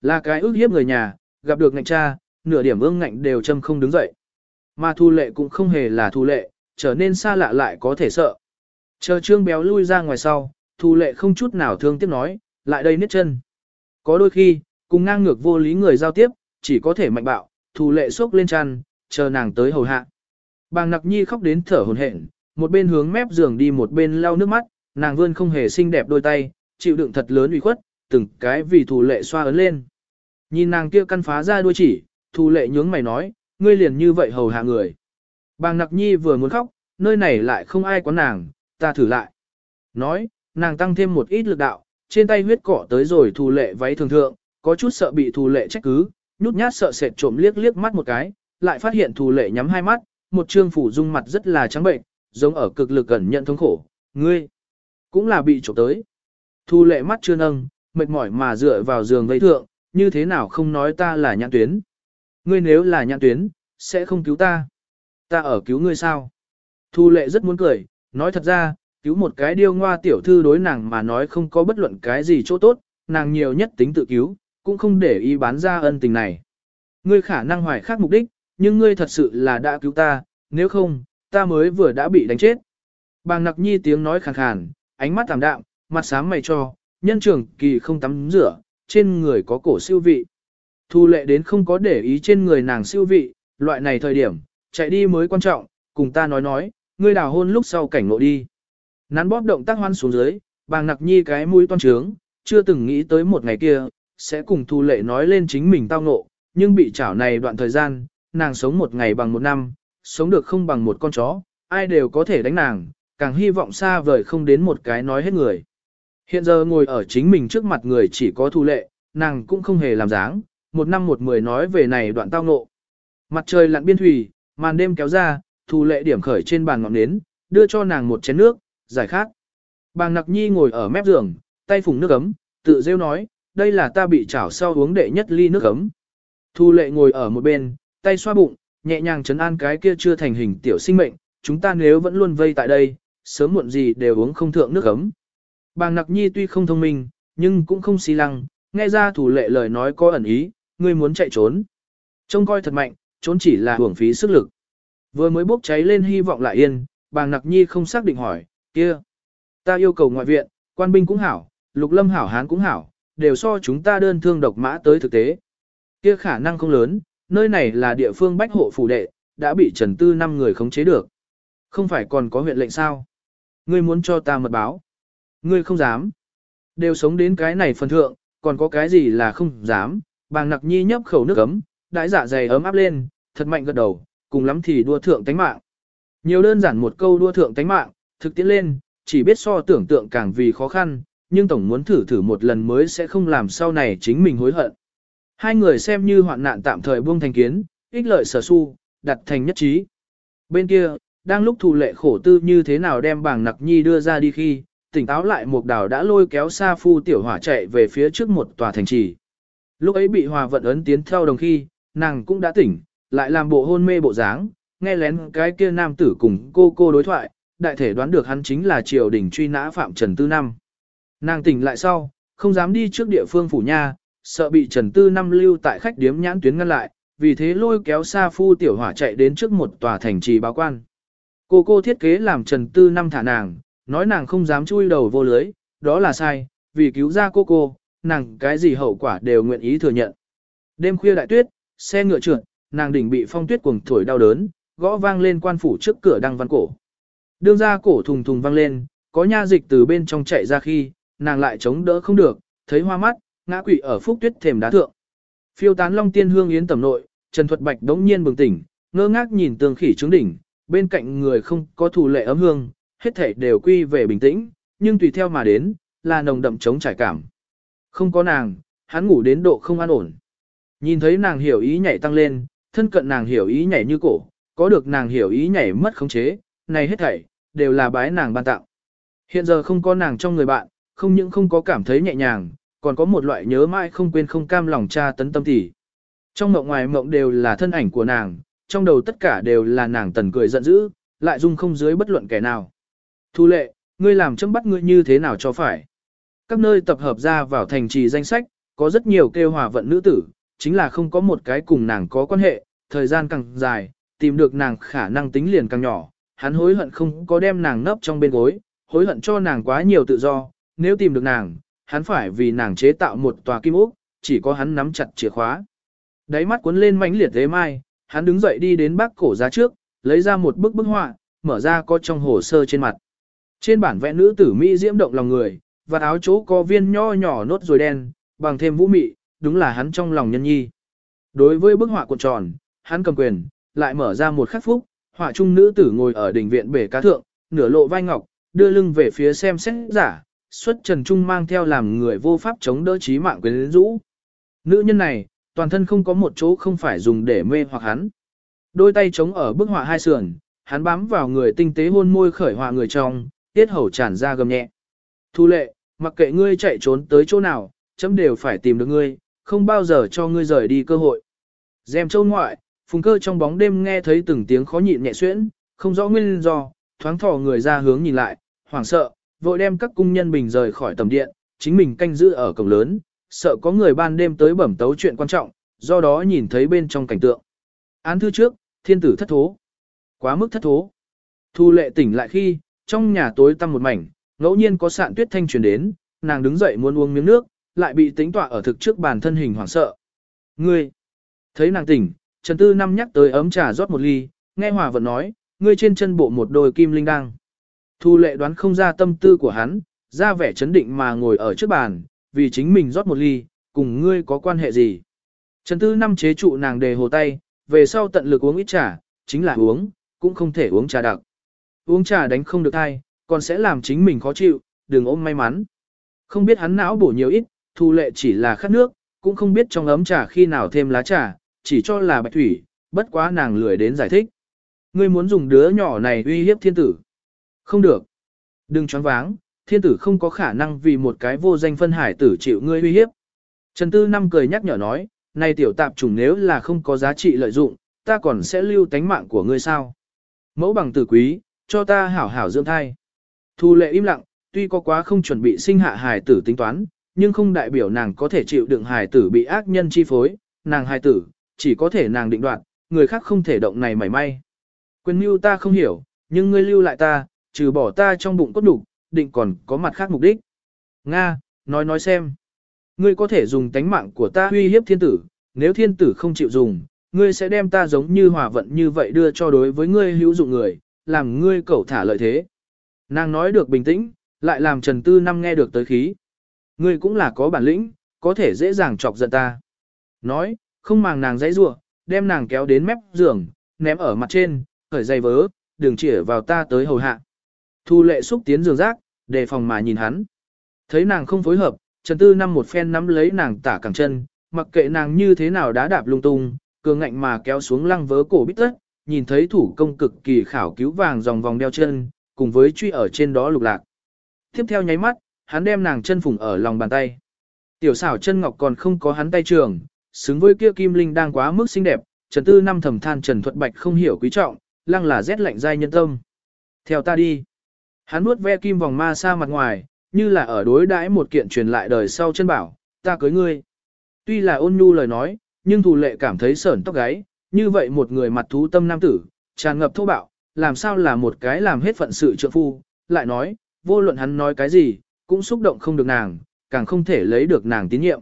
Là cái ước hiếp người nhà, gặp được ngạnh cha, nửa điểm ương ngạnh đều châm không đứng dậy. Mà thu lệ cũng không hề là thu lệ, trở nên xa lạ lại có thể sợ. Chờ trương béo lui ra ngoài sau, thu lệ không chút nào thương tiếc nói, lại đây nít chân. Có đôi khi, cùng ngang ngược vô lý người giao tiếp, chỉ có thể mạnh bạo, thu lệ xốc lên chăn, chờ nàng tới hầu hạ. Bàng nặc nhi khóc đến thở hồn hển, một bên hướng mép giường đi một bên lau nước mắt, nàng vươn không hề xinh đẹp đôi tay, chịu đựng thật lớn uy khuất, từng cái vì thu lệ xoa ấn lên. Nhìn nàng kia căn phá ra đuôi chỉ, thù lệ nhướng mày nói, ngươi liền như vậy hầu hạ người. Bàng nặc nhi vừa muốn khóc, nơi này lại không ai có nàng, ta thử lại. Nói, nàng tăng thêm một ít lực đạo, trên tay huyết cỏ tới rồi thù lệ váy thường thượng, có chút sợ bị thù lệ trách cứ, nhút nhát sợ sệt trộm liếc liếc mắt một cái, lại phát hiện thù lệ nhắm hai mắt, một trương phủ dung mặt rất là trắng bệnh, giống ở cực lực gần nhận thống khổ, ngươi, cũng là bị trộm tới. Thu lệ mắt chưa nâng, mệt mỏi mà dựa vào giường vây thượng, như thế nào không nói ta là nhãn tuyến. Ngươi nếu là nhãn tuyến, sẽ không cứu ta. Ta ở cứu ngươi sao? Thu lệ rất muốn cười, nói thật ra, cứu một cái điêu ngoa tiểu thư đối nàng mà nói không có bất luận cái gì chỗ tốt, nàng nhiều nhất tính tự cứu, cũng không để ý bán ra ân tình này. Ngươi khả năng hoài khác mục đích, nhưng ngươi thật sự là đã cứu ta, nếu không, ta mới vừa đã bị đánh chết. Bàng nặc nhi tiếng nói khàn khàn, ánh mắt tạm đạm, mặt sáng mày cho, nhân trưởng kỳ không tắm rửa, trên người có cổ siêu vị. Thu lệ đến không có để ý trên người nàng siêu vị, loại này thời điểm, chạy đi mới quan trọng, cùng ta nói nói, ngươi đào hôn lúc sau cảnh ngộ đi. Nắn bóp động tác hoan xuống dưới, bàng nặc nhi cái mũi toan trướng, chưa từng nghĩ tới một ngày kia, sẽ cùng thu lệ nói lên chính mình tao ngộ, nhưng bị chảo này đoạn thời gian, nàng sống một ngày bằng một năm, sống được không bằng một con chó, ai đều có thể đánh nàng, càng hy vọng xa vời không đến một cái nói hết người. Hiện giờ ngồi ở chính mình trước mặt người chỉ có thu lệ, nàng cũng không hề làm dáng, một năm một mười nói về này đoạn tao ngộ. Mặt trời lặn biên thủy, màn đêm kéo ra, thu lệ điểm khởi trên bàn ngọn nến, đưa cho nàng một chén nước, giải khát. Bàng nặc nhi ngồi ở mép giường, tay phùng nước ấm, tự rêu nói, đây là ta bị chảo sau uống đệ nhất ly nước ấm. Thu lệ ngồi ở một bên, tay xoa bụng, nhẹ nhàng chấn an cái kia chưa thành hình tiểu sinh mệnh, chúng ta nếu vẫn luôn vây tại đây, sớm muộn gì đều uống không thượng nước ấm. Bàng nặc nhi tuy không thông minh, nhưng cũng không xí lăng, nghe ra thủ lệ lời nói có ẩn ý, ngươi muốn chạy trốn. Trông coi thật mạnh, trốn chỉ là hưởng phí sức lực. Vừa mới bốc cháy lên hy vọng lại yên, bàng nặc nhi không xác định hỏi, kia. Ta yêu cầu ngoại viện, quan binh cũng hảo, lục lâm hảo hán cũng hảo, đều so chúng ta đơn thương độc mã tới thực tế. Kia khả năng không lớn, nơi này là địa phương bách hộ phủ đệ, đã bị Trần Tư năm người khống chế được. Không phải còn có huyện lệnh sao? Ngươi muốn cho ta mật báo? Ngươi không dám. Đều sống đến cái này phần thượng, còn có cái gì là không dám? Bàng nặc nhi nhấp khẩu nước ấm, đãi dạ dày ấm áp lên, thật mạnh gật đầu, cùng lắm thì đua thượng tánh mạng. Nhiều đơn giản một câu đua thượng tánh mạng, thực tiễn lên, chỉ biết so tưởng tượng càng vì khó khăn, nhưng tổng muốn thử thử một lần mới sẽ không làm sau này chính mình hối hận. Hai người xem như hoạn nạn tạm thời buông thành kiến, ích lợi sở su, đặt thành nhất trí. Bên kia, đang lúc thù lệ khổ tư như thế nào đem bảng nặc nhi đưa ra đi khi, tỉnh táo lại một đào đã lôi kéo xa phu tiểu hỏa chạy về phía trước một tòa thành trì. Lúc ấy bị hòa vận ấn tiến theo đồng khi, nàng cũng đã tỉnh, lại làm bộ hôn mê bộ dáng, nghe lén cái kia nam tử cùng cô cô đối thoại, đại thể đoán được hắn chính là triều đình truy nã Phạm Trần Tư Năm. Nàng tỉnh lại sau, không dám đi trước địa phương phủ nha, sợ bị Trần Tư Năm lưu tại khách điếm nhãn tuyến ngăn lại, vì thế lôi kéo Sa Phu tiểu hỏa chạy đến trước một tòa thành trì báo quan. Cô cô thiết kế làm Trần Tư Năm thả nàng, nói nàng không dám chui đầu vô lưới, đó là sai, vì cứu ra cô cô, nàng cái gì hậu quả đều nguyện ý thừa nhận. Đêm khuya đại tuyết, xe ngựa trượt, nàng đỉnh bị phong tuyết cuồng thổi đau đớn, gõ vang lên quan phủ trước cửa đăng văn cổ. Đương ra cổ thùng thùng vang lên, có nha dịch từ bên trong chạy ra khi, nàng lại chống đỡ không được, thấy hoa mắt, ngã quỵ ở phúc tuyết thềm đá thượng. Phiêu tán long tiên hương yến tầm nội, Trần Thuật Bạch đống nhiên bừng tỉnh, ngơ ngác nhìn tường khỉ trướng đỉnh, bên cạnh người không có thủ lệ ấm hương, hết thể đều quy về bình tĩnh, nhưng tùy theo mà đến, là nồng đậm chống trải cảm. Không có nàng, hắn ngủ đến độ không an ổn. Nhìn thấy nàng hiểu ý nhảy tăng lên, thân cận nàng hiểu ý nhảy như cổ, có được nàng hiểu ý nhảy mất khống chế, này hết thảy, đều là bái nàng ban tặng. Hiện giờ không có nàng trong người bạn, không những không có cảm thấy nhẹ nhàng, còn có một loại nhớ mãi không quên không cam lòng cha tấn tâm tỉ. Trong mộng ngoài mộng đều là thân ảnh của nàng, trong đầu tất cả đều là nàng tần cười giận dữ, lại dung không dưới bất luận kẻ nào. Thu lệ, ngươi làm chấm bắt ngươi như thế nào cho phải. Các nơi tập hợp ra vào thành trì danh sách, có rất nhiều kêu hòa vận nữ tử, chính là không có một cái cùng nàng có quan hệ, thời gian càng dài, tìm được nàng khả năng tính liền càng nhỏ, hắn hối hận không có đem nàng nấp trong bên gối, hối hận cho nàng quá nhiều tự do, nếu tìm được nàng, hắn phải vì nàng chế tạo một tòa kim ốc, chỉ có hắn nắm chặt chìa khóa. Đáy mắt cuốn lên mãnh liệt thế mai, hắn đứng dậy đi đến bác cổ giá trước, lấy ra một bức bức họa, mở ra có trong hồ sơ trên mặt. Trên bản vẽ nữ tử Mỹ diễm động lòng người, và áo chỗ có viên nho nhỏ nốt rồi đen, bằng thêm vũ mị, đúng là hắn trong lòng nhân nhi. Đối với bức họa cuộn tròn, hắn cầm quyền, lại mở ra một khắc phúc, họa trung nữ tử ngồi ở đỉnh viện bể cá thượng, nửa lộ vai ngọc, đưa lưng về phía xem xét giả, xuất trần trung mang theo làm người vô pháp chống đỡ trí mạng quyến rũ. Nữ nhân này, toàn thân không có một chỗ không phải dùng để mê hoặc hắn. Đôi tay chống ở bức họa hai sườn, hắn bám vào người tinh tế hôn môi khởi họa người trong, tiết hầu tràn ra gầm nhẹ. Thu lệ, mặc kệ ngươi chạy trốn tới chỗ nào, chấm đều phải tìm được ngươi, không bao giờ cho ngươi rời đi cơ hội. Dèm châu ngoại, phùng cơ trong bóng đêm nghe thấy từng tiếng khó nhịn nhẹ xuyễn, không rõ nguyên do, thoáng thò người ra hướng nhìn lại, hoảng sợ, vội đem các cung nhân bình rời khỏi tầm điện, chính mình canh giữ ở cổng lớn, sợ có người ban đêm tới bẩm tấu chuyện quan trọng, do đó nhìn thấy bên trong cảnh tượng. Án thư trước, thiên tử thất thố. Quá mức thất thố. Thu lệ tỉnh lại khi, trong nhà tối tăm một mảnh, ngẫu nhiên có sạn tuyết thanh truyền đến, nàng đứng dậy muốn uống miếng nước, lại bị tính tọa ở thực trước bàn thân hình hoảng sợ. Ngươi! Thấy nàng tỉnh, Trần Tư năm nhắc tới ấm trà rót một ly, nghe Hòa vận nói, ngươi trên chân bộ một đôi kim linh đăng. Thu lệ đoán không ra tâm tư của hắn, ra vẻ chấn định mà ngồi ở trước bàn, vì chính mình rót một ly, cùng ngươi có quan hệ gì. Trần Tư năm chế trụ nàng đề hồ tay, về sau tận lực uống ít trà, chính là uống, cũng không thể uống trà đặc. Uống trà đánh không được thai, còn sẽ làm chính mình khó chịu, đừng ôm may mắn. Không biết hắn não bổ nhiều ít, thu lệ chỉ là khát nước, cũng không biết trong ấm trà khi nào thêm lá trà, chỉ cho là bạch thủy, bất quá nàng lười đến giải thích. Ngươi muốn dùng đứa nhỏ này uy hiếp thiên tử. Không được. Đừng choáng váng, thiên tử không có khả năng vì một cái vô danh phân hải tử chịu ngươi uy hiếp. Trần Tư Năm cười nhắc nhở nói, này tiểu tạp chủng nếu là không có giá trị lợi dụng, ta còn sẽ lưu tánh mạng của ngươi sao. Mẫu bằng tử quý, cho ta hảo hảo dưỡng thai. Thu lệ im lặng, tuy có quá không chuẩn bị sinh hạ hài tử tính toán, nhưng không đại biểu nàng có thể chịu đựng hài tử bị ác nhân chi phối, nàng hài tử, chỉ có thể nàng định đoạt, người khác không thể động này mảy may. Quyền mưu ta không hiểu, nhưng ngươi lưu lại ta, trừ bỏ ta trong bụng cốt đủ, định còn có mặt khác mục đích. Nga, nói nói xem. Ngươi có thể dùng tánh mạng của ta uy hiếp thiên tử, nếu thiên tử không chịu dùng, ngươi sẽ đem ta giống như hòa vận như vậy đưa cho đối với ngươi hữu dụng người, làm ngươi cẩu thả lợi thế. Nàng nói được bình tĩnh, lại làm Trần Tư Năm nghe được tới khí. Ngươi cũng là có bản lĩnh, có thể dễ dàng chọc giận ta. Nói, không màng nàng dãy rủa, đem nàng kéo đến mép giường, ném ở mặt trên, khởi dây vớ, đừng chỉ vào ta tới hầu hạ. Thu lệ xúc tiến giường rác, đề phòng mà nhìn hắn. Thấy nàng không phối hợp, Trần Tư Năm một phen nắm lấy nàng tả cẳng chân, mặc kệ nàng như thế nào đá đạp lung tung, cường ngạnh mà kéo xuống lăng vớ cổ bít tất, nhìn thấy thủ công cực kỳ khảo cứu vàng dòng vòng đeo chân, cùng với truy ở trên đó lục lạc. Tiếp theo nháy mắt, hắn đem nàng chân phùng ở lòng bàn tay. Tiểu xảo chân ngọc còn không có hắn tay trường, xứng với kia kim linh đang quá mức xinh đẹp, Trần Tư năm thầm than Trần Thuật Bạch không hiểu quý trọng, lăng là rét lạnh dai nhân tâm. Theo ta đi. Hắn nuốt ve kim vòng ma xa mặt ngoài, như là ở đối đãi một kiện truyền lại đời sau chân bảo, ta cưới ngươi. Tuy là ôn nhu lời nói, nhưng thù lệ cảm thấy sởn tóc gáy, như vậy một người mặt thú tâm nam tử, tràn ngập thô bạo, làm sao là một cái làm hết phận sự trượng phu, lại nói, vô luận hắn nói cái gì, cũng xúc động không được nàng, càng không thể lấy được nàng tín nhiệm.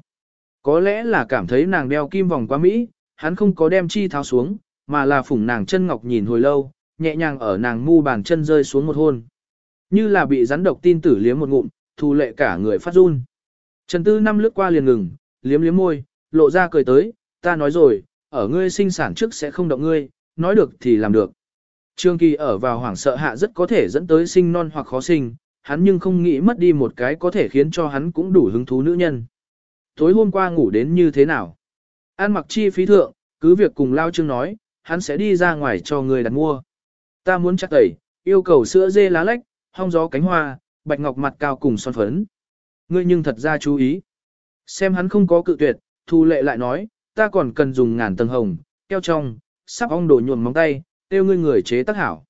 Có lẽ là cảm thấy nàng đeo kim vòng quá Mỹ, hắn không có đem chi tháo xuống, mà là phủng nàng chân ngọc nhìn hồi lâu, nhẹ nhàng ở nàng mu bàn chân rơi xuống một hôn. Như là bị rắn độc tin tử liếm một ngụm, thu lệ cả người phát run. Trần Tư năm lướt qua liền ngừng, liếm liếm môi, lộ ra cười tới, ta nói rồi, ở ngươi sinh sản trước sẽ không động ngươi, nói được thì làm được. Trương Kỳ ở vào hoảng sợ hạ rất có thể dẫn tới sinh non hoặc khó sinh, hắn nhưng không nghĩ mất đi một cái có thể khiến cho hắn cũng đủ hứng thú nữ nhân. Tối hôm qua ngủ đến như thế nào? An mặc chi phí thượng, cứ việc cùng Lao Trương nói, hắn sẽ đi ra ngoài cho người đặt mua. Ta muốn chắc tẩy, yêu cầu sữa dê lá lách, hong gió cánh hoa, bạch ngọc mặt cao cùng son phấn. Ngươi nhưng thật ra chú ý. Xem hắn không có cự tuyệt, thu lệ lại nói, ta còn cần dùng ngàn tầng hồng, keo trong, sắp ong đồ nhuộm móng tay, tiêu ngươi người chế tác hảo.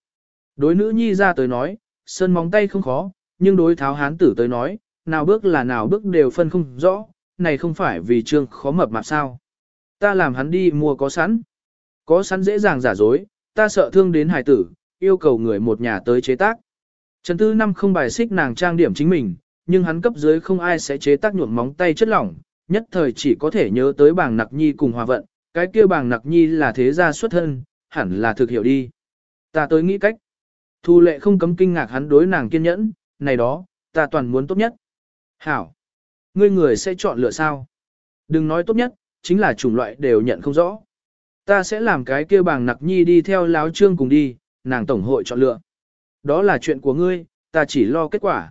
Đối nữ nhi ra tới nói, sơn móng tay không khó, nhưng đối tháo hán tử tới nói, nào bước là nào bước đều phân không rõ, này không phải vì trương khó mập mạp sao. Ta làm hắn đi mua có sẵn. Có sẵn dễ dàng giả dối, ta sợ thương đến hải tử, yêu cầu người một nhà tới chế tác. Trần Tư Năm không bài xích nàng trang điểm chính mình, nhưng hắn cấp dưới không ai sẽ chế tác nhuộm móng tay chất lỏng, nhất thời chỉ có thể nhớ tới Bàng nặc nhi cùng hòa vận, cái kia Bàng nặc nhi là thế gia xuất thân, hẳn là thực hiểu đi. Ta tới nghĩ cách. Thu lệ không cấm kinh ngạc hắn đối nàng kiên nhẫn, này đó, ta toàn muốn tốt nhất. Hảo. Ngươi người sẽ chọn lựa sao? Đừng nói tốt nhất, chính là chủng loại đều nhận không rõ. Ta sẽ làm cái kia Bàng nặc nhi đi theo láo trương cùng đi, nàng tổng hội chọn lựa. Đó là chuyện của ngươi, ta chỉ lo kết quả.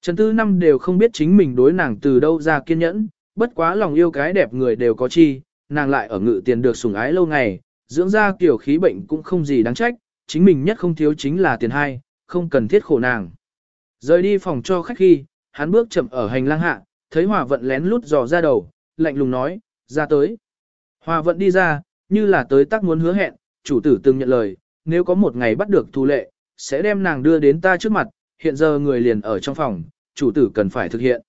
Trần Tư Năm đều không biết chính mình đối nàng từ đâu ra kiên nhẫn, bất quá lòng yêu cái đẹp người đều có chi, nàng lại ở ngự tiền được sủng ái lâu ngày, dưỡng ra kiểu khí bệnh cũng không gì đáng trách, chính mình nhất không thiếu chính là tiền hai, không cần thiết khổ nàng. Rời đi phòng cho khách khi, hắn bước chậm ở hành lang hạ, thấy Hòa Vận lén lút dò ra đầu, lạnh lùng nói, ra tới. Hòa Vận đi ra, như là tới tác muốn hứa hẹn, chủ tử từng nhận lời, nếu có một ngày bắt được thù lệ, sẽ đem nàng đưa đến ta trước mặt, hiện giờ người liền ở trong phòng, chủ tử cần phải thực hiện.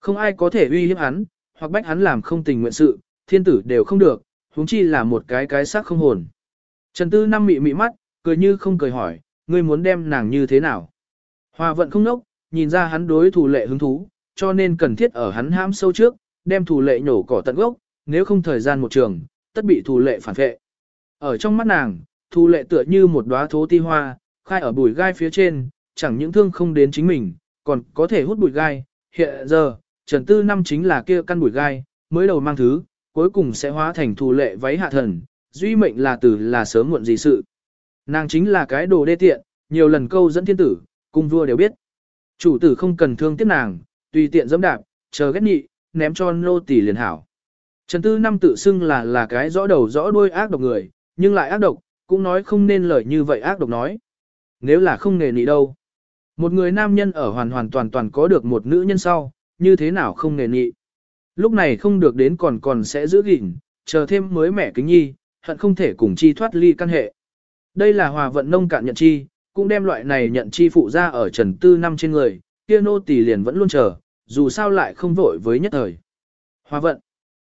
Không ai có thể uy hiếp hắn, hoặc bách hắn làm không tình nguyện sự, thiên tử đều không được, huống chi là một cái cái xác không hồn. Trần Tư Năm mị mị mắt, cười như không cười hỏi, ngươi muốn đem nàng như thế nào? Hòa vận không nốc, nhìn ra hắn đối thủ lệ hứng thú, cho nên cần thiết ở hắn hãm sâu trước, đem thủ lệ nhổ cỏ tận gốc, nếu không thời gian một trường, tất bị thủ lệ phản vệ. Ở trong mắt nàng, thủ lệ tựa như một đóa thố ti hoa, khai ở bụi gai phía trên, chẳng những thương không đến chính mình, còn có thể hút bụi gai. Hiện giờ, Trần Tư Năm chính là kia căn bụi gai, mới đầu mang thứ, cuối cùng sẽ hóa thành thù lệ váy hạ thần, duy mệnh là từ là sớm muộn gì sự. Nàng chính là cái đồ đê tiện, nhiều lần câu dẫn thiên tử, cung vua đều biết. Chủ tử không cần thương tiếc nàng, tùy tiện dẫm đạp, chờ ghét nhị, ném cho nô tỳ liền hảo. Trần Tư Năm tự xưng là là cái rõ đầu rõ đuôi ác độc người, nhưng lại ác độc, cũng nói không nên lời như vậy ác độc nói. Nếu là không nghề nị đâu. Một người nam nhân ở hoàn hoàn toàn toàn có được một nữ nhân sau, như thế nào không nghề nị. Lúc này không được đến còn còn sẽ giữ gìn, chờ thêm mới mẻ kính nhi, hận không thể cùng chi thoát ly căn hệ. Đây là hòa vận nông cạn nhận chi, cũng đem loại này nhận chi phụ ra ở trần tư năm trên người, kia nô tỳ liền vẫn luôn chờ, dù sao lại không vội với nhất thời. Hòa vận.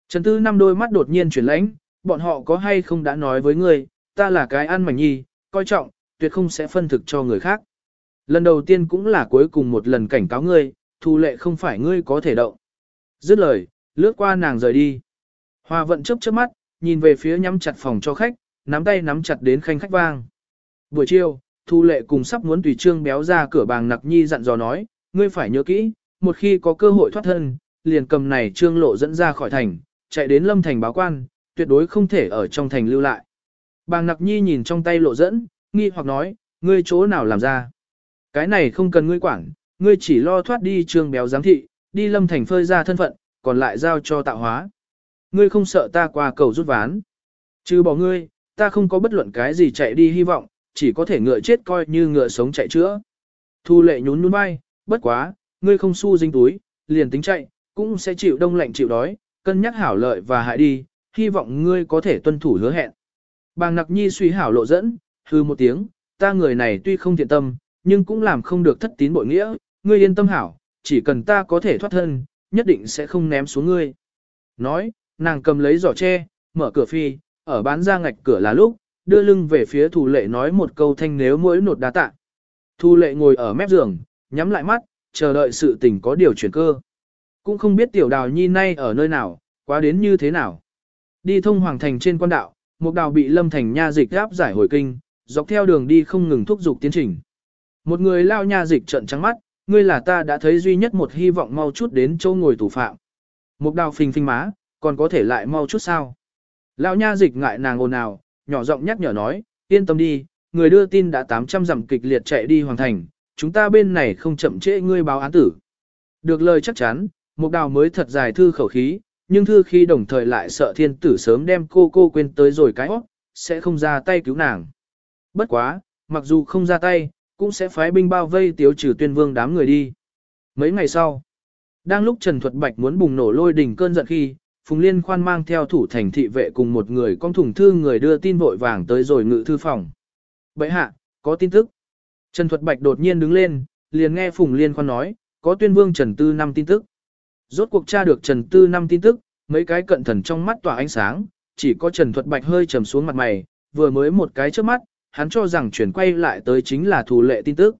Trần tư năm đôi mắt đột nhiên chuyển lãnh, bọn họ có hay không đã nói với ngươi, ta là cái ăn mảnh nhi, coi trọng, tuyệt không sẽ phân thực cho người khác. Lần đầu tiên cũng là cuối cùng một lần cảnh cáo ngươi, thu lệ không phải ngươi có thể động. Dứt lời, lướt qua nàng rời đi. Hòa vận chớp chớp mắt, nhìn về phía nhắm chặt phòng cho khách, nắm tay nắm chặt đến khanh khách vang. Buổi chiều, Thu Lệ cùng sắp muốn tùy trương béo ra cửa bàng nặc nhi dặn dò nói, ngươi phải nhớ kỹ, một khi có cơ hội thoát thân, liền cầm này trương lộ dẫn ra khỏi thành, chạy đến lâm thành báo quan, tuyệt đối không thể ở trong thành lưu lại. Bàng nặc nhi nhìn trong tay lộ dẫn, nghi hoặc nói, ngươi chỗ nào làm ra. Cái này không cần ngươi quản, ngươi chỉ lo thoát đi trương béo giám thị, đi lâm thành phơi ra thân phận, còn lại giao cho tạo hóa. Ngươi không sợ ta qua cầu rút ván. Chứ bỏ ngươi, ta không có bất luận cái gì chạy đi hy vọng, chỉ có thể ngựa chết coi như ngựa sống chạy chữa. Thu lệ nhún nhún vai, bất quá, ngươi không su dính túi, liền tính chạy, cũng sẽ chịu đông lạnh chịu đói, cân nhắc hảo lợi và hại đi, hy vọng ngươi có thể tuân thủ hứa hẹn. Bàng nặc nhi suy hảo lộ dẫn, hư một tiếng, ta người này tuy không thiện tâm, nhưng cũng làm không được thất tín bội nghĩa, ngươi yên tâm hảo, chỉ cần ta có thể thoát thân, nhất định sẽ không ném xuống ngươi. Nói, nàng cầm lấy giỏ tre, mở cửa phi, ở bán ra ngạch cửa là lúc, đưa lưng về phía thủ lệ nói một câu thanh nếu mỗi nột đá tạ. Thu lệ ngồi ở mép giường, nhắm lại mắt, chờ đợi sự tình có điều chuyển cơ. Cũng không biết tiểu đào nhi nay ở nơi nào, quá đến như thế nào. Đi thông hoàng thành trên quan đạo, một đào bị lâm thành nha dịch áp giải hồi kinh, dọc theo đường đi không ngừng thúc giục tiến trình. Một người lao nha dịch trận trắng mắt, ngươi là ta đã thấy duy nhất một hy vọng mau chút đến chỗ ngồi tù phạm. Mục đào phình phình má, còn có thể lại mau chút sao. Lão nha dịch ngại nàng ồn ào, nhỏ giọng nhắc nhở nói, yên tâm đi, người đưa tin đã 800 dặm kịch liệt chạy đi hoàn thành, chúng ta bên này không chậm trễ ngươi báo án tử. Được lời chắc chắn, Mục đào mới thật dài thư khẩu khí, nhưng thư khi đồng thời lại sợ thiên tử sớm đem cô cô quên tới rồi cái óc, sẽ không ra tay cứu nàng. Bất quá, mặc dù không ra tay, cũng sẽ phái binh bao vây tiêu trừ tuyên vương đám người đi. Mấy ngày sau, đang lúc Trần Thuật Bạch muốn bùng nổ lôi đỉnh cơn giận khi, Phùng Liên khoan mang theo thủ thành thị vệ cùng một người con thủng thư người đưa tin vội vàng tới rồi ngự thư phòng. Bệ hạ, có tin tức. Trần Thuật Bạch đột nhiên đứng lên, liền nghe Phùng Liên khoan nói, có tuyên vương Trần Tư năm tin tức. Rốt cuộc tra được Trần Tư năm tin tức, mấy cái cận thần trong mắt tỏa ánh sáng, chỉ có Trần Thuật Bạch hơi trầm xuống mặt mày, vừa mới một cái trước mắt, hắn cho rằng chuyển quay lại tới chính là thù lệ tin tức.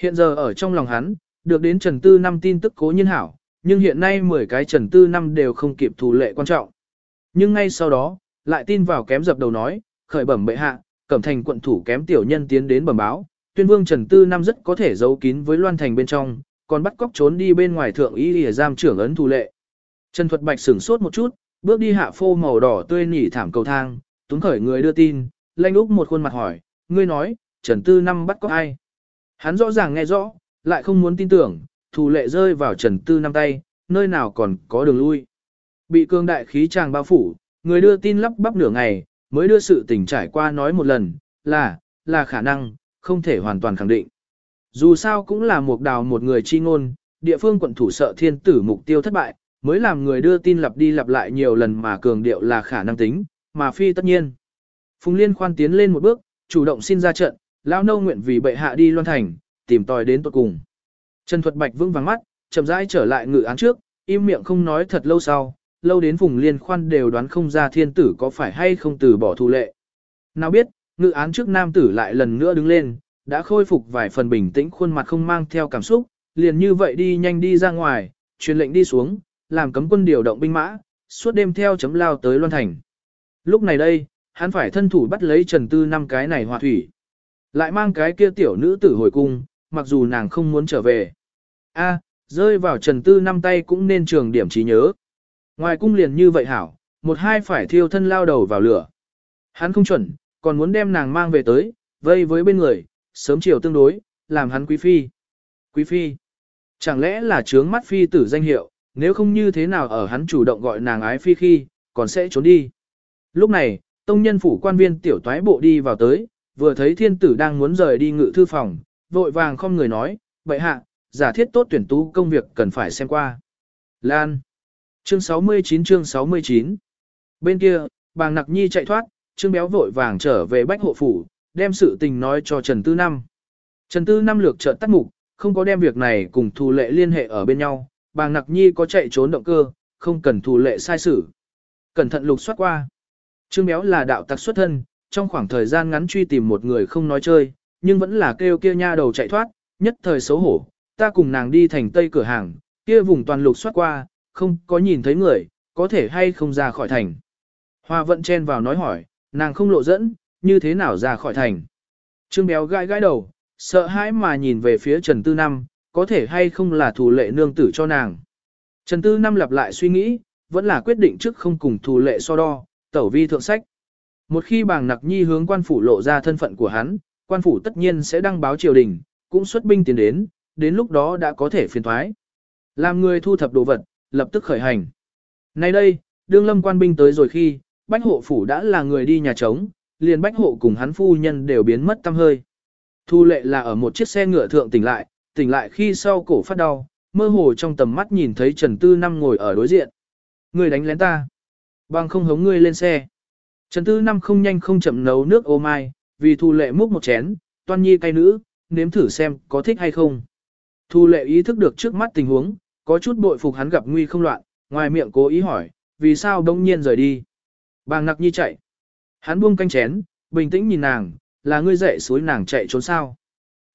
Hiện giờ ở trong lòng hắn, được đến Trần Tư năm tin tức cố nhiên hảo, nhưng hiện nay 10 cái Trần Tư năm đều không kịp thù lệ quan trọng. Nhưng ngay sau đó, lại tin vào kém dập đầu nói, khởi bẩm bệ hạ, cẩm thành quận thủ kém tiểu nhân tiến đến bẩm báo, tuyên vương Trần Tư năm rất có thể giấu kín với loan thành bên trong, còn bắt cóc trốn đi bên ngoài thượng ý để giam trưởng ấn thù lệ. Trần Thuật Bạch sửng sốt một chút, bước đi hạ phô màu đỏ tươi nỉ thảm cầu thang, túng khởi người đưa tin, lanh úc một khuôn mặt hỏi, ngươi nói, Trần Tư năm bắt có ai? Hắn rõ ràng nghe rõ, lại không muốn tin tưởng, thủ lệ rơi vào Trần Tư năm tay, nơi nào còn có đường lui. Bị cương đại khí chàng bao phủ, người đưa tin lắp bắp nửa ngày, mới đưa sự tình trải qua nói một lần, là, là khả năng, không thể hoàn toàn khẳng định. Dù sao cũng là một đào một người chi ngôn, địa phương quận thủ sợ thiên tử mục tiêu thất bại, mới làm người đưa tin lặp đi lặp lại nhiều lần mà cường điệu là khả năng tính, mà phi tất nhiên. Phùng Liên khoan tiến lên một bước, chủ động xin ra trận, lão nâu nguyện vì bệ hạ đi loan thành, tìm tòi đến tận cùng. Trần Thuật Bạch vững vàng mắt, chậm rãi trở lại ngự án trước, im miệng không nói thật lâu sau, lâu đến Phùng Liên khoan đều đoán không ra thiên tử có phải hay không từ bỏ thu lệ. Nào biết, ngự án trước nam tử lại lần nữa đứng lên, đã khôi phục vài phần bình tĩnh khuôn mặt không mang theo cảm xúc, liền như vậy đi nhanh đi ra ngoài, truyền lệnh đi xuống, làm cấm quân điều động binh mã, suốt đêm theo chấm lao tới Loan Thành. Lúc này đây, hắn phải thân thủ bắt lấy Trần Tư năm cái này hòa thủy. Lại mang cái kia tiểu nữ tử hồi cung, mặc dù nàng không muốn trở về. A, rơi vào Trần Tư năm tay cũng nên trường điểm trí nhớ. Ngoài cung liền như vậy hảo, một hai phải thiêu thân lao đầu vào lửa. Hắn không chuẩn, còn muốn đem nàng mang về tới, vây với bên người, sớm chiều tương đối, làm hắn quý phi. Quý phi. Chẳng lẽ là trướng mắt phi tử danh hiệu, nếu không như thế nào ở hắn chủ động gọi nàng ái phi khi, còn sẽ trốn đi. Lúc này, tông nhân phủ quan viên tiểu toái bộ đi vào tới, vừa thấy thiên tử đang muốn rời đi ngự thư phòng, vội vàng không người nói, vậy hạ, giả thiết tốt tuyển tú công việc cần phải xem qua. Lan. Chương 69 chương 69 Bên kia, bàng nặc nhi chạy thoát, trương béo vội vàng trở về bách hộ phủ, đem sự tình nói cho Trần Tư Năm. Trần Tư Năm lược trợn tắt mục, không có đem việc này cùng thù lệ liên hệ ở bên nhau, bàng nặc nhi có chạy trốn động cơ, không cần thù lệ sai xử. Cẩn thận lục soát qua. Trương béo là đạo tặc xuất thân, trong khoảng thời gian ngắn truy tìm một người không nói chơi, nhưng vẫn là kêu kia nha đầu chạy thoát, nhất thời xấu hổ, ta cùng nàng đi thành tây cửa hàng, kia vùng toàn lục soát qua, không có nhìn thấy người, có thể hay không ra khỏi thành. Hoa vận chen vào nói hỏi, nàng không lộ dẫn, như thế nào ra khỏi thành. Trương béo gãi gãi đầu, sợ hãi mà nhìn về phía Trần Tư Năm, có thể hay không là thủ lệ nương tử cho nàng. Trần Tư Năm lặp lại suy nghĩ, vẫn là quyết định trước không cùng thủ lệ so đo, tẩu vi thượng sách. Một khi bàng nặc nhi hướng quan phủ lộ ra thân phận của hắn, quan phủ tất nhiên sẽ đăng báo triều đình, cũng xuất binh tiến đến, đến lúc đó đã có thể phiền thoái. Làm người thu thập đồ vật, lập tức khởi hành. Nay đây, đương lâm quan binh tới rồi khi, bách hộ phủ đã là người đi nhà trống, liền bách hộ cùng hắn phu nhân đều biến mất tâm hơi. Thu lệ là ở một chiếc xe ngựa thượng tỉnh lại, tỉnh lại khi sau cổ phát đau, mơ hồ trong tầm mắt nhìn thấy Trần Tư Năm ngồi ở đối diện. Người đánh lén ta. Bằng không hống ngươi lên xe. Trần Tư Năm không nhanh không chậm nấu nước ô mai, vì Thu lệ múc một chén, toan nhi cay nữ, nếm thử xem có thích hay không. Thu lệ ý thức được trước mắt tình huống, có chút bội phục hắn gặp nguy không loạn, ngoài miệng cố ý hỏi, vì sao đông nhiên rời đi. Bàng nặc nhi chạy. Hắn buông canh chén, bình tĩnh nhìn nàng, là ngươi dậy suối nàng chạy trốn sao.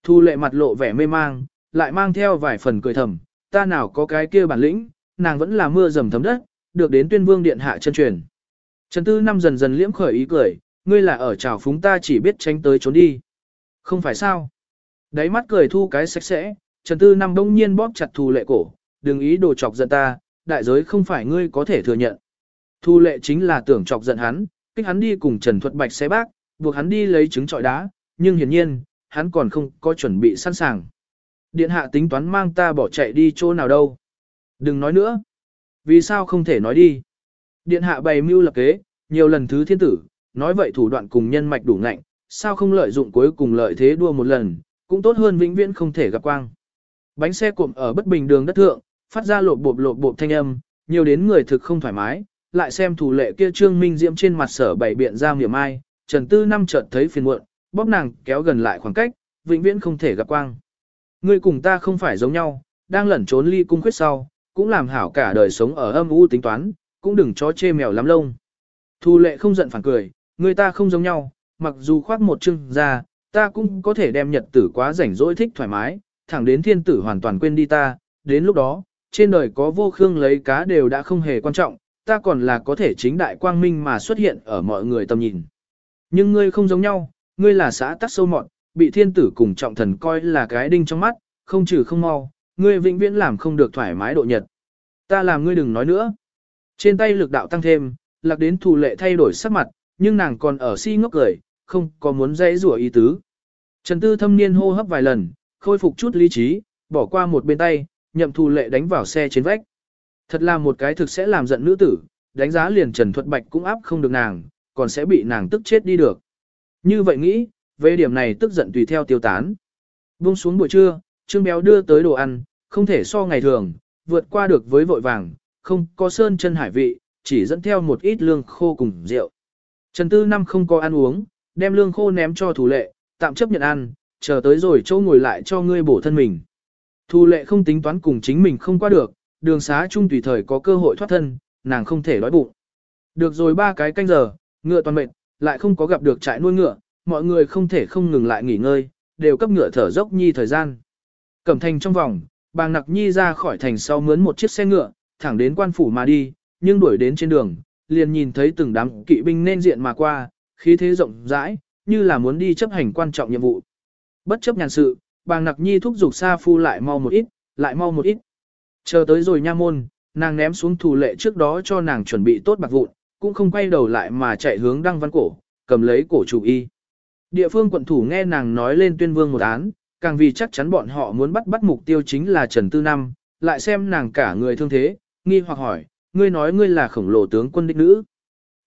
Thu lệ mặt lộ vẻ mê mang, lại mang theo vài phần cười thầm, ta nào có cái kia bản lĩnh, nàng vẫn là mưa dầm thấm đất, được đến tuyên vương điện hạ chân truyền. Trần Tư Năm dần dần liễm khởi ý cười, ngươi là ở trào phúng ta chỉ biết tránh tới trốn đi. Không phải sao? Đáy mắt cười thu cái sạch sẽ, Trần Tư Năm đông nhiên bóp chặt thù lệ cổ, đừng ý đồ chọc giận ta, đại giới không phải ngươi có thể thừa nhận. Thu lệ chính là tưởng chọc giận hắn, kích hắn đi cùng Trần Thuật Bạch xé bác, buộc hắn đi lấy trứng trọi đá, nhưng hiển nhiên, hắn còn không có chuẩn bị sẵn sàng. Điện hạ tính toán mang ta bỏ chạy đi chỗ nào đâu. Đừng nói nữa. Vì sao không thể nói đi? Điện hạ bày mưu lập kế, nhiều lần thứ thiên tử, nói vậy thủ đoạn cùng nhân mạch đủ ngạnh, sao không lợi dụng cuối cùng lợi thế đua một lần, cũng tốt hơn vĩnh viễn không thể gặp quang. Bánh xe cộm ở bất bình đường đất thượng, phát ra lộp bộp lộp bộp thanh âm, nhiều đến người thực không thoải mái, lại xem thủ lệ kia trương minh diễm trên mặt sở bảy biện ra miệng ai, trần tư năm chợt thấy phiền muộn, bóp nàng kéo gần lại khoảng cách, vĩnh viễn không thể gặp quang. Ngươi cùng ta không phải giống nhau, đang lẩn trốn ly cung khuyết sau, cũng làm hảo cả đời sống ở âm u tính toán, cũng đừng chó chê mèo lắm lông. Thu lệ không giận phản cười, người ta không giống nhau, mặc dù khoác một chân ra, ta cũng có thể đem nhật tử quá rảnh rỗi thích thoải mái, thẳng đến thiên tử hoàn toàn quên đi ta, đến lúc đó, trên đời có vô khương lấy cá đều đã không hề quan trọng, ta còn là có thể chính đại quang minh mà xuất hiện ở mọi người tầm nhìn. Nhưng ngươi không giống nhau, ngươi là xã tắc sâu mọn, bị thiên tử cùng trọng thần coi là cái đinh trong mắt, không trừ không mau, ngươi vĩnh viễn làm không được thoải mái độ nhật. Ta làm ngươi đừng nói nữa. Trên tay lực đạo tăng thêm, lạc đến thù lệ thay đổi sắc mặt, nhưng nàng còn ở si ngốc cười, không có muốn dãy rủa ý tứ. Trần Tư thâm niên hô hấp vài lần, khôi phục chút lý trí, bỏ qua một bên tay, nhậm thù lệ đánh vào xe trên vách. Thật là một cái thực sẽ làm giận nữ tử, đánh giá liền Trần Thuật Bạch cũng áp không được nàng, còn sẽ bị nàng tức chết đi được. Như vậy nghĩ, về điểm này tức giận tùy theo tiêu tán. Buông xuống buổi trưa, Trương Béo đưa tới đồ ăn, không thể so ngày thường, vượt qua được với vội vàng, không có sơn chân hải vị, chỉ dẫn theo một ít lương khô cùng rượu. Trần Tư Năm không có ăn uống, đem lương khô ném cho thủ lệ, tạm chấp nhận ăn, chờ tới rồi châu ngồi lại cho ngươi bổ thân mình. Thu lệ không tính toán cùng chính mình không qua được, đường xá chung tùy thời có cơ hội thoát thân, nàng không thể đói bụng. Được rồi ba cái canh giờ, ngựa toàn mệt, lại không có gặp được trại nuôi ngựa, mọi người không thể không ngừng lại nghỉ ngơi, đều cấp ngựa thở dốc nhi thời gian. Cẩm thành trong vòng, bàng nặc nhi ra khỏi thành sau mướn một chiếc xe ngựa, thẳng đến quan phủ mà đi, nhưng đuổi đến trên đường, liền nhìn thấy từng đám kỵ binh nên diện mà qua, khí thế rộng rãi, như là muốn đi chấp hành quan trọng nhiệm vụ. Bất chấp nhàn sự, bàng nặc nhi thúc giục Sa Phu lại mau một ít, lại mau một ít. Chờ tới rồi nha môn, nàng ném xuống thủ lệ trước đó cho nàng chuẩn bị tốt bạc vụn, cũng không quay đầu lại mà chạy hướng đăng văn cổ, cầm lấy cổ chủ y. Địa phương quận thủ nghe nàng nói lên tuyên vương một án, càng vì chắc chắn bọn họ muốn bắt bắt mục tiêu chính là Trần Tư Năm, lại xem nàng cả người thương thế, nghi hoặc hỏi, ngươi nói ngươi là khổng lồ tướng quân đích nữ.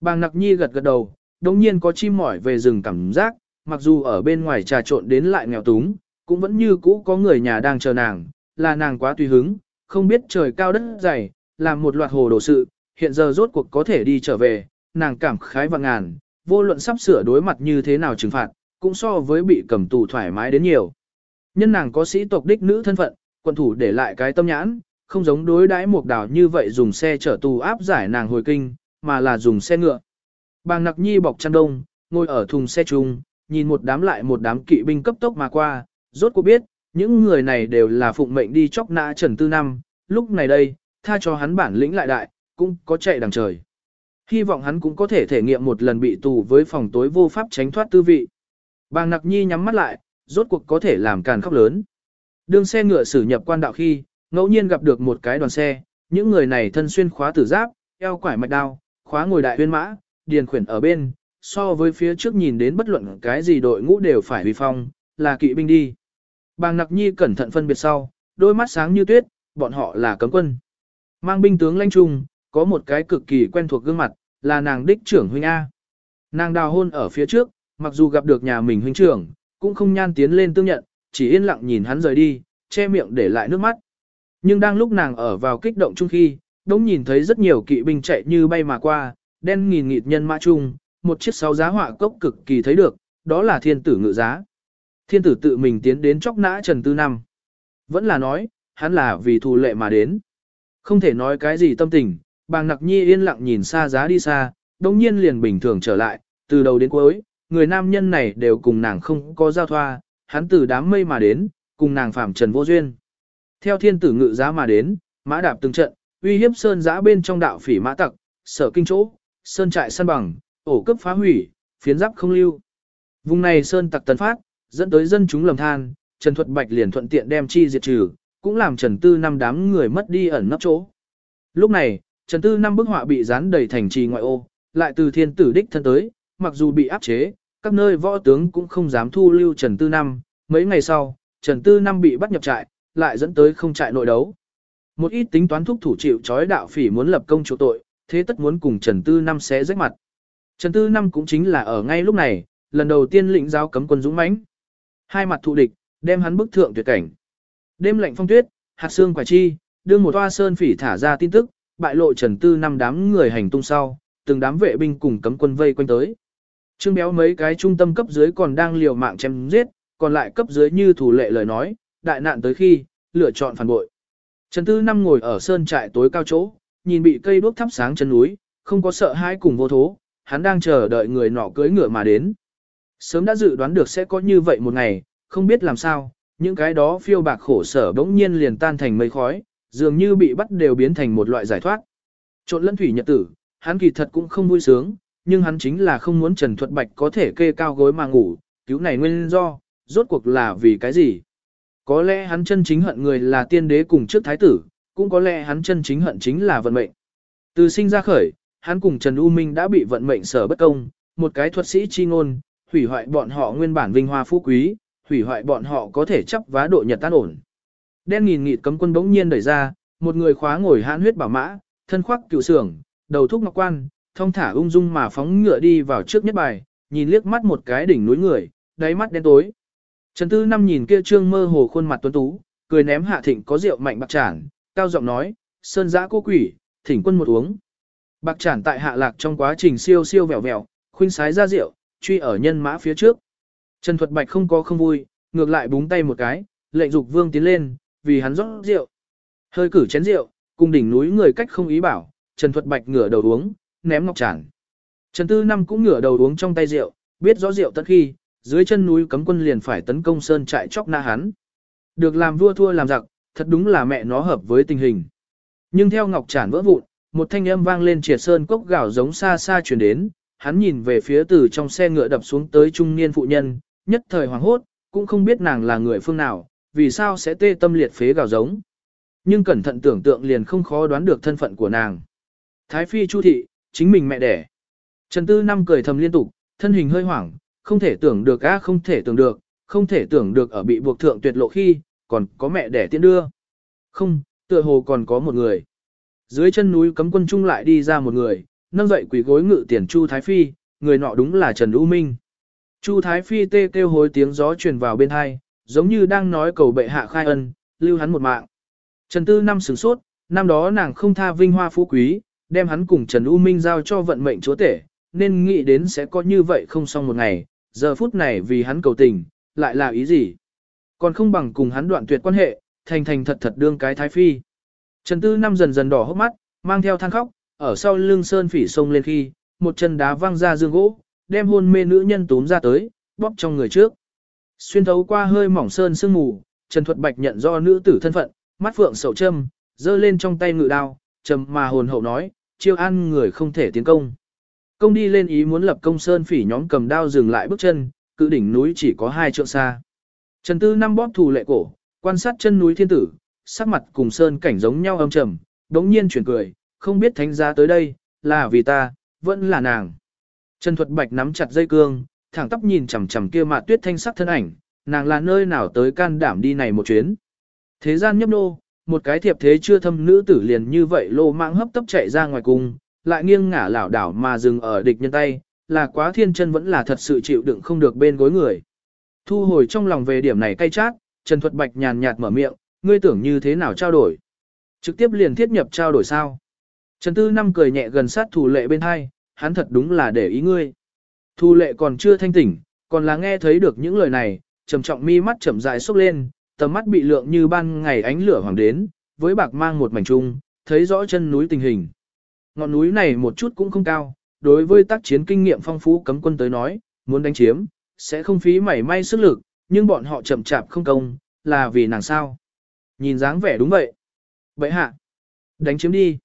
Bàng nặc nhi gật gật đầu, đồng nhiên có chim mỏi về rừng cảm giác, mặc dù ở bên ngoài trà trộn đến lại nghèo túng, cũng vẫn như cũ có người nhà đang chờ nàng, là nàng quá tùy hứng, không biết trời cao đất dày, làm một loạt hồ đồ sự, hiện giờ rốt cuộc có thể đi trở về, nàng cảm khái và ngàn, vô luận sắp sửa đối mặt như thế nào trừng phạt, cũng so với bị cầm tù thoải mái đến nhiều. Nhân nàng có sĩ tộc đích nữ thân phận, quận thủ để lại cái tâm nhãn, không giống đối đãi mục đảo như vậy dùng xe chở tù áp giải nàng hồi kinh, mà là dùng xe ngựa. Bàng nặc nhi bọc chăn đông, ngồi ở thùng xe chung, nhìn một đám lại một đám kỵ binh cấp tốc mà qua, rốt cuộc biết, những người này đều là phụng mệnh đi chóc nã Trần Tư Năm, lúc này đây, tha cho hắn bản lĩnh lại đại, cũng có chạy đằng trời. Hy vọng hắn cũng có thể thể nghiệm một lần bị tù với phòng tối vô pháp tránh thoát tư vị. Bàng nặc nhi nhắm mắt lại, rốt cuộc có thể làm càn khóc lớn. Đường xe ngựa xử nhập quan đạo khi, ngẫu nhiên gặp được một cái đoàn xe, những người này thân xuyên khóa tử giáp, eo quải mạch đao, khóa ngồi đại huyên mã, điền khuyển ở bên, so với phía trước nhìn đến bất luận cái gì đội ngũ đều phải huy phong, là kỵ binh đi. Bàng nặc nhi cẩn thận phân biệt sau, đôi mắt sáng như tuyết, bọn họ là cấm quân. Mang binh tướng lãnh trung, có một cái cực kỳ quen thuộc gương mặt, là nàng đích trưởng huynh A. Nàng đào hôn ở phía trước, mặc dù gặp được nhà mình huynh trưởng, cũng không nhan tiến lên tương nhận, chỉ yên lặng nhìn hắn rời đi, che miệng để lại nước mắt. Nhưng đang lúc nàng ở vào kích động chung khi, đống nhìn thấy rất nhiều kỵ binh chạy như bay mà qua, đen nghìn nghịt nhân mã chung, một chiếc sáu giá họa cốc cực kỳ thấy được, đó là thiên tử ngự giá. Thiên tử tự mình tiến đến chóc nã Trần Tư Năm. Vẫn là nói, hắn là vì thù lệ mà đến. Không thể nói cái gì tâm tình, bàng nặc nhi yên lặng nhìn xa giá đi xa, đồng nhiên liền bình thường trở lại, từ đầu đến cuối, người nam nhân này đều cùng nàng không có giao thoa, hắn từ đám mây mà đến, cùng nàng phạm trần vô duyên. Theo thiên tử ngự giá mà đến, mã đạp từng trận, uy hiếp sơn giã bên trong đạo phỉ mã tặc, sở kinh chỗ, sơn trại săn bằng, ổ cấp phá hủy, phiến giáp không lưu. Vùng này sơn tặc tấn phát, dẫn tới dân chúng lầm than, Trần Thuật Bạch liền thuận tiện đem chi diệt trừ, cũng làm Trần Tư năm đám người mất đi ẩn nấp chỗ. Lúc này, Trần Tư năm bức họa bị dán đầy thành trì ngoại ô, lại từ thiên tử đích thân tới, mặc dù bị áp chế, các nơi võ tướng cũng không dám thu lưu Trần Tư năm. Mấy ngày sau, Trần Tư năm bị bắt nhập trại, lại dẫn tới không trại nội đấu. Một ít tính toán thúc thủ chịu trói đạo phỉ muốn lập công chỗ tội, thế tất muốn cùng Trần Tư năm xé rách mặt. Trần Tư năm cũng chính là ở ngay lúc này, lần đầu tiên lĩnh giáo cấm quân dũng mãnh. Hai mặt thụ địch, đem hắn bức thượng tuyệt cảnh. Đêm lạnh phong tuyết, hạt xương quả chi, đương một toa sơn phỉ thả ra tin tức, bại lộ Trần Tư năm đám người hành tung sau, từng đám vệ binh cùng cấm quân vây quanh tới. Trương béo mấy cái trung tâm cấp dưới còn đang liều mạng chém giết, còn lại cấp dưới như thủ lệ lời nói, đại nạn tới khi, lựa chọn phản bội. Trần Tư Năm ngồi ở sơn trại tối cao chỗ, nhìn bị cây đuốc thắp sáng chân núi, không có sợ hãi cùng vô thố, hắn đang chờ đợi người nọ cưới ngựa mà đến. Sớm đã dự đoán được sẽ có như vậy một ngày, không biết làm sao, những cái đó phiêu bạc khổ sở bỗng nhiên liền tan thành mây khói, dường như bị bắt đều biến thành một loại giải thoát. Trộn lẫn thủy nhật tử, hắn kỳ thật cũng không vui sướng, nhưng hắn chính là không muốn Trần Thuật Bạch có thể kê cao gối mà ngủ, cứu này nguyên do, rốt cuộc là vì cái gì? Có lẽ hắn chân chính hận người là tiên đế cùng trước thái tử, cũng có lẽ hắn chân chính hận chính là vận mệnh. Từ sinh ra khởi, hắn cùng Trần U Minh đã bị vận mệnh sở bất công, một cái thuật sĩ chi ngôn, hủy hoại bọn họ nguyên bản vinh hoa phú quý, hủy hoại bọn họ có thể chấp vá độ nhật tan ổn. Đen nghìn nghịt cấm quân bỗng nhiên đẩy ra, một người khóa ngồi hãn huyết bảo mã, thân khoác cựu sưởng, đầu thúc ngọc quan, thông thả ung dung mà phóng ngựa đi vào trước nhất bài, nhìn liếc mắt một cái đỉnh núi người, đáy mắt đen tối. Trần Tư Năm nhìn kia trương mơ hồ khuôn mặt tuấn tú, cười ném hạ thịnh có rượu mạnh bạc trản, cao giọng nói, sơn giã cô quỷ, thỉnh quân một uống. Bạc trản tại hạ lạc trong quá trình siêu siêu vẹo vẹo, khuynh sái ra rượu, truy ở nhân mã phía trước. Trần Thuật Bạch không có không vui, ngược lại búng tay một cái, lệnh dục vương tiến lên, vì hắn rót rượu. Hơi cử chén rượu, cùng đỉnh núi người cách không ý bảo, Trần Thuật Bạch ngửa đầu uống, ném ngọc tràn. Trần Tư Năm cũng ngửa đầu uống trong tay rượu, biết rõ rượu tất khi, dưới chân núi cấm quân liền phải tấn công sơn trại chóc na hắn. Được làm vua thua làm giặc, thật đúng là mẹ nó hợp với tình hình. Nhưng theo ngọc tràn vỡ vụn, một thanh âm vang lên triệt sơn cốc gạo giống xa xa truyền đến, hắn nhìn về phía từ trong xe ngựa đập xuống tới trung niên phụ nhân, nhất thời hoàng hốt, cũng không biết nàng là người phương nào, vì sao sẽ tê tâm liệt phế gạo giống. Nhưng cẩn thận tưởng tượng liền không khó đoán được thân phận của nàng. Thái phi Chu thị, chính mình mẹ đẻ. Trần Tư Năm cười thầm liên tục, thân hình hơi hoảng, không thể tưởng được a không thể tưởng được, không thể tưởng được ở bị buộc thượng tuyệt lộ khi, còn có mẹ đẻ tiễn đưa. Không, tựa hồ còn có một người. Dưới chân núi cấm quân trung lại đi ra một người, nâng dậy quỷ gối ngự tiền Chu Thái Phi, người nọ đúng là Trần U Minh. Chu Thái Phi tê kêu hối tiếng gió truyền vào bên hai, giống như đang nói cầu bệ hạ khai ân, lưu hắn một mạng. Trần Tư năm sửng sốt, năm đó nàng không tha vinh hoa phú quý, đem hắn cùng Trần U Minh giao cho vận mệnh chúa tể, nên nghĩ đến sẽ có như vậy không xong một ngày, giờ phút này vì hắn cầu tình, lại là ý gì? Còn không bằng cùng hắn đoạn tuyệt quan hệ, thành thành thật thật đương cái thái phi. Trần Tư năm dần dần đỏ hốc mắt, mang theo than khóc, ở sau lưng sơn phỉ sông lên khi, một chân đá văng ra dương gỗ, đem hôn mê nữ nhân túm ra tới, bóp trong người trước. Xuyên thấu qua hơi mỏng sơn sương mù, Trần Thuật Bạch nhận do nữ tử thân phận, mắt phượng sầu châm, giơ lên trong tay ngự đao, trầm mà hồn hậu nói, chiêu an người không thể tiến công. Công đi lên ý muốn lập công sơn phỉ nhóm cầm đao dừng lại bước chân, cự đỉnh núi chỉ có hai trượng xa. Trần Tư năm bóp thủ lệ cổ, quan sát chân núi thiên tử, sắc mặt cùng sơn cảnh giống nhau âm trầm, đống nhiên chuyển cười, không biết thánh giá tới đây, là vì ta, vẫn là nàng. Trần Thuật Bạch nắm chặt dây cương, thẳng tóc nhìn chằm chằm kia mạ tuyết thanh sắc thân ảnh, nàng là nơi nào tới can đảm đi này một chuyến. Thế gian nhấp nô, một cái thiệp thế chưa thâm nữ tử liền như vậy lô mạng hấp tấp chạy ra ngoài cung, lại nghiêng ngả lảo đảo mà dừng ở địch nhân tay, là quá thiên chân vẫn là thật sự chịu đựng không được bên gối người. Thu hồi trong lòng về điểm này cay chát, Trần Thuật Bạch nhàn nhạt mở miệng, ngươi tưởng như thế nào trao đổi. Trực tiếp liền thiết nhập trao đổi sao. Trần Tư Năm cười nhẹ gần sát thủ lệ bên hai, hắn thật đúng là để ý ngươi. Thu lệ còn chưa thanh tỉnh, còn là nghe thấy được những lời này, trầm trọng mi mắt chậm rãi xúc lên, tầm mắt bị lượng như ban ngày ánh lửa hoàng đến, với bạc mang một mảnh trung, thấy rõ chân núi tình hình. Ngọn núi này một chút cũng không cao, đối với tác chiến kinh nghiệm phong phú cấm quân tới nói, muốn đánh chiếm, sẽ không phí mảy may sức lực, nhưng bọn họ chậm chạp không công, là vì nàng sao. Nhìn dáng vẻ đúng vậy. Vậy hạ, đánh chiếm đi.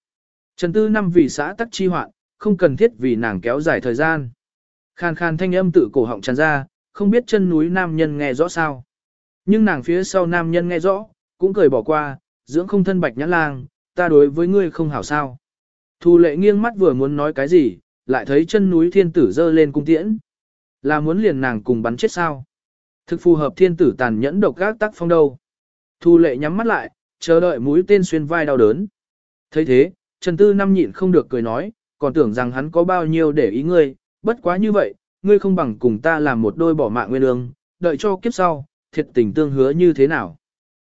Trần Tư năm vì xã tắc chi hoạn, không cần thiết vì nàng kéo dài thời gian. Khan khan thanh âm tự cổ họng tràn ra, không biết chân núi nam nhân nghe rõ sao. Nhưng nàng phía sau nam nhân nghe rõ, cũng cười bỏ qua, dưỡng không thân bạch nhãn lang, ta đối với ngươi không hảo sao. Thu lệ nghiêng mắt vừa muốn nói cái gì, lại thấy chân núi thiên tử dơ lên cung tiễn. Là muốn liền nàng cùng bắn chết sao. Thực phù hợp thiên tử tàn nhẫn độc gác tác phong đâu. Thu lệ nhắm mắt lại, chờ đợi mũi tên xuyên vai đau đớn. thấy thế, Trần Tư Năm nhịn không được cười nói, còn tưởng rằng hắn có bao nhiêu để ý ngươi, bất quá như vậy, ngươi không bằng cùng ta làm một đôi bỏ mạng nguyên ương, đợi cho kiếp sau, thiệt tình tương hứa như thế nào.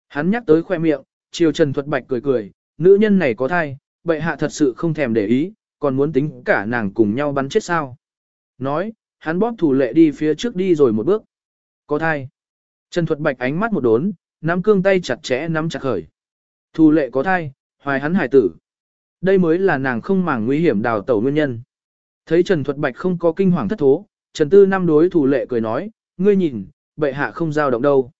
Hắn nhắc tới khoe miệng, chiều Trần Thuật Bạch cười cười, nữ nhân này có thai, bệ hạ thật sự không thèm để ý, còn muốn tính cả nàng cùng nhau bắn chết sao. Nói, hắn bóp thủ lệ đi phía trước đi rồi một bước. Có thai. Trần Thuật Bạch ánh mắt một đốn, nắm cương tay chặt chẽ nắm chặt khởi. thủ lệ có thai, hoài hắn hải tử. Đây mới là nàng không màng nguy hiểm đào tẩu nguyên nhân. Thấy Trần Thuật Bạch không có kinh hoàng thất thố, Trần Tư năm đối thủ lệ cười nói, ngươi nhìn, bệ hạ không giao động đâu.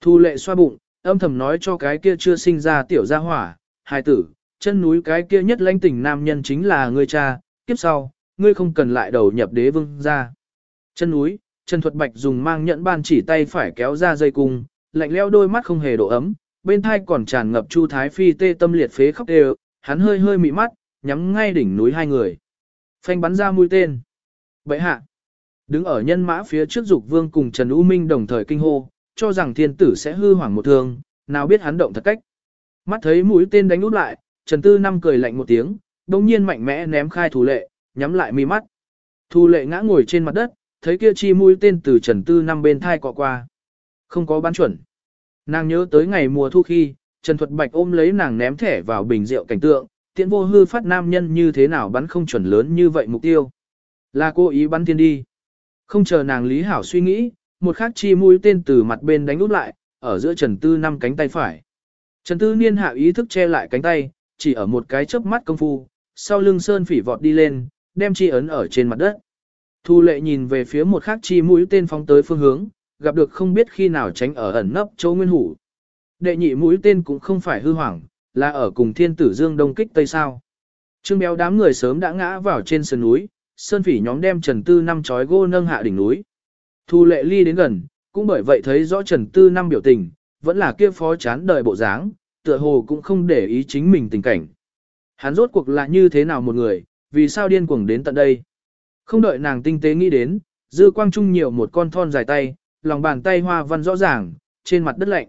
Thu lệ xoa bụng, âm thầm nói cho cái kia chưa sinh ra tiểu gia hỏa, hài tử, chân núi cái kia nhất lãnh tình nam nhân chính là ngươi cha, kiếp sau, ngươi không cần lại đầu nhập đế vương ra. Chân núi, Trần Thuật Bạch dùng mang nhẫn ban chỉ tay phải kéo ra dây cung, lạnh leo đôi mắt không hề độ ấm, bên thai còn tràn ngập Chu Thái Phi tê tâm liệt phế khóc đều, hắn hơi hơi mị mắt, nhắm ngay đỉnh núi hai người. Phanh bắn ra mũi tên. Bậy hạ, đứng ở nhân mã phía trước dục vương cùng Trần U Minh đồng thời kinh hô, cho rằng thiên tử sẽ hư hoảng một thương, nào biết hắn động thật cách. Mắt thấy mũi tên đánh út lại, Trần Tư Năm cười lạnh một tiếng, đồng nhiên mạnh mẽ ném khai thủ lệ, nhắm lại mi mắt. thủ lệ ngã ngồi trên mặt đất, thấy kia chi mũi tên từ Trần Tư Năm bên thai cọ qua. Không có bắn chuẩn. Nàng nhớ tới ngày mùa thu khi, Trần Thuật Bạch ôm lấy nàng ném thẻ vào bình rượu cảnh tượng, tiện vô hư phát nam nhân như thế nào bắn không chuẩn lớn như vậy mục tiêu. Là cô ý bắn thiên đi. Không chờ nàng Lý Hảo suy nghĩ, một khắc chi mũi tên từ mặt bên đánh út lại, ở giữa Trần Tư năm cánh tay phải. Trần Tư niên hạ ý thức che lại cánh tay, chỉ ở một cái chớp mắt công phu, sau lưng sơn phỉ vọt đi lên, đem chi ấn ở trên mặt đất. Thu lệ nhìn về phía một khắc chi mũi tên phóng tới phương hướng, gặp được không biết khi nào tránh ở ẩn nấp chỗ nguyên hủ. Đệ nhị mũi tên cũng không phải hư hoảng, là ở cùng thiên tử dương đông kích tây sao. Trương béo đám người sớm đã ngã vào trên sườn núi, sơn phỉ nhóm đem Trần Tư năm chói gô nâng hạ đỉnh núi. Thu lệ ly đến gần, cũng bởi vậy thấy rõ Trần Tư năm biểu tình, vẫn là kia phó chán đời bộ dáng, tựa hồ cũng không để ý chính mình tình cảnh. Hắn rốt cuộc là như thế nào một người, vì sao điên cuồng đến tận đây. Không đợi nàng tinh tế nghĩ đến, dư quang trung nhiều một con thon dài tay, lòng bàn tay hoa văn rõ ràng, trên mặt đất lạnh.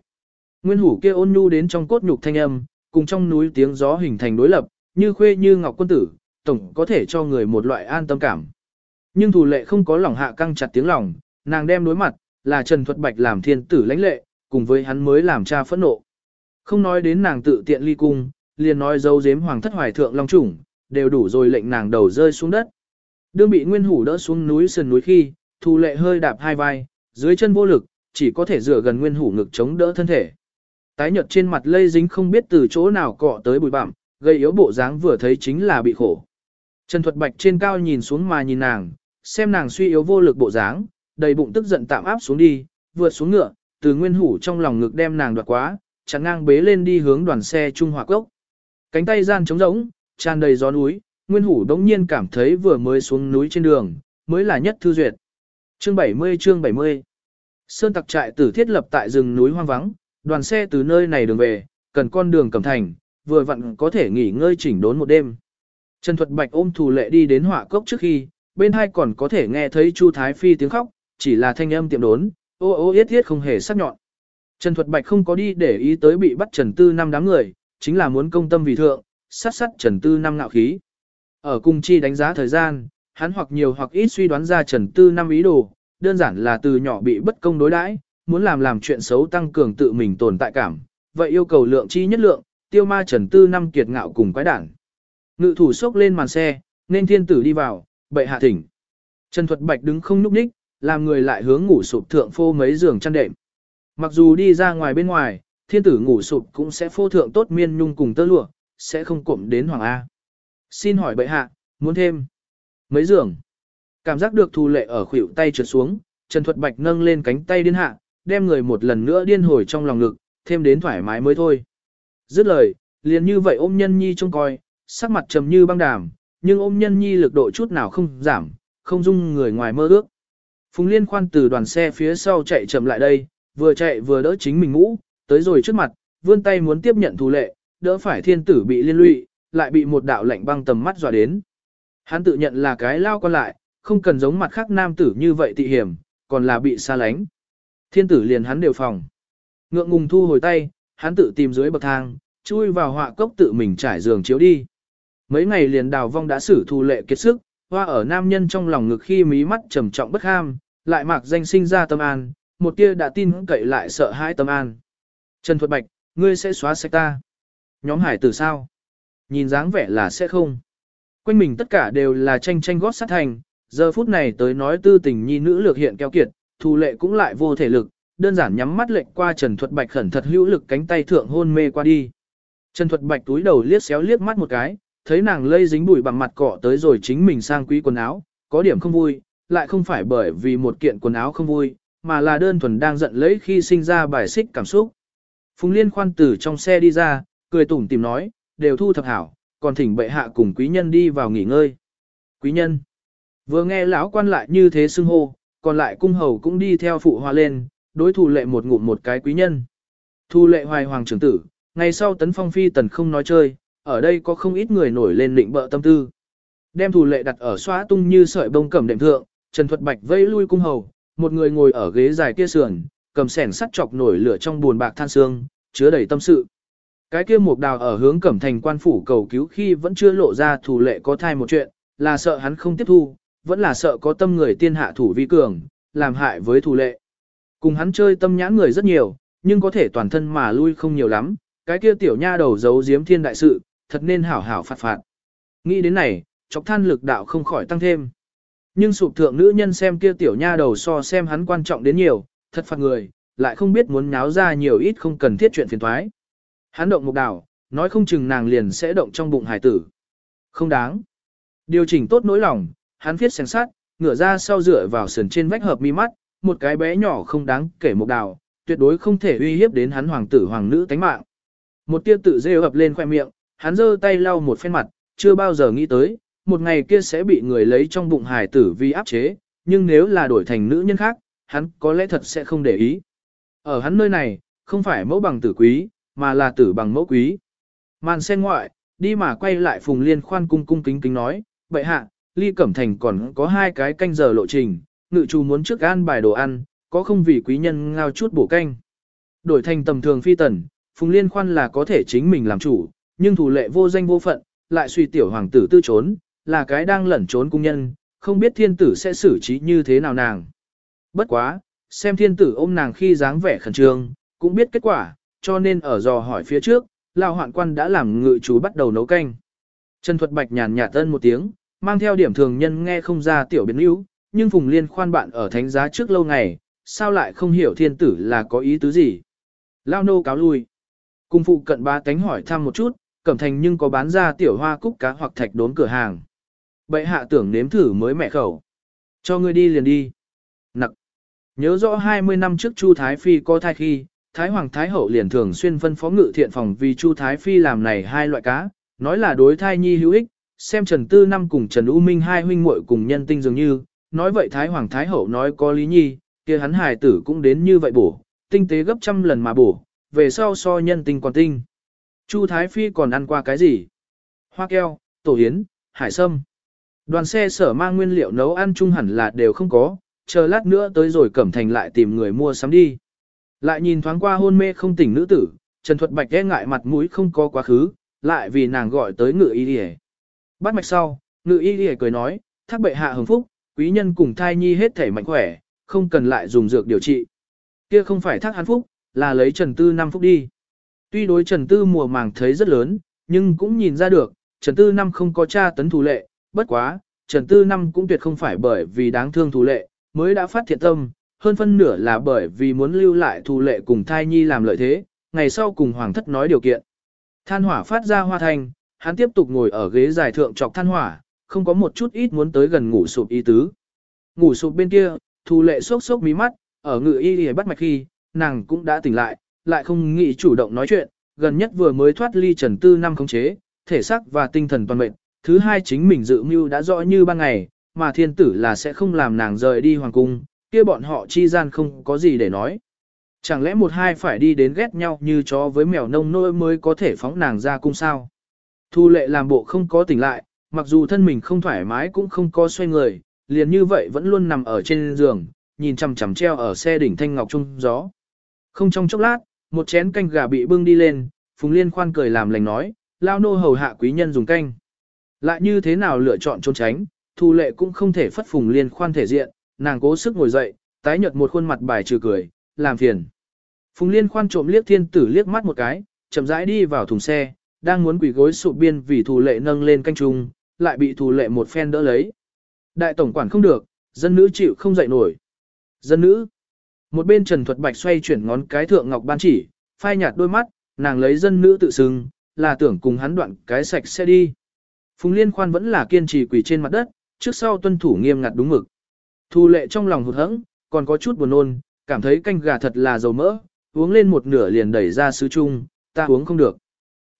Nguyên hủ kia ôn nhu đến trong cốt nhục thanh âm, cùng trong núi tiếng gió hình thành đối lập, như khuê như ngọc quân tử, tổng có thể cho người một loại an tâm cảm. Nhưng thủ lệ không có lòng hạ căng chặt tiếng lòng, nàng đem đối mặt, là Trần Thuật Bạch làm thiên tử lãnh lệ, cùng với hắn mới làm cha phẫn nộ. Không nói đến nàng tự tiện ly cung, liền nói dấu giếm hoàng thất hoài thượng long chủng, đều đủ rồi lệnh nàng đầu rơi xuống đất. Đương bị nguyên hủ đỡ xuống núi sườn núi khi, thủ lệ hơi đạp hai vai, dưới chân vô lực, chỉ có thể dựa gần nguyên hủ ngực chống đỡ thân thể. Tái nhợt trên mặt lây dính không biết từ chỗ nào cọ tới bụi bặm, gây yếu bộ dáng vừa thấy chính là bị khổ. Trần Thuật Bạch trên cao nhìn xuống mà nhìn nàng, xem nàng suy yếu vô lực bộ dáng, đầy bụng tức giận tạm áp xuống đi, vượt xuống ngựa, từ nguyên hủ trong lòng ngực đem nàng đoạt quá, chẳng ngang bế lên đi hướng đoàn xe trung hòa cốc. Cánh tay gian trống rỗng, tràn đầy gió núi, nguyên hủ đống nhiên cảm thấy vừa mới xuống núi trên đường, mới là nhất thư duyệt. Chương 70 chương 70 Sơn tặc trại tử thiết lập tại rừng núi hoang vắng, đoàn xe từ nơi này đường về, cần con đường cầm thành, vừa vặn có thể nghỉ ngơi chỉnh đốn một đêm. Trần Thuật Bạch ôm thù lệ đi đến hỏa cốc trước khi, bên hai còn có thể nghe thấy Chu Thái Phi tiếng khóc, chỉ là thanh âm tiệm đốn, ô ô yết yết không hề sắc nhọn. Trần Thuật Bạch không có đi để ý tới bị bắt Trần Tư năm đám người, chính là muốn công tâm vì thượng, sát sát Trần Tư năm ngạo khí. Ở cùng chi đánh giá thời gian, hắn hoặc nhiều hoặc ít suy đoán ra Trần Tư năm ý đồ, đơn giản là từ nhỏ bị bất công đối đãi, muốn làm làm chuyện xấu tăng cường tự mình tồn tại cảm, vậy yêu cầu lượng chi nhất lượng, tiêu ma Trần Tư năm kiệt ngạo cùng quái đản. Ngự thủ sốc lên màn xe, nên thiên tử đi vào, bệ hạ thỉnh. Trần Thuật Bạch đứng không nhúc nhích, làm người lại hướng ngủ sụp thượng phô mấy giường chăn đệm. Mặc dù đi ra ngoài bên ngoài, thiên tử ngủ sụp cũng sẽ phô thượng tốt miên nhung cùng tơ lụa, sẽ không cụm đến hoàng A. Xin hỏi bệ hạ, muốn thêm mấy giường. Cảm giác được thù lệ ở khuỷu tay trượt xuống, Trần Thuật Bạch nâng lên cánh tay điên hạ, đem người một lần nữa điên hồi trong lòng ngực, thêm đến thoải mái mới thôi. Dứt lời, liền như vậy ôm nhân nhi trông coi, sắc mặt trầm như băng đàm, nhưng ôm nhân nhi lực độ chút nào không giảm, không dung người ngoài mơ ước. Phùng Liên khoan từ đoàn xe phía sau chạy chậm lại đây, vừa chạy vừa đỡ chính mình ngũ, tới rồi trước mặt, vươn tay muốn tiếp nhận thù lệ, đỡ phải thiên tử bị liên lụy, lại bị một đạo lạnh băng tầm mắt dọa đến. Hắn tự nhận là cái lao con lại, không cần giống mặt khác nam tử như vậy tị hiểm, còn là bị xa lánh. Thiên tử liền hắn đều phòng. Ngượng ngùng thu hồi tay, hắn tự tìm dưới bậc thang, chui vào họa cốc tự mình trải giường chiếu đi. Mấy ngày liền đào vong đã xử thù lệ kiệt sức, hoa ở nam nhân trong lòng ngực khi mí mắt trầm trọng bất ham, lại mặc danh sinh ra tâm an, một tia đã tin cậy lại sợ hãi tâm an. Trần Thuật Bạch, ngươi sẽ xóa sạch ta. Nhóm hải tử sao? Nhìn dáng vẻ là sẽ không. Quanh mình tất cả đều là tranh tranh gót sát thành, giờ phút này tới nói tư tình nhi nữ lược hiện keo kiệt, thù lệ cũng lại vô thể lực, đơn giản nhắm mắt lệnh qua Trần Thuật Bạch khẩn thật hữu lực cánh tay thượng hôn mê qua đi. Trần Thuật Bạch túi đầu liếc xéo liếc mắt một cái, thấy nàng lây dính bụi bằng mặt cọ tới rồi chính mình sang quý quần áo, có điểm không vui, lại không phải bởi vì một kiện quần áo không vui, mà là đơn thuần đang giận lấy khi sinh ra bài xích cảm xúc. Phùng Liên khoan từ trong xe đi ra, cười tủm tìm nói, đều thu thập hảo, còn thỉnh bệ hạ cùng quý nhân đi vào nghỉ ngơi. Quý nhân. Vừa nghe lão quan lại như thế xưng hô, còn lại cung hầu cũng đi theo phụ hoa lên, đối thủ lệ một ngụm một cái quý nhân. Thu lệ hoài hoàng trưởng tử, ngày sau tấn phong phi tần không nói chơi, ở đây có không ít người nổi lên định bợ tâm tư. Đem thủ lệ đặt ở xóa tung như sợi bông cẩm đệm thượng, Trần Thuật Bạch vây lui cung hầu, một người ngồi ở ghế dài kia sườn, cầm sẻn sắt chọc nổi lửa trong buồn bạc than xương, chứa đầy tâm sự. Cái kia mục đào ở hướng cẩm thành quan phủ cầu cứu khi vẫn chưa lộ ra thủ lệ có thai một chuyện, là sợ hắn không tiếp thu, vẫn là sợ có tâm người tiên hạ thủ vi cường, làm hại với thủ lệ. Cùng hắn chơi tâm nhãn người rất nhiều, nhưng có thể toàn thân mà lui không nhiều lắm, cái kia tiểu nha đầu giấu giếm thiên đại sự, thật nên hảo hảo phạt phạt. Nghĩ đến này, chọc than lực đạo không khỏi tăng thêm. Nhưng sụp thượng nữ nhân xem kia tiểu nha đầu so xem hắn quan trọng đến nhiều, thật phạt người, lại không biết muốn nháo ra nhiều ít không cần thiết chuyện phiền thoái. Hắn động mục đảo, nói không chừng nàng liền sẽ động trong bụng hải tử. Không đáng. Điều chỉnh tốt nỗi lòng, hắn viết sáng sát, ngửa ra sau dựa vào sườn trên vách hợp mi mắt, một cái bé nhỏ không đáng kể mục đảo, tuyệt đối không thể uy hiếp đến hắn hoàng tử hoàng nữ tánh mạng. Một tia tự rêu hợp lên khoe miệng, hắn giơ tay lau một phen mặt, chưa bao giờ nghĩ tới, một ngày kia sẽ bị người lấy trong bụng hải tử vì áp chế, nhưng nếu là đổi thành nữ nhân khác, hắn có lẽ thật sẽ không để ý. Ở hắn nơi này, không phải mẫu bằng tử quý, mà là tử bằng mẫu quý. Màn sen ngoại, đi mà quay lại Phùng Liên khoan cung cung kính kính nói, vậy hạ, ly cẩm thành còn có hai cái canh giờ lộ trình, ngự chủ muốn trước ăn bài đồ ăn, có không vì quý nhân ngao chút bổ canh. Đổi thành tầm thường phi tần, Phùng Liên khoan là có thể chính mình làm chủ, nhưng thủ lệ vô danh vô phận, lại suy tiểu hoàng tử tư trốn, là cái đang lẩn trốn cung nhân, không biết thiên tử sẽ xử trí như thế nào nàng. Bất quá, xem thiên tử ôm nàng khi dáng vẻ khẩn trương, cũng biết kết quả, cho nên ở dò hỏi phía trước, lao hoạn quan đã làm ngự chú bắt đầu nấu canh. Trần Thuật Bạch nhàn nhạt tân một tiếng, mang theo điểm thường nhân nghe không ra tiểu biến yếu, nhưng Phùng Liên khoan bạn ở thánh giá trước lâu ngày, sao lại không hiểu thiên tử là có ý tứ gì. Lao nô cáo lui. Cung phụ cận ba tánh hỏi thăm một chút, cẩm thành nhưng có bán ra tiểu hoa cúc cá hoặc thạch đốn cửa hàng. Bệ hạ tưởng nếm thử mới mẹ khẩu. Cho ngươi đi liền đi. Nặc. Nhớ rõ 20 năm trước Chu Thái Phi có thai khi, Thái Hoàng Thái Hậu liền thường xuyên phân phó ngự thiện phòng vì Chu Thái Phi làm này hai loại cá, nói là đối thai nhi hữu ích, xem Trần Tư Năm cùng Trần U Minh hai huynh muội cùng nhân tinh dường như, nói vậy Thái Hoàng Thái Hậu nói có lý nhi, kia hắn hài tử cũng đến như vậy bổ, tinh tế gấp trăm lần mà bổ, về sau so nhân tinh còn tinh. Chu Thái Phi còn ăn qua cái gì? Hoa keo, tổ hiến, hải sâm. Đoàn xe sở mang nguyên liệu nấu ăn chung hẳn là đều không có, chờ lát nữa tới rồi cẩm thành lại tìm người mua sắm đi. Lại nhìn thoáng qua hôn mê không tỉnh nữ tử, Trần Thuật Bạch e ngại mặt mũi không có quá khứ, lại vì nàng gọi tới ngự y đi Bắt mạch sau, ngự y đi cười nói, thác bệ hạ hưởng phúc, quý nhân cùng thai nhi hết thể mạnh khỏe, không cần lại dùng dược điều trị. Kia không phải thác hắn phúc, là lấy Trần Tư năm phúc đi. Tuy đối Trần Tư mùa màng thấy rất lớn, nhưng cũng nhìn ra được, Trần Tư năm không có cha tấn thù lệ, bất quá, Trần Tư năm cũng tuyệt không phải bởi vì đáng thương thù lệ, mới đã phát thiện tâm, hơn phân nửa là bởi vì muốn lưu lại thù lệ cùng thai nhi làm lợi thế, ngày sau cùng hoàng thất nói điều kiện. Than hỏa phát ra hoa thanh, hắn tiếp tục ngồi ở ghế dài thượng chọc than hỏa, không có một chút ít muốn tới gần ngủ sụp ý tứ. Ngủ sụp bên kia, thù lệ sốc sốc mí mắt, ở ngự y y bắt mạch khi, nàng cũng đã tỉnh lại, lại không nghĩ chủ động nói chuyện, gần nhất vừa mới thoát ly trần tư năm khống chế, thể xác và tinh thần toàn mệnh, thứ hai chính mình dự mưu đã rõ như ban ngày, mà thiên tử là sẽ không làm nàng rời đi hoàng cung, kia bọn họ chi gian không có gì để nói. Chẳng lẽ một hai phải đi đến ghét nhau như chó với mèo nông nôi mới có thể phóng nàng ra cung sao? Thu lệ làm bộ không có tỉnh lại, mặc dù thân mình không thoải mái cũng không có xoay người, liền như vậy vẫn luôn nằm ở trên giường, nhìn chằm chằm treo ở xe đỉnh thanh ngọc trung gió. Không trong chốc lát, một chén canh gà bị bưng đi lên, Phùng Liên khoan cười làm lành nói, lao nô hầu hạ quý nhân dùng canh. Lại như thế nào lựa chọn trốn tránh, Thu lệ cũng không thể phất Phùng Liên khoan thể diện, nàng cố sức ngồi dậy, tái nhợt một khuôn mặt bài trừ cười, làm phiền. Phùng Liên khoan trộm liếc thiên tử liếc mắt một cái, chậm rãi đi vào thùng xe, đang muốn quỳ gối sụp biên vì thủ lệ nâng lên canh trùng, lại bị thủ lệ một phen đỡ lấy. Đại tổng quản không được, dân nữ chịu không dậy nổi. Dân nữ. Một bên Trần Thuật Bạch xoay chuyển ngón cái thượng ngọc ban chỉ, phai nhạt đôi mắt, nàng lấy dân nữ tự xưng, là tưởng cùng hắn đoạn cái sạch sẽ đi. Phùng Liên Khoan vẫn là kiên trì quỳ trên mặt đất, trước sau tuân thủ nghiêm ngặt đúng mực. Thu lệ trong lòng hụt hẫng, còn có chút buồn nôn, cảm thấy canh gà thật là dầu mỡ, uống lên một nửa liền đẩy ra sứ chung, ta uống không được.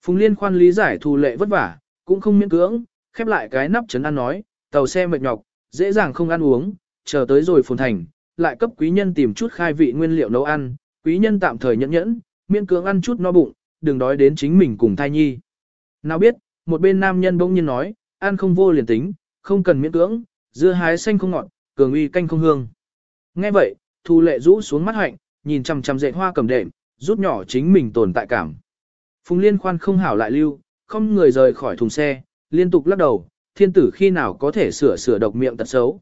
Phùng Liên Khoan lý giải thu lệ vất vả, cũng không miễn cưỡng, khép lại cái nắp chấn ăn nói, tàu xe mệt nhọc, dễ dàng không ăn uống, chờ tới rồi phồn thành, lại cấp quý nhân tìm chút khai vị nguyên liệu nấu ăn, quý nhân tạm thời nhẫn nhẫn, miễn cưỡng ăn chút no bụng, đừng đói đến chính mình cùng thai nhi. Nào biết, một bên nam nhân bỗng nhiên nói, ăn không vô liền tính, không cần miễn cưỡng, dưa hái xanh không ngọt, cường uy canh không hương. Nghe vậy, Thu Lệ rũ xuống mắt hạnh, nhìn chằm chằm dệt hoa cầm đệm, rút nhỏ chính mình tồn tại cảm. Phùng Liên khoan không hảo lại lưu, không người rời khỏi thùng xe, liên tục lắc đầu, thiên tử khi nào có thể sửa sửa độc miệng tật xấu.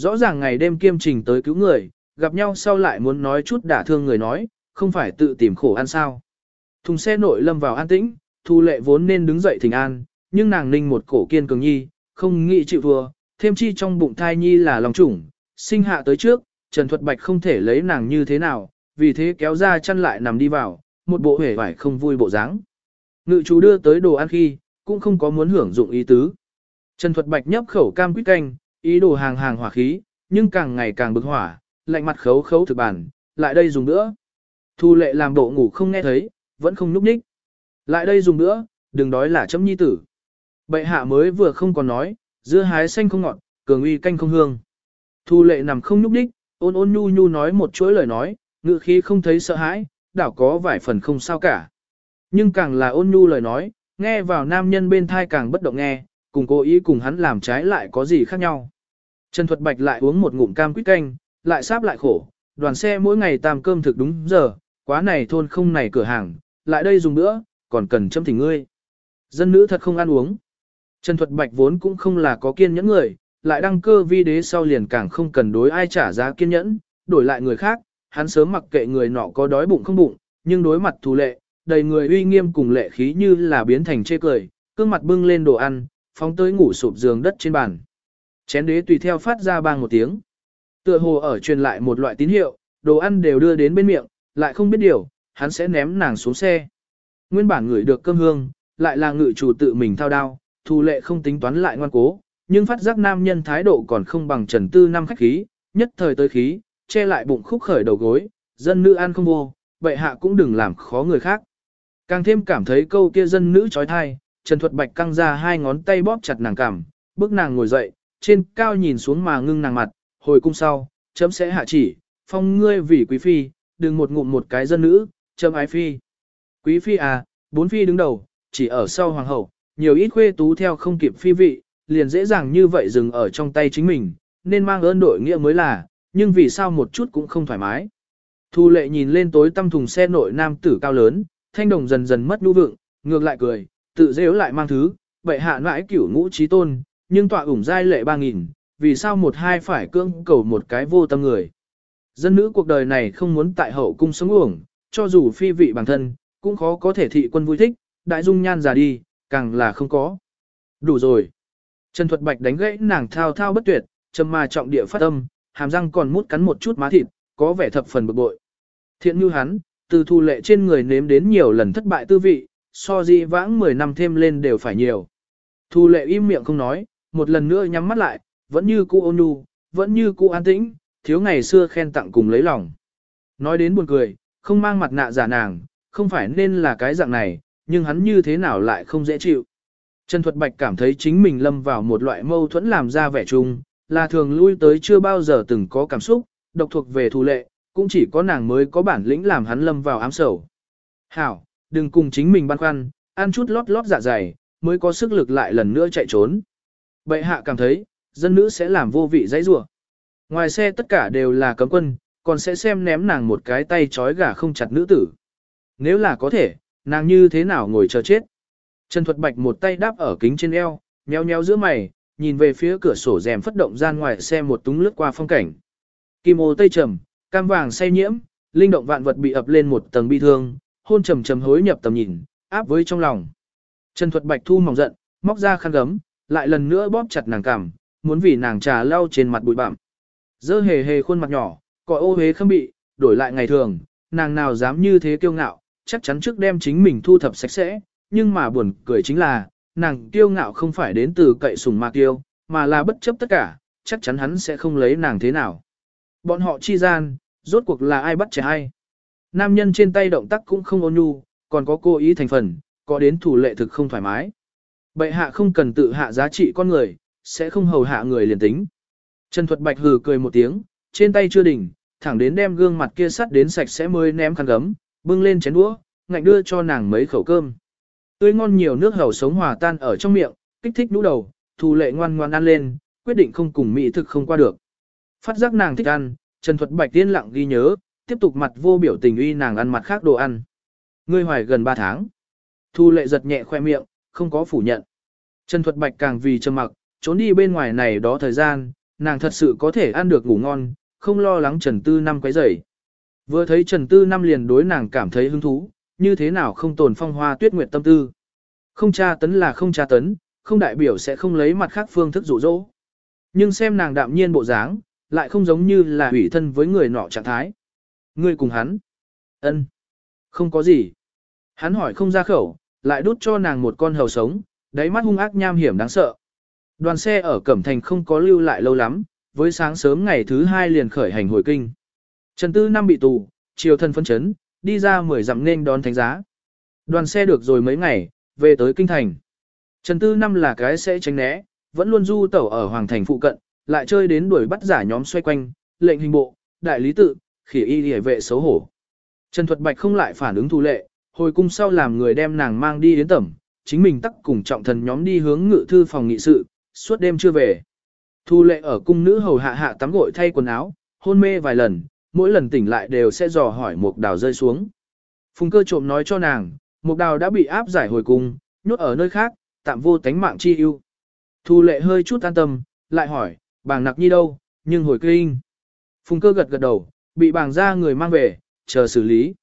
Rõ ràng ngày đêm kiêm trình tới cứu người, gặp nhau sau lại muốn nói chút đả thương người nói, không phải tự tìm khổ ăn sao. Thùng xe nội lâm vào an tĩnh, Thu Lệ vốn nên đứng dậy thỉnh an, nhưng nàng ninh một cổ kiên cường nhi, không nghĩ chịu thua, thêm chi trong bụng thai nhi là lòng chủng, sinh hạ tới trước, Trần Thuật Bạch không thể lấy nàng như thế nào, vì thế kéo ra chăn lại nằm đi vào, một bộ hề vải không vui bộ dáng. Ngự chú đưa tới đồ ăn khi, cũng không có muốn hưởng dụng ý tứ. Trần Thuật Bạch nhấp khẩu cam quýt canh, ý đồ hàng hàng hỏa khí, nhưng càng ngày càng bực hỏa, lạnh mặt khấu khấu thực bản, lại đây dùng nữa. Thu lệ làm bộ ngủ không nghe thấy, vẫn không núp ních. Lại đây dùng nữa, đừng đói là chấm nhi tử. Bệ hạ mới vừa không còn nói, dưa hái xanh không ngọt, cường uy canh không hương. Thu lệ nằm không núp ních, ôn ôn nhu nhu nói một chuỗi lời nói, ngự khí không thấy sợ hãi, đảo có vài phần không sao cả. Nhưng càng là ôn nhu lời nói, nghe vào nam nhân bên thai càng bất động nghe, cùng cố ý cùng hắn làm trái lại có gì khác nhau. Trần Thuật Bạch lại uống một ngụm cam quýt canh, lại sáp lại khổ, đoàn xe mỗi ngày tam cơm thực đúng giờ, quá này thôn không này cửa hàng, lại đây dùng nữa, còn cần châm thỉnh ngươi. Dân nữ thật không ăn uống. Trần Thuật Bạch vốn cũng không là có kiên nhẫn người, lại đăng cơ vi đế sau liền càng không cần đối ai trả giá kiên nhẫn, đổi lại người khác, hắn sớm mặc kệ người nọ có đói bụng không bụng, nhưng đối mặt thù lệ, đầy người uy nghiêm cùng lệ khí như là biến thành chê cười, cương mặt bưng lên đồ ăn, phóng tới ngủ sụp giường đất trên bàn. Chén đế tùy theo phát ra bang một tiếng. Tựa hồ ở truyền lại một loại tín hiệu, đồ ăn đều đưa đến bên miệng, lại không biết điều, hắn sẽ ném nàng xuống xe. Nguyên bản ngửi được cơm hương, lại là ngự chủ tự mình thao đao, thù lệ không tính toán lại ngoan cố, nhưng phát giác nam nhân thái độ còn không bằng trần tư năm khách khí, nhất thời tới khí, che lại bụng khúc khởi đầu gối, dân nữ ăn không vô, vậy hạ cũng đừng làm khó người khác. Càng thêm cảm thấy câu kia dân nữ trói thai, Trần Thuật Bạch căng ra hai ngón tay bóp chặt nàng cảm, bước nàng ngồi dậy, trên cao nhìn xuống mà ngưng nàng mặt, hồi cung sau, chấm sẽ hạ chỉ, phong ngươi vì quý phi, đừng một ngụm một cái dân nữ, chấm ái phi. Quý phi à, bốn phi đứng đầu, chỉ ở sau hoàng hậu, nhiều ít khuê tú theo không kịp phi vị, liền dễ dàng như vậy dừng ở trong tay chính mình, nên mang ơn đội nghĩa mới là, nhưng vì sao một chút cũng không thoải mái. Thu lệ nhìn lên tối tăm thùng xe nội nam tử cao lớn, thanh đồng dần dần mất nhu vượng, ngược lại cười, tự dễ lại mang thứ, vậy hạ nãi cửu ngũ trí tôn, nhưng tọa ủng giai lệ ba nghìn, vì sao một hai phải cưỡng cầu một cái vô tâm người. Dân nữ cuộc đời này không muốn tại hậu cung sống uổng, cho dù phi vị bản thân, cũng khó có thể thị quân vui thích, đại dung nhan già đi, càng là không có. Đủ rồi. Trần Thuật Bạch đánh gãy nàng thao thao bất tuyệt, trầm mà trọng địa phát âm, hàm răng còn mút cắn một chút má thịt, có vẻ thập phần bực bội. Thiện như hắn, từ thu lệ trên người nếm đến nhiều lần thất bại tư vị, so di vãng 10 năm thêm lên đều phải nhiều. Thu lệ im miệng không nói, một lần nữa nhắm mắt lại, vẫn như cũ ôn nhu, vẫn như cũ an tĩnh, thiếu ngày xưa khen tặng cùng lấy lòng. Nói đến buồn cười, không mang mặt nạ giả nàng, không phải nên là cái dạng này, nhưng hắn như thế nào lại không dễ chịu. Trần Thuật Bạch cảm thấy chính mình lâm vào một loại mâu thuẫn làm ra vẻ chung, là thường lui tới chưa bao giờ từng có cảm xúc, độc thuộc về thù lệ, cũng chỉ có nàng mới có bản lĩnh làm hắn lâm vào ám sầu. Hảo, đừng cùng chính mình băn khoăn, ăn chút lót lót dạ dày, mới có sức lực lại lần nữa chạy trốn. Bệ hạ cảm thấy, dân nữ sẽ làm vô vị dãy rủa. Ngoài xe tất cả đều là cấm quân, còn sẽ xem ném nàng một cái tay trói gà không chặt nữ tử. Nếu là có thể, nàng như thế nào ngồi chờ chết. Trần Thuật Bạch một tay đáp ở kính trên eo, nheo nheo giữa mày, nhìn về phía cửa sổ rèm phất động gian ngoài xe một túng lướt qua phong cảnh. Kim ô tây trầm, cam vàng say nhiễm, linh động vạn vật bị ập lên một tầng bi thương, hôn trầm trầm hối nhập tầm nhìn, áp với trong lòng. Trần Thuật Bạch thu mỏng giận, móc ra khăn gấm, lại lần nữa bóp chặt nàng cằm, muốn vì nàng trà lau trên mặt bụi bặm. Dơ hề hề khuôn mặt nhỏ, còi ô hế khâm bị, đổi lại ngày thường, nàng nào dám như thế kiêu ngạo, chắc chắn trước đem chính mình thu thập sạch sẽ, nhưng mà buồn cười chính là, nàng kiêu ngạo không phải đến từ cậy sùng mạc kiêu, mà là bất chấp tất cả, chắc chắn hắn sẽ không lấy nàng thế nào. Bọn họ chi gian, rốt cuộc là ai bắt trẻ ai. Nam nhân trên tay động tác cũng không ôn nhu, còn có cố ý thành phần, có đến thủ lệ thực không thoải mái. Bệ hạ không cần tự hạ giá trị con người, sẽ không hầu hạ người liền tính. Trần Thuật Bạch hừ cười một tiếng, trên tay chưa đỉnh, thẳng đến đem gương mặt kia sắt đến sạch sẽ mới ném khăn gấm, bưng lên chén đũa, ngạnh đưa cho nàng mấy khẩu cơm. Tươi ngon nhiều nước hầu sống hòa tan ở trong miệng, kích thích nhũ đầu, thù lệ ngoan ngoan ăn lên, quyết định không cùng mỹ thực không qua được. Phát giác nàng thích ăn, Trần Thuật Bạch tiên lặng ghi nhớ, tiếp tục mặt vô biểu tình uy nàng ăn mặt khác đồ ăn. Ngươi hoài gần 3 tháng. Thu lệ giật nhẹ khoe miệng, không có phủ nhận. Trần Thuật Bạch càng vì trầm mặc, trốn đi bên ngoài này đó thời gian, nàng thật sự có thể ăn được ngủ ngon, không lo lắng Trần Tư Năm quấy rầy. Vừa thấy Trần Tư Năm liền đối nàng cảm thấy hứng thú, như thế nào không tồn phong hoa tuyết nguyệt tâm tư. Không tra tấn là không tra tấn, không đại biểu sẽ không lấy mặt khác phương thức dụ dỗ. Nhưng xem nàng đạm nhiên bộ dáng, lại không giống như là ủy thân với người nọ trạng thái. Ngươi cùng hắn. ân, Không có gì. Hắn hỏi không ra khẩu, lại đút cho nàng một con hầu sống, đáy mắt hung ác nham hiểm đáng sợ. Đoàn xe ở Cẩm Thành không có lưu lại lâu lắm, với sáng sớm ngày thứ hai liền khởi hành hồi kinh. Trần Tư Năm bị tù, chiều thân phân chấn, đi ra mười dặm nên đón thánh giá. Đoàn xe được rồi mấy ngày, về tới kinh thành. Trần Tư Năm là cái sẽ tránh né, vẫn luôn du tẩu ở Hoàng Thành phụ cận, lại chơi đến đuổi bắt giả nhóm xoay quanh, lệnh hình bộ, đại lý tự, khỉ y hề vệ xấu hổ. Trần Thuật Bạch không lại phản ứng thu lệ, hồi cung sau làm người đem nàng mang đi yến tẩm, chính mình tắc cùng trọng thần nhóm đi hướng ngự thư phòng nghị sự, suốt đêm chưa về. Thu lệ ở cung nữ hầu hạ hạ tắm gội thay quần áo, hôn mê vài lần, mỗi lần tỉnh lại đều sẽ dò hỏi mục đào rơi xuống. Phùng cơ trộm nói cho nàng, mục đào đã bị áp giải hồi cung, nhốt ở nơi khác, tạm vô tánh mạng chi ưu. Thu lệ hơi chút an tâm, lại hỏi, bàng nặc nhi đâu, nhưng hồi kinh. Phùng cơ gật gật đầu, bị bàng ra người mang về, chờ xử lý.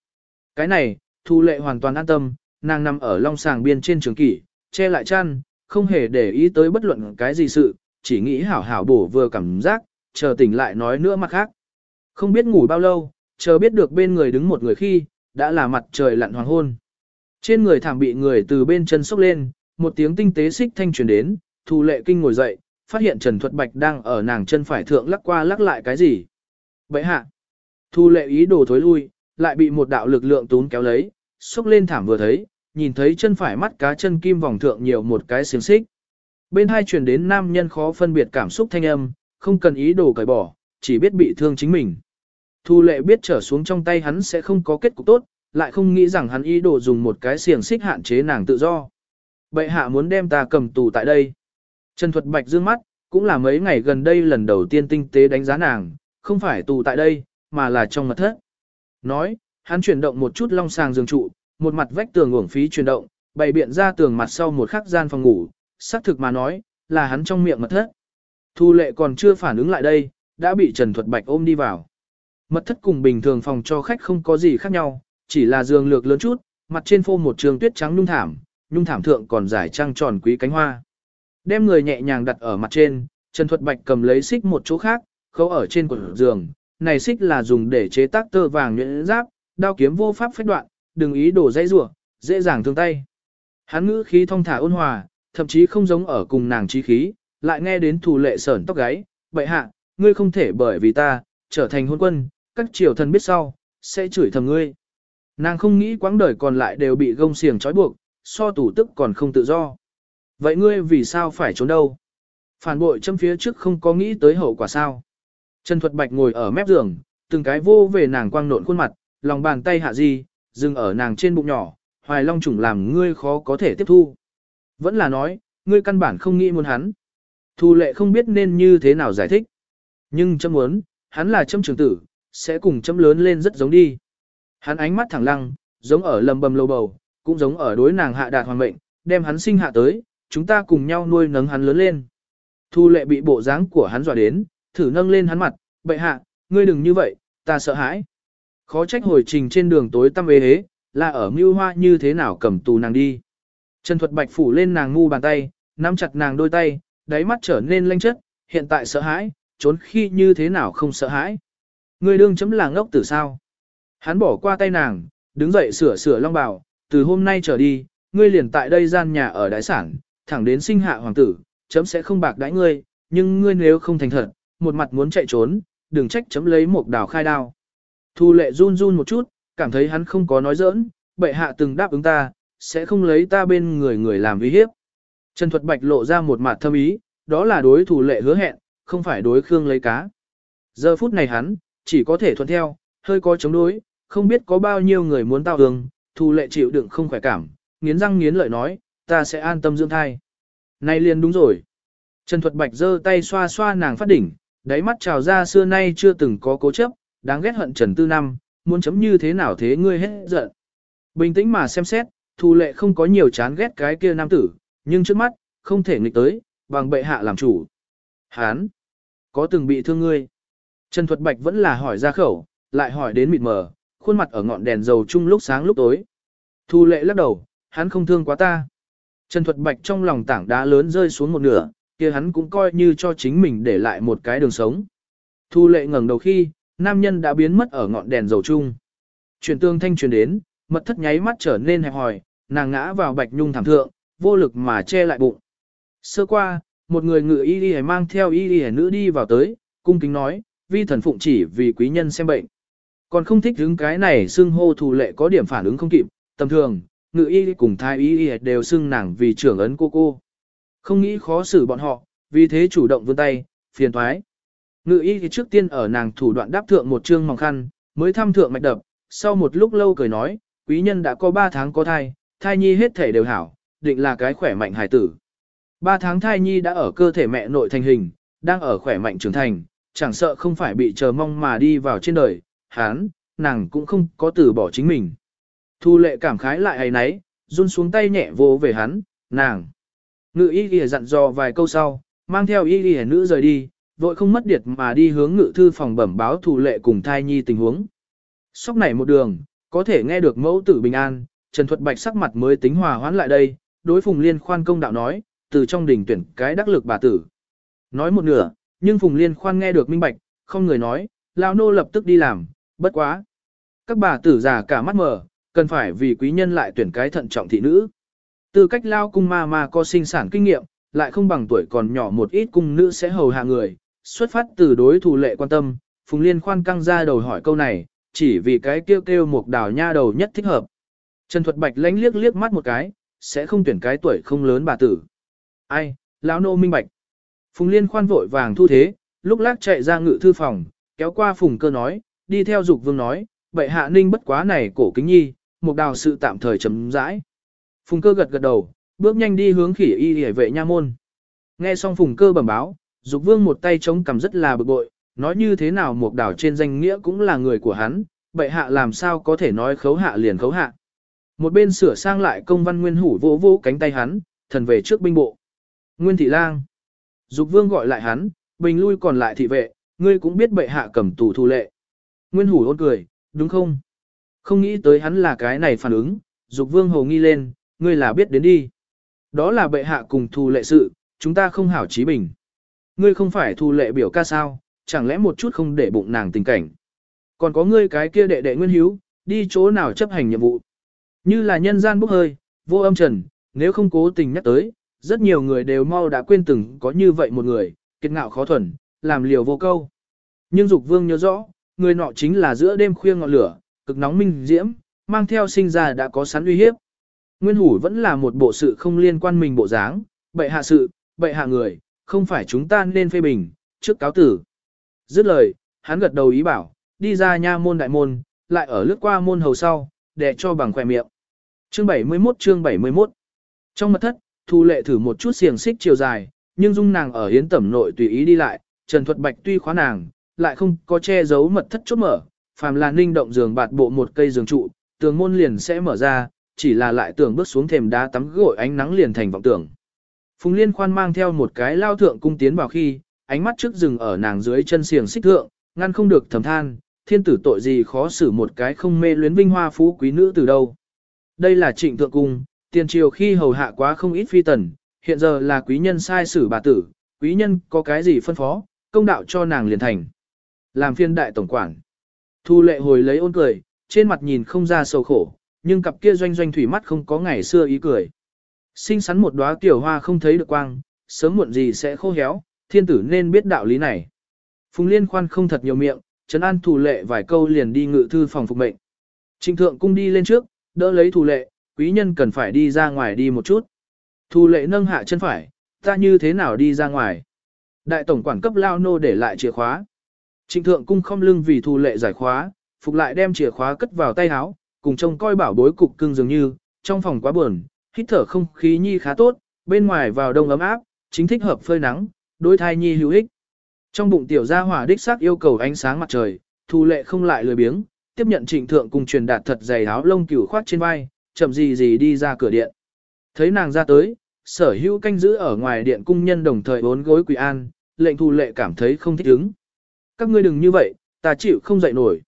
Cái này, thu lệ hoàn toàn an tâm, nàng nằm ở long sàng biên trên trường kỷ, che lại chăn, không hề để ý tới bất luận cái gì sự, chỉ nghĩ hảo hảo bổ vừa cảm giác, chờ tỉnh lại nói nữa mặt khác. Không biết ngủ bao lâu, chờ biết được bên người đứng một người khi, đã là mặt trời lặn hoàng hôn. Trên người thảm bị người từ bên chân sốc lên, một tiếng tinh tế xích thanh truyền đến, Thu Lệ Kinh ngồi dậy, phát hiện Trần Thuật Bạch đang ở nàng chân phải thượng lắc qua lắc lại cái gì. Bậy hạ. Thu Lệ ý đồ thối lui, lại bị một đạo lực lượng tún kéo lấy, xúc lên thảm vừa thấy, nhìn thấy chân phải mắt cá chân kim vòng thượng nhiều một cái xiềng xích. Bên hai truyền đến nam nhân khó phân biệt cảm xúc thanh âm, không cần ý đồ cởi bỏ, chỉ biết bị thương chính mình. Thu lệ biết trở xuống trong tay hắn sẽ không có kết cục tốt, lại không nghĩ rằng hắn ý đồ dùng một cái xiềng xích hạn chế nàng tự do. Bệ hạ muốn đem ta cầm tù tại đây. Trần Thuật Bạch dương mắt, cũng là mấy ngày gần đây lần đầu tiên tinh tế đánh giá nàng, không phải tù tại đây, mà là trong mật thất. Nói, hắn chuyển động một chút long sàng giường trụ, một mặt vách tường uổng phí chuyển động, bày biện ra tường mặt sau một khắc gian phòng ngủ, xác thực mà nói, là hắn trong miệng mật thất. Thu lệ còn chưa phản ứng lại đây, đã bị Trần Thuật Bạch ôm đi vào. Mật thất cùng bình thường phòng cho khách không có gì khác nhau, chỉ là giường lược lớn chút, mặt trên phô một trường tuyết trắng nhung thảm, nhung thảm thượng còn giải trăng tròn quý cánh hoa. Đem người nhẹ nhàng đặt ở mặt trên, Trần Thuật Bạch cầm lấy xích một chỗ khác, khâu ở trên của giường, này xích là dùng để chế tác tơ vàng nhuyễn giáp, đao kiếm vô pháp phách đoạn, đừng ý đổ dây rủa, dễ dàng thương tay. Hắn ngữ khí thông thả ôn hòa, thậm chí không giống ở cùng nàng trí khí, lại nghe đến thù lệ sởn tóc gáy, bệ hạ, ngươi không thể bởi vì ta, trở thành hôn quân, các triều thần biết sau, sẽ chửi thầm ngươi. Nàng không nghĩ quãng đời còn lại đều bị gông xiềng trói buộc, so tủ tức còn không tự do. Vậy ngươi vì sao phải trốn đâu? Phản bội châm phía trước không có nghĩ tới hậu quả sao? Trần Thuật Bạch ngồi ở mép giường, từng cái vô về nàng quang nộn khuôn mặt, lòng bàn tay hạ di, dừng ở nàng trên bụng nhỏ, hoài long trùng làm ngươi khó có thể tiếp thu. Vẫn là nói, ngươi căn bản không nghĩ muốn hắn. Thu lệ không biết nên như thế nào giải thích. Nhưng chấm muốn, hắn là chấm trường tử, sẽ cùng chấm lớn lên rất giống đi. Hắn ánh mắt thẳng lăng, giống ở lầm bầm lâu bầu, cũng giống ở đối nàng hạ đạt hoàng mệnh, đem hắn sinh hạ tới, chúng ta cùng nhau nuôi nấng hắn lớn lên. Thu lệ bị bộ dáng của hắn dọa đến, thử nâng lên hắn mặt, bệ hạ, ngươi đừng như vậy, ta sợ hãi. Khó trách hồi trình trên đường tối tăm ế hế, là ở mưu hoa như thế nào cầm tù nàng đi. Trần Thuật Bạch phủ lên nàng ngu bàn tay, nắm chặt nàng đôi tay, đáy mắt trở nên lanh chất, hiện tại sợ hãi, trốn khi như thế nào không sợ hãi. Ngươi đương chấm là ngốc tử sao. Hắn bỏ qua tay nàng, đứng dậy sửa sửa long bào, từ hôm nay trở đi, ngươi liền tại đây gian nhà ở đại sản, thẳng đến sinh hạ hoàng tử, chấm sẽ không bạc đãi ngươi, nhưng ngươi nếu không thành thật, một mặt muốn chạy trốn, đừng trách chấm lấy một đào khai đao. Thu lệ run run một chút, cảm thấy hắn không có nói giỡn, bệ hạ từng đáp ứng ta, sẽ không lấy ta bên người người làm uy hiếp. Trần Thuật Bạch lộ ra một mặt thâm ý, đó là đối thủ lệ hứa hẹn, không phải đối Khương lấy cá. Giờ phút này hắn, chỉ có thể thuận theo, hơi có chống đối, không biết có bao nhiêu người muốn tao Đường, Thu lệ chịu đựng không khỏe cảm, nghiến răng nghiến lợi nói, ta sẽ an tâm dưỡng thai. Này liền đúng rồi. Trần Thuật Bạch giơ tay xoa xoa nàng phát đỉnh, đáy mắt trào ra xưa nay chưa từng có cố chấp, đáng ghét hận Trần Tư Năm, muốn chấm như thế nào thế ngươi hết giận. Bình tĩnh mà xem xét, Thu lệ không có nhiều chán ghét cái kia nam tử, nhưng trước mắt, không thể nghịch tới, bằng bệ hạ làm chủ. Hán, có từng bị thương ngươi? Trần Thuật Bạch vẫn là hỏi ra khẩu, lại hỏi đến mịt mờ, khuôn mặt ở ngọn đèn dầu chung lúc sáng lúc tối. Thu lệ lắc đầu, hắn không thương quá ta. Trần Thuật Bạch trong lòng tảng đá lớn rơi xuống một nửa, kia hắn cũng coi như cho chính mình để lại một cái đường sống. Thu lệ ngẩng đầu khi, nam nhân đã biến mất ở ngọn đèn dầu chung. Truyền tương thanh truyền đến, mật thất nháy mắt trở nên hẹp hòi, nàng ngã vào bạch nhung thảm thượng, vô lực mà che lại bụng. Sơ qua, một người ngự y y mang theo y y nữ đi vào tới, cung kính nói, vi thần phụng chỉ vì quý nhân xem bệnh. Còn không thích đứng cái này xưng hô thù lệ có điểm phản ứng không kịp, tầm thường, ngự y cùng thái y y đều xưng nàng vì trưởng ấn cô cô. Không nghĩ khó xử bọn họ, vì thế chủ động vươn tay, phiền thoái. Ngự y thì trước tiên ở nàng thủ đoạn đáp thượng một chương mỏng khăn, mới thăm thượng mạch đập, sau một lúc lâu cười nói, quý nhân đã có 3 tháng có thai, thai nhi hết thể đều hảo, định là cái khỏe mạnh hải tử. 3 tháng thai nhi đã ở cơ thể mẹ nội thành hình, đang ở khỏe mạnh trưởng thành, chẳng sợ không phải bị chờ mong mà đi vào trên đời, hán, nàng cũng không có từ bỏ chính mình. Thu lệ cảm khái lại ấy nấy, run xuống tay nhẹ vô về hắn, nàng. Ngự y ghi dặn dò vài câu sau, mang theo y ghi nữ rời đi, vội không mất điệt mà đi hướng ngự thư phòng bẩm báo thủ lệ cùng thai nhi tình huống. Sóc này một đường, có thể nghe được mẫu tử bình an, Trần Thuật Bạch sắc mặt mới tính hòa hoãn lại đây, đối Phùng Liên khoan công đạo nói, từ trong đỉnh tuyển cái đắc lực bà tử. Nói một nửa, nhưng Phùng Liên khoan nghe được minh bạch, không người nói, lão nô lập tức đi làm, bất quá. Các bà tử già cả mắt mờ, cần phải vì quý nhân lại tuyển cái thận trọng thị nữ. Từ cách lao cung ma ma có sinh sản kinh nghiệm, lại không bằng tuổi còn nhỏ một ít cung nữ sẽ hầu hạ người, xuất phát từ đối thủ lệ quan tâm, Phùng Liên khoan căng ra đầu hỏi câu này, chỉ vì cái kêu kêu một đào nha đầu nhất thích hợp. Trần Thuật Bạch lánh liếc liếc mắt một cái, sẽ không tuyển cái tuổi không lớn bà tử. Ai, lão nô minh bạch. Phùng Liên khoan vội vàng thu thế, lúc lác chạy ra ngự thư phòng, kéo qua Phùng cơ nói, đi theo dục vương nói, bệ hạ ninh bất quá này cổ kính nhi, một đào sự tạm thời chấm dãi. Phùng cơ gật gật đầu, bước nhanh đi hướng khỉ y hề vệ nha môn. Nghe xong Phùng cơ bẩm báo, dục vương một tay chống cầm rất là bực bội, nói như thế nào một đảo trên danh nghĩa cũng là người của hắn, bệ hạ làm sao có thể nói khấu hạ liền khấu hạ. Một bên sửa sang lại công văn nguyên hủ vỗ vỗ cánh tay hắn, thần về trước binh bộ. Nguyên thị lang. Dục vương gọi lại hắn, bình lui còn lại thị vệ, ngươi cũng biết bệ hạ cầm tù thu lệ. Nguyên hủ ôn cười, đúng không? Không nghĩ tới hắn là cái này phản ứng, dục vương hồ nghi lên, ngươi là biết đến đi. Đó là bệ hạ cùng thù lệ sự, chúng ta không hảo trí bình. Ngươi không phải thù lệ biểu ca sao, chẳng lẽ một chút không để bụng nàng tình cảnh. Còn có ngươi cái kia đệ đệ nguyên hiếu, đi chỗ nào chấp hành nhiệm vụ. Như là nhân gian bốc hơi, vô âm trần, nếu không cố tình nhắc tới, rất nhiều người đều mau đã quên từng có như vậy một người, kiệt ngạo khó thuần, làm liều vô câu. Nhưng Dục Vương nhớ rõ, người nọ chính là giữa đêm khuya ngọn lửa, cực nóng minh diễm, mang theo sinh ra đã có sẵn uy hiếp. Nguyên Hủ vẫn là một bộ sự không liên quan mình bộ dáng, bệ hạ sự, bệ hạ người, không phải chúng ta nên phê bình, trước cáo tử. Dứt lời, hắn gật đầu ý bảo, đi ra nha môn đại môn, lại ở lướt qua môn hầu sau, để cho bằng khỏe miệng. Chương 71 chương 71 Trong mật thất, Thu Lệ thử một chút xiềng xích chiều dài, nhưng dung nàng ở hiến tẩm nội tùy ý đi lại, Trần Thuật Bạch tuy khóa nàng, lại không có che giấu mật thất chốt mở, phàm là ninh động giường bạt bộ một cây giường trụ, tường môn liền sẽ mở ra, chỉ là lại tưởng bước xuống thềm đá tắm gội ánh nắng liền thành vọng tưởng. Phùng Liên khoan mang theo một cái lao thượng cung tiến vào khi, ánh mắt trước rừng ở nàng dưới chân xiềng xích thượng, ngăn không được thầm than, thiên tử tội gì khó xử một cái không mê luyến vinh hoa phú quý nữ từ đâu. Đây là trịnh thượng cung, tiền triều khi hầu hạ quá không ít phi tần, hiện giờ là quý nhân sai xử bà tử, quý nhân có cái gì phân phó, công đạo cho nàng liền thành. Làm phiên đại tổng quản. Thu lệ hồi lấy ôn cười, trên mặt nhìn không ra sầu khổ, nhưng cặp kia doanh doanh thủy mắt không có ngày xưa ý cười. Sinh sắn một đóa tiểu hoa không thấy được quang, sớm muộn gì sẽ khô héo, thiên tử nên biết đạo lý này. Phùng Liên khoan không thật nhiều miệng, trấn an thủ lệ vài câu liền đi ngự thư phòng phục mệnh. Trịnh thượng cung đi lên trước, đỡ lấy thủ lệ, quý nhân cần phải đi ra ngoài đi một chút. Thủ lệ nâng hạ chân phải, ta như thế nào đi ra ngoài. Đại tổng quản cấp lao nô để lại chìa khóa. Trịnh thượng cung không lưng vì thủ lệ giải khóa, phục lại đem chìa khóa cất vào tay áo, cùng trông coi bảo bối cục cưng dường như, trong phòng quá buồn, hít thở không khí nhi khá tốt, bên ngoài vào đông ấm áp, chính thích hợp phơi nắng, đối thai nhi hữu ích. Trong bụng tiểu gia hỏa đích xác yêu cầu ánh sáng mặt trời, thu lệ không lại lười biếng, tiếp nhận trịnh thượng cùng truyền đạt thật dày áo lông cửu khoát trên vai, chậm gì gì đi ra cửa điện. Thấy nàng ra tới, sở hữu canh giữ ở ngoài điện cung nhân đồng thời bốn gối quỳ an, lệnh thu lệ cảm thấy không thích ứng. Các ngươi đừng như vậy, ta chịu không dậy nổi.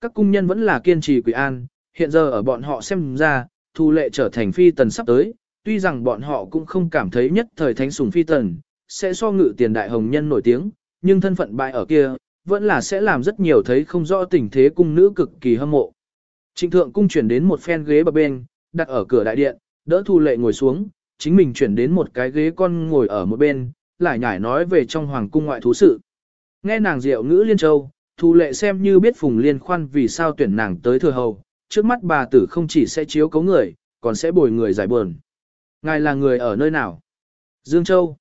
Các cung nhân vẫn là kiên trì quỳ an, hiện giờ ở bọn họ xem ra, thu lệ trở thành phi tần sắp tới, tuy rằng bọn họ cũng không cảm thấy nhất thời thánh sùng phi tần, sẽ so ngự tiền đại hồng nhân nổi tiếng, nhưng thân phận bại ở kia, vẫn là sẽ làm rất nhiều thấy không rõ tình thế cung nữ cực kỳ hâm mộ. Trịnh thượng cung chuyển đến một phen ghế bờ bên, đặt ở cửa đại điện, đỡ thu lệ ngồi xuống, chính mình chuyển đến một cái ghế con ngồi ở một bên, lại nhải nói về trong hoàng cung ngoại thú sự. Nghe nàng diệu ngữ liên châu, thu lệ xem như biết phùng liên khoan vì sao tuyển nàng tới thừa hầu, trước mắt bà tử không chỉ sẽ chiếu cấu người, còn sẽ bồi người giải buồn. Ngài là người ở nơi nào? Dương Châu.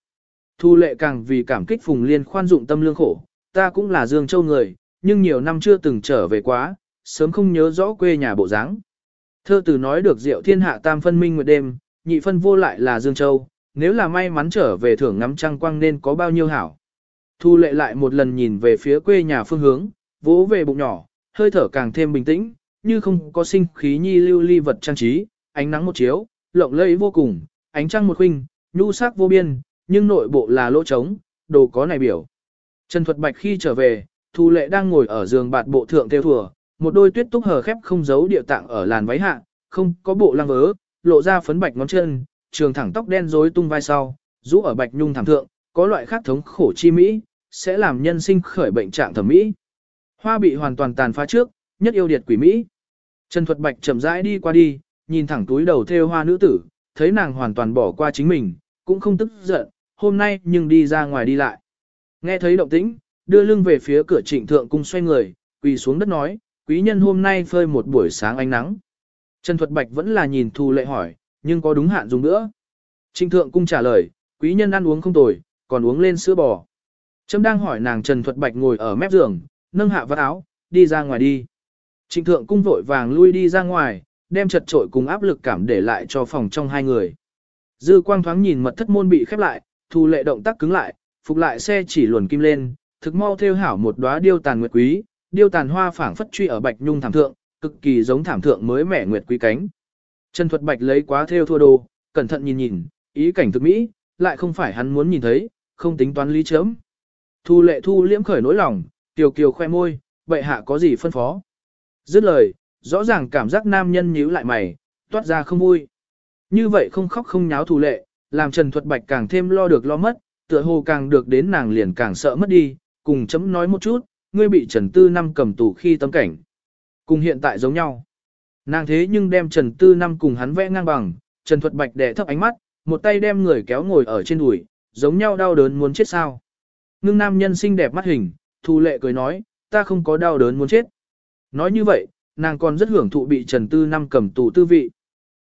Thu lệ càng vì cảm kích Phùng Liên khoan dụng tâm lương khổ, ta cũng là Dương Châu người, nhưng nhiều năm chưa từng trở về quá, sớm không nhớ rõ quê nhà bộ dáng. Thơ từ nói được diệu thiên hạ tam phân minh nguyệt đêm, nhị phân vô lại là Dương Châu, nếu là may mắn trở về thưởng ngắm trăng quang nên có bao nhiêu hảo. Thu lệ lại một lần nhìn về phía quê nhà phương hướng, vỗ về bụng nhỏ, hơi thở càng thêm bình tĩnh, như không có sinh khí nhi lưu ly vật trang trí, ánh nắng một chiếu, lộng lẫy vô cùng, ánh trăng một khuynh, nhu sắc vô biên, nhưng nội bộ là lỗ trống, đồ có này biểu. Trần Thuật Bạch khi trở về, Thu Lệ đang ngồi ở giường bạt bộ thượng theo thùa, một đôi tuyết túc hờ khép không giấu địa tạng ở làn váy hạ, không có bộ lăng vớ, lộ ra phấn bạch ngón chân, trường thẳng tóc đen rối tung vai sau, rũ ở bạch nhung thảm thượng, có loại khác thống khổ chi mỹ, sẽ làm nhân sinh khởi bệnh trạng thẩm mỹ. Hoa bị hoàn toàn tàn phá trước, nhất yêu điệt quỷ mỹ. Trần Thuật Bạch chậm rãi đi qua đi, nhìn thẳng túi đầu theo hoa nữ tử, thấy nàng hoàn toàn bỏ qua chính mình, cũng không tức giận, hôm nay nhưng đi ra ngoài đi lại. Nghe thấy động tĩnh, đưa lưng về phía cửa trịnh thượng cung xoay người, quỳ xuống đất nói, quý nhân hôm nay phơi một buổi sáng ánh nắng. Trần Thuật Bạch vẫn là nhìn Thu Lệ hỏi, nhưng có đúng hạn dùng nữa. Trịnh thượng cung trả lời, quý nhân ăn uống không tồi, còn uống lên sữa bò. Trâm đang hỏi nàng Trần Thuật Bạch ngồi ở mép giường, nâng hạ vạt áo, đi ra ngoài đi. Trịnh thượng cung vội vàng lui đi ra ngoài, đem chật trội cùng áp lực cảm để lại cho phòng trong hai người. Dư quang thoáng nhìn mật thất môn bị khép lại, thu lệ động tác cứng lại, phục lại xe chỉ luồn kim lên, thực mau theo hảo một đóa điêu tàn nguyệt quý, điêu tàn hoa phảng phất truy ở bạch nhung thảm thượng, cực kỳ giống thảm thượng mới mẻ nguyệt quý cánh. Trần Thuật Bạch lấy quá theo thua đồ, cẩn thận nhìn nhìn, ý cảnh thực mỹ, lại không phải hắn muốn nhìn thấy, không tính toán lý chớm. Thu lệ thu liễm khởi nỗi lòng, kiều kiều khoe môi, bệ hạ có gì phân phó. Dứt lời, rõ ràng cảm giác nam nhân nhíu lại mày, toát ra không vui. Như vậy không khóc không nháo thù lệ, làm Trần Thuật Bạch càng thêm lo được lo mất, tựa hồ càng được đến nàng liền càng sợ mất đi, cùng chấm nói một chút, ngươi bị Trần Tư Năm cầm tù khi tâm cảnh. Cùng hiện tại giống nhau. Nàng thế nhưng đem Trần Tư Năm cùng hắn vẽ ngang bằng, Trần Thuật Bạch đè thấp ánh mắt, một tay đem người kéo ngồi ở trên đùi, giống nhau đau đớn muốn chết sao. Ngưng nam nhân xinh đẹp mắt hình, thù Lệ cười nói, ta không có đau đớn muốn chết. Nói như vậy, nàng còn rất hưởng thụ bị Trần Tư Năm cầm tù tư vị.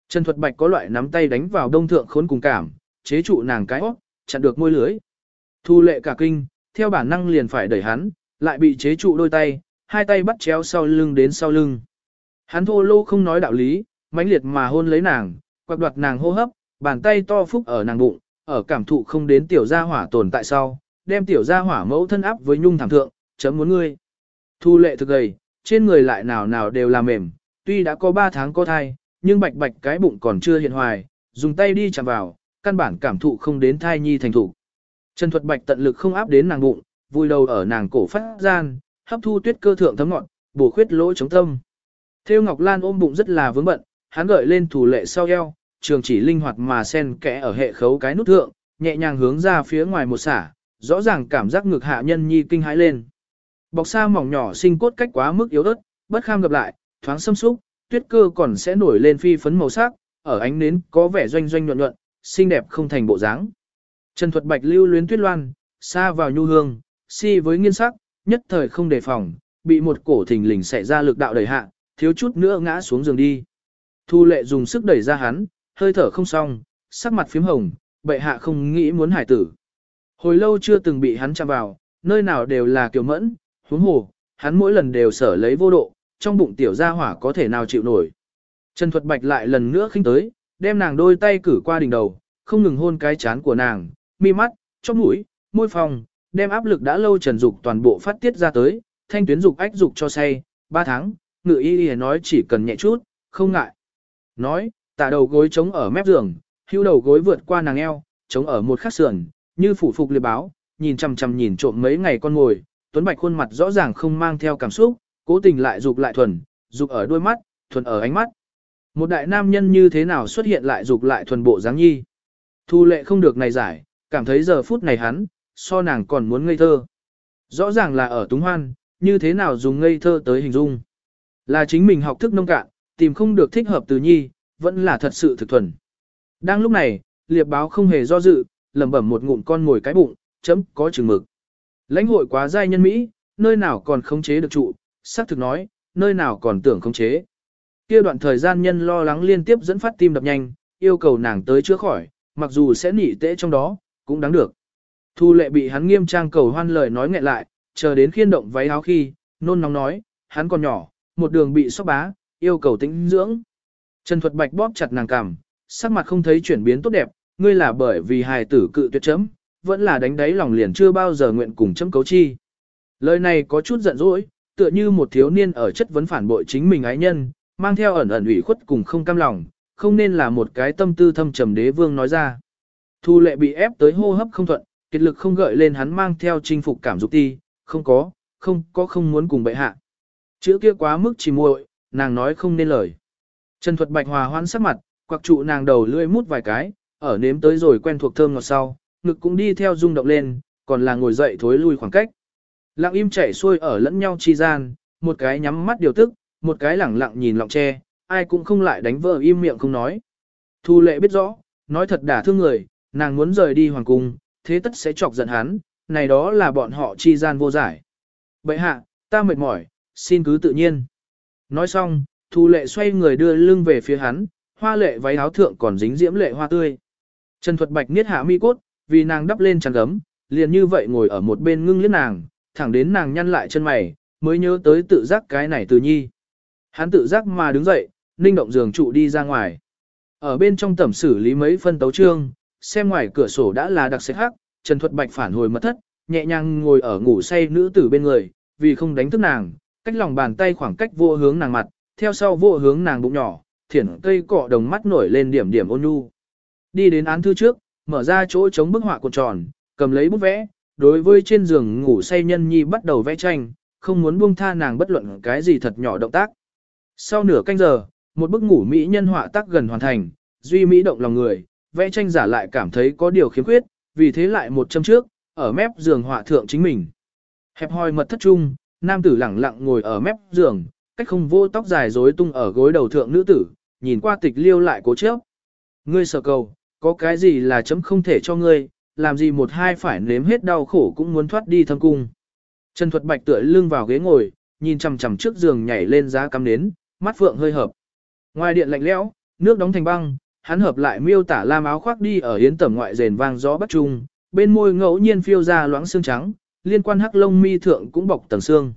Trần Thuật Bạch có loại nắm tay đánh vào đông thượng khốn cùng cảm, chế trụ nàng cái óc, chặn được môi lưới. Thu lệ cả kinh, theo bản năng liền phải đẩy hắn, lại bị chế trụ đôi tay, hai tay bắt chéo sau lưng đến sau lưng. Hắn thô lô không nói đạo lý, mãnh liệt mà hôn lấy nàng, quạt đoạt nàng hô hấp, bàn tay to phúc ở nàng bụng, ở cảm thụ không đến tiểu gia hỏa tồn tại sau, đem tiểu gia hỏa mẫu thân áp với nhung thảm thượng, chấm muốn ngươi. Thu lệ thực gầy, trên người lại nào nào đều là mềm, tuy đã có 3 tháng có thai, nhưng bạch bạch cái bụng còn chưa hiện hoài, dùng tay đi chạm vào, căn bản cảm thụ không đến thai nhi thành thủ. Trần Thuật Bạch tận lực không áp đến nàng bụng, vui đầu ở nàng cổ phát gian, hấp thu tuyết cơ thượng thấm ngọn, bổ khuyết lỗ chống tâm. Theo Ngọc Lan ôm bụng rất là vướng bận, hắn gợi lên thủ lệ sau eo, trường chỉ linh hoạt mà sen kẽ ở hệ khấu cái nút thượng, nhẹ nhàng hướng ra phía ngoài một xả, rõ ràng cảm giác ngực hạ nhân nhi kinh hãi lên. Bọc sa mỏng nhỏ sinh cốt cách quá mức yếu ớt, bất kham gặp lại, thoáng xâm xúc, tuyết cơ còn sẽ nổi lên phi phấn màu sắc, ở ánh nến có vẻ doanh doanh nhuận nhuận, xinh đẹp không thành bộ dáng. Trần Thuật Bạch lưu luyến tuyết loan, xa vào nhu hương, si với nghiên sắc, nhất thời không đề phòng, bị một cổ thình lình xẻ ra lực đạo đẩy hạ, thiếu chút nữa ngã xuống giường đi. Thu lệ dùng sức đẩy ra hắn, hơi thở không xong, sắc mặt phím hồng, bệ hạ không nghĩ muốn hải tử. Hồi lâu chưa từng bị hắn chạm vào, nơi nào đều là kiều mẫn, huống hồ, hắn mỗi lần đều sở lấy vô độ, trong bụng tiểu gia hỏa có thể nào chịu nổi. Trần Thuật Bạch lại lần nữa khinh tới, đem nàng đôi tay cử qua đỉnh đầu, không ngừng hôn cái chán của nàng, mi mắt, chóp mũi, môi phòng, đem áp lực đã lâu trần dục toàn bộ phát tiết ra tới, thanh tuyến dục ách dục cho say, ba tháng, ngự y y nói chỉ cần nhẹ chút, không ngại. Nói, tạ đầu gối chống ở mép giường, hưu đầu gối vượt qua nàng eo, chống ở một khắc sườn, như phủ phục liệt báo, nhìn chằm chằm nhìn trộm mấy ngày con ngồi, Tuấn Bạch khuôn mặt rõ ràng không mang theo cảm xúc, cố tình lại dục lại thuần, dục ở đôi mắt, thuần ở ánh mắt. Một đại nam nhân như thế nào xuất hiện lại dục lại thuần bộ dáng nhi. Thu lệ không được này giải, cảm thấy giờ phút này hắn, so nàng còn muốn ngây thơ. Rõ ràng là ở túng hoan, như thế nào dùng ngây thơ tới hình dung. Là chính mình học thức nông cạn, tìm không được thích hợp từ nhi, vẫn là thật sự thực thuần. Đang lúc này, liệp báo không hề do dự, lẩm bẩm một ngụm con ngồi cái bụng, chấm có chừng mực. Lãnh hội quá giai nhân Mỹ, nơi nào còn khống chế được trụ, xác thực nói, nơi nào còn tưởng khống chế. Kia đoạn thời gian nhân lo lắng liên tiếp dẫn phát tim đập nhanh, yêu cầu nàng tới chữa khỏi, mặc dù sẽ nỉ tễ trong đó, cũng đáng được. Thu lệ bị hắn nghiêm trang cầu hoan lời nói nghẹn lại, chờ đến khiên động váy áo khi, nôn nóng nói, hắn còn nhỏ, một đường bị sóc bá, yêu cầu tĩnh dưỡng. Trần Thuật Bạch bóp chặt nàng cằm, sắc mặt không thấy chuyển biến tốt đẹp, ngươi là bởi vì hài tử cự tuyệt chấm, vẫn là đánh đáy lòng liền chưa bao giờ nguyện cùng chấm cấu chi. Lời này có chút giận dỗi, tựa như một thiếu niên ở chất vấn phản bội chính mình ái nhân, mang theo ẩn ẩn ủy khuất cùng không cam lòng, không nên là một cái tâm tư thâm trầm đế vương nói ra. Thu lệ bị ép tới hô hấp không thuận, kiệt lực không gợi lên hắn mang theo chinh phục cảm dục ti, không có, không có không muốn cùng bệ hạ. Chữ kia quá mức chỉ muội, nàng nói không nên lời. Trần Thuật Bạch hòa hoan sắc mặt, quặc trụ nàng đầu lưỡi mút vài cái, ở nếm tới rồi quen thuộc thơm ngọt sau, ngực cũng đi theo rung động lên, còn là ngồi dậy thối lui khoảng cách. Lặng im chảy xuôi ở lẫn nhau chi gian, một cái nhắm mắt điều tức, một cái lẳng lặng nhìn lọng tre, ai cũng không lại đánh vợ im miệng không nói. Thu lệ biết rõ, nói thật đả thương người, nàng muốn rời đi hoàng cung, thế tất sẽ chọc giận hắn, này đó là bọn họ chi gian vô giải. Bậy hạ, ta mệt mỏi, xin cứ tự nhiên. Nói xong, thu lệ xoay người đưa lưng về phía hắn, hoa lệ váy áo thượng còn dính diễm lệ hoa tươi. Trần Thuật Bạch niết hạ mi cốt, vì nàng đắp lên chăn gấm, liền như vậy ngồi ở một bên ngưng liếc nàng, thẳng đến nàng nhăn lại chân mày, mới nhớ tới tự giác cái này từ nhi. Hắn tự giác mà đứng dậy, ninh động giường trụ đi ra ngoài. Ở bên trong tẩm xử lý mấy phân tấu trương, xem ngoài cửa sổ đã là đặc sệt hắc, Trần Thuật Bạch phản hồi mật thất, nhẹ nhàng ngồi ở ngủ say nữ tử bên người, vì không đánh thức nàng, cách lòng bàn tay khoảng cách vô hướng nàng mặt, theo sau vô hướng nàng bụng nhỏ, thiển cây cọ đồng mắt nổi lên điểm điểm ôn nhu. Đi đến án thư trước, mở ra chỗ chống bức họa cuộn tròn, cầm lấy bút vẽ, đối với trên giường ngủ say nhân nhi bắt đầu vẽ tranh, không muốn buông tha nàng bất luận cái gì thật nhỏ động tác. Sau nửa canh giờ, một bức ngủ mỹ nhân họa tác gần hoàn thành, duy mỹ động lòng người, vẽ tranh giả lại cảm thấy có điều khiếm khuyết, vì thế lại một châm trước, ở mép giường họa thượng chính mình. Hẹp hòi mật thất trung, nam tử lẳng lặng ngồi ở mép giường, cách không vô tóc dài rối tung ở gối đầu thượng nữ tử, nhìn qua tịch liêu lại cố chấp. Ngươi sở cầu, có cái gì là chấm không thể cho ngươi, làm gì một hai phải nếm hết đau khổ cũng muốn thoát đi thâm cung. Trần Thuật Bạch tựa lưng vào ghế ngồi, nhìn chằm chằm trước giường nhảy lên giá cắm nến, mắt phượng hơi hợp. Ngoài điện lạnh lẽo, nước đóng thành băng, hắn hợp lại miêu tả lam áo khoác đi ở yến tẩm ngoại rền vang gió bắc trung, bên môi ngẫu nhiên phiêu ra loãng xương trắng, liên quan hắc lông mi thượng cũng bọc tầng xương.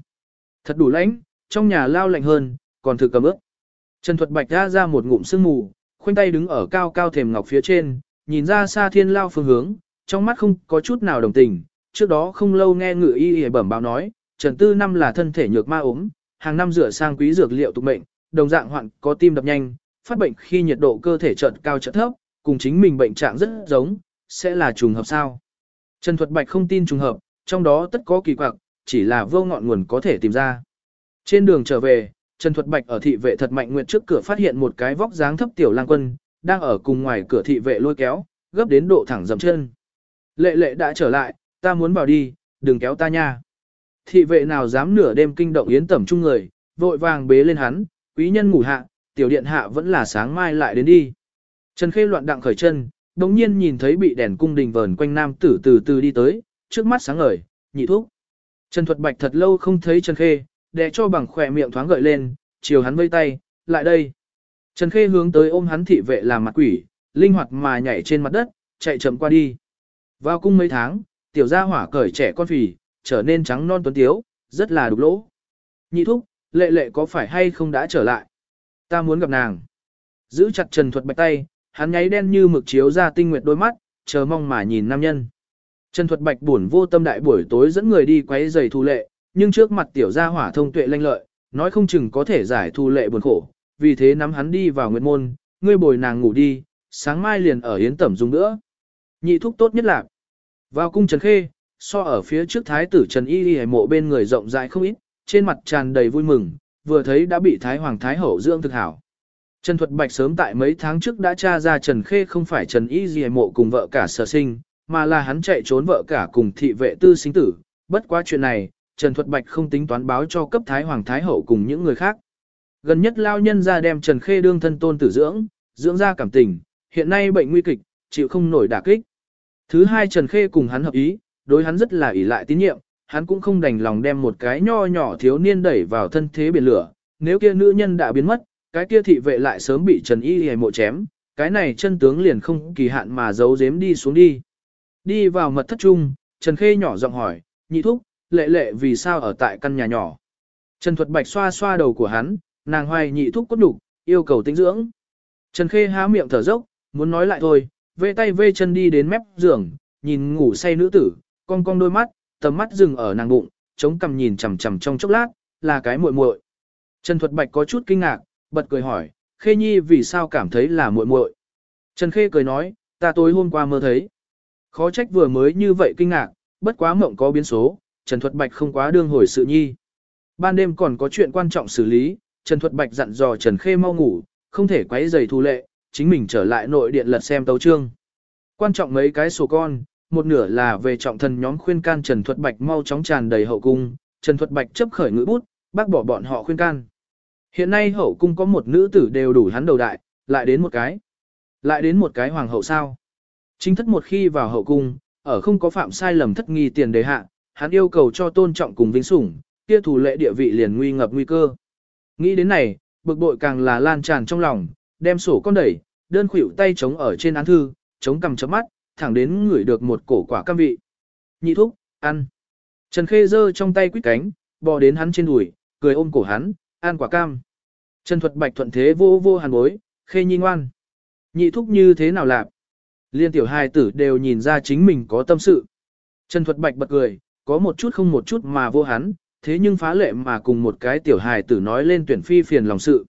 Thật đủ lãnh, trong nhà lao lạnh hơn, còn thực cầm ướp. Trần Thuật Bạch ra ra một ngụm sương mù, khoanh tay đứng ở cao cao thềm ngọc phía trên, nhìn ra xa thiên lao phương hướng, trong mắt không có chút nào đồng tình. Trước đó không lâu nghe ngự y y bẩm báo nói, Trần Tư năm là thân thể nhược ma ốm, hàng năm rửa sang quý dược liệu tục mệnh, đồng dạng hoạn có tim đập nhanh, phát bệnh khi nhiệt độ cơ thể chợt cao chợt thấp, cùng chính mình bệnh trạng rất giống, sẽ là trùng hợp sao? Trần Thuật Bạch không tin trùng hợp, trong đó tất có kỳ quặc, chỉ là vô ngọn nguồn có thể tìm ra. Trên đường trở về, Trần Thuật Bạch ở thị vệ thật mạnh nguyện trước cửa phát hiện một cái vóc dáng thấp tiểu lang quân, đang ở cùng ngoài cửa thị vệ lôi kéo, gấp đến độ thẳng dầm chân. Lệ lệ đã trở lại, ta muốn vào đi, đừng kéo ta nha. Thị vệ nào dám nửa đêm kinh động yến tẩm chung người, vội vàng bế lên hắn, quý nhân ngủ hạ, tiểu điện hạ vẫn là sáng mai lại đến đi. Trần Khê loạn đặng khởi chân, đồng nhiên nhìn thấy bị đèn cung đình vờn quanh nam tử từ từ đi tới, trước mắt sáng ngời, nhị thuốc. Trần Thuật Bạch thật lâu không thấy Trần Khê, để cho bằng khỏe miệng thoáng gợi lên, chiều hắn vây tay, lại đây. Trần Khê hướng tới ôm hắn thị vệ làm mặt quỷ, linh hoạt mà nhảy trên mặt đất, chạy chậm qua đi. Vào cung mấy tháng, tiểu gia hỏa cởi trẻ con phì, trở nên trắng non tuấn tiếu, rất là đục lỗ. Nhị thúc, lệ lệ có phải hay không đã trở lại? Ta muốn gặp nàng. Giữ chặt Trần Thuật Bạch tay, hắn nháy đen như mực chiếu ra tinh nguyệt đôi mắt, chờ mong mà nhìn nam nhân. Trần Thuật Bạch buồn vô tâm đại buổi tối dẫn người đi quấy giày thu lệ, nhưng trước mặt tiểu gia hỏa thông tuệ lanh lợi, nói không chừng có thể giải thu lệ buồn khổ, vì thế nắm hắn đi vào nguyệt môn, ngươi bồi nàng ngủ đi, sáng mai liền ở yến tẩm dùng nữa. Nhị thúc tốt nhất là vào cung Trần Khê, so ở phía trước thái tử Trần Y Y mộ bên người rộng rãi không ít, trên mặt tràn đầy vui mừng, vừa thấy đã bị thái hoàng thái hậu dưỡng thực hảo. Trần Thuật Bạch sớm tại mấy tháng trước đã tra ra Trần Khê không phải Trần Y Y mộ cùng vợ cả sở sinh, mà là hắn chạy trốn vợ cả cùng thị vệ tư sinh tử. Bất quá chuyện này, Trần Thuật Bạch không tính toán báo cho cấp Thái Hoàng Thái Hậu cùng những người khác. Gần nhất lao nhân ra đem Trần Khê đương thân tôn tử dưỡng, dưỡng ra cảm tình, hiện nay bệnh nguy kịch, chịu không nổi đả kích. Thứ hai Trần Khê cùng hắn hợp ý, đối hắn rất là ỷ lại tín nhiệm, hắn cũng không đành lòng đem một cái nho nhỏ thiếu niên đẩy vào thân thế biển lửa, nếu kia nữ nhân đã biến mất, cái kia thị vệ lại sớm bị Trần Y hề mộ chém, cái này chân tướng liền không kỳ hạn mà giấu giếm đi xuống đi. Đi vào mật thất trung, Trần Khê nhỏ giọng hỏi, nhị thúc, lệ lệ vì sao ở tại căn nhà nhỏ. Trần Thuật Bạch xoa xoa đầu của hắn, nàng hoài nhị thúc cốt đục, yêu cầu tinh dưỡng. Trần Khê há miệng thở dốc, muốn nói lại thôi, vê tay vê chân đi đến mép giường, nhìn ngủ say nữ tử, cong cong đôi mắt, tầm mắt dừng ở nàng bụng, chống cằm nhìn chằm chằm trong chốc lát, là cái muội muội. Trần Thuật Bạch có chút kinh ngạc, bật cười hỏi, Khê Nhi vì sao cảm thấy là muội muội? Trần Khê cười nói, ta tối hôm qua mơ thấy. Khó trách vừa mới như vậy kinh ngạc, bất quá mộng có biến số, Trần Thuật Bạch không quá đương hồi sự nhi. Ban đêm còn có chuyện quan trọng xử lý, Trần Thuật Bạch dặn dò Trần Khê mau ngủ, không thể quấy rầy thu lệ, chính mình trở lại nội điện lật xem tấu trương. Quan trọng mấy cái sổ con, một nửa là về trọng thần nhóm khuyên can Trần Thuật Bạch mau chóng tràn đầy hậu cung, Trần Thuật Bạch chấp khởi ngữ bút, bác bỏ bọn họ khuyên can. Hiện nay hậu cung có một nữ tử đều đủ hắn đầu đại, lại đến một cái. Lại đến một cái hoàng hậu sao. Chính thất một khi vào hậu cung, ở không có phạm sai lầm thất nghi tiền đề hạ, hắn yêu cầu cho tôn trọng cùng vinh sủng, kia thủ lệ địa vị liền nguy ngập nguy cơ. Nghĩ đến này, bực bội càng là lan tràn trong lòng, đem sổ con đẩy, đơn khuỷu tay chống ở trên án thư, chống cầm chớp mắt, thẳng đến ngửi được một cổ quả cam vị. Nhị thúc, ăn. Trần Khê giơ trong tay quýt cánh, bò đến hắn trên đùi, cười ôm cổ hắn, ăn quả cam. Trần Thuật Bạch thuận thế vô vô hàn bối, Khê nhi ngoan. Nhị thúc như thế nào lạp? Liên tiểu hài tử đều nhìn ra chính mình có tâm sự. Trần Thuật Bạch bật cười, có một chút không một chút mà vô hắn, thế nhưng phá lệ mà cùng một cái tiểu hài tử nói lên tuyển phi phiền lòng sự.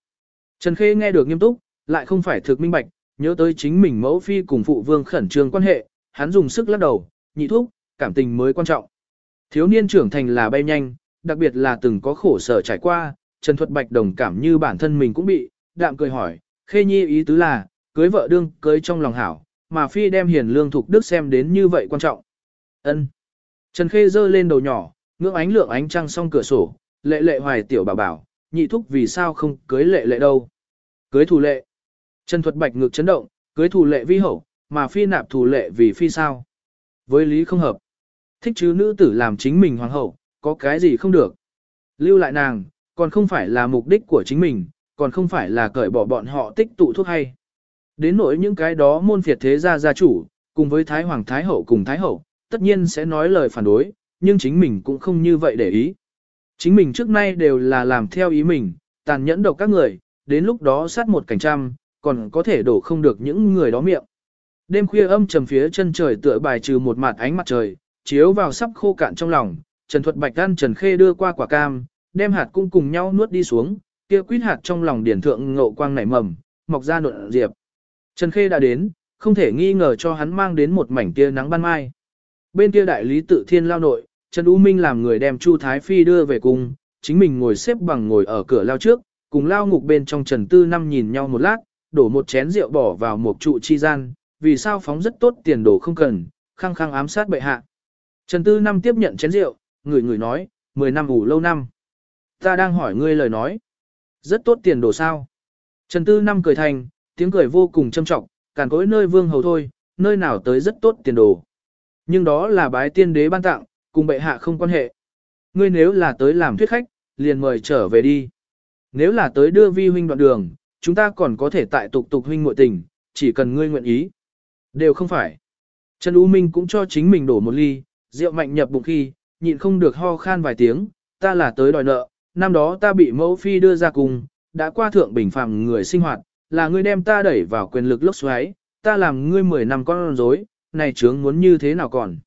Trần Khê nghe được nghiêm túc, lại không phải thực minh bạch, nhớ tới chính mình mẫu phi cùng phụ vương khẩn trương quan hệ, hắn dùng sức lắc đầu, nhị thúc, cảm tình mới quan trọng. Thiếu niên trưởng thành là bay nhanh, đặc biệt là từng có khổ sở trải qua, Trần Thuật Bạch đồng cảm như bản thân mình cũng bị, đạm cười hỏi, Khê Nhi ý tứ là, cưới vợ đương, cưới trong lòng hảo, mà phi đem hiền lương thục đức xem đến như vậy quan trọng. Ân. Trần Khê giơ lên đầu nhỏ, ngưỡng ánh lượng ánh trăng song cửa sổ, lệ lệ hoài tiểu bảo bảo, nhị thúc vì sao không cưới lệ lệ đâu. Cưới thủ lệ. Trần Thuật Bạch ngược chấn động, cưới thủ lệ vi hậu, mà phi nạp thủ lệ vì phi sao. Với lý không hợp. Thích chứ nữ tử làm chính mình hoàng hậu, có cái gì không được. Lưu lại nàng, còn không phải là mục đích của chính mình, còn không phải là cởi bỏ bọn họ tích tụ thuốc hay. Đến nỗi những cái đó môn phiệt thế gia gia chủ, cùng với Thái Hoàng Thái Hậu cùng Thái Hậu, tất nhiên sẽ nói lời phản đối, nhưng chính mình cũng không như vậy để ý. Chính mình trước nay đều là làm theo ý mình, tàn nhẫn độc các người, đến lúc đó sát một cảnh trăm, còn có thể đổ không được những người đó miệng. Đêm khuya âm trầm phía chân trời tựa bài trừ một mặt ánh mặt trời, chiếu vào sắp khô cạn trong lòng, Trần Thuật Bạch ăn Trần Khê đưa qua quả cam, đem hạt cũng cùng nhau nuốt đi xuống, kia quýt hạt trong lòng điển thượng ngộ quang nảy mầm, mọc ra nộn diệp. Trần Khê đã đến, không thể nghi ngờ cho hắn mang đến một mảnh tia nắng ban mai. Bên kia đại lý tự thiên lao nội, Trần U Minh làm người đem Chu Thái Phi đưa về cung, chính mình ngồi xếp bằng ngồi ở cửa lao trước, cùng lao ngục bên trong Trần Tư Năm nhìn nhau một lát, đổ một chén rượu bỏ vào một trụ chi gian, vì sao phóng rất tốt tiền đổ không cần, khăng khăng ám sát bệ hạ. Trần Tư Năm tiếp nhận chén rượu, người người nói, 10 năm ủ lâu năm. Ta đang hỏi ngươi lời nói. Rất tốt tiền đồ sao? Trần Tư Năm cười thành, tiếng cười vô cùng châm trọng, càn cối nơi vương hầu thôi, nơi nào tới rất tốt tiền đồ. Nhưng đó là bái tiên đế ban tặng, cùng bệ hạ không quan hệ. Ngươi nếu là tới làm thuyết khách, liền mời trở về đi. Nếu là tới đưa vi huynh đoạn đường, chúng ta còn có thể tại tục tục huynh muội tình, chỉ cần ngươi nguyện ý. Đều không phải. Trần U Minh cũng cho chính mình đổ một ly, rượu mạnh nhập bụng khi, nhịn không được ho khan vài tiếng, ta là tới đòi nợ, năm đó ta bị mẫu phi đưa ra cùng, đã qua thượng bình phàm người sinh hoạt, là ngươi đem ta đẩy vào quyền lực lốc xoáy, ta làm ngươi 10 năm con rối, này trướng muốn như thế nào còn.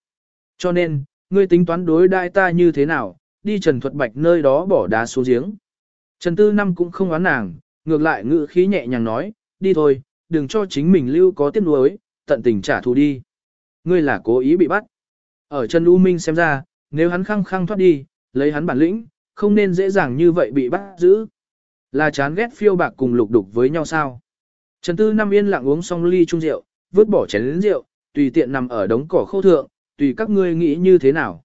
Cho nên, ngươi tính toán đối đại ta như thế nào, đi Trần Thuật Bạch nơi đó bỏ đá xuống giếng. Trần Tư Năm cũng không oán nàng, ngược lại ngữ khí nhẹ nhàng nói, đi thôi, đừng cho chính mình lưu có tiếc nuối, tận tình trả thù đi. Ngươi là cố ý bị bắt. Ở Trần U Minh xem ra, nếu hắn khăng khăng thoát đi, lấy hắn bản lĩnh, không nên dễ dàng như vậy bị bắt giữ. Là chán ghét phiêu bạc cùng lục đục với nhau sao. Trần Tư Năm yên lặng uống xong ly chung rượu, vứt bỏ chén lĩnh rượu, tùy tiện nằm ở đống cỏ khô thượng, tùy các ngươi nghĩ như thế nào.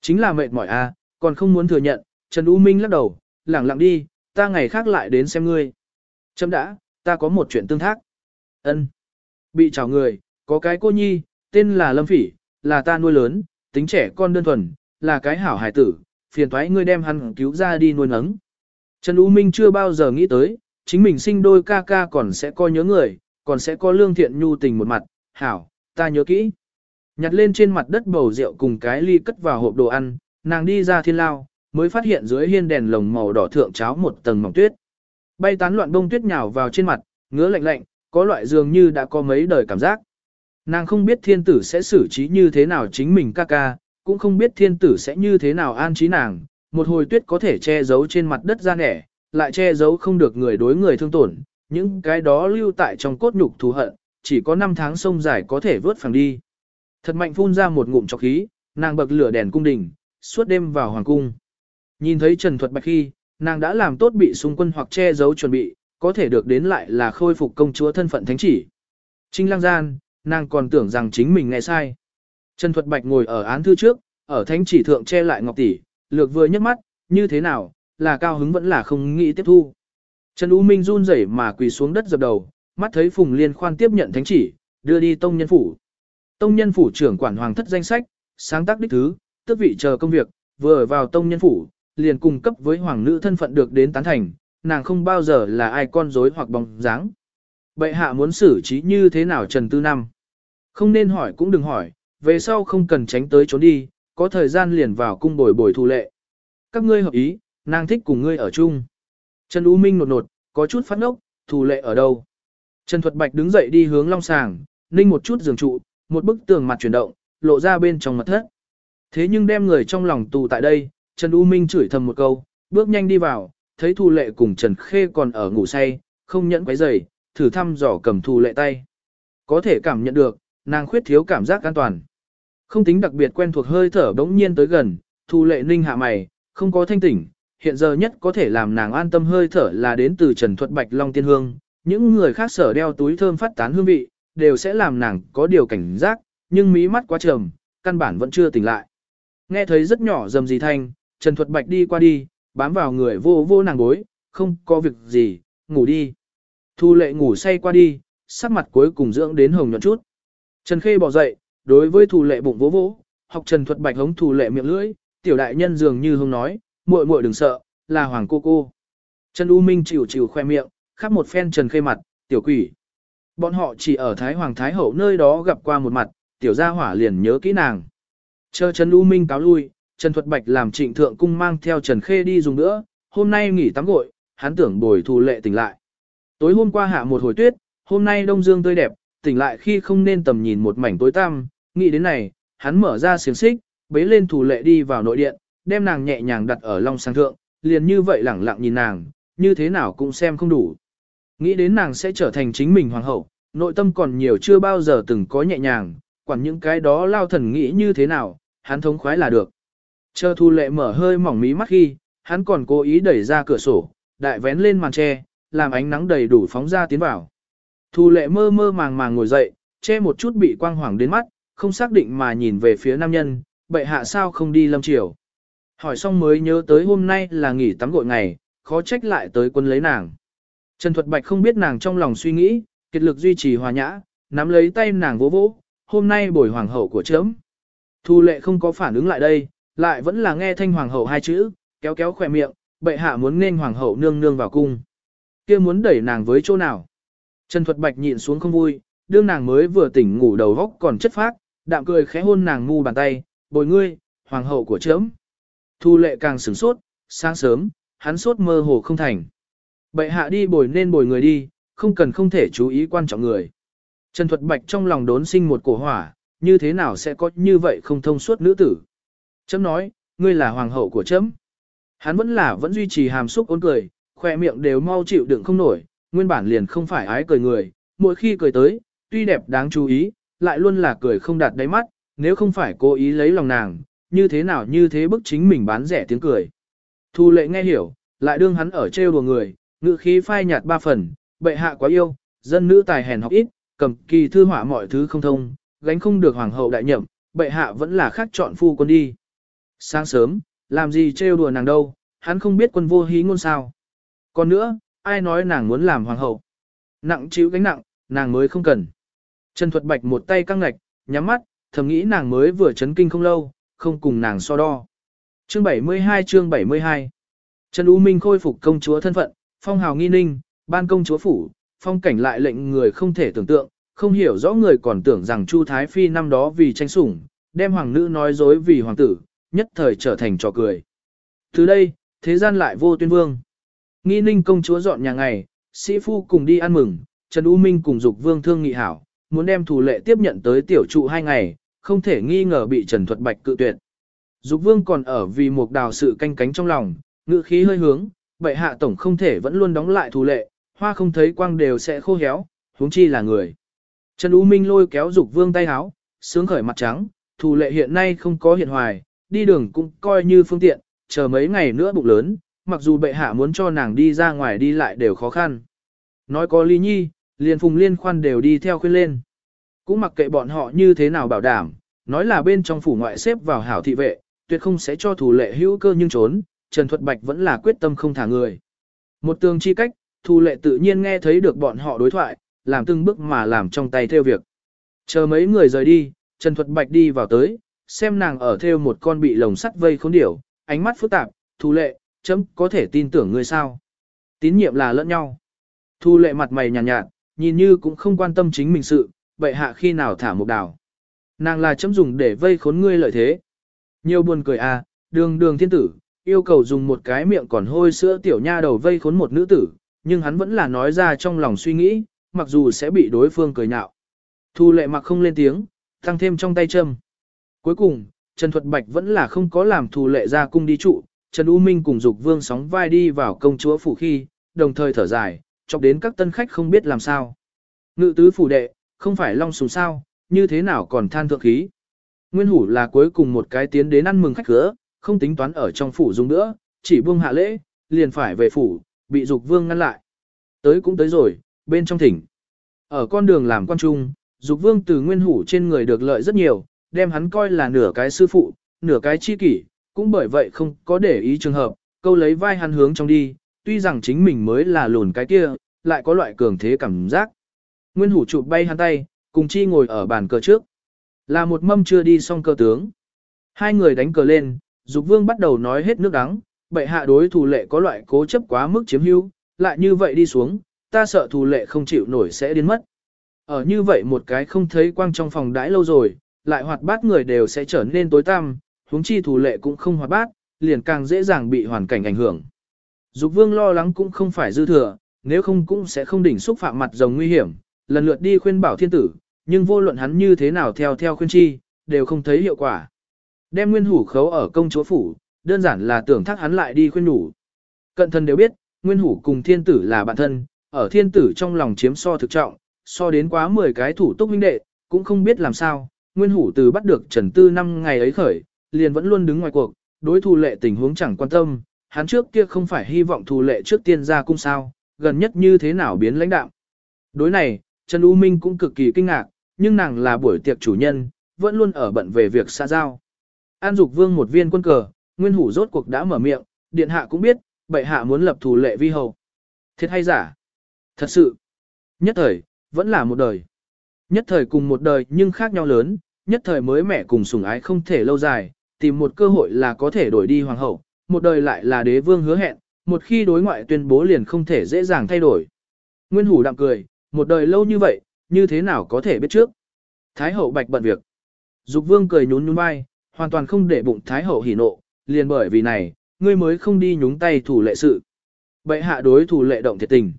Chính là mệt mỏi à, còn không muốn thừa nhận, Trần U Minh lắc đầu, lẳng lặng đi, ta ngày khác lại đến xem ngươi. Chấm đã, ta có một chuyện tương thác. ân Bị chào người, có cái cô nhi, tên là Lâm Phỉ, là ta nuôi lớn, tính trẻ con đơn thuần, là cái hảo hải tử, phiền thoái ngươi đem hắn cứu ra đi nuôi nấng. Trần U Minh chưa bao giờ nghĩ tới, chính mình sinh đôi ca ca còn sẽ coi nhớ người, còn sẽ có lương thiện nhu tình một mặt, hảo, ta nhớ kỹ. Nhặt lên trên mặt đất bầu rượu cùng cái ly cất vào hộp đồ ăn, nàng đi ra thiên lao, mới phát hiện dưới hiên đèn lồng màu đỏ thượng cháo một tầng mỏng tuyết. Bay tán loạn bông tuyết nhào vào trên mặt, ngứa lạnh lạnh, có loại dường như đã có mấy đời cảm giác. Nàng không biết thiên tử sẽ xử trí như thế nào chính mình ca ca, cũng không biết thiên tử sẽ như thế nào an trí nàng. Một hồi tuyết có thể che giấu trên mặt đất ra nẻ, lại che giấu không được người đối người thương tổn. Những cái đó lưu tại trong cốt nhục thù hận, chỉ có 5 tháng sông dài có thể vớt phẳng đi. Thật mạnh phun ra một ngụm chọc khí, nàng bậc lửa đèn cung đình, suốt đêm vào hoàng cung. Nhìn thấy Trần Thuật Bạch khi, nàng đã làm tốt bị xung quân hoặc che giấu chuẩn bị, có thể được đến lại là khôi phục công chúa thân phận thánh chỉ. Trinh lang gian, nàng còn tưởng rằng chính mình nghe sai. Trần Thuật Bạch ngồi ở án thư trước, ở thánh chỉ thượng che lại ngọc tỷ, lược vừa nhấc mắt, như thế nào, là cao hứng vẫn là không nghĩ tiếp thu. Trần U Minh run rẩy mà quỳ xuống đất dập đầu, mắt thấy Phùng Liên khoan tiếp nhận thánh chỉ, đưa đi tông nhân phủ. Tông nhân phủ trưởng quản hoàng thất danh sách, sáng tác đích thứ, tước vị chờ công việc, vừa vào tông nhân phủ, liền cung cấp với hoàng nữ thân phận được đến tán thành, nàng không bao giờ là ai con rối hoặc bóng dáng. Bệ hạ muốn xử trí như thế nào Trần Tư Năm? Không nên hỏi cũng đừng hỏi, về sau không cần tránh tới trốn đi, có thời gian liền vào cung bồi bồi thu lệ. Các ngươi hợp ý, nàng thích cùng ngươi ở chung. Trần U Minh nột nột, có chút phát ngốc, thù lệ ở đâu? Trần Thuật Bạch đứng dậy đi hướng long sàng, ninh một chút giường trụ, một bức tường mặt chuyển động, lộ ra bên trong mật thất. Thế nhưng đem người trong lòng tù tại đây, Trần U Minh chửi thầm một câu, bước nhanh đi vào, thấy Thu Lệ cùng Trần Khê còn ở ngủ say, không nhẫn quấy rầy, thử thăm dò cầm Thu Lệ tay. Có thể cảm nhận được, nàng khuyết thiếu cảm giác an toàn. Không tính đặc biệt quen thuộc hơi thở bỗng nhiên tới gần, Thu Lệ ninh hạ mày, không có thanh tỉnh, hiện giờ nhất có thể làm nàng an tâm hơi thở là đến từ Trần Thuật Bạch Long Tiên Hương, những người khác sở đeo túi thơm phát tán hương vị, đều sẽ làm nàng có điều cảnh giác, nhưng mí mắt quá trầm, căn bản vẫn chưa tỉnh lại. Nghe thấy rất nhỏ rầm gì thanh, Trần Thuật Bạch đi qua đi, bám vào người vô vô nàng gối, không có việc gì, ngủ đi. Thu lệ ngủ say qua đi, sắc mặt cuối cùng dưỡng đến hồng nhuận chút. Trần Khê bỏ dậy, đối với Thu lệ bụng vỗ vỗ, học Trần Thuật Bạch hống Thu lệ miệng lưỡi, tiểu đại nhân dường như hông nói, muội muội đừng sợ, là hoàng cô cô. Trần U Minh chịu chịu khoe miệng, khắp một phen Trần Khê mặt, tiểu quỷ. Bọn họ chỉ ở Thái Hoàng Thái Hậu nơi đó gặp qua một mặt, tiểu gia hỏa liền nhớ kỹ nàng. Chờ Trần U Minh cáo lui, Trần Thuật Bạch làm trịnh thượng cung mang theo Trần Khê đi dùng nữa, hôm nay nghỉ tắm gội, hắn tưởng bồi thù lệ tỉnh lại. Tối hôm qua hạ một hồi tuyết, hôm nay đông dương tươi đẹp, tỉnh lại khi không nên tầm nhìn một mảnh tối tăm, nghĩ đến này, hắn mở ra xiềng xích, bế lên thù lệ đi vào nội điện, đem nàng nhẹ nhàng đặt ở long sang thượng, liền như vậy lẳng lặng nhìn nàng, như thế nào cũng xem không đủ. Nghĩ đến nàng sẽ trở thành chính mình hoàng hậu, nội tâm còn nhiều chưa bao giờ từng có nhẹ nhàng, quản những cái đó lao thần nghĩ như thế nào, hắn thống khoái là được. Chờ thu lệ mở hơi mỏng mí mắt khi, hắn còn cố ý đẩy ra cửa sổ, đại vén lên màn tre, làm ánh nắng đầy đủ phóng ra tiến vào. Thu lệ mơ mơ màng màng ngồi dậy, che một chút bị quang hoàng đến mắt, không xác định mà nhìn về phía nam nhân, bệ hạ sao không đi lâm chiều. Hỏi xong mới nhớ tới hôm nay là nghỉ tắm gội ngày, khó trách lại tới quân lấy nàng. Trần Thuật Bạch không biết nàng trong lòng suy nghĩ, kiệt lực duy trì hòa nhã, nắm lấy tay nàng vỗ vỗ, hôm nay buổi hoàng hậu của chấm. Thu lệ không có phản ứng lại đây, lại vẫn là nghe thanh hoàng hậu hai chữ, kéo kéo khỏe miệng, bệ hạ muốn nên hoàng hậu nương nương vào cung. kia muốn đẩy nàng với chỗ nào? Trần Thuật Bạch nhịn xuống không vui, đương nàng mới vừa tỉnh ngủ đầu góc còn chất phác, đạm cười khẽ hôn nàng ngu bàn tay, bồi ngươi, hoàng hậu của chấm. Thu lệ càng sửng sốt, sáng sớm, hắn sốt mơ hồ không thành. Bệ hạ đi bồi nên bồi người đi, không cần không thể chú ý quan trọng người. Trần Thuật Bạch trong lòng đốn sinh một cổ hỏa, như thế nào sẽ có như vậy không thông suốt nữ tử. Chấm nói, ngươi là hoàng hậu của chấm. Hắn vẫn là vẫn duy trì hàm xúc ôn cười, khoe miệng đều mau chịu đựng không nổi, nguyên bản liền không phải ái cười người, mỗi khi cười tới, tuy đẹp đáng chú ý, lại luôn là cười không đạt đáy mắt, nếu không phải cố ý lấy lòng nàng, như thế nào như thế bức chính mình bán rẻ tiếng cười. Thu lệ nghe hiểu, lại đương hắn ở trêu đùa người, ngự khí phai nhạt ba phần, bệ hạ quá yêu, dân nữ tài hèn học ít, cầm kỳ thư họa mọi thứ không thông, gánh không được hoàng hậu đại nhậm, bệ hạ vẫn là khác chọn phu quân đi. Sáng sớm, làm gì trêu đùa nàng đâu, hắn không biết quân vô hí ngôn sao. Còn nữa, ai nói nàng muốn làm hoàng hậu. Nặng chịu gánh nặng, nàng mới không cần. Trần Thuật Bạch một tay căng ngạch, nhắm mắt, thầm nghĩ nàng mới vừa chấn kinh không lâu, không cùng nàng so đo. Chương 72 chương 72 Trần U Minh khôi phục công chúa thân phận, phong hào nghi ninh, ban công chúa phủ, phong cảnh lại lệnh người không thể tưởng tượng, không hiểu rõ người còn tưởng rằng Chu Thái Phi năm đó vì tranh sủng, đem hoàng nữ nói dối vì hoàng tử, nhất thời trở thành trò cười. Từ đây, thế gian lại vô tuyên vương. Nghi ninh công chúa dọn nhà ngày, sĩ phu cùng đi ăn mừng, Trần U Minh cùng dục vương thương nghị hảo, muốn đem thủ lệ tiếp nhận tới tiểu trụ hai ngày, không thể nghi ngờ bị Trần Thuật Bạch cự tuyệt. Dục vương còn ở vì một đào sự canh cánh trong lòng, ngự khí hơi hướng, bệ hạ tổng không thể vẫn luôn đóng lại thủ lệ, hoa không thấy quang đều sẽ khô héo, huống chi là người. Trần U Minh lôi kéo dục vương tay háo, sướng khởi mặt trắng, thủ lệ hiện nay không có hiện hoài, đi đường cũng coi như phương tiện, chờ mấy ngày nữa bụng lớn, mặc dù bệ hạ muốn cho nàng đi ra ngoài đi lại đều khó khăn. Nói có ly nhi, liền phùng liên khoan đều đi theo khuyên lên. Cũng mặc kệ bọn họ như thế nào bảo đảm, nói là bên trong phủ ngoại xếp vào hảo thị vệ, tuyệt không sẽ cho thủ lệ hữu cơ nhưng trốn, Trần Thuật Bạch vẫn là quyết tâm không thả người. Một tường chi cách, Thu lệ tự nhiên nghe thấy được bọn họ đối thoại, làm từng bước mà làm trong tay theo việc. Chờ mấy người rời đi, Trần Thuật Bạch đi vào tới, xem nàng ở theo một con bị lồng sắt vây khốn điểu, ánh mắt phức tạp, Thu lệ, chấm có thể tin tưởng người sao. Tín nhiệm là lẫn nhau. Thu lệ mặt mày nhàn nhạt, nhạt, nhìn như cũng không quan tâm chính mình sự, vậy hạ khi nào thả một đào. Nàng là chấm dùng để vây khốn ngươi lợi thế. Nhiều buồn cười à, đường đường thiên tử, yêu cầu dùng một cái miệng còn hôi sữa tiểu nha đầu vây khốn một nữ tử, nhưng hắn vẫn là nói ra trong lòng suy nghĩ, mặc dù sẽ bị đối phương cười nhạo. Thu lệ mặc không lên tiếng, tăng thêm trong tay châm. Cuối cùng, Trần Thuật Bạch vẫn là không có làm thù lệ ra cung đi trụ, Trần U Minh cùng Dục Vương sóng vai đi vào công chúa phủ khi, đồng thời thở dài, chọc đến các tân khách không biết làm sao. Ngự tứ phủ đệ, không phải long sùng sao, như thế nào còn than thượng khí. Nguyên hủ là cuối cùng một cái tiến đến ăn mừng khách cửa, không tính toán ở trong phủ dùng nữa, chỉ buông hạ lễ, liền phải về phủ, bị Dục Vương ngăn lại. Tới cũng tới rồi, bên trong thỉnh. Ở con đường làm quan trung, Dục Vương từ Nguyên hủ trên người được lợi rất nhiều, đem hắn coi là nửa cái sư phụ, nửa cái chi kỷ, cũng bởi vậy không có để ý trường hợp, câu lấy vai hắn hướng trong đi, tuy rằng chính mình mới là lùn cái kia, lại có loại cường thế cảm giác. Nguyên hủ chụp bay hắn tay, cùng chi ngồi ở bàn cờ trước. Là một mâm chưa đi xong cơ tướng. Hai người đánh cờ lên, Dục Vương bắt đầu nói hết nước đắng, bệ hạ đối thủ lệ có loại cố chấp quá mức chiếm hữu, lại như vậy đi xuống, ta sợ thủ lệ không chịu nổi sẽ điên mất. Ở như vậy một cái không thấy quang trong phòng đãi lâu rồi, lại hoạt bát người đều sẽ trở nên tối tăm, huống chi thủ lệ cũng không hoạt bát, liền càng dễ dàng bị hoàn cảnh ảnh hưởng. Dục vương lo lắng cũng không phải dư thừa, nếu không cũng sẽ không đỉnh xúc phạm mặt rồng nguy hiểm, lần lượt đi khuyên bảo thiên tử, nhưng vô luận hắn như thế nào theo theo khuyên chi, đều không thấy hiệu quả. Đem nguyên hủ khấu ở công chúa phủ, đơn giản là tưởng thác hắn lại đi khuyên nhủ. Cận thân đều biết, nguyên hủ cùng thiên tử là bạn thân, ở thiên tử trong lòng chiếm so thực trọng, so đến quá 10 cái thủ túc minh đệ, cũng không biết làm sao, nguyên hủ từ bắt được trần tư năm ngày ấy khởi, liền vẫn luôn đứng ngoài cuộc, đối thủ lệ tình huống chẳng quan tâm, hắn trước kia không phải hy vọng thù lệ trước tiên ra cung sao, gần nhất như thế nào biến lãnh đạo. Đối này, Trần U Minh cũng cực kỳ kinh ngạc, nhưng nàng là buổi tiệc chủ nhân, vẫn luôn ở bận về việc xa giao. An Dục Vương một viên quân cờ, Nguyên Hủ rốt cuộc đã mở miệng, điện hạ cũng biết, bệ hạ muốn lập thủ lệ vi hầu. Thiệt hay giả? Thật sự, nhất thời, vẫn là một đời. Nhất thời cùng một đời nhưng khác nhau lớn, nhất thời mới mẹ cùng sủng ái không thể lâu dài, tìm một cơ hội là có thể đổi đi hoàng hậu, một đời lại là đế vương hứa hẹn, một khi đối ngoại tuyên bố liền không thể dễ dàng thay đổi. Nguyên Hủ đạm cười, một đời lâu như vậy, như thế nào có thể biết trước. Thái hậu bạch bận việc. Dục vương cười nhún nhún vai, hoàn toàn không để bụng Thái hậu hỉ nộ, liền bởi vì này, ngươi mới không đi nhúng tay thủ lệ sự. Bệ hạ đối thủ lệ động thiệt tình.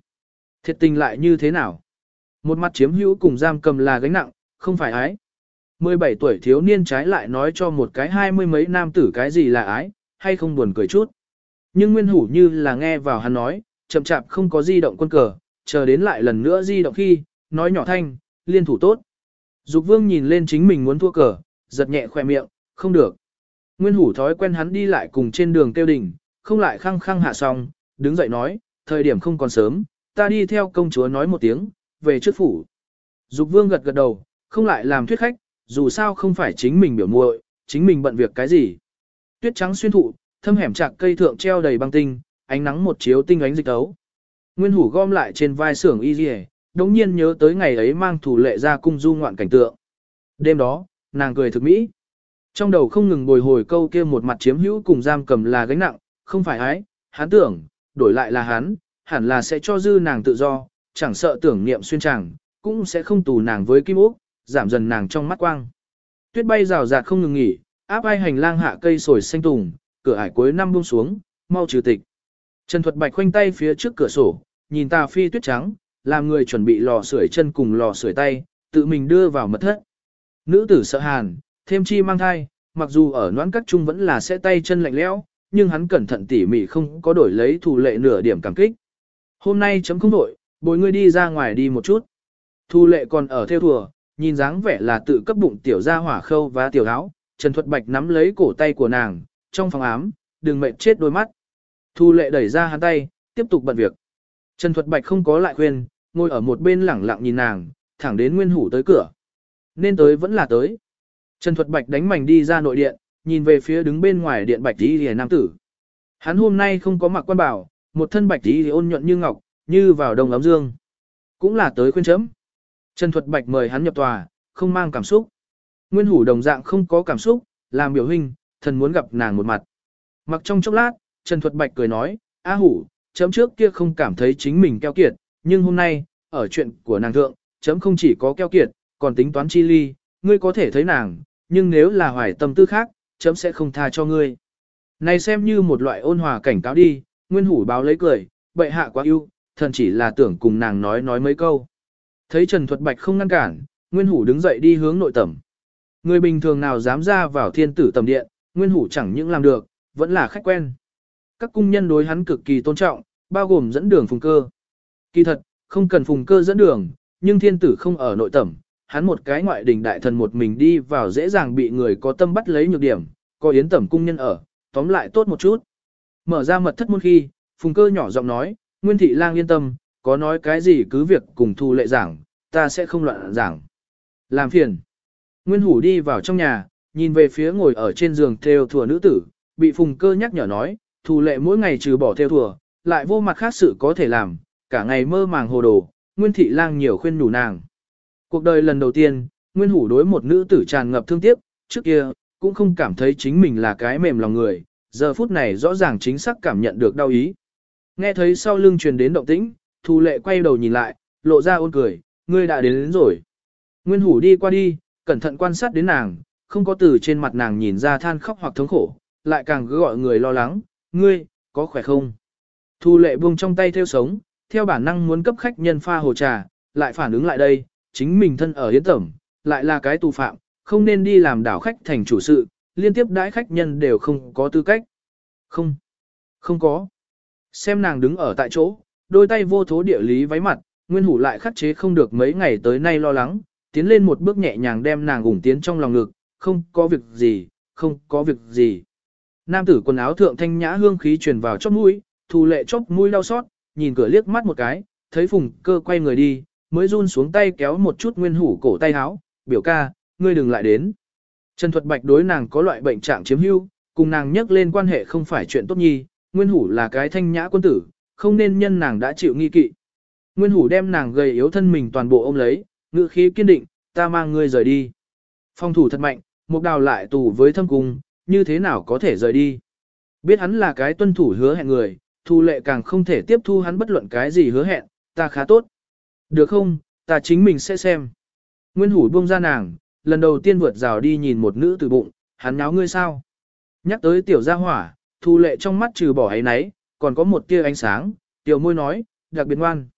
Thiệt tình lại như thế nào? Một mặt chiếm hữu cùng giam cầm là gánh nặng, không phải ái. 17 tuổi thiếu niên trái lại nói cho một cái hai mươi mấy nam tử cái gì là ái, hay không buồn cười chút. Nhưng nguyên hủ như là nghe vào hắn nói, chậm chạp không có di động quân cờ, chờ đến lại lần nữa di động khi, nói nhỏ thanh, liên thủ tốt. Dục vương nhìn lên chính mình muốn thua cờ, giật nhẹ khoe miệng, không được. Nguyên hủ thói quen hắn đi lại cùng trên đường tiêu đỉnh, không lại khăng khăng hạ xong, đứng dậy nói, thời điểm không còn sớm, ta đi theo công chúa nói một tiếng, về trước phủ. Dục vương gật gật đầu, không lại làm thuyết khách, dù sao không phải chính mình biểu muội, chính mình bận việc cái gì. Tuyết trắng xuyên thụ, thâm hẻm chạc cây thượng treo đầy băng tinh, ánh nắng một chiếu tinh ánh dịch tấu. Nguyên hủ gom lại trên vai sưởng y dì đống nhiên nhớ tới ngày ấy mang thủ lệ ra cung du ngoạn cảnh tượng. Đêm đó, nàng cười thực mỹ. Trong đầu không ngừng bồi hồi câu kia một mặt chiếm hữu cùng giam cầm là gánh nặng, không phải ái, hắn tưởng, đổi lại là hắn, hẳn là sẽ cho dư nàng tự do, chẳng sợ tưởng niệm xuyên chẳng cũng sẽ không tù nàng với kim ốc, giảm dần nàng trong mắt quang. Tuyết bay rào rạt không ngừng nghỉ, áp ai hành lang hạ cây sồi xanh tùng, cửa ải cuối năm buông xuống, mau trừ tịch. Trần Thuật Bạch khoanh tay phía trước cửa sổ, nhìn tà phi tuyết trắng, làm người chuẩn bị lò sưởi chân cùng lò sưởi tay, tự mình đưa vào mật thất. Nữ tử sợ hàn, thêm chi mang thai, mặc dù ở noãn các trung vẫn là sẽ tay chân lạnh lẽo, nhưng hắn cẩn thận tỉ mỉ không có đổi lấy thủ lệ nửa điểm cảm kích. Hôm nay chấm không đổi, bồi ngươi đi ra ngoài đi một chút. Thu lệ còn ở theo thùa, nhìn dáng vẻ là tự cấp bụng tiểu ra hỏa khâu và tiểu áo, Trần Thuật Bạch nắm lấy cổ tay của nàng, trong phòng ám, đừng mệt chết đôi mắt. Thu lệ đẩy ra hắn tay, tiếp tục bận việc. Trần Thuật Bạch không có lại khuyên, ngồi ở một bên lẳng lặng nhìn nàng, thẳng đến Nguyên Hủ tới cửa. Nên tới vẫn là tới. Trần Thuật Bạch đánh mảnh đi ra nội điện, nhìn về phía đứng bên ngoài điện Bạch Tỷ Liễu nam tử. Hắn hôm nay không có mặc quan bảo, một thân Bạch Tỷ ôn nhuận như ngọc, như vào đồng ấm dương. Cũng là tới khuyên chấm. Trần Thuật Bạch mời hắn nhập tòa, không mang cảm xúc. Nguyên Hủ đồng dạng không có cảm xúc, làm biểu hình, thần muốn gặp nàng một mặt. Mặc trong chốc lát, Trần Thuật Bạch cười nói, A Hủ, chấm trước kia không cảm thấy chính mình keo kiệt, nhưng hôm nay, ở chuyện của nàng thượng, chấm không chỉ có keo kiệt, còn tính toán chi ly, ngươi có thể thấy nàng, nhưng nếu là hoài tâm tư khác, chấm sẽ không tha cho ngươi. Này xem như một loại ôn hòa cảnh cáo đi, Nguyên Hủ báo lấy cười, bệ hạ quá yêu, thần chỉ là tưởng cùng nàng nói nói mấy câu. Thấy Trần Thuật Bạch không ngăn cản, Nguyên Hủ đứng dậy đi hướng nội tẩm. Người bình thường nào dám ra vào thiên tử tầm điện, Nguyên Hủ chẳng những làm được, vẫn là khách quen. Các cung nhân đối hắn cực kỳ tôn trọng, bao gồm dẫn đường phùng cơ. Kỳ thật, không cần phùng cơ dẫn đường, nhưng thiên tử không ở nội tẩm, hắn một cái ngoại đình đại thần một mình đi vào dễ dàng bị người có tâm bắt lấy nhược điểm, có yến tẩm cung nhân ở, tóm lại tốt một chút. Mở ra mật thất môn khi, phùng cơ nhỏ giọng nói, Nguyên thị lang yên tâm, có nói cái gì cứ việc cùng thu lệ giảng, ta sẽ không loạn giảng. Làm phiền. Nguyên hủ đi vào trong nhà, nhìn về phía ngồi ở trên giường theo thùa nữ tử, bị phùng cơ nhắc nhở nói, thu lệ mỗi ngày trừ bỏ theo thùa, lại vô mặt khác sự có thể làm, cả ngày mơ màng hồ đồ, Nguyên thị lang nhiều khuyên nhủ nàng. Cuộc đời lần đầu tiên, Nguyên hủ đối một nữ tử tràn ngập thương tiếc, trước kia, cũng không cảm thấy chính mình là cái mềm lòng người, giờ phút này rõ ràng chính xác cảm nhận được đau ý. Nghe thấy sau lưng truyền đến động tĩnh, Thu Lệ quay đầu nhìn lại, lộ ra ôn cười, ngươi đã đến, đến rồi. Nguyên Hủ đi qua đi, cẩn thận quan sát đến nàng, không có từ trên mặt nàng nhìn ra than khóc hoặc thống khổ, lại càng cứ gọi người lo lắng, ngươi, có khỏe không? Thu Lệ buông trong tay theo sống, theo bản năng muốn cấp khách nhân pha hồ trà, lại phản ứng lại đây, chính mình thân ở hiến tẩm, lại là cái tù phạm, không nên đi làm đảo khách thành chủ sự, liên tiếp đãi khách nhân đều không có tư cách. Không, không có. Xem nàng đứng ở tại chỗ, đôi tay vô thố địa lý váy mặt, Nguyên Hủ lại khắc chế không được mấy ngày tới nay lo lắng, tiến lên một bước nhẹ nhàng đem nàng ủng tiến trong lòng ngực, không có việc gì, không có việc gì. Nam tử quần áo thượng thanh nhã hương khí truyền vào chóp mũi, thù lệ chóp mũi đau xót, nhìn cửa liếc mắt một cái, thấy phùng cơ quay người đi, mới run xuống tay kéo một chút Nguyên Hủ cổ tay áo, biểu ca, ngươi đừng lại đến. Trần Thuật Bạch đối nàng có loại bệnh trạng chiếm hưu, cùng nàng nhắc lên quan hệ không phải chuyện tốt nhi, Nguyên Hủ là cái thanh nhã quân tử, không nên nhân nàng đã chịu nghi kỵ. Nguyên Hủ đem nàng gầy yếu thân mình toàn bộ ôm lấy, ngữ khí kiên định, ta mang ngươi rời đi. Phong thủ thật mạnh, một đào lại tù với thâm cung, như thế nào có thể rời đi. Biết hắn là cái tuân thủ hứa hẹn người, thu lệ càng không thể tiếp thu hắn bất luận cái gì hứa hẹn, ta khá tốt. Được không, ta chính mình sẽ xem. Nguyên hủ buông ra nàng, lần đầu tiên vượt rào đi nhìn một nữ từ bụng, hắn nháo ngươi sao. Nhắc tới tiểu gia hỏa, thu lệ trong mắt trừ bỏ ấy nấy, còn có một tia ánh sáng, tiểu môi nói, đặc biệt ngoan.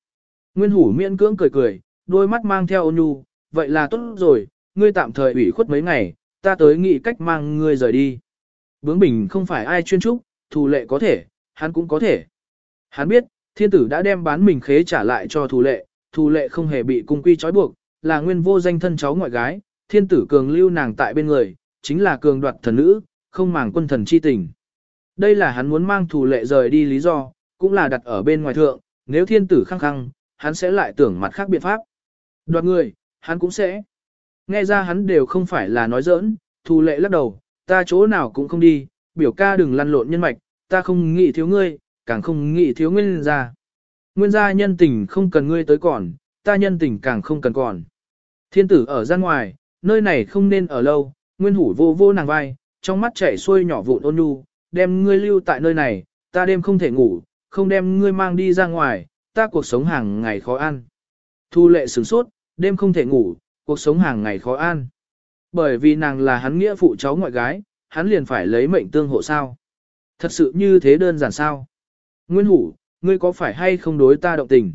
Nguyên hủ miễn cưỡng cười cười, đôi mắt mang theo ôn nhu, vậy là tốt rồi, ngươi tạm thời ủy khuất mấy ngày, ta tới nghĩ cách mang ngươi rời đi. Bướng bình không phải ai chuyên trúc, thù lệ có thể, hắn cũng có thể. Hắn biết, thiên tử đã đem bán mình khế trả lại cho thù lệ, thù lệ không hề bị cung quy trói buộc, là nguyên vô danh thân cháu ngoại gái, thiên tử cường lưu nàng tại bên người, chính là cường đoạt thần nữ, không màng quân thần chi tình. Đây là hắn muốn mang thù lệ rời đi lý do, cũng là đặt ở bên ngoài thượng, nếu thiên tử khăng khăng, hắn sẽ lại tưởng mặt khác biện pháp. Đoạt người, hắn cũng sẽ. Nghe ra hắn đều không phải là nói giỡn, thù lệ lắc đầu, ta chỗ nào cũng không đi, biểu ca đừng lăn lộn nhân mạch, ta không nghĩ thiếu ngươi, càng không nghĩ thiếu nguyên gia. Nguyên gia nhân tình không cần ngươi tới còn, ta nhân tình càng không cần còn. Thiên tử ở ra ngoài, nơi này không nên ở lâu, nguyên hủ vô vô nàng vai, trong mắt chảy xuôi nhỏ vụn ôn nhu, đem ngươi lưu tại nơi này, ta đêm không thể ngủ, không đem ngươi mang đi ra ngoài, ta cuộc sống hàng ngày khó ăn. Thu lệ sửng sốt, đêm không thể ngủ, cuộc sống hàng ngày khó ăn. Bởi vì nàng là hắn nghĩa phụ cháu ngoại gái, hắn liền phải lấy mệnh tương hộ sao. Thật sự như thế đơn giản sao. Nguyên hủ, ngươi có phải hay không đối ta động tình?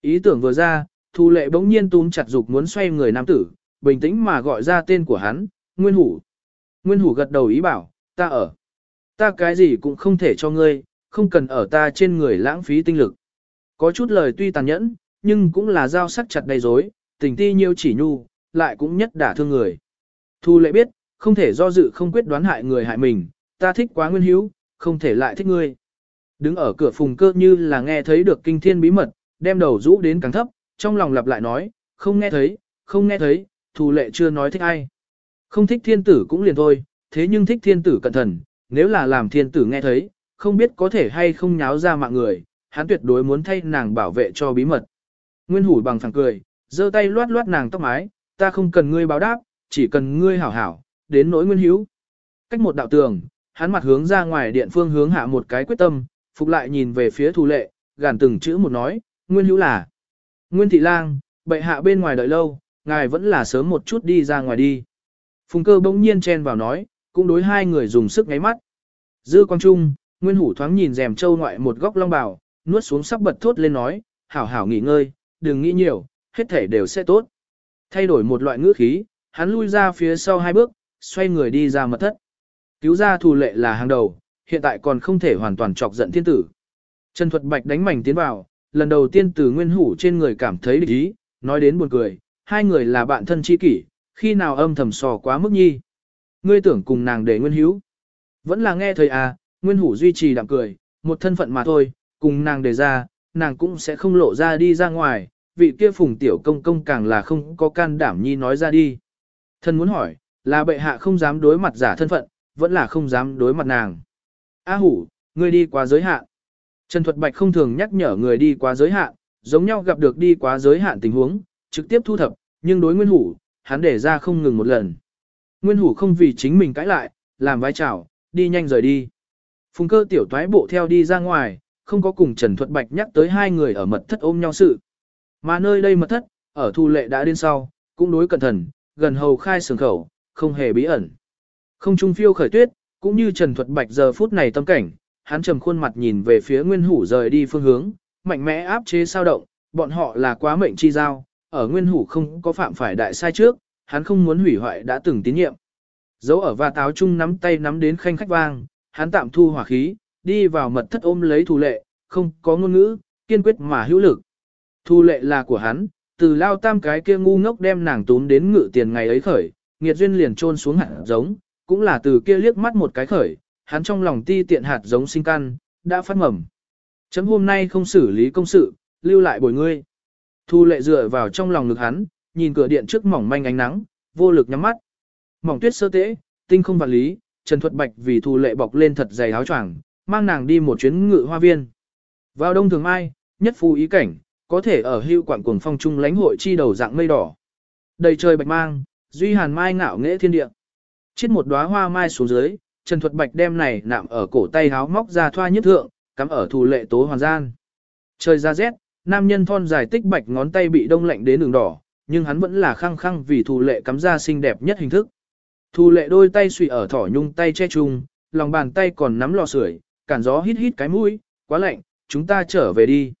Ý tưởng vừa ra, Thu lệ bỗng nhiên túm chặt dục muốn xoay người nam tử, bình tĩnh mà gọi ra tên của hắn, Nguyên hủ. Nguyên hủ gật đầu ý bảo, ta ở. Ta cái gì cũng không thể cho ngươi, không cần ở ta trên người lãng phí tinh lực. Có chút lời tuy tàn nhẫn, nhưng cũng là dao sắc chặt đầy dối, tình ti nhiêu chỉ nhu, lại cũng nhất đả thương người. Thu lệ biết, không thể do dự không quyết đoán hại người hại mình, ta thích quá nguyên hữu, không thể lại thích ngươi. Đứng ở cửa phùng cơ như là nghe thấy được kinh thiên bí mật, đem đầu rũ đến càng thấp, trong lòng lặp lại nói, không nghe thấy, không nghe thấy, thù lệ chưa nói thích ai. Không thích thiên tử cũng liền thôi, thế nhưng thích thiên tử cẩn thận, nếu là làm thiên tử nghe thấy, không biết có thể hay không nháo ra mạng người, hắn tuyệt đối muốn thay nàng bảo vệ cho bí mật. Nguyên hủ bằng phẳng cười, giơ tay loát loát nàng tóc mái, ta không cần ngươi báo đáp, chỉ cần ngươi hảo hảo, đến nỗi nguyên hữu. Cách một đạo tường, hắn mặt hướng ra ngoài điện phương hướng hạ một cái quyết tâm, phục lại nhìn về phía thủ lệ, gàn từng chữ một nói, nguyên hữu là. Nguyên thị lang, bệ hạ bên ngoài đợi lâu, ngài vẫn là sớm một chút đi ra ngoài đi. Phùng cơ bỗng nhiên chen vào nói, cũng đối hai người dùng sức ngáy mắt. Dư quang trung, nguyên hủ thoáng nhìn rèm châu ngoại một góc long bào, nuốt xuống sắc bật thốt lên nói, hảo hảo nghỉ ngơi, đừng nghĩ nhiều, hết thể đều sẽ tốt. Thay đổi một loại ngữ khí, hắn lui ra phía sau hai bước, xoay người đi ra mật thất. Cứu ra thù lệ là hàng đầu, hiện tại còn không thể hoàn toàn chọc giận thiên tử. Trần Thuật Bạch đánh mảnh tiến vào, lần đầu tiên từ nguyên hủ trên người cảm thấy địch ý, nói đến buồn cười, hai người là bạn thân chi kỷ, khi nào âm thầm sò quá mức nhi. Ngươi tưởng cùng nàng để nguyên hữu. Vẫn là nghe thời à, nguyên hủ duy trì đạm cười, một thân phận mà thôi, cùng nàng đề ra, nàng cũng sẽ không lộ ra đi ra ngoài, vị kia phùng tiểu công công càng là không có can đảm nhi nói ra đi. Thân muốn hỏi, là bệ hạ không dám đối mặt giả thân phận, vẫn là không dám đối mặt nàng. A hủ, ngươi đi quá giới hạn. Trần Thuật Bạch không thường nhắc nhở người đi quá giới hạn, giống nhau gặp được đi quá giới hạn tình huống, trực tiếp thu thập, nhưng đối Nguyên Hủ, hắn để ra không ngừng một lần. Nguyên Hủ không vì chính mình cãi lại, làm vai chào, đi nhanh rời đi. Phùng cơ tiểu toái bộ theo đi ra ngoài, không có cùng Trần Thuật Bạch nhắc tới hai người ở mật thất ôm nhau sự. Mà nơi đây mật thất, ở thu lệ đã đến sau, cũng đối cẩn thận, gần hầu khai sường khẩu, không hề bí ẩn. Không trung phiêu khởi tuyết, cũng như Trần Thuật Bạch giờ phút này tâm cảnh, hắn trầm khuôn mặt nhìn về phía Nguyên Hủ rời đi phương hướng, mạnh mẽ áp chế sao động, bọn họ là quá mệnh chi giao, ở Nguyên Hủ không có phạm phải đại sai trước, hắn không muốn hủy hoại đã từng tín nhiệm. Dấu ở và táo chung nắm tay nắm đến khanh khách vang, hắn tạm thu hỏa khí, đi vào mật thất ôm lấy thù lệ, không có ngôn ngữ, kiên quyết mà hữu lực. Thu lệ là của hắn, từ lao tam cái kia ngu ngốc đem nàng tún đến ngự tiền ngày ấy khởi, nghiệt duyên liền trôn xuống hẳn giống, cũng là từ kia liếc mắt một cái khởi, hắn trong lòng ti tiện hạt giống sinh căn, đã phát mầm. Chấm hôm nay không xử lý công sự, lưu lại bồi ngươi. Thu lệ dựa vào trong lòng ngực hắn, nhìn cửa điện trước mỏng manh ánh nắng, vô lực nhắm mắt. Mỏng tuyết sơ tễ, tinh không vật lý, Trần Thuật Bạch vì thu lệ bọc lên thật dày áo choàng, mang nàng đi một chuyến ngự hoa viên. Vào đông thường mai, nhất phù ý cảnh, có thể ở hưu quảng cuồng phong trung lãnh hội chi đầu dạng mây đỏ. Đầy trời bạch mang, duy hàn mai ngạo nghệ thiên địa. Chiết một đóa hoa mai xuống dưới, Trần Thuật Bạch đem này nạm ở cổ tay háo móc ra thoa nhất thượng, cắm ở thù lệ tố hoàn gian. Trời ra rét, nam nhân thon dài tích bạch ngón tay bị đông lạnh đến đường đỏ, nhưng hắn vẫn là khăng khăng vì thù lệ cắm ra xinh đẹp nhất hình thức. Thù lệ đôi tay suy ở thỏ nhung tay che chung, lòng bàn tay còn nắm lò sưởi, cản gió hít hít cái mũi, quá lạnh, chúng ta trở về đi.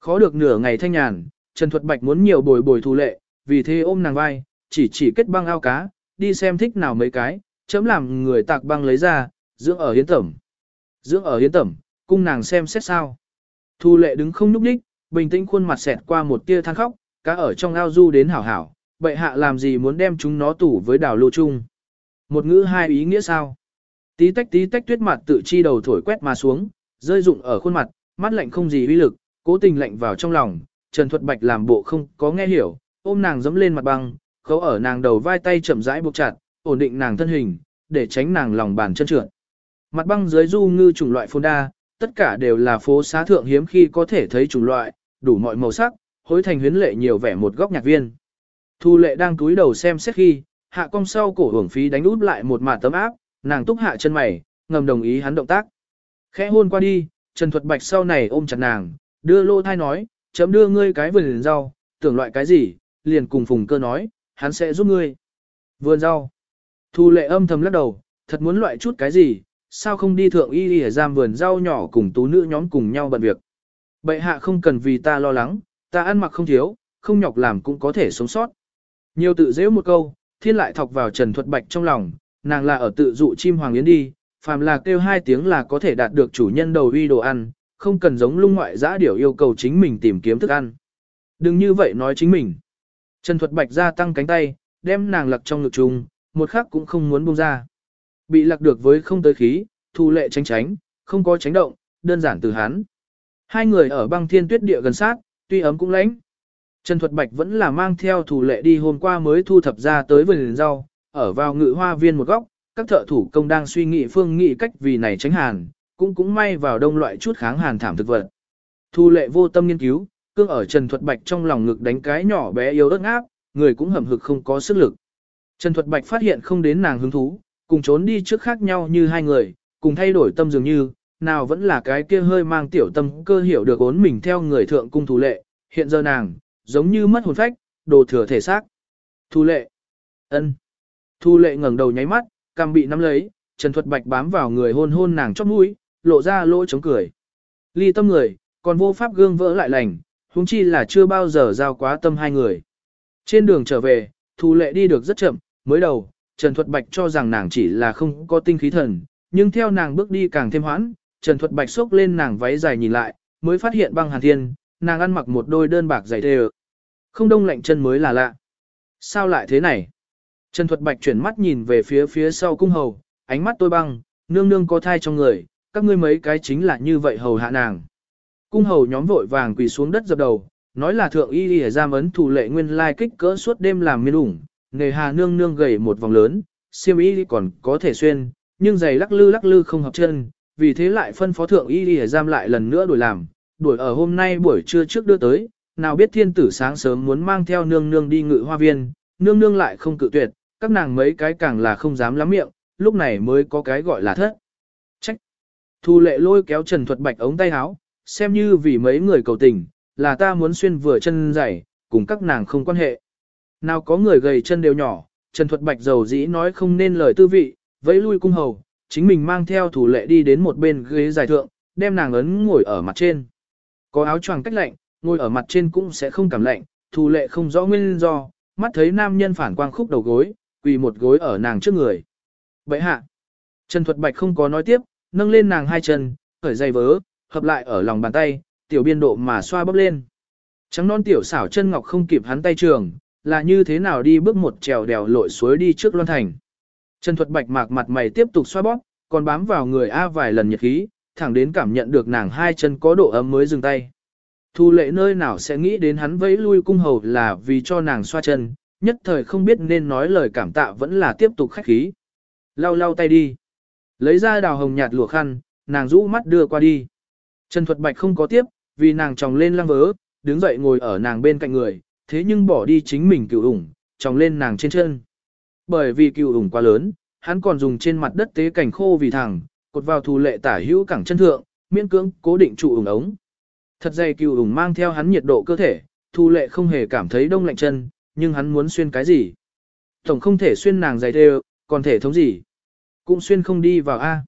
Khó được nửa ngày thanh nhàn, Trần Thuật Bạch muốn nhiều bồi bồi thù lệ, vì thế ôm nàng vai, chỉ chỉ kết băng ao cá, đi xem thích nào mấy cái, chấm làm người tạc băng lấy ra, dưỡng ở hiến tẩm. Dưỡng ở hiến tẩm, cung nàng xem xét sao. Thu lệ đứng không nhúc đích, bình tĩnh khuôn mặt xẹt qua một tia than khóc, cá ở trong ao du đến hảo hảo, bệ hạ làm gì muốn đem chúng nó tủ với đảo lô chung. Một ngữ hai ý nghĩa sao? Tí tách tí tách tuyết mặt tự chi đầu thổi quét mà xuống, rơi rụng ở khuôn mặt, mắt lạnh không gì uy lực, cố tình lạnh vào trong lòng, Trần Thuật Bạch làm bộ không có nghe hiểu, ôm nàng dẫm lên mặt băng, khấu ở nàng đầu vai tay chậm rãi buộc chặt, ổn định nàng thân hình, để tránh nàng lòng bàn chân trượt. Mặt băng dưới du ngư chủng loại phôn đa, tất cả đều là phố xá thượng hiếm khi có thể thấy chủng loại, đủ mọi màu sắc, hối thành huyến lệ nhiều vẻ một góc nhạc viên. Thu lệ đang túi đầu xem xét khi, hạ cong sau cổ hưởng phí đánh út lại một mạt tấm áp, nàng túc hạ chân mày, ngầm đồng ý hắn động tác. Khẽ hôn qua đi, Trần Thuật Bạch sau này ôm chặt nàng, đưa lô thai nói, chấm đưa ngươi cái vườn rau, tưởng loại cái gì, liền cùng phùng cơ nói, hắn sẽ giúp ngươi. Vườn rau. Thu lệ âm thầm lắc đầu, thật muốn loại chút cái gì, sao không đi thượng y y giam vườn rau nhỏ cùng tú nữ nhóm cùng nhau bận việc. Bệ hạ không cần vì ta lo lắng, ta ăn mặc không thiếu, không nhọc làm cũng có thể sống sót. Nhiều tự dễ một câu, thiên lại thọc vào Trần Thuật Bạch trong lòng, nàng là ở tự dụ chim hoàng yến đi, phàm là kêu hai tiếng là có thể đạt được chủ nhân đầu uy đồ ăn, không cần giống lung ngoại giã điểu yêu cầu chính mình tìm kiếm thức ăn. Đừng như vậy nói chính mình. Trần Thuật Bạch ra tăng cánh tay, đem nàng lặc trong ngực trùng, một khắc cũng không muốn buông ra. Bị lặc được với không tới khí, thu lệ tránh tránh, không có tránh động, đơn giản từ hắn. Hai người ở băng thiên tuyết địa gần sát, tuy ấm cũng lạnh. Trần Thuật Bạch vẫn là mang theo thủ lệ đi hôm qua mới thu thập ra tới vườn rau, ở vào ngự hoa viên một góc, các thợ thủ công đang suy nghĩ phương nghị cách vì này tránh hàn, cũng cũng may vào đông loại chút kháng hàn thảm thực vật. Thu lệ vô tâm nghiên cứu, cương ở Trần Thuật Bạch trong lòng ngực đánh cái nhỏ bé yếu ớt áp, người cũng hầm hực không có sức lực. Trần Thuật Bạch phát hiện không đến nàng hứng thú, cùng trốn đi trước khác nhau như hai người, cùng thay đổi tâm dường như, nào vẫn là cái kia hơi mang tiểu tâm cơ hiểu được ốn mình theo người thượng cung thủ lệ, hiện giờ nàng, giống như mất hồn phách, đồ thừa thể xác. Thu lệ. ân. Thu lệ ngẩng đầu nháy mắt, cằm bị nắm lấy, Trần Thuật Bạch bám vào người hôn hôn nàng chóp mũi, lộ ra lỗ chống cười. Ly tâm người, còn vô pháp gương vỡ lại lành, huống chi là chưa bao giờ giao quá tâm hai người. Trên đường trở về, Thu lệ đi được rất chậm, mới đầu, Trần Thuật Bạch cho rằng nàng chỉ là không có tinh khí thần, nhưng theo nàng bước đi càng thêm hoãn, Trần Thuật Bạch xốc lên nàng váy dài nhìn lại, mới phát hiện băng hàn thiên, nàng ăn mặc một đôi đơn bạc dày thề Không đông lạnh chân mới là lạ. Sao lại thế này? Trần Thuật Bạch chuyển mắt nhìn về phía phía sau cung hầu, ánh mắt tôi băng, nương nương có thai trong người, các ngươi mấy cái chính là như vậy hầu hạ nàng. Cung hầu nhóm vội vàng quỳ xuống đất dập đầu, nói là thượng y y giam ấn thủ lệ nguyên lai kích cỡ suốt đêm làm miên ủng, nghề hà nương nương gầy một vòng lớn, siêm y còn có thể xuyên, nhưng giày lắc lư lắc lư không hợp chân, vì thế lại phân phó thượng y y giam lại lần nữa đuổi làm, đuổi ở hôm nay buổi trưa trước đưa tới, nào biết thiên tử sáng sớm muốn mang theo nương nương đi ngự hoa viên, nương nương lại không cự tuyệt, các nàng mấy cái càng là không dám lắm miệng, lúc này mới có cái gọi là thất. Trách. Thu lệ lôi kéo Trần Thuật Bạch ống tay áo, xem như vì mấy người cầu tình, là ta muốn xuyên vừa chân dày, cùng các nàng không quan hệ. Nào có người gầy chân đều nhỏ, Trần Thuật Bạch dầu dĩ nói không nên lời tư vị, vẫy lui cung hầu, chính mình mang theo thủ lệ đi đến một bên ghế dài thượng, đem nàng ấn ngồi ở mặt trên. Có áo choàng cách lạnh, ngồi ở mặt trên cũng sẽ không cảm lạnh, thủ lệ không rõ nguyên do, mắt thấy nam nhân phản quang khúc đầu gối, quỳ một gối ở nàng trước người. Vậy hạ, Trần Thuật Bạch không có nói tiếp, nâng lên nàng hai chân, khởi dây vớ, hợp lại ở lòng bàn tay, tiểu biên độ mà xoa bóp lên. Trắng non tiểu xảo chân ngọc không kịp hắn tay trường, là như thế nào đi bước một trèo đèo lội suối đi trước loan thành. Trần Thuật Bạch mạc mặt mày tiếp tục xoa bóp, còn bám vào người A vài lần nhiệt khí, thẳng đến cảm nhận được nàng hai chân có độ ấm mới dừng tay. Thu lệ nơi nào sẽ nghĩ đến hắn vẫy lui cung hầu là vì cho nàng xoa chân, nhất thời không biết nên nói lời cảm tạ vẫn là tiếp tục khách khí. Lau lau tay đi. Lấy ra đào hồng nhạt lụa khăn, nàng rũ mắt đưa qua đi. Trần Thuật Bạch không có tiếp, vì nàng tròng lên lăng vớ, đứng dậy ngồi ở nàng bên cạnh người, thế nhưng bỏ đi chính mình cựu ủng, tròng lên nàng trên chân. Bởi vì cựu ủng quá lớn, hắn còn dùng trên mặt đất tế cảnh khô vì thẳng, cột vào thù lệ tả hữu cẳng chân thượng, miễn cưỡng cố định trụ ủng ống. Thật dày cựu ủng mang theo hắn nhiệt độ cơ thể, thù lệ không hề cảm thấy đông lạnh chân, nhưng hắn muốn xuyên cái gì? Tổng không thể xuyên nàng dày đều, còn thể thống gì? Cũng xuyên không đi vào A.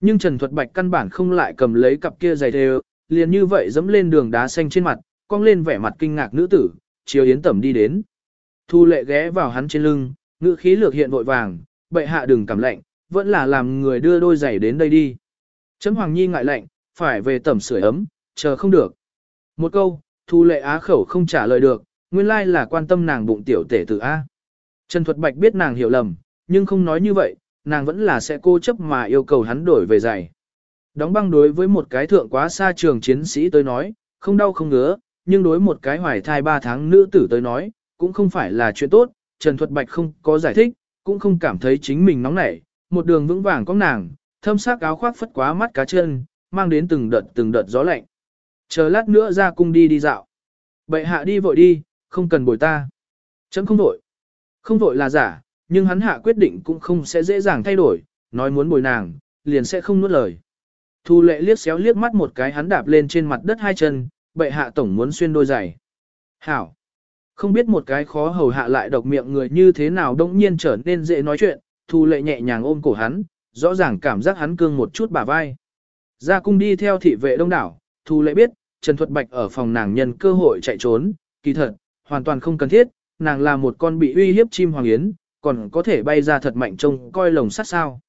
Nhưng Trần Thuật Bạch căn bản không lại cầm lấy cặp kia giày thề, liền như vậy dẫm lên đường đá xanh trên mặt, cong lên vẻ mặt kinh ngạc nữ tử, chiều yến tẩm đi đến. Thu lệ ghé vào hắn trên lưng, ngữ khí lược hiện vội vàng, bệ hạ đừng cảm lạnh, vẫn là làm người đưa đôi giày đến đây đi. Chấm Hoàng Nhi ngại lạnh, phải về tẩm sưởi ấm, chờ không được. Một câu, thu lệ á khẩu không trả lời được, nguyên lai là quan tâm nàng bụng tiểu tể tử A. Trần Thuật Bạch biết nàng hiểu lầm, nhưng không nói như vậy, nàng vẫn là sẽ cô chấp mà yêu cầu hắn đổi về giày. Đóng băng đối với một cái thượng quá xa trường chiến sĩ tới nói, không đau không ngứa, nhưng đối một cái hoài thai 3 tháng nữ tử tới nói, cũng không phải là chuyện tốt, Trần Thuật Bạch không có giải thích, cũng không cảm thấy chính mình nóng nảy, một đường vững vàng có nàng, thâm sắc áo khoác phất quá mắt cá chân, mang đến từng đợt từng đợt gió lạnh. Chờ lát nữa ra cung đi đi dạo. Bệ hạ đi vội đi, không cần bồi ta. Chấm không vội. Không vội là giả, nhưng hắn hạ quyết định cũng không sẽ dễ dàng thay đổi, nói muốn bồi nàng, liền sẽ không nuốt lời. Thu lệ liếc xéo liếc mắt một cái hắn đạp lên trên mặt đất hai chân, bệ hạ tổng muốn xuyên đôi giày. Hảo! Không biết một cái khó hầu hạ lại độc miệng người như thế nào đông nhiên trở nên dễ nói chuyện, thu lệ nhẹ nhàng ôm cổ hắn, rõ ràng cảm giác hắn cương một chút bả vai. Ra cung đi theo thị vệ đông đảo, thu lệ biết, Trần Thuật Bạch ở phòng nàng nhân cơ hội chạy trốn, kỳ thật, hoàn toàn không cần thiết, nàng là một con bị uy hiếp chim hoàng yến, còn có thể bay ra thật mạnh trông coi lồng sắt sao.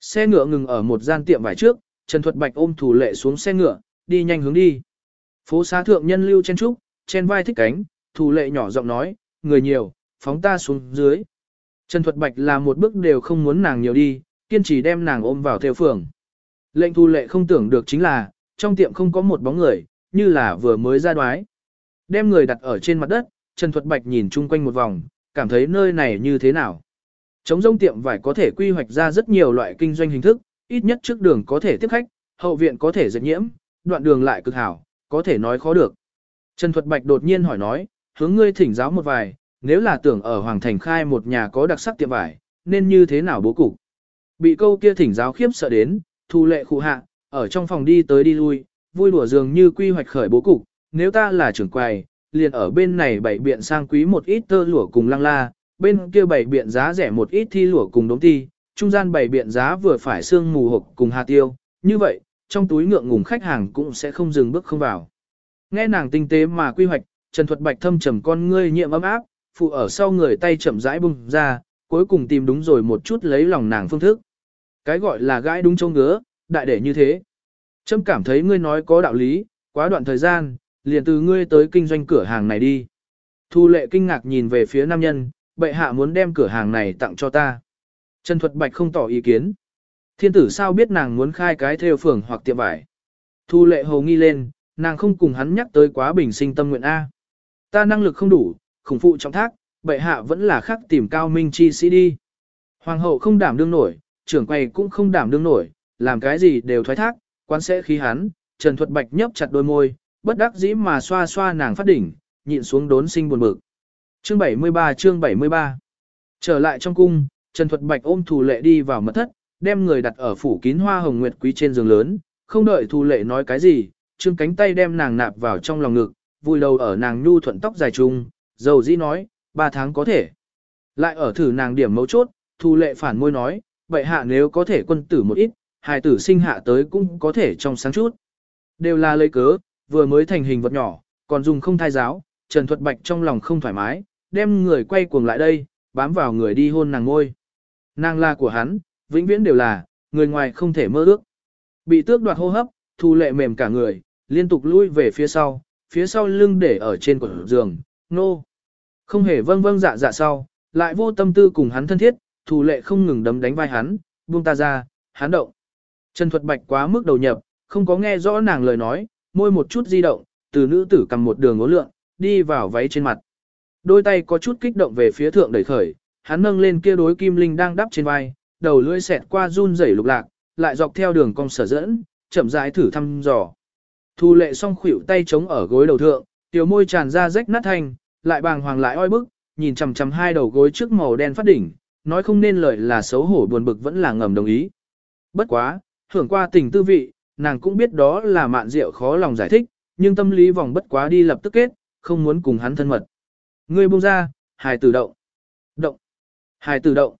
Xe ngựa ngừng ở một gian tiệm vải trước, Trần Thuật Bạch ôm thủ lệ xuống xe ngựa, đi nhanh hướng đi. Phố xá thượng nhân lưu chen trúc, chen vai thích cánh, thủ lệ nhỏ giọng nói, người nhiều, phóng ta xuống dưới. Trần Thuật Bạch là một bước đều không muốn nàng nhiều đi, kiên trì đem nàng ôm vào theo phường. Lệnh thu lệ không tưởng được chính là, trong tiệm không có một bóng người, như là vừa mới ra đoái. Đem người đặt ở trên mặt đất, Trần Thuật Bạch nhìn chung quanh một vòng, cảm thấy nơi này như thế nào. Trống rông tiệm vải có thể quy hoạch ra rất nhiều loại kinh doanh hình thức, ít nhất trước đường có thể tiếp khách, hậu viện có thể dệt nhiễm, đoạn đường lại cực hảo, có thể nói khó được. Trần Thuật Bạch đột nhiên hỏi nói, hướng ngươi thỉnh giáo một vài, nếu là tưởng ở Hoàng Thành khai một nhà có đặc sắc tiệm vải, nên như thế nào bố cục. Bị câu kia thỉnh giáo khiếp sợ đến, thu lệ khu hạ, ở trong phòng đi tới đi lui, vui đùa dường như quy hoạch khởi bố cục, nếu ta là trưởng quầy, liền ở bên này bảy biện sang quý một ít tơ lụa cùng lăng la, bên kia bảy biện giá rẻ một ít thi lụa cùng đống thi, trung gian bảy biện giá vừa phải xương mù hộp cùng hà tiêu, như vậy, trong túi ngượng ngùng khách hàng cũng sẽ không dừng bước không vào. Nghe nàng tinh tế mà quy hoạch, Trần Thuật Bạch thâm trầm con ngươi nhiệm ấm áp, phụ ở sau người tay chậm rãi bung ra, cuối cùng tìm đúng rồi một chút lấy lòng nàng phương thức. Cái gọi là gãi đúng châu ngứa, đại để như thế. Trâm cảm thấy ngươi nói có đạo lý, quá đoạn thời gian, liền từ ngươi tới kinh doanh cửa hàng này đi. Thu lệ kinh ngạc nhìn về phía nam nhân, bệ hạ muốn đem cửa hàng này tặng cho ta. Trần Thuật Bạch không tỏ ý kiến. Thiên tử sao biết nàng muốn khai cái theo phường hoặc tiệm vải. Thu lệ hồ nghi lên, nàng không cùng hắn nhắc tới quá bình sinh tâm nguyện A. Ta năng lực không đủ, khủng phụ trọng thác, bệ hạ vẫn là khắc tìm cao minh chi sĩ đi. Hoàng hậu không đảm đương nổi, trưởng quầy cũng không đảm đương nổi, làm cái gì đều thoái thác, quan sẽ khí hắn, Trần Thuật Bạch nhấp chặt đôi môi, bất đắc dĩ mà xoa xoa nàng phát đỉnh, nhịn xuống đốn sinh buồn bực. Chương 73 chương 73 Trở lại trong cung, Trần Thuật Bạch ôm Thù Lệ đi vào mật thất, đem người đặt ở phủ kín hoa hồng nguyệt quý trên giường lớn, không đợi Thù Lệ nói cái gì, trương cánh tay đem nàng nạp vào trong lòng ngực, vùi đầu ở nàng nhu thuận tóc dài trung, dầu dĩ nói, ba tháng có thể. Lại ở thử nàng điểm mấu chốt, Thù Lệ phản môi nói, vậy hạ nếu có thể quân tử một ít, hài tử sinh hạ tới cũng có thể trong sáng chút. Đều là lấy cớ, vừa mới thành hình vật nhỏ, còn dùng không thai giáo, Trần Thuật Bạch trong lòng không thoải mái, đem người quay cuồng lại đây, bám vào người đi hôn nàng ngôi. Nàng là của hắn, vĩnh viễn đều là, người ngoài không thể mơ ước. Bị tước đoạt hô hấp, thu lệ mềm cả người, liên tục lui về phía sau, phía sau lưng để ở trên quần giường, nô. Không hề vâng vâng dạ dạ sau, lại vô tâm tư cùng hắn thân thiết, thu lệ không ngừng đấm đánh vai hắn, buông ta ra, hắn động. Trần Thuật Bạch quá mức đầu nhập, không có nghe rõ nàng lời nói, môi một chút di động, từ nữ tử cầm một đường ngố lượng, đi vào váy trên mặt. Đôi tay có chút kích động về phía thượng đẩy khởi, hắn nâng lên kia đối kim linh đang đắp trên vai, đầu lưỡi xẹt qua run rẩy lục lạc, lại dọc theo đường cong sở dẫn, chậm rãi thử thăm dò. Thu lệ song khuỷu tay chống ở gối đầu thượng, tiểu môi tràn ra rách nát thành, lại bàng hoàng lại oi bức, nhìn chằm chằm hai đầu gối trước màu đen phát đỉnh, nói không nên lời là xấu hổ buồn bực vẫn là ngầm đồng ý. Bất quá, hưởng qua tình tư vị, nàng cũng biết đó là mạn rượu khó lòng giải thích, nhưng tâm lý vòng bất quá đi lập tức kết, không muốn cùng hắn thân mật. Ngươi buông ra, hài tử động. Động. Hài tử động.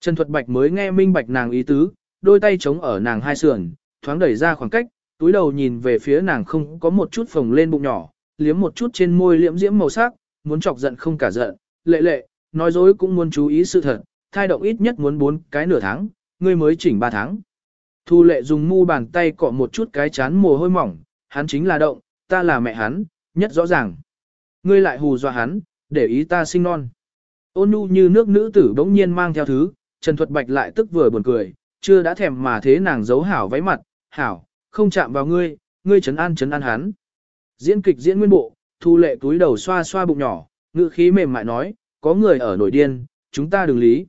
Trần Thuật Bạch mới nghe minh bạch nàng ý tứ, đôi tay chống ở nàng hai sườn, thoáng đẩy ra khoảng cách, túi đầu nhìn về phía nàng không có một chút phồng lên bụng nhỏ, liếm một chút trên môi liễm diễm màu sắc, muốn chọc giận không cả giận, lệ lệ, nói dối cũng muốn chú ý sự thật, thai động ít nhất muốn bốn cái nửa tháng, ngươi mới chỉnh ba tháng. Thu lệ dùng mu bàn tay cọ một chút cái chán mồ hôi mỏng, hắn chính là động, ta là mẹ hắn, nhất rõ ràng. Ngươi lại hù dọa hắn, để ý ta sinh non. Ôn nhu như nước nữ tử bỗng nhiên mang theo thứ, Trần Thuật Bạch lại tức vừa buồn cười, chưa đã thèm mà thế nàng giấu hảo váy mặt, hảo, không chạm vào ngươi, ngươi chấn an chấn an hắn. Diễn kịch diễn nguyên bộ, thu lệ túi đầu xoa xoa bụng nhỏ, ngữ khí mềm mại nói, có người ở nổi điên, chúng ta đừng lý.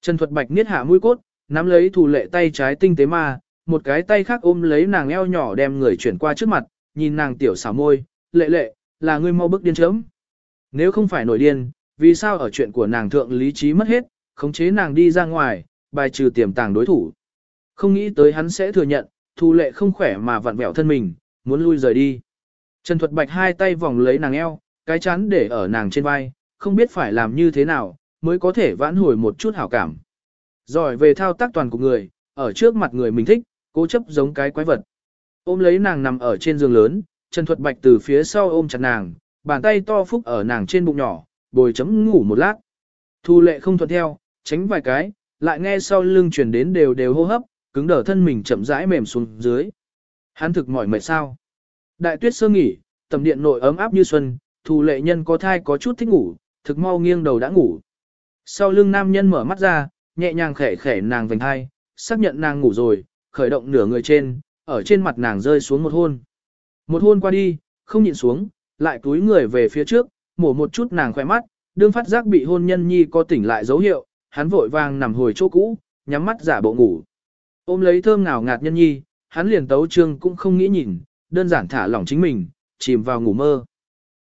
Trần Thuật Bạch niết hạ mũi cốt, nắm lấy thủ lệ tay trái tinh tế ma, một cái tay khác ôm lấy nàng eo nhỏ đem người chuyển qua trước mặt, nhìn nàng tiểu xảo môi, lệ lệ, là ngươi mau bước điên chớm. Nếu không phải nổi điên, vì sao ở chuyện của nàng thượng lý trí mất hết, khống chế nàng đi ra ngoài, bài trừ tiềm tàng đối thủ. Không nghĩ tới hắn sẽ thừa nhận, thu lệ không khỏe mà vặn vẹo thân mình, muốn lui rời đi. Trần Thuật Bạch hai tay vòng lấy nàng eo, cái chắn để ở nàng trên vai, không biết phải làm như thế nào, mới có thể vãn hồi một chút hảo cảm. Rồi về thao tác toàn của người, ở trước mặt người mình thích, cố chấp giống cái quái vật. Ôm lấy nàng nằm ở trên giường lớn, Trần Thuật Bạch từ phía sau ôm chặt nàng, bàn tay to phúc ở nàng trên bụng nhỏ, bồi chấm ngủ một lát. Thu lệ không thuận theo, tránh vài cái, lại nghe sau lưng chuyển đến đều đều hô hấp, cứng đờ thân mình chậm rãi mềm xuống dưới. Hắn thực mỏi mệt sao? Đại tuyết sơ nghỉ, tầm điện nội ấm áp như xuân, thù lệ nhân có thai có chút thích ngủ, thực mau nghiêng đầu đã ngủ. Sau lưng nam nhân mở mắt ra, nhẹ nhàng khẽ khẽ nàng vành hai, xác nhận nàng ngủ rồi, khởi động nửa người trên, ở trên mặt nàng rơi xuống một hôn. Một hôn qua đi, không nhịn xuống, lại túi người về phía trước, mổ một chút nàng khỏe mắt, đương phát giác bị hôn nhân nhi có tỉnh lại dấu hiệu, hắn vội vàng nằm hồi chỗ cũ, nhắm mắt giả bộ ngủ. Ôm lấy thơm ngào ngạt nhân nhi, hắn liền tấu trương cũng không nghĩ nhìn, đơn giản thả lỏng chính mình, chìm vào ngủ mơ.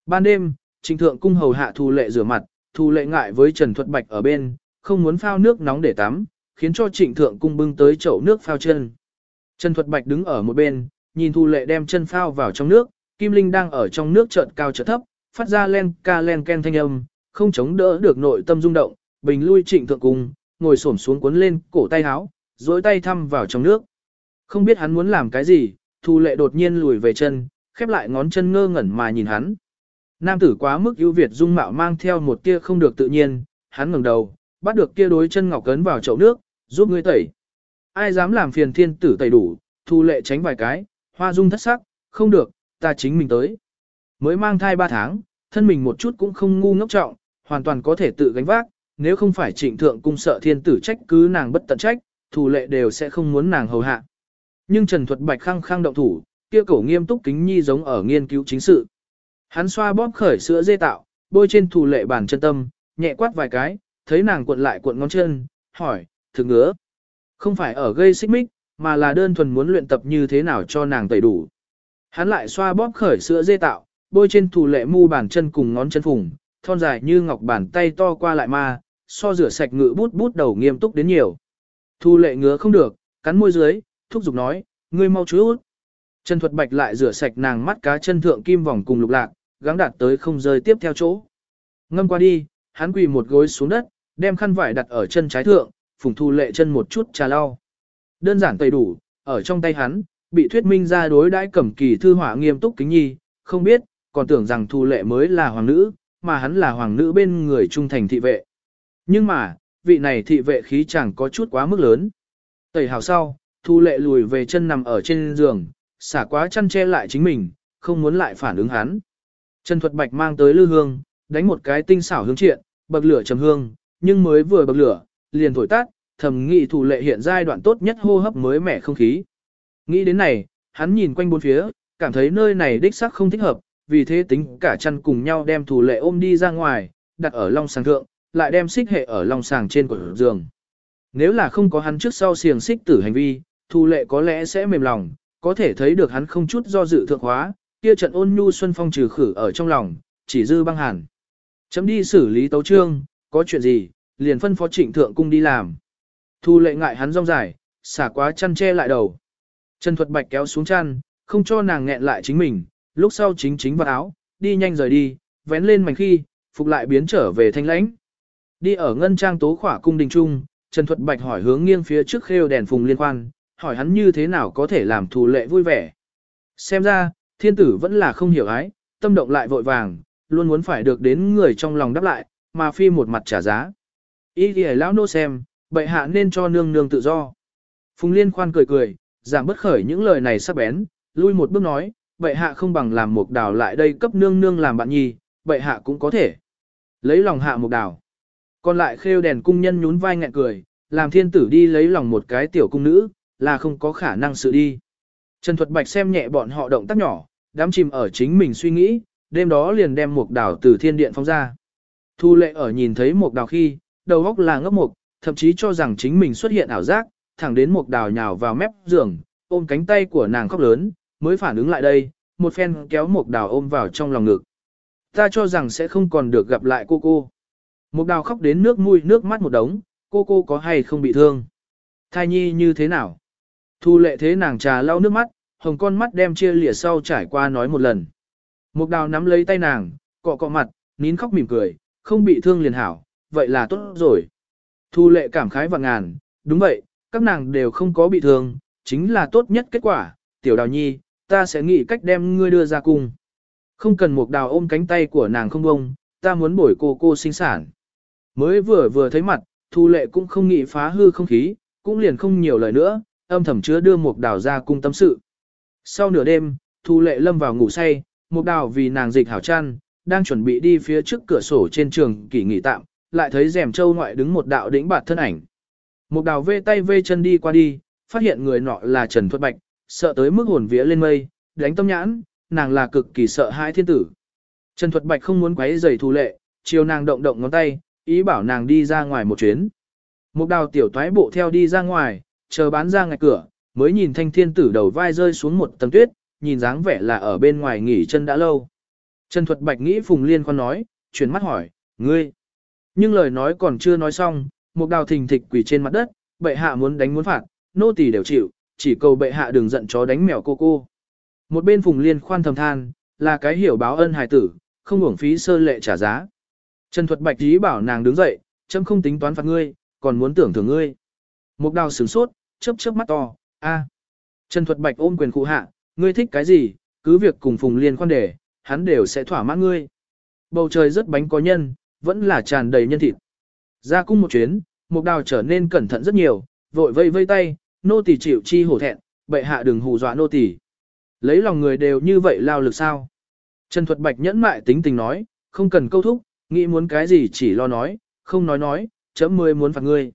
Ban đêm, trịnh thượng cung hầu hạ thù lệ rửa mặt, thù lệ ngại với Trần Thuật Bạch ở bên, không muốn phao nước nóng để tắm, khiến cho trịnh thượng cung bưng tới chậu nước phao chân. Trần Thuật Bạch đứng ở một bên, nhìn Thu lệ đem chân phao vào trong nước, Kim Linh đang ở trong nước chợt cao chợt thấp, phát ra len ca len ken thanh âm, không chống đỡ được nội tâm rung động, bình lui trịnh thượng cung, ngồi xổm xuống cuốn lên cổ tay áo, dối tay thăm vào trong nước. Không biết hắn muốn làm cái gì, Thu Lệ đột nhiên lùi về chân, khép lại ngón chân ngơ ngẩn mà nhìn hắn. Nam tử quá mức ưu việt dung mạo mang theo một tia không được tự nhiên, hắn ngẩng đầu, bắt được kia đối chân ngọc cấn vào chậu nước, giúp ngươi tẩy. Ai dám làm phiền thiên tử tẩy đủ, Thu Lệ tránh vài cái, hoa dung thất sắc, không được, ta chính mình tới. Mới mang thai ba tháng, thân mình một chút cũng không ngu ngốc trọng, hoàn toàn có thể tự gánh vác, nếu không phải trịnh thượng cung sợ thiên tử trách cứ nàng bất tận trách, thủ lệ đều sẽ không muốn nàng hầu hạ. Nhưng Trần Thuật Bạch khăng khăng động thủ, kia cổ nghiêm túc kính nhi giống ở nghiên cứu chính sự. Hắn xoa bóp khởi sữa dê tạo, bôi trên thủ lệ bản chân tâm, nhẹ quát vài cái, thấy nàng cuộn lại cuộn ngón chân, hỏi, thực ngứa. Không phải ở gây xích mích, mà là đơn thuần muốn luyện tập như thế nào cho nàng tẩy đủ. Hắn lại xoa bóp khởi sữa dê tạo, bôi trên thủ lệ mu bàn chân cùng ngón chân phùng, thon dài như ngọc bàn tay to qua lại ma, so rửa sạch ngự bút bút đầu nghiêm túc đến nhiều. Thu lệ ngứa không được, cắn môi dưới, thúc giục nói, ngươi mau chú út. Trần Thuật Bạch lại rửa sạch nàng mắt cá chân thượng kim vòng cùng lục lạc, gắng đạt tới không rơi tiếp theo chỗ. Ngâm qua đi, hắn quỳ một gối xuống đất, đem khăn vải đặt ở chân trái thượng, phùng thu lệ chân một chút trà lau. Đơn giản tẩy đủ, ở trong tay hắn, bị thuyết minh ra đối đãi cẩm kỳ thư họa nghiêm túc kính nhi, không biết, còn tưởng rằng thu lệ mới là hoàng nữ, mà hắn là hoàng nữ bên người trung thành thị vệ. Nhưng mà, vị này thị vệ khí chẳng có chút quá mức lớn. Tẩy hào sau, thu lệ lùi về chân nằm ở trên giường, xả quá chăn che lại chính mình, không muốn lại phản ứng hắn. Trần Thuật Bạch mang tới lư hương, đánh một cái tinh xảo hương triện, bậc lửa trầm hương, nhưng mới vừa bậc lửa, liền thổi tắt, thầm nghị thủ lệ hiện giai đoạn tốt nhất hô hấp mới mẻ không khí. Nghĩ đến này, hắn nhìn quanh bốn phía, cảm thấy nơi này đích xác không thích hợp, vì thế tính cả chăn cùng nhau đem thủ lệ ôm đi ra ngoài, đặt ở long sàng thượng, lại đem xích hệ ở long sàng trên của giường. Nếu là không có hắn trước sau xiềng xích tử hành vi, thủ lệ có lẽ sẽ mềm lòng, có thể thấy được hắn không chút do dự thượng hóa, kia trận ôn nhu xuân phong trừ khử ở trong lòng, chỉ dư băng hàn. Chấm đi xử lý tấu trương, có chuyện gì, liền phân phó trịnh thượng cung đi làm. Thu lệ ngại hắn rong dài, xả quá chăn che lại đầu. Trần Thuật Bạch kéo xuống chăn, không cho nàng nghẹn lại chính mình, lúc sau chính chính vào áo, đi nhanh rời đi, vén lên mảnh khi, phục lại biến trở về thanh lãnh. Đi ở ngân trang tố khỏa cung đình trung, Trần Thuật Bạch hỏi hướng nghiêng phía trước khêu đèn phùng liên quan, hỏi hắn như thế nào có thể làm thù lệ vui vẻ. Xem ra, thiên tử vẫn là không hiểu ái, tâm động lại vội vàng, luôn muốn phải được đến người trong lòng đáp lại, mà phi một mặt trả giá. Ý thì lão nô xem, bệ hạ nên cho nương nương tự do. Phùng Liên khoan cười cười, giảm bất khởi những lời này sắp bén, lui một bước nói, bệ hạ không bằng làm một đào lại đây cấp nương nương làm bạn nhi, bệ hạ cũng có thể. Lấy lòng hạ một đào. Còn lại khêu đèn cung nhân nhún vai ngẹn cười, làm thiên tử đi lấy lòng một cái tiểu cung nữ, là không có khả năng sự đi. Trần Thuật Bạch xem nhẹ bọn họ động tác nhỏ, đám chìm ở chính mình suy nghĩ, đêm đó liền đem một đào từ thiên điện phóng ra. Thu lệ ở nhìn thấy một đào khi, đầu góc là ngốc mục, thậm chí cho rằng chính mình xuất hiện ảo giác, thẳng đến một đào nhào vào mép giường, ôm cánh tay của nàng khóc lớn, mới phản ứng lại đây, một phen kéo một đào ôm vào trong lòng ngực. Ta cho rằng sẽ không còn được gặp lại cô cô. Một đào khóc đến nước mũi nước mắt một đống, cô cô có hay không bị thương? Thai nhi như thế nào? Thu lệ thế nàng trà lau nước mắt, hồng con mắt đem chia lìa sau trải qua nói một lần. Một đào nắm lấy tay nàng, cọ cọ mặt, nín khóc mỉm cười, không bị thương liền hảo, vậy là tốt rồi. Thu lệ cảm khái và ngàn, đúng vậy, các nàng đều không có bị thương, chính là tốt nhất kết quả, tiểu đào nhi, ta sẽ nghĩ cách đem ngươi đưa ra cung. Không cần một đào ôm cánh tay của nàng không bông, ta muốn bổi cô cô sinh sản. Mới vừa vừa thấy mặt, thu lệ cũng không nghĩ phá hư không khí, cũng liền không nhiều lời nữa, âm thầm chứa đưa một đào ra cung tâm sự. Sau nửa đêm, thu lệ lâm vào ngủ say, một đào vì nàng dịch hảo chăn, đang chuẩn bị đi phía trước cửa sổ trên trường kỳ nghỉ tạm, lại thấy rèm châu ngoại đứng một đạo đĩnh bạt thân ảnh. Một đào vê tay vê chân đi qua đi, phát hiện người nọ là Trần Thuật Bạch, sợ tới mức hồn vía lên mây, đánh tâm nhãn, nàng là cực kỳ sợ hãi thiên tử. Trần Thuật Bạch không muốn quấy rầy thù lệ, chiều nàng động động ngón tay, ý bảo nàng đi ra ngoài một chuyến. Một đào tiểu toái bộ theo đi ra ngoài, chờ bán ra ngạch cửa, mới nhìn thanh thiên tử đầu vai rơi xuống một tầng tuyết, nhìn dáng vẻ là ở bên ngoài nghỉ chân đã lâu. Trần Thuật Bạch nghĩ Phùng Liên khoan nói, chuyển mắt hỏi, ngươi. Nhưng lời nói còn chưa nói xong, một đào thình thịch quỳ trên mặt đất, bệ hạ muốn đánh muốn phạt, nô tỳ đều chịu, chỉ cầu bệ hạ đừng giận chó đánh mèo cô cô. Một bên Phùng Liên khoan thầm than, là cái hiểu báo ân hài tử, không uổng phí sơ lệ trả giá. Trần Thuật Bạch ý bảo nàng đứng dậy, chấm không tính toán phạt ngươi, còn muốn tưởng thưởng ngươi. Một đào sửng sốt, chớp chớp mắt to, a. Trần Thuật Bạch ôm quyền cụ hạ, ngươi thích cái gì, cứ việc cùng Phùng Liên khoan để, hắn đều sẽ thỏa mãn ngươi. Bầu trời rất bánh có nhân, vẫn là tràn đầy nhân thịt. Ra cung một chuyến, Mục Đào trở nên cẩn thận rất nhiều, vội vây vây tay, nô tỳ chịu chi hổ thẹn, bệ hạ đừng hù dọa nô tỳ. Lấy lòng người đều như vậy lao lực sao? Trần Thuật Bạch nhẫn mại tính tình nói, không cần câu thúc, nghĩ muốn cái gì chỉ lo nói, không nói nói, chấm mới muốn phạt ngươi.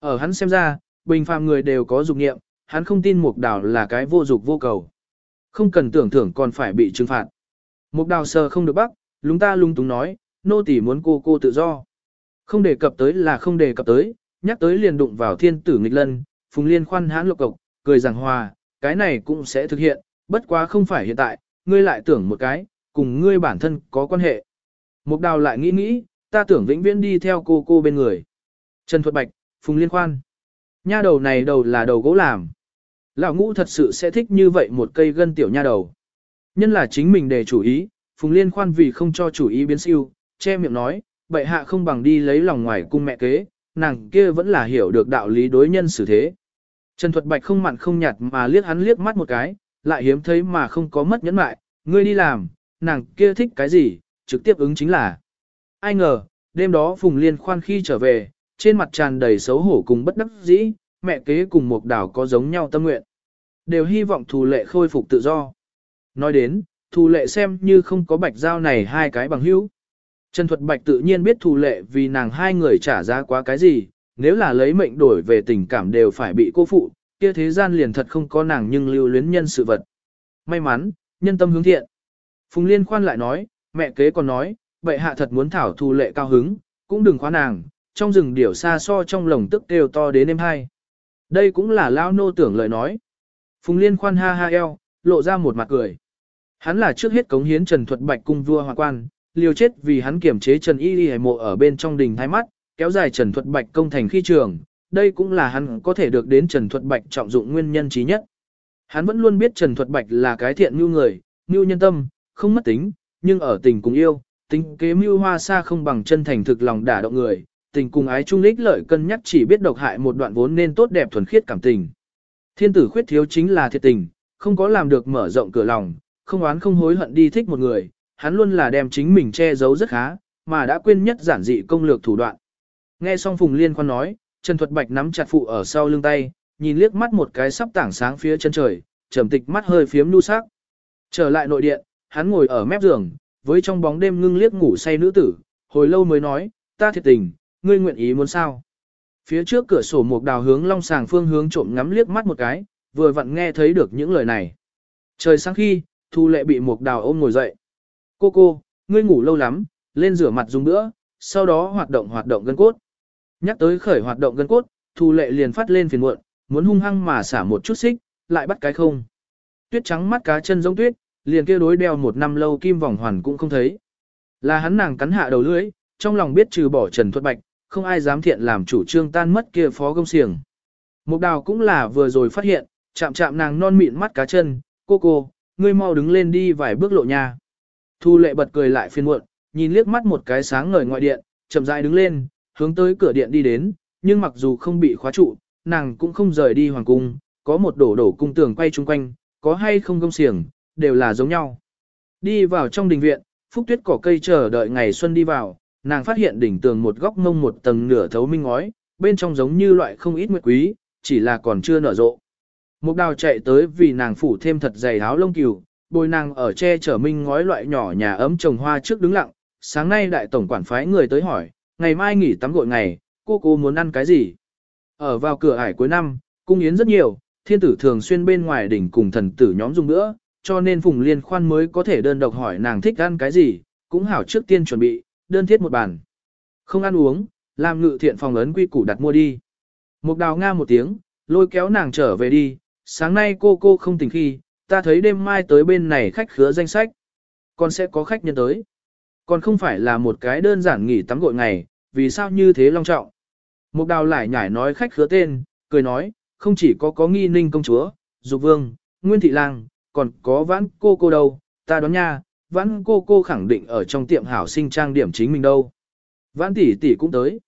Ở hắn xem ra, bình phàm người đều có dục nghiệm, hắn không tin Mục Đào là cái vô dục vô cầu. Không cần tưởng thưởng còn phải bị trừng phạt. Mục Đào sờ không được bắt, lúng ta lung túng nói, nô tỳ muốn cô cô tự do. Không đề cập tới là không đề cập tới, nhắc tới liền đụng vào thiên tử nghịch lân, phùng liên khoan hãn lộc cộc, cười giảng hòa, cái này cũng sẽ thực hiện, bất quá không phải hiện tại, ngươi lại tưởng một cái, cùng ngươi bản thân có quan hệ. Mục đào lại nghĩ nghĩ, ta tưởng vĩnh viễn đi theo cô cô bên người. Trần Thuật Bạch, Phùng Liên Khoan. Nha đầu này đầu là đầu gỗ làm. Lão ngũ thật sự sẽ thích như vậy một cây gân tiểu nha đầu. Nhân là chính mình để chủ ý, Phùng Liên Khoan vì không cho chủ ý biến siêu, che miệng nói, bệ hạ không bằng đi lấy lòng ngoài cung mẹ kế, nàng kia vẫn là hiểu được đạo lý đối nhân xử thế. Trần Thuật Bạch không mặn không nhạt mà liếc hắn liếc mắt một cái, lại hiếm thấy mà không có mất nhẫn mại, ngươi đi làm, nàng kia thích cái gì, trực tiếp ứng chính là. Ai ngờ, đêm đó Phùng Liên khoan khi trở về, trên mặt tràn đầy xấu hổ cùng bất đắc dĩ, mẹ kế cùng một đảo có giống nhau tâm nguyện. Đều hy vọng thù lệ khôi phục tự do. Nói đến, thù lệ xem như không có bạch giao này hai cái bằng hữu. Trần Thuật Bạch tự nhiên biết thù lệ vì nàng hai người trả giá quá cái gì, nếu là lấy mệnh đổi về tình cảm đều phải bị cô phụ, kia thế gian liền thật không có nàng nhưng lưu luyến nhân sự vật. May mắn, nhân tâm hướng thiện. Phùng Liên khoan lại nói, mẹ kế còn nói, vậy hạ thật muốn thảo thù lệ cao hứng, cũng đừng khóa nàng, trong rừng điểu xa so trong lồng tức đều to đến em hai. Đây cũng là lao nô tưởng lời nói. Phùng Liên khoan ha ha eo, lộ ra một mặt cười. Hắn là trước hết cống hiến Trần Thuật Bạch cung vua hoàng quan, liều chết vì hắn kiểm chế Trần Y Y mộ ở bên trong đình thái mắt, kéo dài Trần Thuật Bạch công thành khi trường, đây cũng là hắn có thể được đến Trần Thuật Bạch trọng dụng nguyên nhân trí nhất. Hắn vẫn luôn biết Trần Thuật Bạch là cái thiện nhu người, nhu nhân tâm, không mất tính, nhưng ở tình cùng yêu, tính kế mưu hoa xa không bằng chân thành thực lòng đả động người, tình cùng ái trung lích lợi cân nhắc chỉ biết độc hại một đoạn vốn nên tốt đẹp thuần khiết cảm tình. Thiên tử khuyết thiếu chính là thiệt tình, không có làm được mở rộng cửa lòng, không oán không hối hận đi thích một người, hắn luôn là đem chính mình che giấu rất khá, mà đã quên nhất giản dị công lược thủ đoạn. Nghe xong Phùng Liên khoan nói, Trần Thuật Bạch nắm chặt phụ ở sau lưng tay, nhìn liếc mắt một cái sắp tảng sáng phía chân trời, trầm tịch mắt hơi phiếm nu sắc. Trở lại nội điện, hắn ngồi ở mép giường, với trong bóng đêm ngưng liếc ngủ say nữ tử, hồi lâu mới nói, ta thiệt tình, ngươi nguyện ý muốn sao. Phía trước cửa sổ một đào hướng long sàng phương hướng trộm ngắm liếc mắt một cái, vừa vặn nghe thấy được những lời này. Trời sáng khi, Thu Lệ bị Mục đào ôm ngồi dậy. Cô cô, ngươi ngủ lâu lắm, lên rửa mặt dùng nữa, sau đó hoạt động hoạt động gân cốt. Nhắc tới khởi hoạt động gân cốt, Thu Lệ liền phát lên phiền muộn, muốn hung hăng mà xả một chút xích, lại bắt cái không. Tuyết trắng mắt cá chân giống tuyết, liền kia đối đeo một năm lâu kim vòng hoàn cũng không thấy. Là hắn nàng cắn hạ đầu lưỡi, trong lòng biết trừ bỏ Trần Thuật Bạch, không ai dám thiện làm chủ trương tan mất kia phó công xiềng. Mục đào cũng là vừa rồi phát hiện, chạm chạm nàng non mịn mắt cá chân, cô cô, ngươi mau đứng lên đi vài bước lộ nha. Thu lệ bật cười lại phiền muộn, nhìn liếc mắt một cái sáng ngời ngoại điện, chậm rãi đứng lên, hướng tới cửa điện đi đến, nhưng mặc dù không bị khóa trụ, nàng cũng không rời đi hoàng cung, có một đổ đổ cung tường quay chung quanh, có hay không công xiềng, đều là giống nhau. Đi vào trong đình viện, Phúc Tuyết cỏ cây chờ đợi ngày xuân đi vào, nàng phát hiện đỉnh tường một góc mông một tầng nửa thấu minh ngói, bên trong giống như loại không ít nguyệt quý, chỉ là còn chưa nở rộ. Mục đào chạy tới vì nàng phủ thêm thật dày áo lông cừu, bồi nàng ở che chở minh ngói loại nhỏ nhà ấm trồng hoa trước đứng lặng, sáng nay đại tổng quản phái người tới hỏi, ngày mai nghỉ tắm gội ngày, cô cô muốn ăn cái gì? Ở vào cửa ải cuối năm, cung yến rất nhiều, thiên tử thường xuyên bên ngoài đỉnh cùng thần tử nhóm dùng nữa, cho nên Phùng Liên Khoan mới có thể đơn độc hỏi nàng thích ăn cái gì, cũng hảo trước tiên chuẩn bị, đơn thiết một bàn. Không ăn uống, làm ngự thiện phòng ấn quy củ đặt mua đi. Mục đào nga một tiếng, lôi kéo nàng trở về đi, sáng nay cô cô không tỉnh khi, ta thấy đêm mai tới bên này khách khứa danh sách. Còn sẽ có khách nhân tới. Còn không phải là một cái đơn giản nghỉ tắm gội ngày, vì sao như thế long trọng. Mục đào lại nhải nói khách khứa tên, cười nói, không chỉ có có nghi ninh công chúa, dục vương, nguyên thị lang, còn có vãn cô cô đâu, ta đoán nha, vãn cô cô khẳng định ở trong tiệm hảo sinh trang điểm chính mình đâu. Vãn tỷ tỷ cũng tới.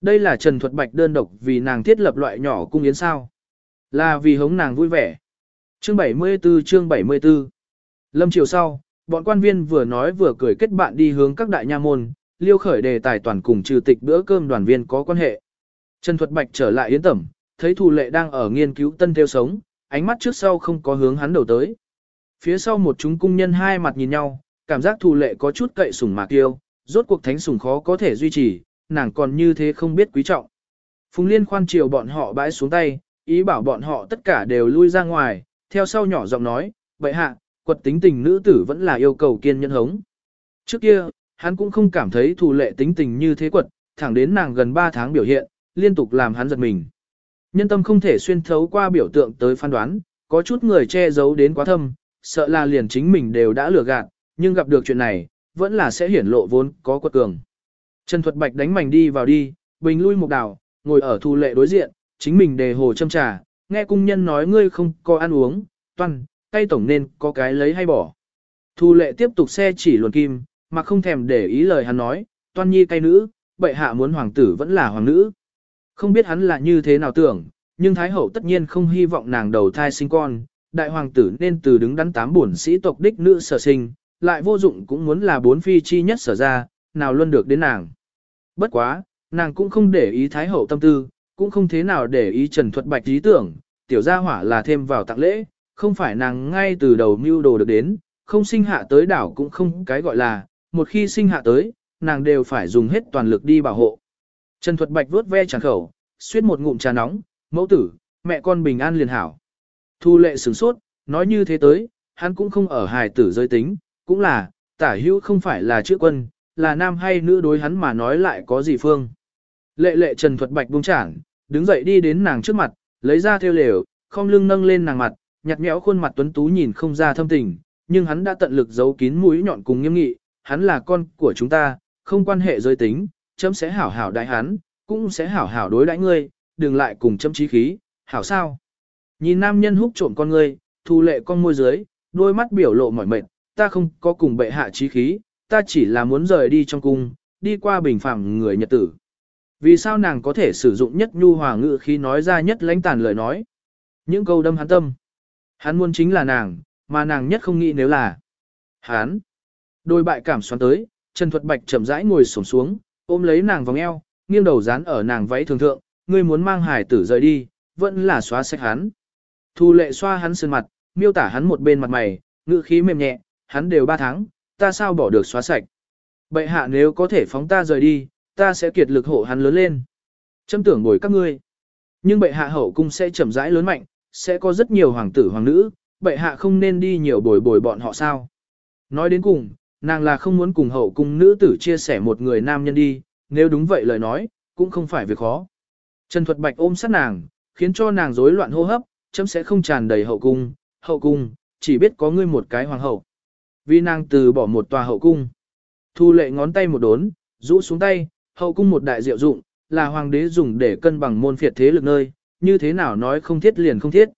Đây là Trần Thuật Bạch đơn độc vì nàng thiết lập loại nhỏ cung yến sao. Là vì hống nàng vui vẻ. Chương 74 chương 74 Lâm chiều sau, bọn quan viên vừa nói vừa cười kết bạn đi hướng các đại nha môn, liêu khởi đề tài toàn cùng trừ tịch bữa cơm đoàn viên có quan hệ. Trần Thuật Bạch trở lại yến tẩm, thấy Thù Lệ đang ở nghiên cứu tân theo sống, ánh mắt trước sau không có hướng hắn đầu tới. Phía sau một chúng cung nhân hai mặt nhìn nhau, cảm giác Thù Lệ có chút cậy sủng mạc tiêu, rốt cuộc thánh sủng khó có thể duy trì, nàng còn như thế không biết quý trọng. Phùng Liên khoan chiều bọn họ bãi xuống tay, ý bảo bọn họ tất cả đều lui ra ngoài, theo sau nhỏ giọng nói, vậy hạ, quật tính tình nữ tử vẫn là yêu cầu kiên nhẫn hống. Trước kia, hắn cũng không cảm thấy thù lệ tính tình như thế quật, thẳng đến nàng gần 3 tháng biểu hiện, liên tục làm hắn giật mình. Nhân tâm không thể xuyên thấu qua biểu tượng tới phán đoán, có chút người che giấu đến quá thâm, sợ là liền chính mình đều đã lừa gạt, nhưng gặp được chuyện này, vẫn là sẽ hiển lộ vốn có quật cường. Trần Thuật Bạch đánh mảnh đi vào đi, bình lui một đảo, ngồi ở thu lệ đối diện, chính mình đề hồ châm trà, nghe cung nhân nói ngươi không có ăn uống, toàn, tay tổng nên có cái lấy hay bỏ. Thu lệ tiếp tục xe chỉ luồn kim, mà không thèm để ý lời hắn nói, toan nhi cay nữ, bệ hạ muốn hoàng tử vẫn là hoàng nữ. Không biết hắn là như thế nào tưởng, nhưng Thái Hậu tất nhiên không hy vọng nàng đầu thai sinh con, đại hoàng tử nên từ đứng đắn tám bổn sĩ tộc đích nữ sở sinh, lại vô dụng cũng muốn là bốn phi chi nhất sở ra, nào luôn được đến nàng. Bất quá, nàng cũng không để ý Thái Hậu tâm tư, cũng không thế nào để ý Trần Thuật Bạch ý tưởng, tiểu gia hỏa là thêm vào tặng lễ, không phải nàng ngay từ đầu mưu đồ được đến, không sinh hạ tới đảo cũng không cái gọi là, một khi sinh hạ tới, nàng đều phải dùng hết toàn lực đi bảo hộ. Trần Thuật Bạch vuốt ve tràn khẩu, suýt một ngụm trà nóng, mẫu tử, mẹ con bình an liền hảo. Thu lệ sửng sốt, nói như thế tới, hắn cũng không ở hài tử giới tính, cũng là, tả hữu không phải là chữ quân, là nam hay nữ đối hắn mà nói lại có gì phương. Lệ lệ Trần Thuật Bạch buông chản, đứng dậy đi đến nàng trước mặt, lấy ra theo lều, không lưng nâng lên nàng mặt, nhặt nhẽo khuôn mặt tuấn tú nhìn không ra thâm tình, nhưng hắn đã tận lực giấu kín mũi nhọn cùng nghiêm nghị, hắn là con của chúng ta, không quan hệ giới tính, chấm sẽ hảo hảo đại hắn, cũng sẽ hảo hảo đối đãi ngươi, đừng lại cùng chấm trí khí, hảo sao. Nhìn nam nhân hút trộm con ngươi, thu lệ con môi dưới, đôi mắt biểu lộ mỏi mệt, ta không có cùng bệ hạ trí khí, ta chỉ là muốn rời đi trong cung, đi qua bình phẳng người nhật tử. Vì sao nàng có thể sử dụng nhất nhu hòa ngữ khi nói ra nhất lãnh tàn lời nói? Những câu đâm hắn tâm. Hắn muốn chính là nàng, mà nàng nhất không nghĩ nếu là hắn. Đôi bại cảm xoắn tới, Trần Thuật Bạch chậm rãi ngồi xổm xuống, ôm lấy nàng vòng eo, nghiêng đầu dán ở nàng váy thường thượng, ngươi muốn mang hải tử rời đi, vẫn là xóa sạch hắn. Thu lệ xoa hắn sơn mặt, miêu tả hắn một bên mặt mày, ngữ khí mềm nhẹ, hắn đều ba tháng, ta sao bỏ được xóa sạch. Bệ hạ nếu có thể phóng ta rời đi, ta sẽ kiệt lực hộ hắn lớn lên. Châm tưởng bồi các ngươi. Nhưng bệ hạ hậu cung sẽ chậm rãi lớn mạnh, sẽ có rất nhiều hoàng tử hoàng nữ, bệ hạ không nên đi nhiều bồi bồi bọn họ sao. Nói đến cùng, nàng là không muốn cùng hậu cung nữ tử chia sẻ một người nam nhân đi, nếu đúng vậy lời nói, cũng không phải việc khó. Trần Thuật Bạch ôm sát nàng, khiến cho nàng rối loạn hô hấp, chấm sẽ không tràn đầy hậu cung, hậu cung, chỉ biết có ngươi một cái hoàng hậu. Vì nàng từ bỏ một tòa hậu cung. Thu lệ ngón tay một đốn, rũ xuống tay, hậu cung một đại diệu dụng, là hoàng đế dùng để cân bằng môn phiệt thế lực nơi, như thế nào nói không thiết liền không thiết.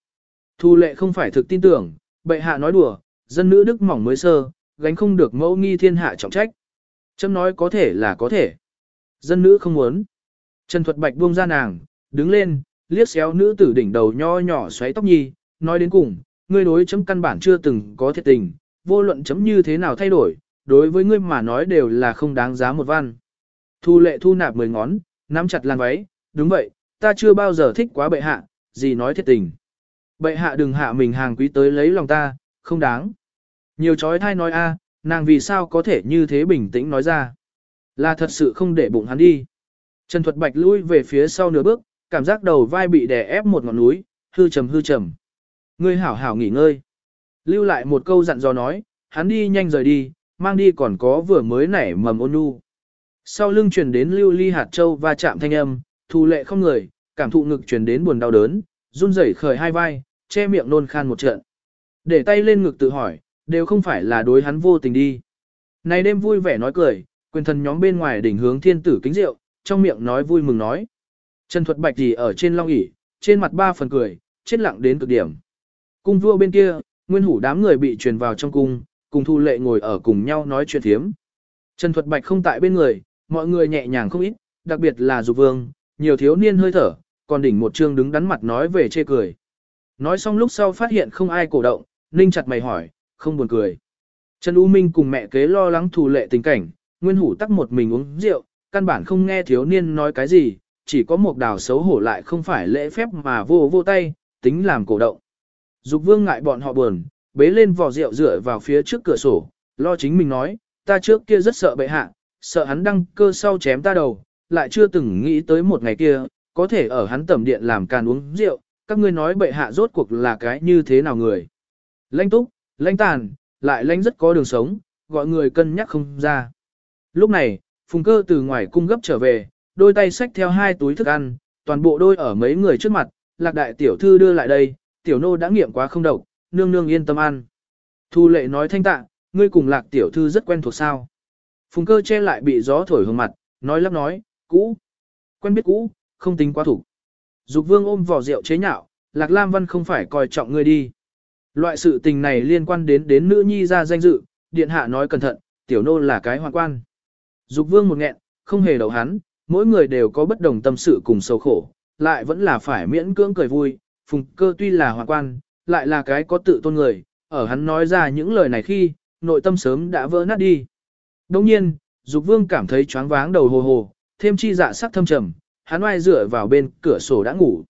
Thu lệ không phải thực tin tưởng, bệ hạ nói đùa, dân nữ đức mỏng mới sơ, gánh không được mẫu nghi thiên hạ trọng trách. Chấm nói có thể là có thể. Dân nữ không muốn. Trần Thuật Bạch buông ra nàng, đứng lên, liếc xéo nữ tử đỉnh đầu nho nhỏ xoáy tóc nhi, nói đến cùng, ngươi đối chấm căn bản chưa từng có thiệt tình, vô luận chấm như thế nào thay đổi, đối với ngươi mà nói đều là không đáng giá một văn. Thu lệ thu nạp mười ngón, nắm chặt lan váy, đúng vậy, ta chưa bao giờ thích quá bệ hạ, gì nói thiệt tình. Bệ hạ đừng hạ mình hàng quý tới lấy lòng ta, không đáng. Nhiều chói thai nói a, nàng vì sao có thể như thế bình tĩnh nói ra. Là thật sự không để bụng hắn đi. Trần Thuật Bạch lui về phía sau nửa bước, cảm giác đầu vai bị đè ép một ngọn núi, hư trầm hư trầm. Ngươi hảo hảo nghỉ ngơi. Lưu lại một câu dặn dò nói, hắn đi nhanh rời đi, mang đi còn có vừa mới nảy mầm ôn nhu. Sau lưng truyền đến lưu ly hạt châu va chạm thanh âm, thù lệ không người, cảm thụ ngực truyền đến buồn đau đớn, run rẩy khởi hai vai, che miệng nôn khan một trận. Để tay lên ngực tự hỏi, đều không phải là đối hắn vô tình đi. Này đêm vui vẻ nói cười, quyền thần nhóm bên ngoài đỉnh hướng thiên tử kính rượu, trong miệng nói vui mừng nói. Trần Thuật Bạch gì ở trên long ỷ, trên mặt ba phần cười, chết lặng đến cực điểm. Cung vua bên kia, nguyên hủ đám người bị truyền vào trong cung, cùng thu lệ ngồi ở cùng nhau nói chuyện thiếm. Trần Thuật Bạch không tại bên người, mọi người nhẹ nhàng không ít, đặc biệt là dục vương, nhiều thiếu niên hơi thở, còn đỉnh một trương đứng đắn mặt nói về chê cười. Nói xong lúc sau phát hiện không ai cổ động, ninh chặt mày hỏi, không buồn cười. Trần U Minh cùng mẹ kế lo lắng thù lệ tình cảnh, nguyên hủ tắc một mình uống rượu, căn bản không nghe thiếu niên nói cái gì, chỉ có một đào xấu hổ lại không phải lễ phép mà vô vô tay, tính làm cổ động. Dục vương ngại bọn họ buồn, bế lên vò rượu dựa vào phía trước cửa sổ, lo chính mình nói, ta trước kia rất sợ bệ hạ, sợ hắn đăng cơ sau chém ta đầu, lại chưa từng nghĩ tới một ngày kia, có thể ở hắn tẩm điện làm càn uống rượu, các ngươi nói bệ hạ rốt cuộc là cái như thế nào người. Lanh túc, lanh tàn, lại lanh rất có đường sống, gọi người cân nhắc không ra. Lúc này, phùng cơ từ ngoài cung gấp trở về, đôi tay xách theo hai túi thức ăn, toàn bộ đôi ở mấy người trước mặt, lạc đại tiểu thư đưa lại đây, tiểu nô đã nghiệm quá không độc, nương nương yên tâm ăn. Thu lệ nói thanh tạ, ngươi cùng lạc tiểu thư rất quen thuộc sao. Phùng cơ che lại bị gió thổi hướng mặt, nói lắp nói, cũ. Quen biết cũ, không tính quá thủ. Dục vương ôm vỏ rượu chế nhạo, lạc lam văn không phải coi trọng ngươi đi. Loại sự tình này liên quan đến đến nữ nhi ra danh dự, điện hạ nói cẩn thận, tiểu nô là cái hoàng quan. Dục vương một nghẹn, không hề đầu hắn, mỗi người đều có bất đồng tâm sự cùng sâu khổ, lại vẫn là phải miễn cưỡng cười vui, phùng cơ tuy là hoàng quan, lại là cái có tự tôn người, ở hắn nói ra những lời này khi, nội tâm sớm đã vỡ nát đi. Đồng nhiên, Dục Vương cảm thấy choáng váng đầu hồ hồ, thêm chi dạ sắc thâm trầm, hắn oai dựa vào bên cửa sổ đã ngủ.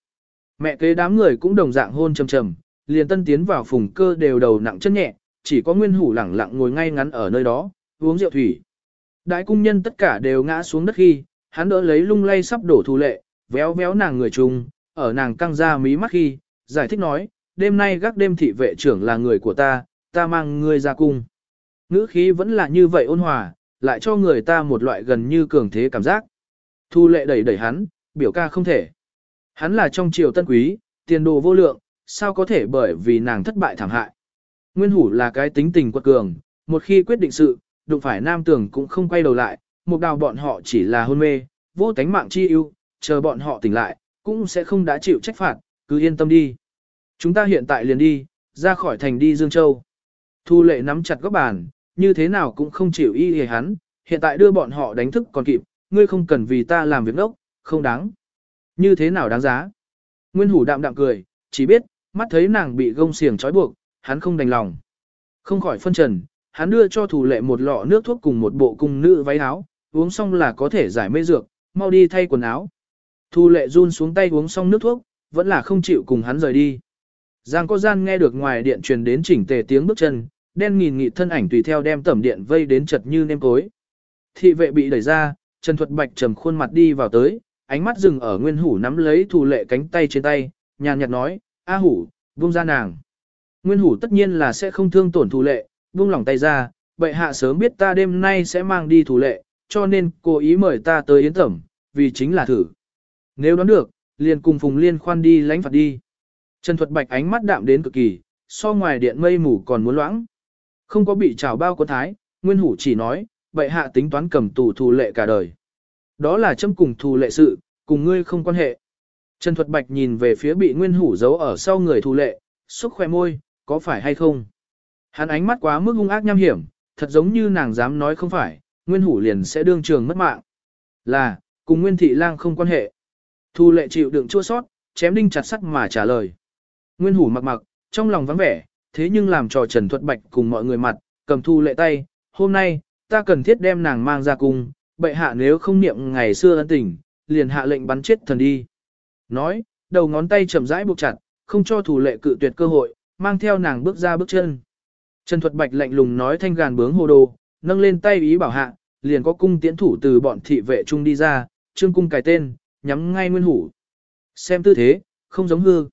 Mẹ kế đám người cũng đồng dạng hôn trầm trầm, liền tân tiến vào phùng cơ đều đầu nặng chân nhẹ, chỉ có nguyên hủ lẳng lặng ngồi ngay ngắn ở nơi đó, uống rượu thủy. Đại cung nhân tất cả đều ngã xuống đất khi, hắn đỡ lấy lung lay sắp đổ thu lệ, véo véo nàng người trùng, ở nàng căng ra mí mắt khi, giải thích nói, đêm nay gác đêm thị vệ trưởng là người của ta, ta mang ngươi ra cung. Ngữ khí vẫn là như vậy ôn hòa, lại cho người ta một loại gần như cường thế cảm giác. Thu lệ đẩy đẩy hắn, biểu ca không thể. Hắn là trong triều tân quý, tiền đồ vô lượng, sao có thể bởi vì nàng thất bại thảm hại. Nguyên Hủ là cái tính tình quật cường, một khi quyết định sự, đụng phải nam tường cũng không quay đầu lại, một đào bọn họ chỉ là hôn mê, vô tánh mạng chi ưu, chờ bọn họ tỉnh lại, cũng sẽ không đã chịu trách phạt, cứ yên tâm đi. Chúng ta hiện tại liền đi, ra khỏi thành đi Dương Châu. Thu lệ nắm chặt góc bàn, như thế nào cũng không chịu y hề hắn, hiện tại đưa bọn họ đánh thức còn kịp, ngươi không cần vì ta làm việc đốc, không đáng. Như thế nào đáng giá? Nguyên hủ đạm đạm cười, chỉ biết, mắt thấy nàng bị gông xiềng trói buộc, hắn không đành lòng. Không khỏi phân trần, hắn đưa cho thủ lệ một lọ nước thuốc cùng một bộ cung nữ váy áo, uống xong là có thể giải mê dược, mau đi thay quần áo. Thu lệ run xuống tay uống xong nước thuốc, vẫn là không chịu cùng hắn rời đi. Giang có gian nghe được ngoài điện truyền đến chỉnh tề tiếng bước chân, đen nghìn nghị thân ảnh tùy theo đem tẩm điện vây đến chật như nêm cối. Thị vệ bị đẩy ra, Trần Thuật Bạch trầm khuôn mặt đi vào tới, ánh mắt dừng ở Nguyên Hủ nắm lấy thủ Lệ cánh tay trên tay, nhàn nhạt nói, "A Hủ, buông ra nàng." Nguyên Hủ tất nhiên là sẽ không thương tổn thủ Lệ, buông lỏng tay ra, bệ hạ sớm biết ta đêm nay sẽ mang đi thủ Lệ, cho nên cố ý mời ta tới yến tẩm, vì chính là thử. Nếu đoán được, liền cùng Phùng Liên khoan đi lãnh phạt đi. Trần Thuật Bạch ánh mắt đạm đến cực kỳ, so ngoài điện mây mù còn muốn loãng. Không có bị trào bao quân thái, Nguyên Hủ chỉ nói, vậy hạ tính toán cầm tù thù lệ cả đời. Đó là châm cùng thù lệ sự, cùng ngươi không quan hệ. Trần Thuật Bạch nhìn về phía bị Nguyên Hủ giấu ở sau người thù lệ, xúc khoe môi, có phải hay không? Hắn ánh mắt quá mức hung ác nham hiểm, thật giống như nàng dám nói không phải, Nguyên Hủ liền sẽ đương trường mất mạng. Là, cùng Nguyên Thị Lang không quan hệ. Thu lệ chịu đựng chua sót, chém đinh chặt sắt mà trả lời. Nguyên Hủ mặc mặc, trong lòng vắng vẻ, thế nhưng làm trò Trần Thuật Bạch cùng mọi người mặt, cầm thu lệ tay, hôm nay, ta cần thiết đem nàng mang ra cung, bệ hạ nếu không niệm ngày xưa ân tình, liền hạ lệnh bắn chết thần đi. Nói, đầu ngón tay chậm rãi buộc chặt, không cho thủ lệ cự tuyệt cơ hội, mang theo nàng bước ra bước chân. Trần Thuật Bạch lạnh lùng nói thanh gàn bướng hồ đồ, nâng lên tay ý bảo hạ, liền có cung tiễn thủ từ bọn thị vệ trung đi ra, trương cung cài tên, nhắm ngay Nguyên Hủ. Xem tư thế, không giống hư.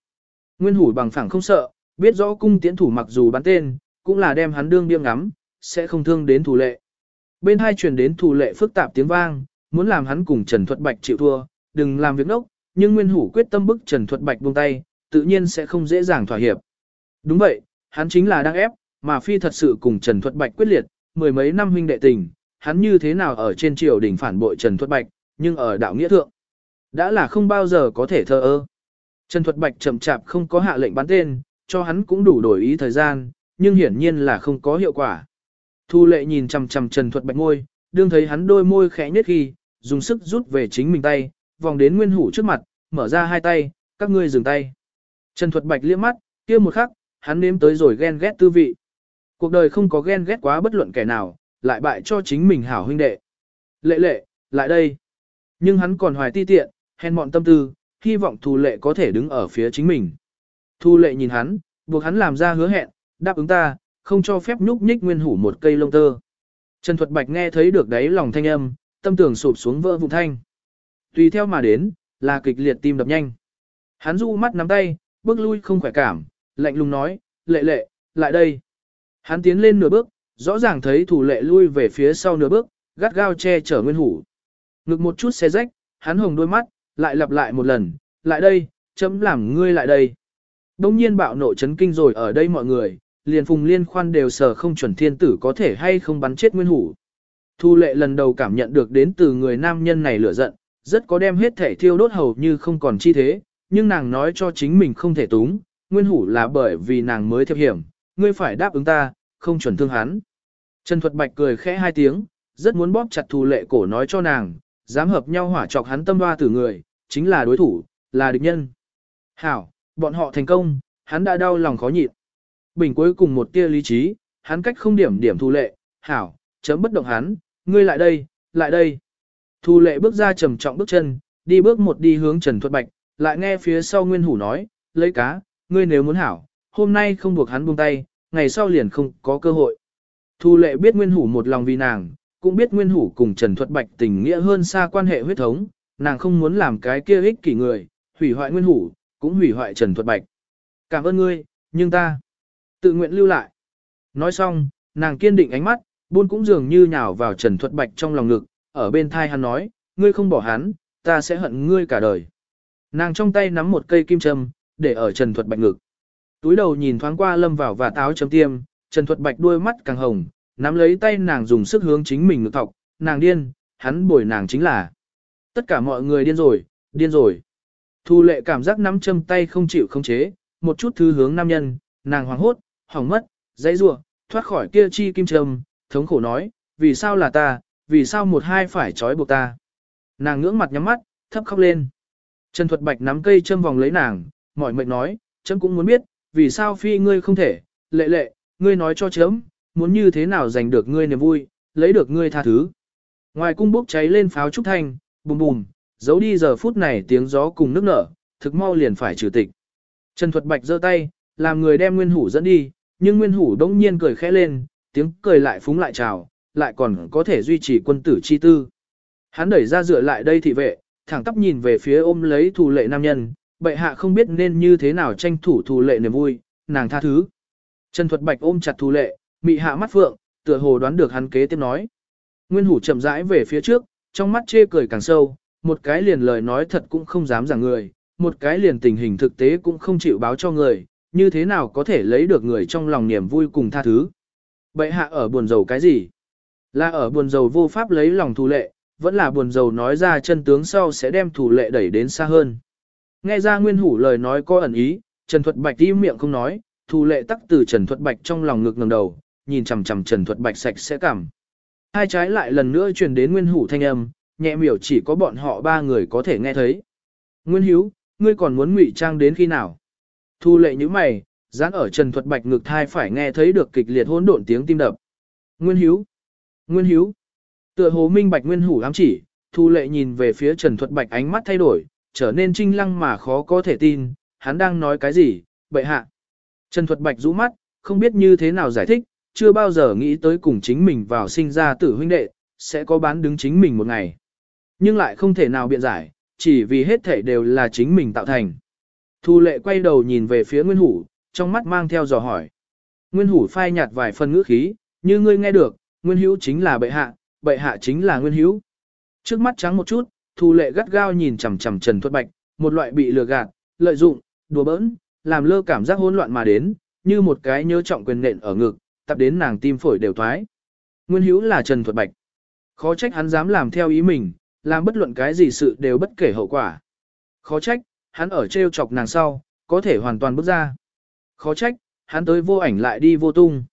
Nguyên Hủ bằng phẳng không sợ, biết rõ cung tiễn thủ mặc dù bắn tên, cũng là đem hắn đương biêm ngắm, sẽ không thương đến thủ lệ. Bên hai truyền đến thủ lệ phức tạp tiếng vang, muốn làm hắn cùng Trần Thuật Bạch chịu thua, đừng làm việc nốc, nhưng Nguyên Hủ quyết tâm bức Trần Thuật Bạch buông tay, tự nhiên sẽ không dễ dàng thỏa hiệp. Đúng vậy, hắn chính là đang ép, mà phi thật sự cùng Trần Thuật Bạch quyết liệt, mười mấy năm huynh đệ tình, hắn như thế nào ở trên triều đỉnh phản bội Trần Thuật Bạch, nhưng ở đạo nghĩa thượng, đã là không bao giờ có thể thờ ơ. Trần Thuật Bạch chậm chạp không có hạ lệnh bắn tên, cho hắn cũng đủ đổi ý thời gian, nhưng hiển nhiên là không có hiệu quả. Thu lệ nhìn chằm chằm Trần Thuật Bạch môi, đương thấy hắn đôi môi khẽ nhất khi, dùng sức rút về chính mình tay, vòng đến Nguyên Hủ trước mặt, mở ra hai tay, các ngươi dừng tay. Trần Thuật Bạch liếc mắt, kia một khắc, hắn nếm tới rồi ghen ghét tư vị. Cuộc đời không có ghen ghét quá bất luận kẻ nào, lại bại cho chính mình hảo huynh đệ. Lệ lệ, lại đây. Nhưng hắn còn hoài ti tiện, hèn mọn tâm tư, hy vọng Thu lệ có thể đứng ở phía chính mình. Thu lệ nhìn hắn, buộc hắn làm ra hứa hẹn, đáp ứng ta, không cho phép nhúc nhích nguyên hủ một cây lông tơ. Trần Thuật Bạch nghe thấy được đấy lòng thanh âm, tâm tưởng sụp xuống vỡ vụn thanh. Tùy theo mà đến, là kịch liệt tim đập nhanh. Hắn du mắt nắm tay, bước lui không khỏe cảm, lạnh lùng nói, lệ lệ, lại đây. Hắn tiến lên nửa bước, rõ ràng thấy thủ lệ lui về phía sau nửa bước, gắt gao che chở nguyên hủ. Ngực một chút xe rách, hắn hồng đôi mắt, lại lặp lại một lần, lại đây, chấm làm ngươi lại đây. Đông nhiên bạo nộ chấn kinh rồi ở đây mọi người, liền phùng liên khoan đều sở không chuẩn thiên tử có thể hay không bắn chết nguyên hủ. Thu lệ lần đầu cảm nhận được đến từ người nam nhân này lửa giận, rất có đem hết thể thiêu đốt hầu như không còn chi thế, nhưng nàng nói cho chính mình không thể túng, nguyên hủ là bởi vì nàng mới thiệp hiểm, ngươi phải đáp ứng ta, không chuẩn thương hắn. Trần Thuật Bạch cười khẽ hai tiếng, rất muốn bóp chặt thu lệ cổ nói cho nàng, dám hợp nhau hỏa chọc hắn tâm hoa tử người, chính là đối thủ, là địch nhân. Hảo, bọn họ thành công, hắn đã đau lòng khó nhịn. Bình cuối cùng một tia lý trí, hắn cách không điểm điểm thu lệ, hảo, chấm bất động hắn, ngươi lại đây, lại đây. Thu lệ bước ra trầm trọng bước chân, đi bước một đi hướng Trần Thuật Bạch, lại nghe phía sau Nguyên Hủ nói, lấy cá, ngươi nếu muốn hảo, hôm nay không buộc hắn buông tay, ngày sau liền không có cơ hội. Thu lệ biết Nguyên Hủ một lòng vì nàng, cũng biết Nguyên Hủ cùng Trần Thuật Bạch tình nghĩa hơn xa quan hệ huyết thống, nàng không muốn làm cái kia ích kỷ người, hủy hoại Nguyên Hủ, cũng hủy hoại Trần Thuật Bạch. Cảm ơn ngươi, nhưng ta tự nguyện lưu lại. Nói xong, nàng kiên định ánh mắt, buôn cũng dường như nhào vào Trần Thuật Bạch trong lòng ngực, ở bên thai hắn nói, ngươi không bỏ hắn, ta sẽ hận ngươi cả đời. Nàng trong tay nắm một cây kim châm, để ở Trần Thuật Bạch ngực. Túi đầu nhìn thoáng qua lâm vào và táo chấm tiêm, Trần Thuật Bạch đuôi mắt càng hồng, nắm lấy tay nàng dùng sức hướng chính mình ngực thọc, nàng điên, hắn bồi nàng chính là. Tất cả mọi người điên rồi, điên rồi. Thu lệ cảm giác nắm châm tay không chịu không chế, một chút thứ hướng nam nhân, nàng hoảng hốt, hỏng mất, dãy rủa, thoát khỏi kia chi kim châm, thống khổ nói, vì sao là ta, vì sao một hai phải trói buộc ta. Nàng ngưỡng mặt nhắm mắt, thấp khóc lên. Trần Thuật Bạch nắm cây châm vòng lấy nàng, mỏi mệt nói, chấm cũng muốn biết, vì sao phi ngươi không thể, lệ lệ, ngươi nói cho chấm, muốn như thế nào giành được ngươi niềm vui, lấy được ngươi tha thứ. Ngoài cung bốc cháy lên pháo trúc thanh, bùm bùm, giấu đi giờ phút này tiếng gió cùng nước nở, thực mau liền phải trừ tịch. Trần Thuật Bạch giơ tay, làm người đem Nguyên Hủ dẫn đi, nhưng Nguyên Hủ đông nhiên cười khẽ lên, tiếng cười lại phúng lại chào, lại còn có thể duy trì quân tử chi tư. Hắn đẩy ra dựa lại đây thị vệ, thẳng tắp nhìn về phía ôm lấy thủ lệ nam nhân, bệ hạ không biết nên như thế nào tranh thủ thủ lệ niềm vui, nàng tha thứ. Trần Thuật Bạch ôm chặt thủ lệ, mị hạ mắt phượng, tựa hồ đoán được hắn kế tiếp nói. Nguyên Hủ chậm rãi về phía trước, trong mắt chê cười càng sâu, một cái liền lời nói thật cũng không dám giảng người, một cái liền tình hình thực tế cũng không chịu báo cho người, như thế nào có thể lấy được người trong lòng niềm vui cùng tha thứ. Bệ hạ ở buồn rầu cái gì? Là ở buồn rầu vô pháp lấy lòng thủ lệ, vẫn là buồn rầu nói ra chân tướng sau sẽ đem thủ lệ đẩy đến xa hơn. Nghe ra nguyên hủ lời nói có ẩn ý, Trần Thuật Bạch im miệng không nói, thủ lệ tắc từ Trần Thuật Bạch trong lòng ngực ngẩng đầu, nhìn chằm chằm Trần Thuật Bạch sạch sẽ cảm. Hai trái lại lần nữa truyền đến nguyên hủ thanh âm, nhẹ miểu chỉ có bọn họ ba người có thể nghe thấy. Nguyên Hiếu, ngươi còn muốn ngụy trang đến khi nào? Thu lệ như mày, dán ở Trần Thuật Bạch ngực thai phải nghe thấy được kịch liệt hỗn độn tiếng tim đập. Nguyên Hiếu, Nguyên Hiếu, tựa hồ minh bạch Nguyên Hủ ám chỉ, Thu lệ nhìn về phía Trần Thuật Bạch ánh mắt thay đổi, trở nên trinh lăng mà khó có thể tin, hắn đang nói cái gì, bệ hạ. Trần Thuật Bạch rũ mắt, không biết như thế nào giải thích, chưa bao giờ nghĩ tới cùng chính mình vào sinh ra tử huynh đệ, sẽ có bán đứng chính mình một ngày. Nhưng lại không thể nào biện giải, chỉ vì hết thể đều là chính mình tạo thành. Thu lệ quay đầu nhìn về phía Nguyên Hủ, trong mắt mang theo dò hỏi. Nguyên Hủ phai nhạt vài phần ngữ khí, như ngươi nghe được, Nguyên Hữu chính là bệ hạ, bệ hạ chính là Nguyên Hữu. Trước mắt trắng một chút, Thu lệ gắt gao nhìn chằm chằm Trần Thuật Bạch, một loại bị lừa gạt, lợi dụng, đùa bỡn, làm lơ cảm giác hỗn loạn mà đến, như một cái nhớ trọng quyền nện ở ngực, tập đến nàng tim phổi đều thoái. Nguyên Hữu là Trần Thuật Bạch. Khó trách hắn dám làm theo ý mình, làm bất luận cái gì sự đều bất kể hậu quả. Khó trách, hắn ở treo chọc nàng sau, có thể hoàn toàn bước ra. Khó trách, hắn tới vô ảnh lại đi vô tung.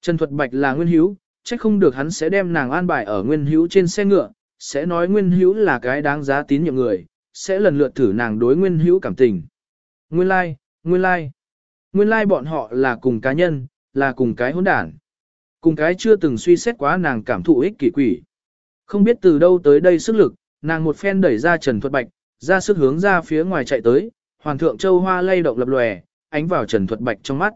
Trần Thuật Bạch là Nguyên Hiếu, trách không được hắn sẽ đem nàng an bài ở Nguyên Hiếu trên xe ngựa, sẽ nói Nguyên Hiếu là cái đáng giá tín nhiệm người, sẽ lần lượt thử nàng đối Nguyên Hiếu cảm tình. Nguyên lai, like, nguyên lai. Like. Nguyên lai like bọn họ là cùng cá nhân, là cùng cái hỗn đản. Cùng cái chưa từng suy xét quá nàng cảm thụ ích kỷ quỷ. Không biết từ đâu tới đây sức lực, nàng một phen đẩy ra Trần Thuật Bạch, ra sức hướng ra phía ngoài chạy tới, Hoàng thượng châu hoa lay động lập lòe, ánh vào Trần Thuật Bạch trong mắt.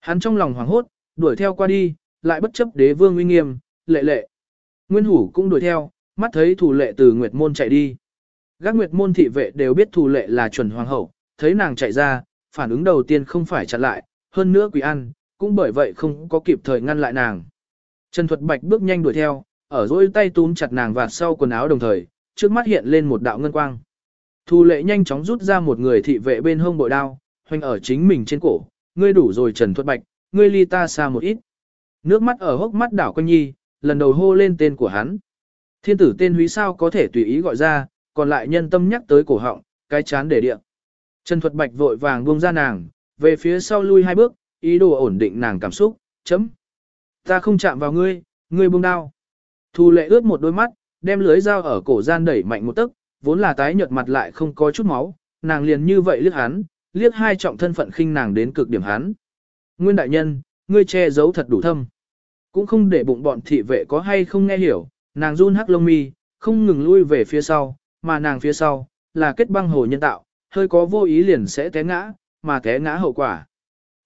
Hắn trong lòng hoảng hốt, đuổi theo qua đi, lại bất chấp đế vương uy nghiêm, lệ lệ. Nguyên Hủ cũng đuổi theo, mắt thấy thủ lệ từ Nguyệt Môn chạy đi. Các Nguyệt Môn thị vệ đều biết thủ lệ là chuẩn hoàng hậu, thấy nàng chạy ra, phản ứng đầu tiên không phải chặn lại, hơn nữa quỷ ăn, cũng bởi vậy không có kịp thời ngăn lại nàng. Trần Thuật Bạch bước nhanh đuổi theo, ở dỗi tay túm chặt nàng vạt sau quần áo đồng thời, trước mắt hiện lên một đạo ngân quang. Thu lệ nhanh chóng rút ra một người thị vệ bên hông bội đao, hoành ở chính mình trên cổ, ngươi đủ rồi trần thuật bạch, ngươi ly ta xa một ít. Nước mắt ở hốc mắt đảo quanh nhi, lần đầu hô lên tên của hắn. Thiên tử tên húy sao có thể tùy ý gọi ra, còn lại nhân tâm nhắc tới cổ họng, cái chán để địa. Trần thuật bạch vội vàng buông ra nàng, về phía sau lui hai bước, ý đồ ổn định nàng cảm xúc, chấm. Ta không chạm vào ngươi, ngươi buông đao. Thu lệ ướt một đôi mắt, đem lưới dao ở cổ gian đẩy mạnh một tấc, vốn là tái nhợt mặt lại không có chút máu, nàng liền như vậy liếc hắn, liếc hai trọng thân phận khinh nàng đến cực điểm hắn. Nguyên đại nhân, ngươi che giấu thật đủ thâm. Cũng không để bụng bọn thị vệ có hay không nghe hiểu, nàng run hắc lông mi, không ngừng lui về phía sau, mà nàng phía sau, là kết băng hồ nhân tạo, hơi có vô ý liền sẽ té ngã, mà té ngã hậu quả.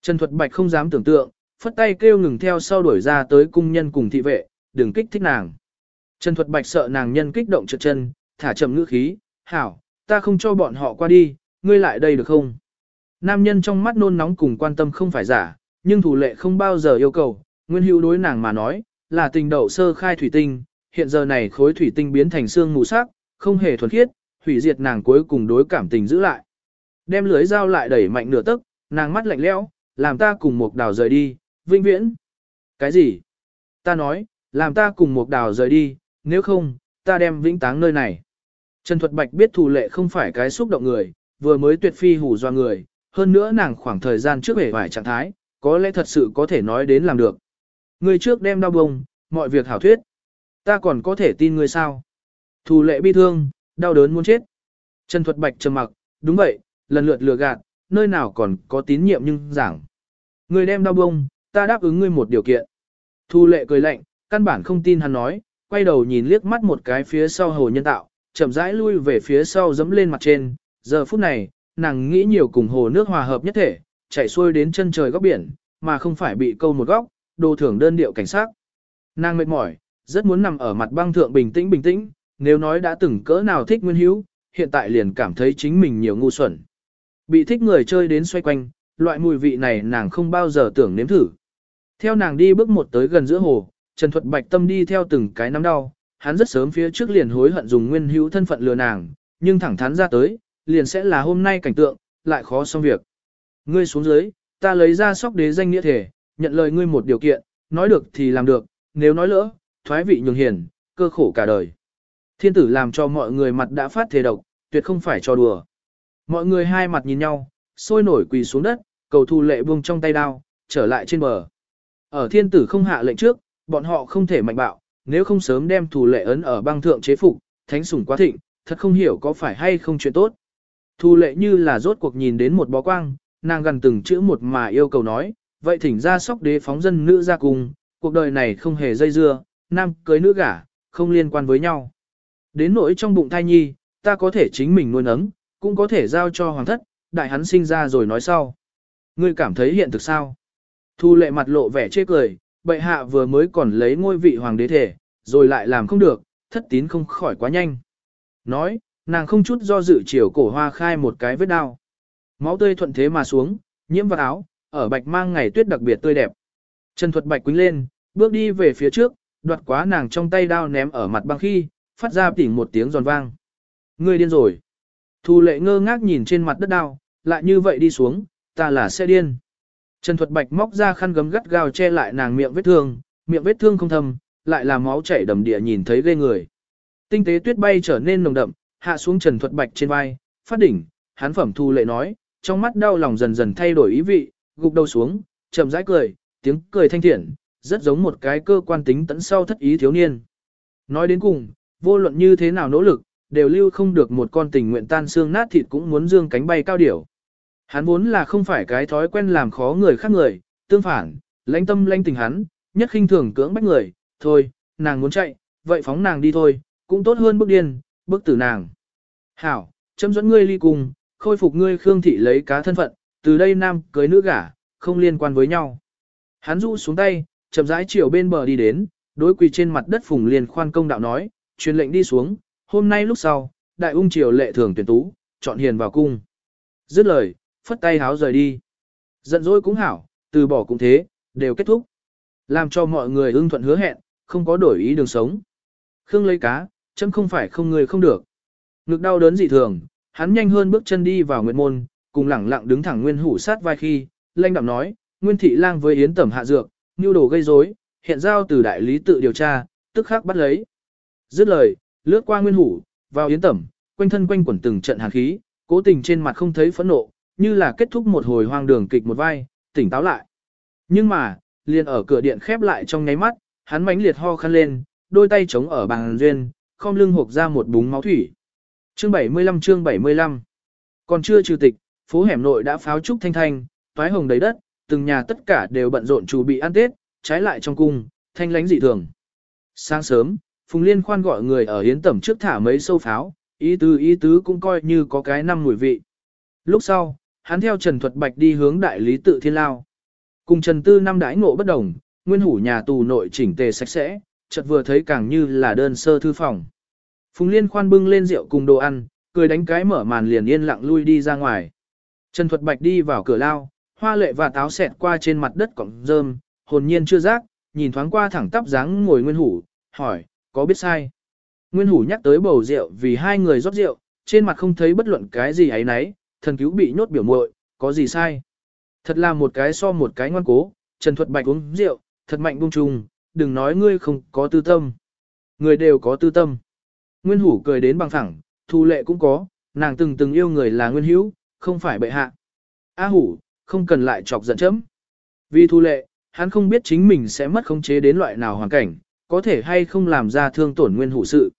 Trần Thuật Bạch không dám tưởng tượng, phất tay kêu ngừng theo sau đuổi ra tới cung nhân cùng thị vệ, đừng kích thích nàng. Trần Thuật Bạch sợ nàng nhân kích động trượt chân, thả chậm ngữ khí, hảo, ta không cho bọn họ qua đi, ngươi lại đây được không? Nam nhân trong mắt nôn nóng cùng quan tâm không phải giả, nhưng thủ lệ không bao giờ yêu cầu, nguyên hữu đối nàng mà nói, là tình đậu sơ khai thủy tinh, hiện giờ này khối thủy tinh biến thành xương mù sắc, không hề thuần khiết, hủy diệt nàng cuối cùng đối cảm tình giữ lại. Đem lưới dao lại đẩy mạnh nửa tức, nàng mắt lạnh lẽo, làm ta cùng một đào rời đi, vinh viễn. Cái gì? Ta nói, làm ta cùng một đào rời đi, nếu không, ta đem vĩnh táng nơi này. Trần Thuật Bạch biết thủ lệ không phải cái xúc động người, vừa mới tuyệt phi hủ do người, hơn nữa nàng khoảng thời gian trước hề vài trạng thái, có lẽ thật sự có thể nói đến làm được. Người trước đem đau bông, mọi việc hảo thuyết. Ta còn có thể tin người sao? Thủ lệ bi thương, đau đớn muốn chết. Trần Thuật Bạch trầm mặc, đúng vậy, lần lượt lừa gạt, nơi nào còn có tín nhiệm nhưng giảng. Người đem đau bông, ta đáp ứng ngươi một điều kiện. Thu lệ cười lạnh, căn bản không tin hắn nói, quay đầu nhìn liếc mắt một cái phía sau hồ nhân tạo, chậm rãi lui về phía sau dẫm lên mặt trên. Giờ phút này, nàng nghĩ nhiều cùng hồ nước hòa hợp nhất thể, chạy xuôi đến chân trời góc biển, mà không phải bị câu một góc, đồ thưởng đơn điệu cảnh sát. Nàng mệt mỏi, rất muốn nằm ở mặt băng thượng bình tĩnh bình tĩnh, nếu nói đã từng cỡ nào thích Nguyên Hữu, hiện tại liền cảm thấy chính mình nhiều ngu xuẩn. Bị thích người chơi đến xoay quanh, loại mùi vị này nàng không bao giờ tưởng nếm thử. Theo nàng đi bước một tới gần giữa hồ, Trần Thuật Bạch tâm đi theo từng cái nắm đau, hắn rất sớm phía trước liền hối hận dùng nguyên hữu thân phận lừa nàng, nhưng thẳng thắn ra tới, liền sẽ là hôm nay cảnh tượng, lại khó xong việc. Ngươi xuống dưới, ta lấy ra sóc đế danh nghĩa thể, nhận lời ngươi một điều kiện, nói được thì làm được, nếu nói lỡ, thoái vị nhường hiền, cơ khổ cả đời. Thiên tử làm cho mọi người mặt đã phát thể độc, tuyệt không phải cho đùa. Mọi người hai mặt nhìn nhau, sôi nổi quỳ xuống đất, cầu thu lệ buông trong tay đao, trở lại trên bờ. Ở thiên tử không hạ lệnh trước, bọn họ không thể mạnh bạo, nếu không sớm đem thủ lệ ấn ở băng thượng chế phục, thánh sủng quá thịnh, thật không hiểu có phải hay không chuyện tốt. Thu lệ như là rốt cuộc nhìn đến một bó quang, nàng gần từng chữ một mà yêu cầu nói, vậy thỉnh ra sóc đế phóng dân nữ ra cùng, cuộc đời này không hề dây dưa, nam cưới nữ gả, không liên quan với nhau. Đến nỗi trong bụng thai nhi, ta có thể chính mình nuôi nấng, cũng có thể giao cho hoàng thất, đại hắn sinh ra rồi nói sau. Ngươi cảm thấy hiện thực sao? Thu lệ mặt lộ vẻ chê cười, bệ hạ vừa mới còn lấy ngôi vị hoàng đế thể, rồi lại làm không được, thất tín không khỏi quá nhanh. Nói, nàng không chút do dự chiều cổ hoa khai một cái vết đao. Máu tươi thuận thế mà xuống, nhiễm vào áo, ở bạch mang ngày tuyết đặc biệt tươi đẹp. Trần thuật bạch quýnh lên, bước đi về phía trước, đoạt quá nàng trong tay đao ném ở mặt băng khi, phát ra tỉnh một tiếng giòn vang. Ngươi điên rồi. Thu lệ ngơ ngác nhìn trên mặt đất đao, lại như vậy đi xuống, ta là xe điên. Trần Thuật Bạch móc ra khăn gấm gắt gao che lại nàng miệng vết thương, miệng vết thương không thâm, lại là máu chảy đầm địa nhìn thấy ghê người. Tinh tế tuyết bay trở nên nồng đậm, hạ xuống Trần Thuật Bạch trên vai, phát đỉnh, hắn phẩm thu lệ nói, trong mắt đau lòng dần dần thay đổi ý vị, gục đầu xuống, chậm rãi cười, tiếng cười thanh thiện, rất giống một cái cơ quan tính tẫn sau thất ý thiếu niên. Nói đến cùng, vô luận như thế nào nỗ lực, đều lưu không được một con tình nguyện tan xương nát thịt cũng muốn dương cánh bay cao điểu. Hắn vốn là không phải cái thói quen làm khó người khác người, tương phản, lãnh tâm lãnh tình hắn, nhất khinh thường cưỡng bách người, thôi, nàng muốn chạy, vậy phóng nàng đi thôi, cũng tốt hơn bước điên, bước tử nàng. Hảo, chấm dẫn ngươi ly cùng, khôi phục ngươi khương thị lấy cá thân phận, từ đây nam cưới nữ gả, không liên quan với nhau. Hắn rũ xuống tay, chậm rãi chiều bên bờ đi đến, đối quỳ trên mặt đất phùng liền khoan công đạo nói, truyền lệnh đi xuống, hôm nay lúc sau, đại ung triều lệ thường tuyển tú, chọn hiền vào cung. Dứt lời, phất tay háo rời đi. Giận dỗi cũng hảo, từ bỏ cũng thế, đều kết thúc. Làm cho mọi người ưng thuận hứa hẹn, không có đổi ý đường sống. Khương lấy cá, chấm không phải không người không được. Ngực đau đớn dị thường, hắn nhanh hơn bước chân đi vào nguyệt môn, cùng lẳng lặng đứng thẳng nguyên hủ sát vai khi, lanh đạm nói, nguyên thị lang với yến tẩm hạ dược, nhu đồ gây rối, hiện giao từ đại lý tự điều tra, tức khắc bắt lấy. Dứt lời, lướt qua nguyên hủ, vào yến tẩm, quanh thân quanh quẩn từng trận hàn khí, cố tình trên mặt không thấy phẫn nộ, như là kết thúc một hồi hoang đường kịch một vai, tỉnh táo lại. Nhưng mà, liền ở cửa điện khép lại trong nháy mắt, hắn mãnh liệt ho khăn lên, đôi tay chống ở bàn duyên, không lưng hộp ra một búng máu thủy. Chương 75 chương 75 Còn chưa trừ tịch, phố hẻm nội đã pháo trúc thanh thanh, toái hồng đầy đất, từng nhà tất cả đều bận rộn chuẩn bị ăn Tết, trái lại trong cung, thanh lánh dị thường. Sáng sớm, Phùng Liên khoan gọi người ở hiến tẩm trước thả mấy sâu pháo, ý tứ ý tứ cũng coi như có cái năm mùi vị. Lúc sau, hắn theo Trần Thuật Bạch đi hướng đại lý tự thiên lao. Cùng Trần Tư năm đãi ngộ bất đồng, nguyên hủ nhà tù nội chỉnh tề sạch sẽ, chợt vừa thấy càng như là đơn sơ thư phòng. Phùng Liên khoan bưng lên rượu cùng đồ ăn, cười đánh cái mở màn liền yên lặng lui đi ra ngoài. Trần Thuật Bạch đi vào cửa lao, hoa lệ và táo xẹt qua trên mặt đất cọng rơm, hồn nhiên chưa giác, nhìn thoáng qua thẳng tắp dáng ngồi nguyên hủ, hỏi, có biết sai? Nguyên hủ nhắc tới bầu rượu vì hai người rót rượu, trên mặt không thấy bất luận cái gì ấy nấy, thần cứu bị nhốt biểu muội, có gì sai? Thật là một cái so một cái ngoan cố, Trần Thuật Bạch uống rượu, thật mạnh bung trùng, đừng nói ngươi không có tư tâm. Người đều có tư tâm. Nguyên hủ cười đến bằng thẳng, thu lệ cũng có, nàng từng từng yêu người là nguyên hữu, không phải bệ hạ. A hủ, không cần lại chọc giận chấm. Vì thu lệ, hắn không biết chính mình sẽ mất khống chế đến loại nào hoàn cảnh, có thể hay không làm ra thương tổn nguyên hủ sự.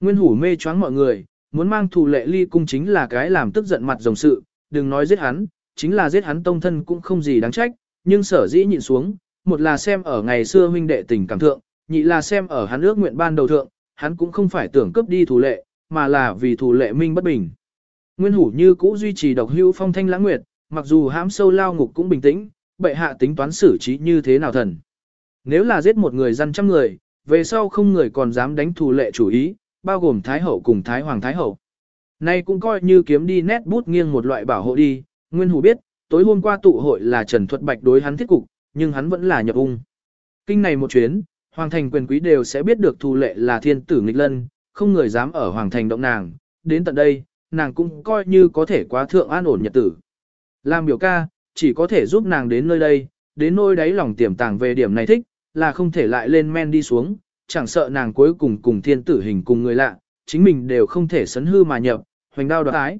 Nguyên hủ mê choáng mọi người, muốn mang thù lệ ly cung chính là cái làm tức giận mặt rồng sự, đừng nói giết hắn, chính là giết hắn tông thân cũng không gì đáng trách, nhưng sở dĩ nhịn xuống, một là xem ở ngày xưa huynh đệ tình cảm thượng, nhị là xem ở hắn ước nguyện ban đầu thượng, hắn cũng không phải tưởng cướp đi thủ lệ, mà là vì thủ lệ minh bất bình. Nguyên hủ như cũ duy trì độc hưu phong thanh lãng nguyệt, mặc dù hãm sâu lao ngục cũng bình tĩnh, bệ hạ tính toán xử trí như thế nào thần. Nếu là giết một người dân trăm người, về sau không người còn dám đánh thủ lệ chủ ý, bao gồm Thái Hậu cùng Thái Hoàng Thái Hậu. Nay cũng coi như kiếm đi nét bút nghiêng một loại bảo hộ đi, Nguyên Hủ biết, tối hôm qua tụ hội là Trần Thuật Bạch đối hắn thiết cục, nhưng hắn vẫn là nhập ung. Kinh này một chuyến, Hoàng thành quyền quý đều sẽ biết được thù lệ là thiên tử nghịch lân, không người dám ở Hoàng thành động nàng, đến tận đây, nàng cũng coi như có thể quá thượng an ổn nhật tử. Làm biểu ca, chỉ có thể giúp nàng đến nơi đây, đến nôi đáy lòng tiềm tàng về điểm này thích, là không thể lại lên men đi xuống, chẳng sợ nàng cuối cùng cùng thiên tử hình cùng người lạ, chính mình đều không thể sấn hư mà nhập, hoành đao đoạt ái.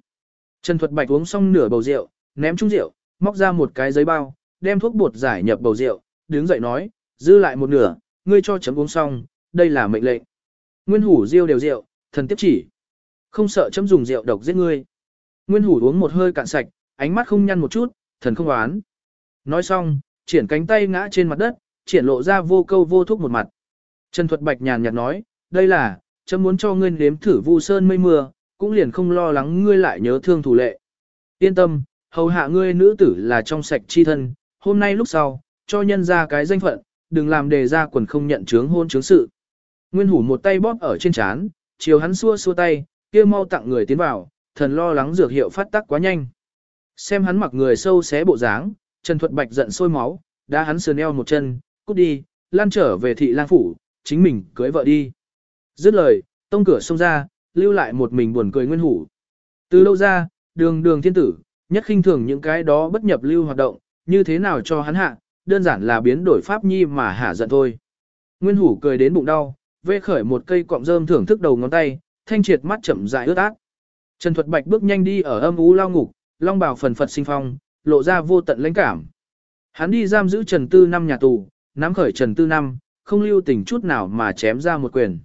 Trần Thuật Bạch uống xong nửa bầu rượu, ném chung rượu, móc ra một cái giấy bao, đem thuốc bột giải nhập bầu rượu, đứng dậy nói, dư lại một nửa, ngươi cho chấm uống xong, đây là mệnh lệnh. Nguyên hủ riêu đều rượu, thần tiếp chỉ. Không sợ chấm dùng rượu độc giết ngươi. Nguyên hủ uống một hơi cạn sạch, ánh mắt không nhăn một chút, thần không oán. Nói xong, triển cánh tay ngã trên mặt đất, triển lộ ra vô câu vô thúc một mặt. Trần Thuật Bạch nhàn nhạt nói, đây là, chấm muốn cho ngươi nếm thử vu sơn mây mưa, cũng liền không lo lắng ngươi lại nhớ thương thủ lệ. Yên tâm, hầu hạ ngươi nữ tử là trong sạch chi thân, hôm nay lúc sau, cho nhân ra cái danh phận, đừng làm đề ra quần không nhận chướng hôn chướng sự. Nguyên hủ một tay bóp ở trên chán, chiều hắn xua xua tay, kia mau tặng người tiến vào, thần lo lắng dược hiệu phát tác quá nhanh. Xem hắn mặc người sâu xé bộ dáng, Trần Thuật Bạch giận sôi máu, đã hắn sườn eo một chân, cút đi, lan trở về thị lang phủ, chính mình cưới vợ đi. Dứt lời, tông cửa xông ra, lưu lại một mình buồn cười nguyên hủ. Từ lâu ra, đường đường thiên tử, nhất khinh thường những cái đó bất nhập lưu hoạt động, như thế nào cho hắn hạ, đơn giản là biến đổi pháp nhi mà hạ giận thôi. Nguyên hủ cười đến bụng đau, vê khởi một cây cọng rơm thưởng thức đầu ngón tay, thanh triệt mắt chậm rãi ướt át. Trần Thuật Bạch bước nhanh đi ở âm ú lao ngục, long bào phần phật sinh phong, lộ ra vô tận lãnh cảm. Hắn đi giam giữ Trần Tư năm nhà tù, nắm khởi Trần Tư năm, không lưu tình chút nào mà chém ra một quyền.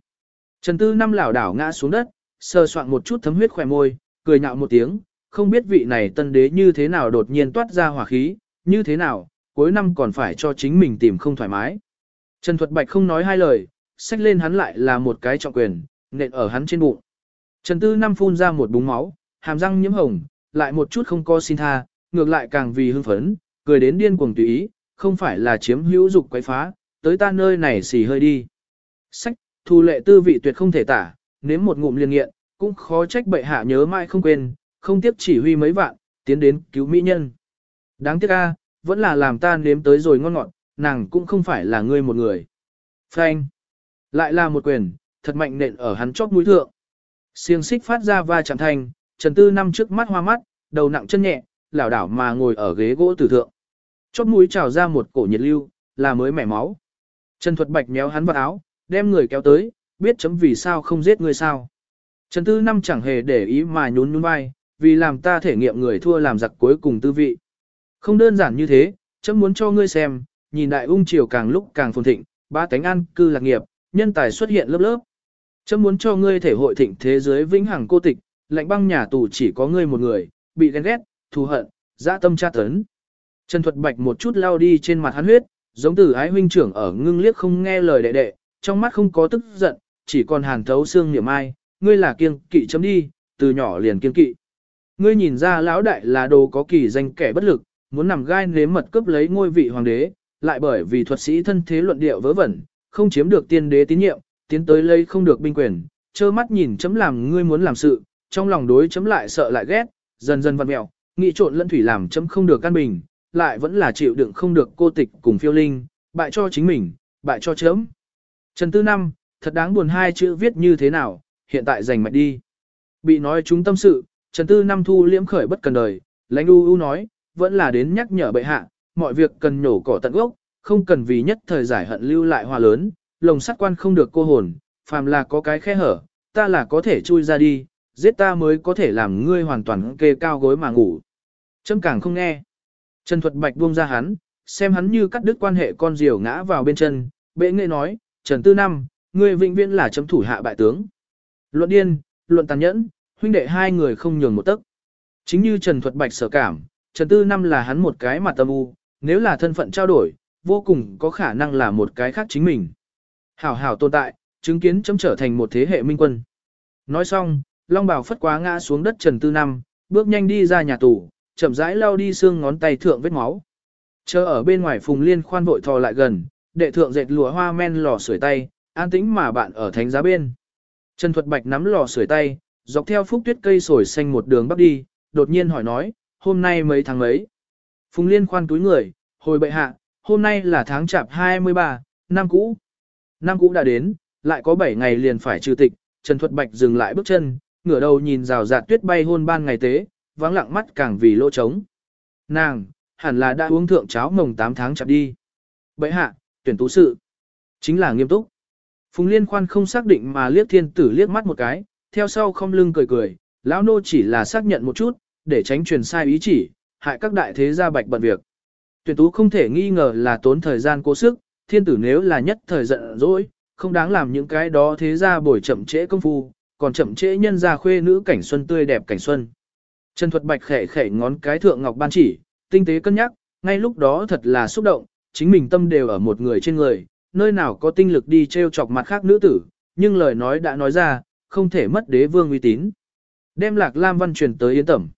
Trần Tư năm lảo đảo ngã xuống đất, sờ soạn một chút thấm huyết khỏe môi, cười nhạo một tiếng, không biết vị này tân đế như thế nào đột nhiên toát ra hỏa khí, như thế nào, cuối năm còn phải cho chính mình tìm không thoải mái. Trần Thuật Bạch không nói hai lời, xách lên hắn lại là một cái trọng quyền, nện ở hắn trên bụng. Trần Tư năm phun ra một búng máu, hàm răng nhiễm hồng, lại một chút không có xin tha, ngược lại càng vì hưng phấn, cười đến điên cuồng tùy ý, không phải là chiếm hữu dục quấy phá, tới ta nơi này xì hơi đi. Sách, thù lệ tư vị tuyệt không thể tả, nếm một ngụm liền nghiện, cũng khó trách bệ hạ nhớ mãi không quên, không tiếp chỉ huy mấy vạn, tiến đến cứu mỹ nhân. Đáng tiếc a, vẫn là làm ta nếm tới rồi ngon ngọt, nàng cũng không phải là ngươi một người. Phanh. Lại là một quyền, thật mạnh nện ở hắn chóp mũi thượng. Xiềng xích phát ra va chạm thành, Trần Tư năm trước mắt hoa mắt, đầu nặng chân nhẹ, lảo đảo mà ngồi ở ghế gỗ tử thượng. Chóp mũi trào ra một cổ nhiệt lưu, là mới mẻ máu. Trần Thuật Bạch méo hắn vào áo, đem người kéo tới, biết chấm vì sao không giết ngươi sao. Trần Tư Năm chẳng hề để ý mà nhún nhún vai, vì làm ta thể nghiệm người thua làm giặc cuối cùng tư vị. Không đơn giản như thế, chấm muốn cho ngươi xem, nhìn đại ung triều càng lúc càng phồn thịnh, ba tánh an cư lạc nghiệp, nhân tài xuất hiện lớp lớp. Chấm muốn cho ngươi thể hội thịnh thế giới vĩnh hằng cô tịch, lạnh băng nhà tù chỉ có ngươi một người, bị ghen ghét, thù hận, dã tâm tra tấn. Trần Thuật Bạch một chút lao đi trên mặt hắn huyết, giống từ ái huynh trưởng ở ngưng liếc không nghe lời đệ đệ, trong mắt không có tức giận, chỉ còn hàn thấu xương niệm ai, ngươi là kiêng kỵ chấm đi, từ nhỏ liền kiêng kỵ. Ngươi nhìn ra lão đại là đồ có kỳ danh kẻ bất lực, muốn nằm gai nếm mật cướp lấy ngôi vị hoàng đế, lại bởi vì thuật sĩ thân thế luận điệu vớ vẩn, không chiếm được tiên đế tín nhiệm, tiến tới lấy không được binh quyền, trơ mắt nhìn chấm làm ngươi muốn làm sự, trong lòng đối chấm lại sợ lại ghét, dần dần vặn mẹo, nghị trộn lẫn thủy làm chấm không được căn bình, lại vẫn là chịu đựng không được cô tịch cùng phiêu linh, bại cho chính mình, bại cho chớm. Trần Tư Năm, thật đáng buồn hai chữ viết như thế nào, hiện tại giành mạch đi. Bị nói chúng tâm sự, Trần Tư Năm thu liễm khởi bất cần đời, lãnh u u nói, vẫn là đến nhắc nhở bệ hạ, mọi việc cần nhổ cỏ tận gốc, không cần vì nhất thời giải hận lưu lại hòa lớn, lồng sắt quan không được cô hồn, phàm là có cái khe hở, ta là có thể chui ra đi, giết ta mới có thể làm ngươi hoàn toàn kê cao gối mà ngủ. Trâm càng không nghe. Trần Thuật Bạch buông ra hắn, xem hắn như cắt đứt quan hệ con diều ngã vào bên chân, bệ nghệ nói, Trần Tư Năm, ngươi vĩnh viễn là chấm thủ hạ bại tướng. Luận điên, luận tàn nhẫn, huynh đệ hai người không nhường một tấc. Chính như Trần Thuật Bạch sở cảm, Trần Tư Năm là hắn một cái mặt tâm u, nếu là thân phận trao đổi, vô cùng có khả năng là một cái khác chính mình. Hảo hảo tồn tại, chứng kiến chấm trở thành một thế hệ minh quân. Nói xong, Long Bảo phất quá ngã xuống đất Trần Tư Năm, bước nhanh đi ra nhà tù, chậm rãi lao đi xương ngón tay thượng vết máu. Chờ ở bên ngoài Phùng Liên khoan vội thò lại gần, đệ thượng dệt lụa hoa men lò sưởi tay, an tĩnh mà bạn ở thánh giá bên. Trần Thuật Bạch nắm lò sưởi tay, dọc theo phúc tuyết cây sồi xanh một đường bắc đi, đột nhiên hỏi nói, hôm nay mấy tháng mấy? Phùng Liên khoan túi người, hồi bệ hạ, hôm nay là tháng chạp 23, năm cũ. Năm cũ đã đến, lại có 7 ngày liền phải trừ tịch, Trần Thuật Bạch dừng lại bước chân, ngửa đầu nhìn rào rạt tuyết bay hôn ban ngày tế, vắng lặng mắt càng vì lỗ trống. Nàng, hẳn là đã uống thượng cháo mồng 8 tháng chạp đi. Bậy hạ, tuyển tú sự. Chính là nghiêm túc. Phùng Liên khoan không xác định mà liếc thiên tử liếc mắt một cái, theo sau không lưng cười cười, lão nô chỉ là xác nhận một chút, để tránh truyền sai ý chỉ, hại các đại thế gia bạch bận việc. Tuyển tú không thể nghi ngờ là tốn thời gian cố sức, thiên tử nếu là nhất thời giận dỗi, không đáng làm những cái đó thế gia bồi chậm trễ công phu, còn chậm trễ nhân gia khuê nữ cảnh xuân tươi đẹp cảnh xuân. Trần Thuật Bạch khẽ khẽ ngón cái thượng ngọc ban chỉ, tinh tế cân nhắc, ngay lúc đó thật là xúc động, chính mình tâm đều ở một người trên người, nơi nào có tinh lực đi treo chọc mặt khác nữ tử, nhưng lời nói đã nói ra, không thể mất đế vương uy tín. Đem Lạc Lam Văn truyền tới Yến Tẩm.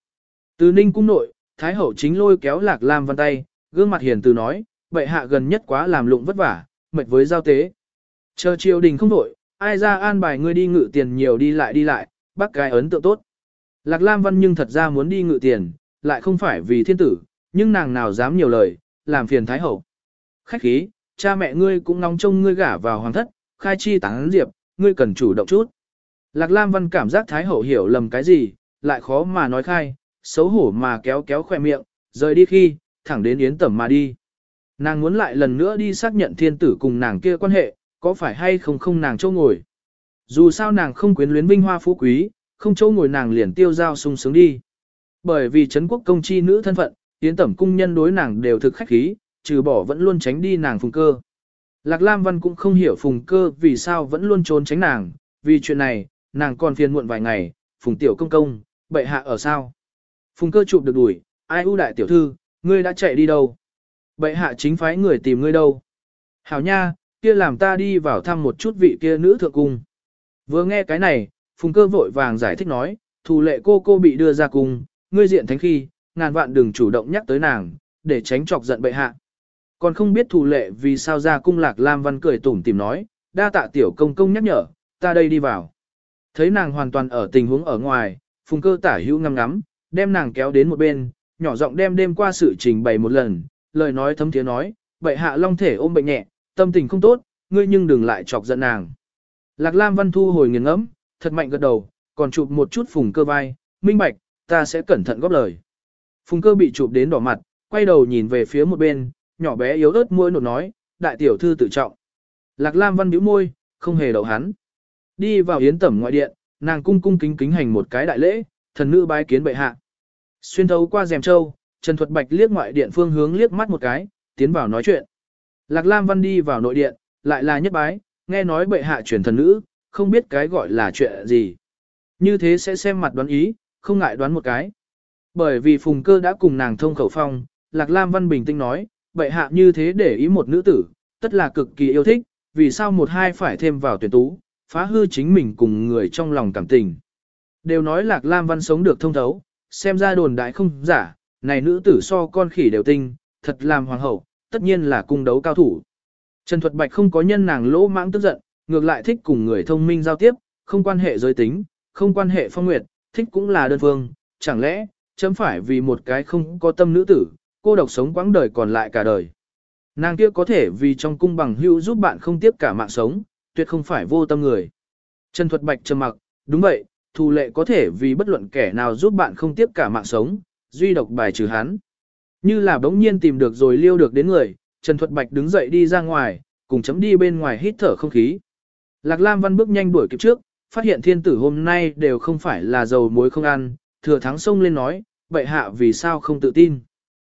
Từ Ninh cung nội, Thái hậu chính lôi kéo Lạc Lam Văn tay, gương mặt hiền từ nói, bệ hạ gần nhất quá làm lụng vất vả, mệt với giao tế. Chờ triều đình không đổi, ai ra an bài ngươi đi ngự tiền nhiều đi lại đi lại, bác cái ấn tượng tốt. Lạc Lam Văn nhưng thật ra muốn đi ngự tiền, lại không phải vì thiên tử, nhưng nàng nào dám nhiều lời, làm phiền Thái hậu. Khách khí, cha mẹ ngươi cũng nóng trông ngươi gả vào hoàng thất, khai chi tán diệp, ngươi cần chủ động chút. Lạc Lam Văn cảm giác Thái hậu hiểu lầm cái gì, lại khó mà nói khai, xấu hổ mà kéo kéo khoe miệng, rời đi khi, thẳng đến yến tẩm mà đi. Nàng muốn lại lần nữa đi xác nhận thiên tử cùng nàng kia quan hệ, có phải hay không không nàng châu ngồi. Dù sao nàng không quyến luyến vinh hoa phú quý, không chỗ ngồi nàng liền tiêu giao sung sướng đi. Bởi vì Trấn quốc công chi nữ thân phận, tiến tẩm cung nhân đối nàng đều thực khách khí, trừ bỏ vẫn luôn tránh đi nàng phùng cơ. Lạc Lam Văn cũng không hiểu phùng cơ vì sao vẫn luôn trốn tránh nàng, vì chuyện này, nàng còn phiền muộn vài ngày, phùng tiểu công công, bệ hạ ở sao. Phùng cơ chụp được đuổi, ai ưu đại tiểu thư, ngươi đã chạy đi đâu? Bệ hạ chính phái người tìm ngươi đâu? Hảo nha, kia làm ta đi vào thăm một chút vị kia nữ thượng cung. Vừa nghe cái này, phùng cơ vội vàng giải thích nói, thủ lệ cô cô bị đưa ra cung, ngươi diện thánh khi, ngàn vạn đừng chủ động nhắc tới nàng, để tránh chọc giận bệ hạ. Còn không biết thủ lệ vì sao ra cung lạc Lam Văn cười tủm tìm nói, đa tạ tiểu công công nhắc nhở, ta đây đi vào. Thấy nàng hoàn toàn ở tình huống ở ngoài, phùng cơ tả hữu ngắm ngắm, đem nàng kéo đến một bên, nhỏ giọng đem đêm qua sự trình bày một lần, lời nói thấm tiếng nói, bệ hạ long thể ôm bệnh nhẹ, tâm tình không tốt, ngươi nhưng đừng lại chọc giận nàng. Lạc Lam Văn Thu hồi nghiền ngẫm, thật mạnh gật đầu, còn chụp một chút phùng cơ vai, minh bạch, ta sẽ cẩn thận góp lời. Phùng cơ bị chụp đến đỏ mặt, quay đầu nhìn về phía một bên, nhỏ bé yếu ớt môi nột nói, đại tiểu thư tự trọng. Lạc Lam Văn bĩu môi, không hề đậu hắn. Đi vào yến tẩm ngoại điện, nàng cung cung kính kính hành một cái đại lễ, thần nữ bái kiến bệ hạ. Xuyên thấu qua rèm châu, Trần Thuật Bạch liếc ngoại điện phương hướng liếc mắt một cái, tiến vào nói chuyện. Lạc Lam Văn đi vào nội điện, lại là nhất bái, nghe nói bệ hạ chuyển thần nữ, không biết cái gọi là chuyện gì. Như thế sẽ xem mặt đoán ý, không ngại đoán một cái. Bởi vì Phùng Cơ đã cùng nàng thông khẩu phong, Lạc Lam Văn bình tĩnh nói, bệ hạ như thế để ý một nữ tử, tất là cực kỳ yêu thích, vì sao một hai phải thêm vào tuyển tú, phá hư chính mình cùng người trong lòng cảm tình. Đều nói Lạc Lam Văn sống được thông thấu, xem ra đồn đại không giả, này nữ tử so con khỉ đều tinh, thật làm hoàng hậu, tất nhiên là cung đấu cao thủ. Trần Thuật Bạch không có nhân nàng lỗ mãng tức giận, ngược lại thích cùng người thông minh giao tiếp, không quan hệ giới tính, không quan hệ phong nguyệt, thích cũng là đơn phương, chẳng lẽ, chấm phải vì một cái không có tâm nữ tử, cô độc sống quãng đời còn lại cả đời. Nàng kia có thể vì trong cung bằng hữu giúp bạn không tiếp cả mạng sống, tuyệt không phải vô tâm người. Trần Thuật Bạch trầm mặc, đúng vậy, thù lệ có thể vì bất luận kẻ nào giúp bạn không tiếp cả mạng sống, duy độc bài trừ hắn. Như là bỗng nhiên tìm được rồi liêu được đến người, Trần Thuật Bạch đứng dậy đi ra ngoài, cùng chấm đi bên ngoài hít thở không khí. Lạc Lam Văn bước nhanh đuổi kịp trước, phát hiện thiên tử hôm nay đều không phải là dầu muối không ăn, thừa thắng sông lên nói, bệ hạ vì sao không tự tin.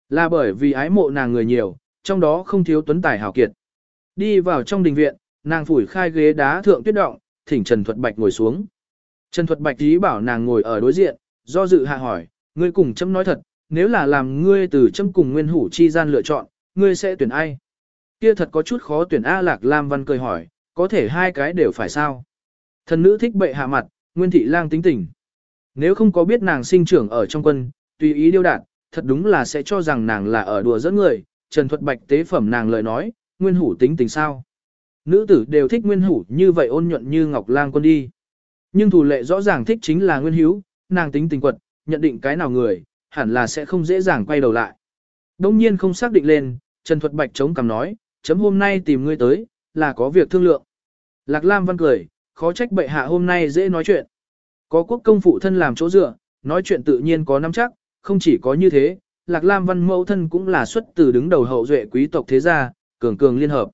Là bởi vì ái mộ nàng người nhiều, trong đó không thiếu tuấn tài hảo kiệt. Đi vào trong đình viện, nàng phủi khai ghế đá thượng tuyết động, thỉnh Trần Thuật Bạch ngồi xuống. Trần Thuật Bạch ý bảo nàng ngồi ở đối diện, do dự hạ hỏi, ngươi cùng chấm nói thật, nếu là làm ngươi từ chấm cùng nguyên hủ chi gian lựa chọn, ngươi sẽ tuyển ai? Kia thật có chút khó tuyển A Lạc Lam Văn cười hỏi, có thể hai cái đều phải sao? Thần nữ thích bệ hạ mặt, nguyên thị lang tính tình. Nếu không có biết nàng sinh trưởng ở trong quân, tùy ý điêu đạt, thật đúng là sẽ cho rằng nàng là ở đùa dẫn người, Trần Thuật Bạch tế phẩm nàng lời nói, nguyên hủ tính tình sao? Nữ tử đều thích nguyên hủ như vậy ôn nhuận như ngọc lang quân đi. Nhưng thủ lệ rõ ràng thích chính là nguyên hữu, nàng tính tình quật, nhận định cái nào người, hẳn là sẽ không dễ dàng quay đầu lại. Đông nhiên không xác định lên, Trần Thuật Bạch chống cằm nói, chấm hôm nay tìm ngươi tới, là có việc thương lượng. Lạc Lam văn cười, khó trách bệ hạ hôm nay dễ nói chuyện. Có quốc công phụ thân làm chỗ dựa, nói chuyện tự nhiên có nắm chắc, không chỉ có như thế, Lạc Lam văn mẫu thân cũng là xuất từ đứng đầu hậu duệ quý tộc thế gia, cường cường liên hợp.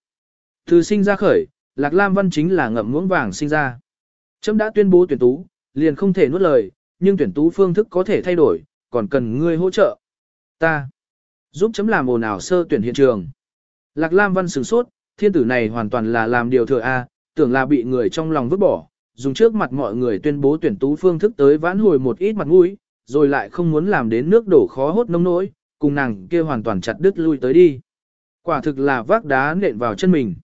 Từ sinh ra khởi, Lạc Lam văn chính là ngậm muỗng vàng sinh ra. Chấm đã tuyên bố tuyển tú, liền không thể nuốt lời, nhưng tuyển tú phương thức có thể thay đổi, còn cần ngươi hỗ trợ. Ta giúp chấm làm ồn ào sơ tuyển hiện trường. Lạc Lam văn sửng sốt, thiên tử này hoàn toàn là làm điều thừa A, tưởng là bị người trong lòng vứt bỏ, dùng trước mặt mọi người tuyên bố tuyển tú phương thức tới vãn hồi một ít mặt mũi, rồi lại không muốn làm đến nước đổ khó hốt nông nỗi, cùng nàng kia hoàn toàn chặt đứt lui tới đi. Quả thực là vác đá nện vào chân mình.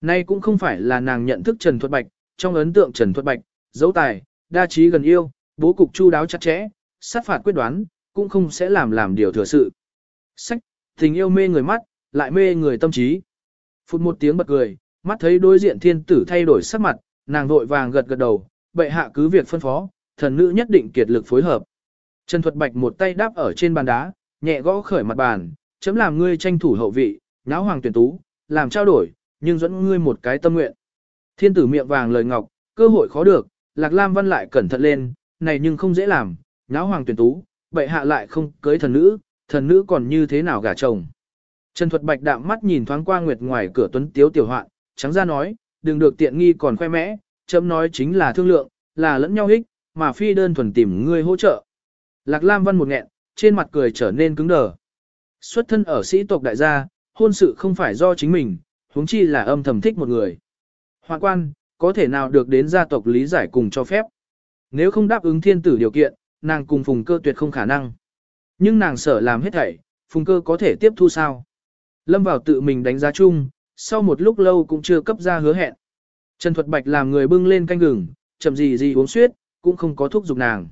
Nay cũng không phải là nàng nhận thức Trần Thuật Bạch, trong ấn tượng Trần Thuật Bạch, dấu tài, đa trí gần yêu, bố cục chu đáo chặt chẽ, sát phạt quyết đoán, cũng không sẽ làm làm điều thừa sự. Sách, tình yêu mê người mắt, lại mê người tâm trí. Phút một tiếng bật cười, mắt thấy đối diện thiên tử thay đổi sắc mặt, nàng vội vàng gật gật đầu, bệ hạ cứ việc phân phó, thần nữ nhất định kiệt lực phối hợp. Trần Thuật Bạch một tay đáp ở trên bàn đá, nhẹ gõ khởi mặt bàn, chấm làm ngươi tranh thủ hậu vị, náo hoàng tuyển tú, làm trao đổi, nhưng dẫn ngươi một cái tâm nguyện. Thiên tử miệng vàng lời ngọc, cơ hội khó được, Lạc Lam Văn lại cẩn thận lên, này nhưng không dễ làm, náo hoàng tuyển tú, bệ hạ lại không cưới thần nữ, thần nữ còn như thế nào gả chồng. Trần Thuật Bạch đạm mắt nhìn thoáng qua nguyệt ngoài cửa tuấn tiếu tiểu hoạn, trắng ra nói, đừng được tiện nghi còn khoe mẽ, chấm nói chính là thương lượng, là lẫn nhau ích, mà phi đơn thuần tìm ngươi hỗ trợ. Lạc Lam Văn một nghẹn, trên mặt cười trở nên cứng đờ. Xuất thân ở sĩ tộc đại gia, hôn sự không phải do chính mình, huống chi là âm thầm thích một người. Hoàng quan, có thể nào được đến gia tộc lý giải cùng cho phép. Nếu không đáp ứng thiên tử điều kiện, nàng cùng phùng cơ tuyệt không khả năng. Nhưng nàng sợ làm hết thảy, phùng cơ có thể tiếp thu sao. Lâm vào tự mình đánh giá chung, sau một lúc lâu cũng chưa cấp ra hứa hẹn. Trần Thuật Bạch làm người bưng lên canh gừng, chậm gì gì uống suyết, cũng không có thúc giục nàng.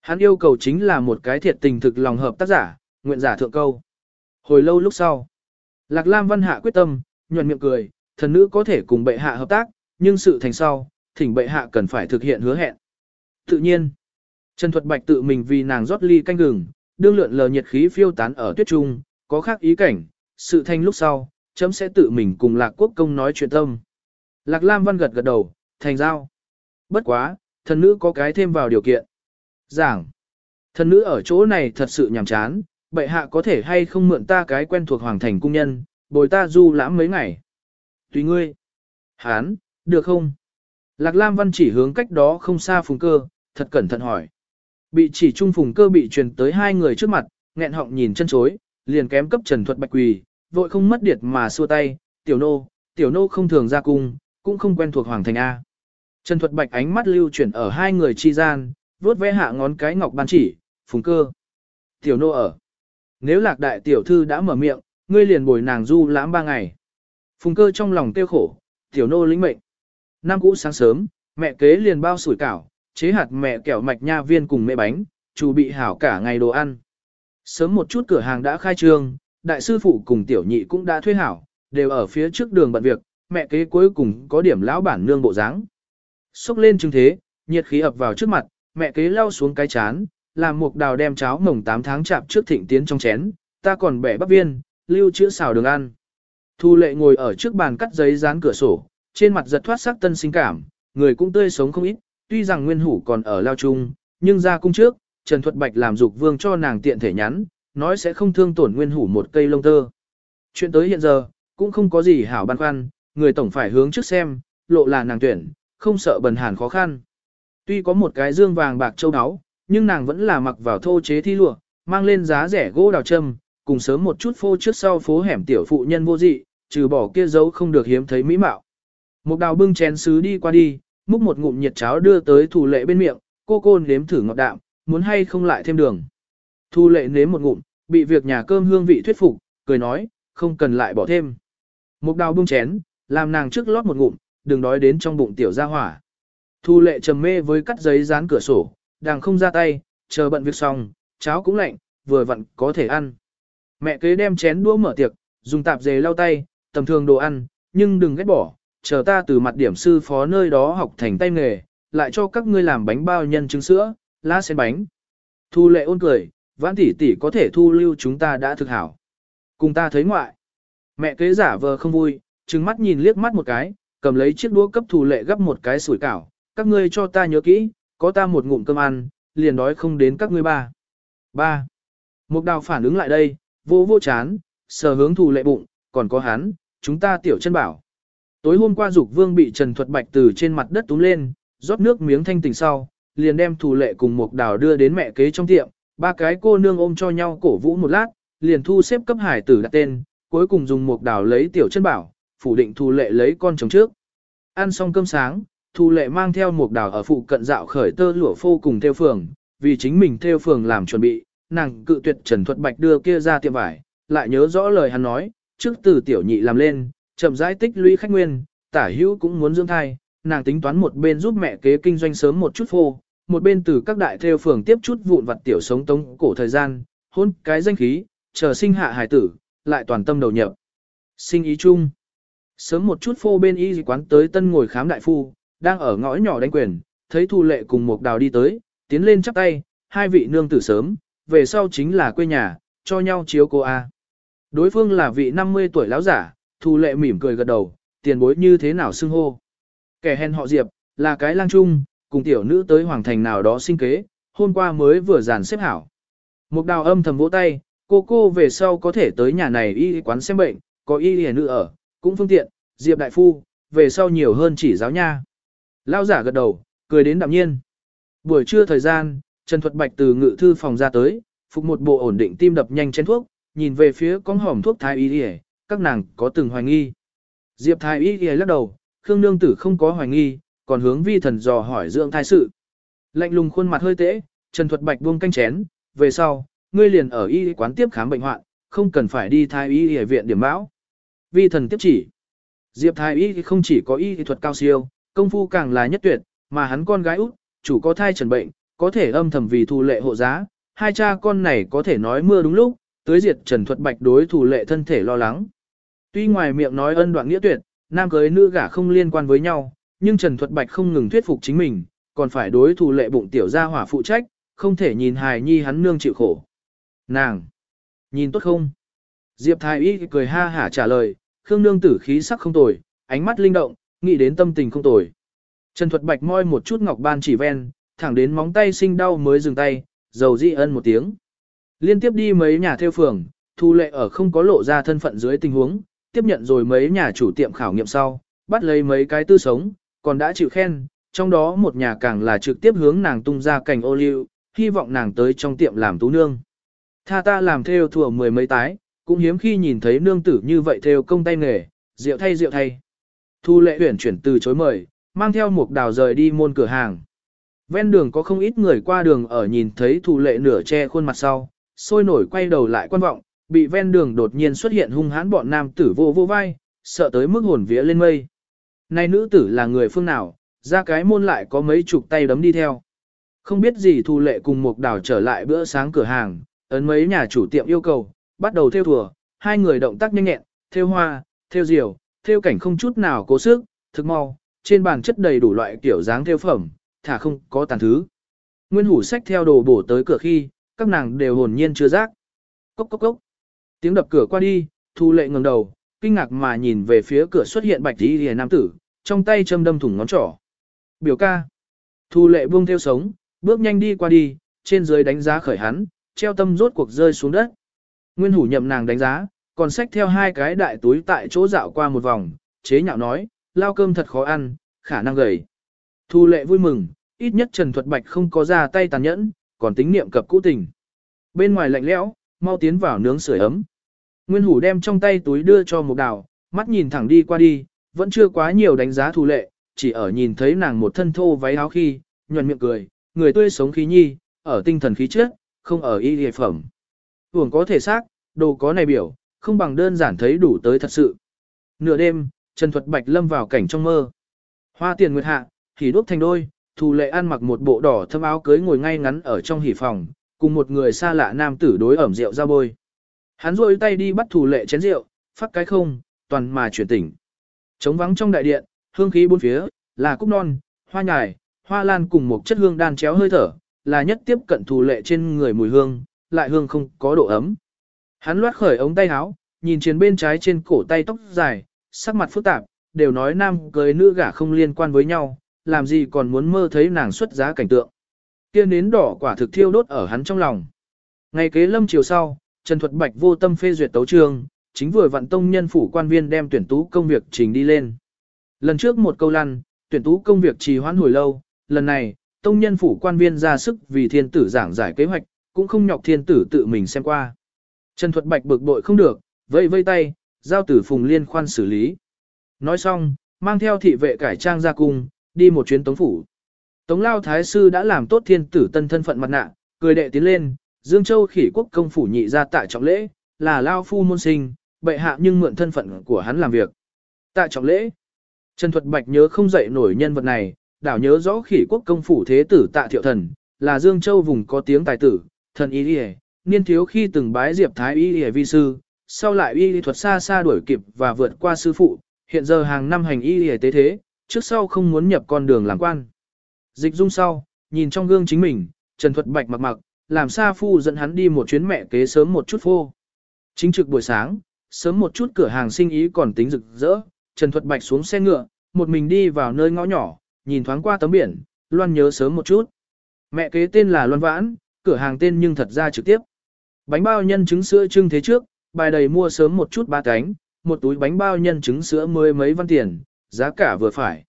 Hắn yêu cầu chính là một cái thiệt tình thực lòng hợp tác giả, nguyện giả thượng câu. Hồi lâu lúc sau, Lạc Lam Văn Hạ quyết tâm, nhuận miệng cười, thần nữ có thể cùng bệ hạ hợp tác, nhưng sự thành sau, thỉnh bệ hạ cần phải thực hiện hứa hẹn. Tự nhiên, Trần Thuật Bạch tự mình vì nàng rót ly canh gừng, đương lượn lờ nhiệt khí phiêu tán ở tuyết trung, có khác ý cảnh, sự thành lúc sau, chấm sẽ tự mình cùng Lạc Quốc công nói chuyện tâm. Lạc Lam Văn gật gật đầu, thành giao. Bất quá, thần nữ có cái thêm vào điều kiện. Giảng, thần nữ ở chỗ này thật sự nhàm chán, bệ hạ có thể hay không mượn ta cái quen thuộc hoàng thành cung nhân, bồi ta du lãm mấy ngày. Tùy ngươi. Hán, được không? Lạc Lam Văn chỉ hướng cách đó không xa phùng cơ, thật cẩn thận hỏi. Bị chỉ trung phùng cơ bị truyền tới hai người trước mặt, nghẹn họng nhìn chân chối, liền kém cấp trần thuật bạch quỳ, vội không mất điệt mà xua tay, tiểu nô, tiểu nô không thường ra cung, cũng không quen thuộc hoàng thành A. Trần thuật bạch ánh mắt lưu chuyển ở hai người chi gian, vuốt vẽ hạ ngón cái ngọc ban chỉ, phùng cơ. Tiểu nô ở. Nếu lạc đại tiểu thư đã mở miệng, ngươi liền bồi nàng du lãm ba ngày. Phùng cơ trong lòng tiêu khổ, tiểu nô lĩnh mệnh. Năm cũ sáng sớm, mẹ kế liền bao sủi cảo, chế hạt mẹ kẹo mạch nha viên cùng mẹ bánh, chủ bị hảo cả ngày đồ ăn. Sớm một chút cửa hàng đã khai trương, đại sư phụ cùng tiểu nhị cũng đã thuê hảo, đều ở phía trước đường bận việc, mẹ kế cuối cùng có điểm lão bản nương bộ dáng. Xúc lên chứng thế, nhiệt khí ập vào trước mặt, mẹ kế lau xuống cái chán, làm một đào đem cháo mồng 8 tháng chạp trước thịnh tiến trong chén, ta còn bẻ bắp viên, lưu chữa xào đường ăn. Thu lệ ngồi ở trước bàn cắt giấy dán cửa sổ, trên mặt giật thoát sắc tân sinh cảm, người cũng tươi sống không ít, tuy rằng nguyên hủ còn ở lao chung, nhưng ra cung trước, Trần Thuật Bạch làm dục vương cho nàng tiện thể nhắn, nói sẽ không thương tổn nguyên hủ một cây lông tơ. Chuyện tới hiện giờ, cũng không có gì hảo băn khoăn, người tổng phải hướng trước xem, lộ là nàng tuyển, không sợ bần hàn khó khăn. Tuy có một cái dương vàng bạc châu áo, nhưng nàng vẫn là mặc vào thô chế thi lụa, mang lên giá rẻ gỗ đào châm, cùng sớm một chút phô trước sau phố hẻm tiểu phụ nhân vô dị, trừ bỏ kia dấu không được hiếm thấy mỹ mạo. Một đào bưng chén sứ đi qua đi, múc một ngụm nhiệt cháo đưa tới thủ lệ bên miệng, cô cô nếm thử ngọt đạm, muốn hay không lại thêm đường. Thu lệ nếm một ngụm, bị việc nhà cơm hương vị thuyết phục, cười nói, không cần lại bỏ thêm. Một đào bung chén, làm nàng trước lót một ngụm, đừng đói đến trong bụng tiểu ra hỏa. Thu lệ trầm mê với cắt giấy dán cửa sổ, đang không ra tay, chờ bận việc xong, cháo cũng lạnh, vừa vặn có thể ăn. Mẹ kế đem chén đũa mở tiệc, dùng tạp dề lau tay, tầm thường đồ ăn, nhưng đừng ghét bỏ, chờ ta từ mặt điểm sư phó nơi đó học thành tay nghề, lại cho các ngươi làm bánh bao nhân trứng sữa, lá sen bánh. Thu lệ ôn cười, vãn tỷ tỷ có thể thu lưu chúng ta đã thực hảo. Cùng ta thấy ngoại. Mẹ kế giả vờ không vui, trừng mắt nhìn liếc mắt một cái, cầm lấy chiếc đũa cấp thủ lệ gấp một cái sủi cảo. Các ngươi cho ta nhớ kỹ, có ta một ngụm cơm ăn, liền đói không đến các ngươi ba. Ba. Mục đào phản ứng lại đây, vô vô chán, sờ hướng thù lệ bụng, còn có hắn, chúng ta tiểu chân bảo. Tối hôm qua dục vương bị Trần Thuật Bạch từ trên mặt đất túm lên, rót nước miếng thanh tỉnh sau, liền đem thù lệ cùng một đào đưa đến mẹ kế trong tiệm, ba cái cô nương ôm cho nhau cổ vũ một lát, liền thu xếp cấp hải tử đặt tên, cuối cùng dùng một đào lấy tiểu chân bảo, phủ định thu lệ lấy con chồng trước. Ăn xong cơm sáng, thu lệ mang theo một đào ở phụ cận dạo khởi tơ lụa phô cùng theo phường, vì chính mình theo phường làm chuẩn bị, nàng cự tuyệt Trần Thuật Bạch đưa kia ra tiệm vải, lại nhớ rõ lời hắn nói, trước từ tiểu nhị làm lên, chậm rãi tích lũy khách nguyên, tả hữu cũng muốn dưỡng thai, nàng tính toán một bên giúp mẹ kế kinh doanh sớm một chút phô, một bên từ các đại theo phường tiếp chút vụn vặt tiểu sống tống cổ thời gian, hôn cái danh khí, chờ sinh hạ hải tử, lại toàn tâm đầu nhập. Sinh ý chung. Sớm một chút phô bên y quán tới tân ngồi khám đại phu, đang ở ngõ nhỏ đánh quyền, thấy thu lệ cùng một đào đi tới, tiến lên chắp tay, hai vị nương tử sớm, về sau chính là quê nhà, cho nhau chiếu cô A. Đối phương là vị 50 tuổi lão giả, thu lệ mỉm cười gật đầu, tiền bối như thế nào xưng hô. Kẻ hèn họ Diệp, là cái lang trung, cùng tiểu nữ tới hoàng thành nào đó sinh kế, hôm qua mới vừa giàn xếp hảo. Mục đào âm thầm vỗ tay, cô cô về sau có thể tới nhà này y quán xem bệnh, có y hề nữ ở, cũng phương tiện, Diệp đại phu, về sau nhiều hơn chỉ giáo nha. Lao giả gật đầu, cười đến đạm nhiên. Buổi trưa thời gian, Trần Thuật Bạch từ ngự thư phòng ra tới, phục một bộ ổn định tim đập nhanh chén thuốc, nhìn về phía con hỏng thuốc thái y hề, các nàng có từng hoài nghi. Diệp thái y hề lắc đầu, Khương Nương Tử không có hoài nghi, còn hướng vi thần dò hỏi dưỡng thai sự. Lạnh lùng khuôn mặt hơi tễ, Trần Thuật Bạch buông canh chén, về sau, ngươi liền ở y quán tiếp khám bệnh hoạn, không cần phải đi thái y y viện điểm mão Vi thần tiếp chỉ. Diệp thái y không chỉ có y thuật cao siêu, công phu càng là nhất tuyệt, mà hắn con gái út, chủ có thai trần bệnh, có thể âm thầm vì thù lệ hộ giá, hai cha con này có thể nói mưa đúng lúc, tới diệt Trần Thuật Bạch đối thù lệ thân thể lo lắng. Tuy ngoài miệng nói ân đoạn nghĩa tuyệt, nam cưới nữ gả không liên quan với nhau, nhưng Trần Thuật Bạch không ngừng thuyết phục chính mình, còn phải đối thủ lệ bụng tiểu gia hỏa phụ trách, không thể nhìn hài nhi hắn nương chịu khổ. Nàng! Nhìn tốt không? Diệp Thái Y cười ha hả trả lời, Khương nương tử khí sắc không tồi, ánh mắt linh động, nghĩ đến tâm tình không tồi. Trần Thuật Bạch moi một chút ngọc ban chỉ ven, thẳng đến móng tay sinh đau mới dừng tay, dầu di ân một tiếng. Liên tiếp đi mấy nhà theo phường, thu lệ ở không có lộ ra thân phận dưới tình huống, tiếp nhận rồi mấy nhà chủ tiệm khảo nghiệm sau, bắt lấy mấy cái tư sống, còn đã chịu khen, trong đó một nhà càng là trực tiếp hướng nàng tung ra cành ô liu, hy vọng nàng tới trong tiệm làm tú nương. Tha ta làm theo thừa mười mấy tái, cũng hiếm khi nhìn thấy nương tử như vậy theo công tay nghề, rượu thay rượu thay. Thu lệ huyển chuyển từ chối mời, mang theo một đào rời đi môn cửa hàng. Ven đường có không ít người qua đường ở nhìn thấy thu lệ nửa che khuôn mặt sau, sôi nổi quay đầu lại quan vọng, bị ven đường đột nhiên xuất hiện hung hãn bọn nam tử vô vô vai, sợ tới mức hồn vía lên mây. Này nữ tử là người phương nào, ra cái môn lại có mấy chục tay đấm đi theo. Không biết gì thu lệ cùng một đào trở lại bữa sáng cửa hàng, ấn mấy nhà chủ tiệm yêu cầu, bắt đầu theo thùa, hai người động tác nhanh nhẹn, theo hoa, theo diều, theo cảnh không chút nào cố sức, thực mau, trên bàn chất đầy đủ loại kiểu dáng theo phẩm, thả không có tàn thứ. Nguyên hủ sách theo đồ bổ tới cửa khi, các nàng đều hồn nhiên chưa giác. Cốc cốc cốc. Tiếng đập cửa qua đi, thu lệ ngẩng đầu, kinh ngạc mà nhìn về phía cửa xuất hiện bạch y nam tử, trong tay châm đâm thủng ngón trỏ. Biểu ca. Thu lệ buông theo sống, bước nhanh đi qua đi, trên dưới đánh giá khởi hắn, treo tâm rốt cuộc rơi xuống đất. Nguyên hủ nhậm nàng đánh giá, còn xách theo hai cái đại túi tại chỗ dạo qua một vòng, chế nhạo nói, lao cơm thật khó ăn, khả năng gầy. Thu lệ vui mừng, ít nhất Trần Thuật Bạch không có ra tay tàn nhẫn, còn tính niệm cập cũ tình. Bên ngoài lạnh lẽo, mau tiến vào nướng sưởi ấm. Nguyên Hủ đem trong tay túi đưa cho Mục đào, mắt nhìn thẳng đi qua đi, vẫn chưa quá nhiều đánh giá Thu lệ, chỉ ở nhìn thấy nàng một thân thô váy áo khi, nhuận miệng cười, người tươi sống khí nhi, ở tinh thần khí trước, không ở y địa phẩm. Hưởng có thể xác, đồ có này biểu, không bằng đơn giản thấy đủ tới thật sự. Nửa đêm, Trần Thuật Bạch lâm vào cảnh trong mơ. Hoa tiền nguyệt hạ, hỉ đuốc thành đôi, Thù Lệ ăn mặc một bộ đỏ thâm áo cưới ngồi ngay ngắn ở trong hỉ phòng, cùng một người xa lạ nam tử đối ẩm rượu ra bôi. Hắn rôi tay đi bắt thủ Lệ chén rượu, phát cái không, toàn mà chuyển tỉnh. Trống vắng trong đại điện, hương khí bốn phía, là cúc non, hoa nhài, hoa lan cùng một chất hương đan chéo hơi thở, là nhất tiếp cận thủ Lệ trên người mùi hương, lại hương không có độ ấm. Hắn loát khởi ống tay áo, nhìn trên bên trái trên cổ tay tóc dài, sắc mặt phức tạp, đều nói nam cưới nữ gả không liên quan với nhau, làm gì còn muốn mơ thấy nàng xuất giá cảnh tượng. Kia nến đỏ quả thực thiêu đốt ở hắn trong lòng. Ngày kế lâm chiều sau, Trần Thuật Bạch vô tâm phê duyệt tấu chương, chính vừa vận tông nhân phủ quan viên đem tuyển tú công việc trình đi lên. Lần trước một câu lăn, tuyển tú công việc trì hoãn hồi lâu, lần này, tông nhân phủ quan viên ra sức vì thiên tử giảng giải kế hoạch, cũng không nhọc thiên tử tự mình xem qua. Trần Thuật Bạch bực bội không được, vây vây tay, giao tử phùng liên khoan xử lý. Nói xong, mang theo thị vệ cải trang ra cung, đi một chuyến tống phủ. Tống Lao Thái Sư đã làm tốt thiên tử tân thân phận mặt nạ, cười đệ tiến lên, Dương Châu khỉ quốc công phủ nhị ra tại trọng lễ, là Lao Phu môn sinh, bệ hạ nhưng mượn thân phận của hắn làm việc. Tại trọng lễ, Trần Thuật Bạch nhớ không dậy nổi nhân vật này, đảo nhớ rõ khỉ quốc công phủ thế tử tạ thiệu thần, là Dương Châu vùng có tiếng tài tử, thần y đi niên thiếu khi từng bái diệp thái y y vi sư, sau lại y lý thuật xa xa đuổi kịp và vượt qua sư phụ, hiện giờ hàng năm hành y y tế thế, trước sau không muốn nhập con đường làm quan. Dịch dung sau, nhìn trong gương chính mình, Trần Thuật Bạch mặc mặc, làm xa phu dẫn hắn đi một chuyến mẹ kế sớm một chút phô. Chính trực buổi sáng, sớm một chút cửa hàng sinh ý còn tính rực rỡ, Trần Thuật Bạch xuống xe ngựa, một mình đi vào nơi ngõ nhỏ, nhìn thoáng qua tấm biển, loan nhớ sớm một chút. Mẹ kế tên là Loan Vãn, cửa hàng tên nhưng thật ra trực tiếp. Bánh bao nhân trứng sữa trưng thế trước, bài đầy mua sớm một chút ba cánh, một túi bánh bao nhân trứng sữa mới mấy văn tiền, giá cả vừa phải.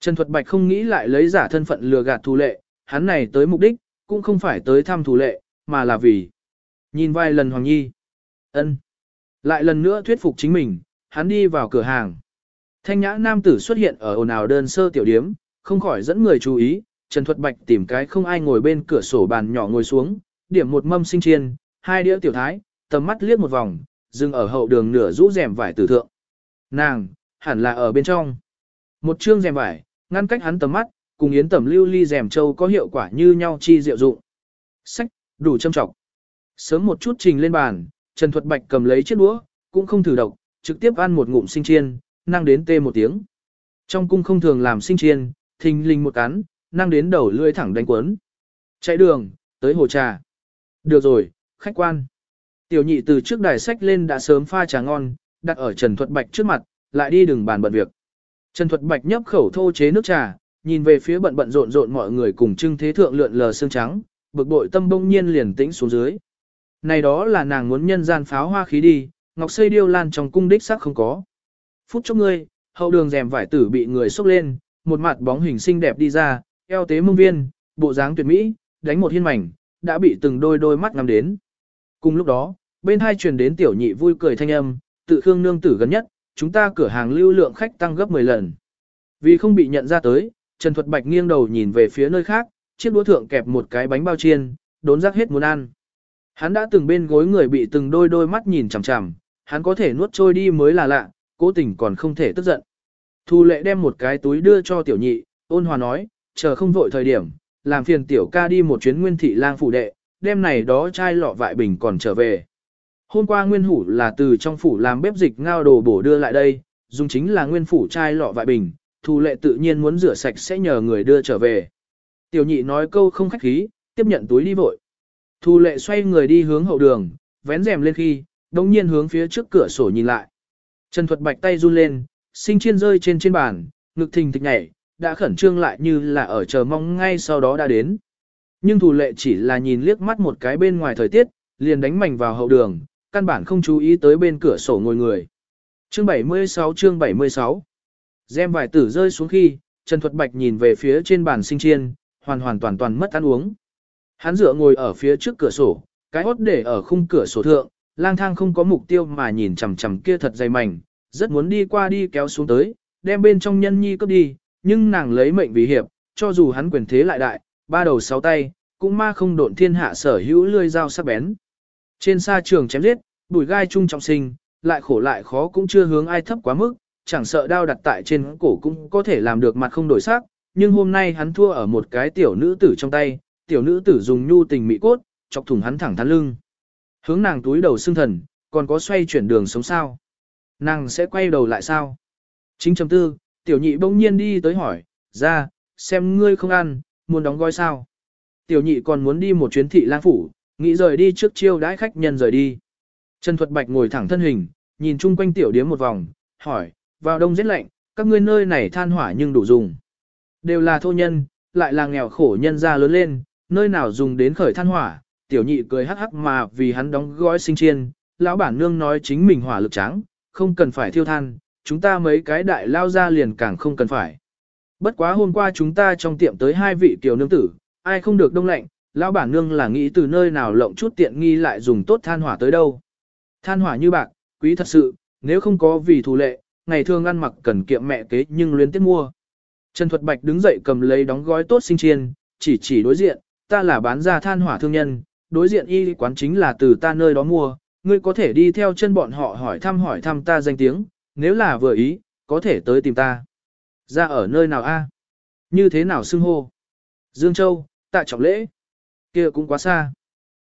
Trần Thuật Bạch không nghĩ lại lấy giả thân phận lừa gạt thù lệ, hắn này tới mục đích, cũng không phải tới thăm thủ lệ, mà là vì nhìn vài lần Hoàng Nhi. ân Lại lần nữa thuyết phục chính mình, hắn đi vào cửa hàng. Thanh nhã nam tử xuất hiện ở ồn ào đơn sơ tiểu điếm, không khỏi dẫn người chú ý, Trần Thuật Bạch tìm cái không ai ngồi bên cửa sổ bàn nhỏ ngồi xuống, điểm một mâm sinh chiên, hai đĩa tiểu thái, tầm mắt liếc một vòng, dừng ở hậu đường nửa rũ rèm vải tử thượng. Nàng, hẳn là ở bên trong. Một chương rèm vải, ngăn cách hắn tầm mắt, cùng yến tẩm lưu ly rèm châu có hiệu quả như nhau chi diệu dụng. Sách, đủ châm trọng. Sớm một chút trình lên bàn, Trần Thuật Bạch cầm lấy chiếc đũa, cũng không thử độc, trực tiếp ăn một ngụm sinh chiên, năng đến tê một tiếng. Trong cung không thường làm sinh chiên, thình linh một cắn, năng đến đầu lưỡi thẳng đánh quấn. Chạy đường, tới hồ trà. Được rồi, khách quan. Tiểu nhị từ trước đài sách lên đã sớm pha trà ngon, đặt ở Trần Thuật Bạch trước mặt, lại đi đừng bàn bận việc. Trần Thuật Bạch nhấp khẩu thô chế nước trà, nhìn về phía bận bận rộn rộn mọi người cùng trưng thế thượng lượn lờ xương trắng, bực bội tâm bỗng nhiên liền tĩnh xuống dưới. Này đó là nàng muốn nhân gian pháo hoa khí đi, ngọc xây điêu lan trong cung đích sắc không có. Phút chốc ngươi, hậu đường rèm vải tử bị người xúc lên, một mặt bóng hình xinh đẹp đi ra, eo tế mông viên, bộ dáng tuyệt mỹ, đánh một hiên mảnh, đã bị từng đôi đôi mắt ngắm đến. Cùng lúc đó, bên hai truyền đến tiểu nhị vui cười thanh âm, tự khương nương tử gần nhất, chúng ta cửa hàng lưu lượng khách tăng gấp 10 lần. Vì không bị nhận ra tới, Trần Thuật Bạch nghiêng đầu nhìn về phía nơi khác, chiếc đũa thượng kẹp một cái bánh bao chiên, đốn rác hết muốn ăn. Hắn đã từng bên gối người bị từng đôi đôi mắt nhìn chằm chằm, hắn có thể nuốt trôi đi mới là lạ, cố tình còn không thể tức giận. Thu lệ đem một cái túi đưa cho tiểu nhị, ôn hòa nói, chờ không vội thời điểm, làm phiền tiểu ca đi một chuyến nguyên thị lang phủ đệ, đêm này đó chai lọ vại bình còn trở về. Hôm qua nguyên hủ là từ trong phủ làm bếp dịch ngao đồ bổ đưa lại đây, dùng chính là nguyên phủ chai lọ vại bình, thu lệ tự nhiên muốn rửa sạch sẽ nhờ người đưa trở về. Tiểu nhị nói câu không khách khí, tiếp nhận túi đi vội. Thu lệ xoay người đi hướng hậu đường, vén rèm lên khi, đồng nhiên hướng phía trước cửa sổ nhìn lại. Trần Thuật Bạch tay run lên, sinh chiên rơi trên trên bàn, ngực thình thịch nhảy, đã khẩn trương lại như là ở chờ mong ngay sau đó đã đến. Nhưng thủ lệ chỉ là nhìn liếc mắt một cái bên ngoài thời tiết, liền đánh mảnh vào hậu đường, căn bản không chú ý tới bên cửa sổ ngồi người. Chương 76 chương 76 Gem vải tử rơi xuống khi, Trần Thuật Bạch nhìn về phía trên bàn sinh chiên, hoàn hoàn toàn toàn mất ăn uống. Hắn dựa ngồi ở phía trước cửa sổ, cái hốt để ở khung cửa sổ thượng, lang thang không có mục tiêu mà nhìn chằm chằm kia thật dày mảnh, rất muốn đi qua đi kéo xuống tới, đem bên trong nhân nhi cướp đi, nhưng nàng lấy mệnh vì hiệp, cho dù hắn quyền thế lại đại, ba đầu sáu tay, cũng ma không độn thiên hạ sở hữu lươi dao sắc bén. Trên xa trường chém giết, bùi gai trung trọng sinh, lại khổ lại khó cũng chưa hướng ai thấp quá mức, chẳng sợ đao đặt tại trên cổ cũng có thể làm được mặt không đổi sắc, nhưng hôm nay hắn thua ở một cái tiểu nữ tử trong tay, tiểu nữ tử dùng nhu tình mỹ cốt, chọc thủng hắn thẳng thắn lưng. Hướng nàng túi đầu xương thần, còn có xoay chuyển đường sống sao? Nàng sẽ quay đầu lại sao? Chính chấm tư, tiểu nhị bỗng nhiên đi tới hỏi, ra, xem ngươi không ăn, muốn đóng gói sao? Tiểu nhị còn muốn đi một chuyến thị lang phủ, nghĩ rời đi trước chiêu đãi khách nhân rời đi. Trần Thuật Bạch ngồi thẳng thân hình, nhìn chung quanh tiểu điếm một vòng, hỏi, vào đông rét lạnh, các ngươi nơi này than hỏa nhưng đủ dùng. Đều là thô nhân, lại là nghèo khổ nhân ra lớn lên, nơi nào dùng đến khởi than hỏa, tiểu nhị cười hắc hắc mà vì hắn đóng gói sinh chiên, lão bản nương nói chính mình hỏa lực trắng, không cần phải thiêu than, chúng ta mấy cái đại lao ra liền càng không cần phải. Bất quá hôm qua chúng ta trong tiệm tới hai vị tiểu nương tử, ai không được đông lạnh, lão bản nương là nghĩ từ nơi nào lộng chút tiện nghi lại dùng tốt than hỏa tới đâu. Than hỏa như bạc, quý thật sự, nếu không có vì thù lệ, ngày thường ăn mặc cần kiệm mẹ kế nhưng luyến tiếc mua. Trần Thuật Bạch đứng dậy cầm lấy đóng gói tốt sinh chiên, chỉ chỉ đối diện, ta là bán ra than hỏa thương nhân, đối diện y quán chính là từ ta nơi đó mua, ngươi có thể đi theo chân bọn họ hỏi thăm hỏi thăm ta danh tiếng, nếu là vừa ý, có thể tới tìm ta. Ra ở nơi nào a? Như thế nào xưng hô? Dương Châu, tại trọng lễ. kia cũng quá xa.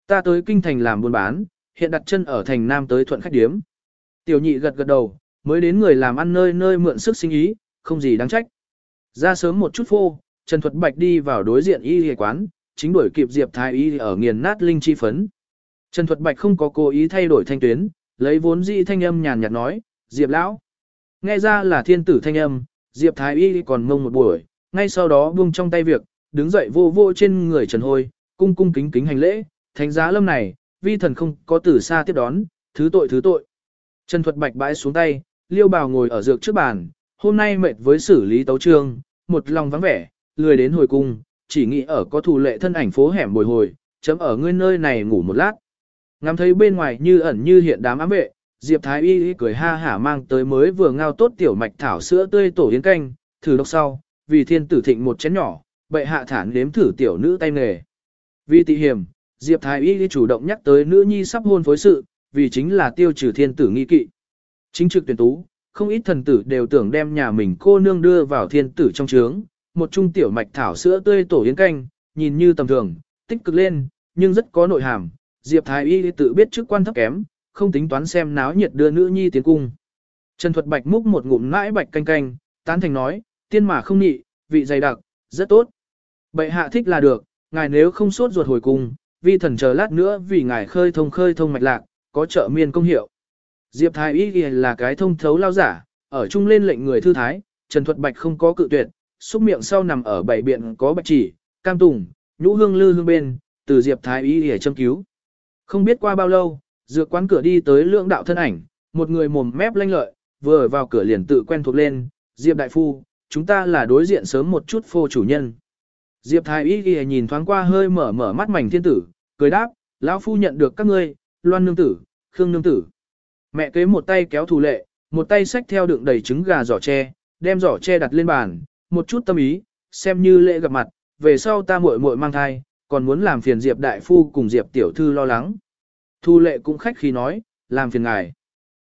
Ta tới kinh thành làm buôn bán, hiện đặt chân ở thành Nam tới thuận khách điếm. Tiểu nhị gật gật đầu, mới đến người làm ăn nơi nơi mượn sức sinh ý, không gì đáng trách. Ra sớm một chút phô, Trần Thuật Bạch đi vào đối diện y y quán, chính đuổi kịp Diệp Thái y ở nghiền nát linh chi phấn. Trần Thuật Bạch không có cố ý thay đổi thanh tuyến, lấy vốn dị thanh âm nhàn nhạt nói, Diệp lão. Nghe ra là thiên tử thanh âm, Diệp Thái y còn ngông một buổi, ngay sau đó buông trong tay việc, đứng dậy vô vô trên người Trần Hôi, cung cung kính kính hành lễ, thánh giá lâm này, vi thần không có từ xa tiếp đón, thứ tội thứ tội. Trần Thuật Bạch bãi xuống tay, liêu bào ngồi ở dược trước bàn, hôm nay mệt với xử lý tấu trương, một lòng vắng vẻ, lười đến hồi cung, chỉ nghĩ ở có thủ lệ thân ảnh phố hẻm bồi hồi, chấm ở ngươi nơi này ngủ một lát. Ngắm thấy bên ngoài như ẩn như hiện đám ám vệ, Diệp Thái Y cười ha hả mang tới mới vừa ngao tốt tiểu mạch thảo sữa tươi tổ yến canh, thử độc sau, vì thiên tử thịnh một chén nhỏ, bệ hạ thản nếm thử tiểu nữ tay nghề. Vì tị hiểm, Diệp Thái Y chủ động nhắc tới nữ nhi sắp hôn phối sự, vì chính là tiêu trừ thiên tử nghi kỵ. Chính trực tuyển tú, không ít thần tử đều tưởng đem nhà mình cô nương đưa vào thiên tử trong trướng, một trung tiểu mạch thảo sữa tươi tổ yến canh, nhìn như tầm thường, tích cực lên, nhưng rất có nội hàm. Diệp Thái Y tự biết chức quan thấp kém, không tính toán xem náo nhiệt đưa nữ nhi tiến cung. Trần Thuật Bạch múc một ngụm nãi bạch canh canh, tán thành nói, tiên mà không nhị, vị dày đặc, rất tốt. Bệ hạ thích là được, ngài nếu không sốt ruột hồi cung, vi thần chờ lát nữa vì ngài khơi thông khơi thông mạch lạc, có trợ miên công hiệu. Diệp Thái Y là cái thông thấu lao giả, ở chung lên lệnh người thư thái, Trần Thuật Bạch không có cự tuyệt, xúc miệng sau nằm ở bảy biện có bạch chỉ, cam tùng, nhũ hương lư hương bên, từ Diệp Thái Y để châm cứu. Không biết qua bao lâu, dược quán cửa đi tới lượng đạo thân ảnh, một người mồm mép lanh lợi, vừa vào cửa liền tự quen thuộc lên, Diệp Đại Phu, chúng ta là đối diện sớm một chút phô chủ nhân. Diệp Thái Y ghi nhìn thoáng qua hơi mở mở mắt mảnh thiên tử, cười đáp, lão phu nhận được các ngươi, loan nương tử, khương nương tử. Mẹ kế một tay kéo thủ lệ, một tay xách theo đựng đầy trứng gà giỏ tre, đem giỏ tre đặt lên bàn, một chút tâm ý, xem như lễ gặp mặt, về sau ta muội muội mang thai, còn muốn làm phiền Diệp đại phu cùng Diệp tiểu thư lo lắng. Thu lệ cũng khách khí nói, làm phiền ngài.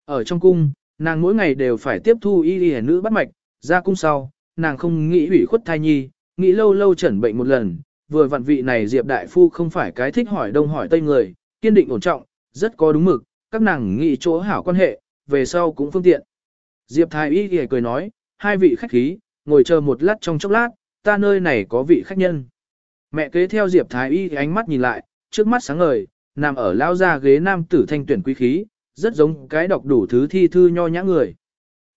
Ở trong cung, nàng mỗi ngày đều phải tiếp thu y y nữ bắt mạch, ra cung sau, nàng không nghĩ ủy khuất thai nhi, nghĩ lâu lâu chẩn bệnh một lần, vừa vặn vị này Diệp đại phu không phải cái thích hỏi đông hỏi tây người, kiên định ổn trọng, rất có đúng mực, các nàng nghĩ chỗ hảo quan hệ, về sau cũng phương tiện. Diệp thái y thì cười nói, hai vị khách khí, ngồi chờ một lát trong chốc lát, ta nơi này có vị khách nhân. Mẹ kế theo Diệp thái y ánh mắt nhìn lại, trước mắt sáng ngời, nằm ở lao ra ghế nam tử thanh tuyển quý khí, rất giống cái đọc đủ thứ thi thư nho nhã người.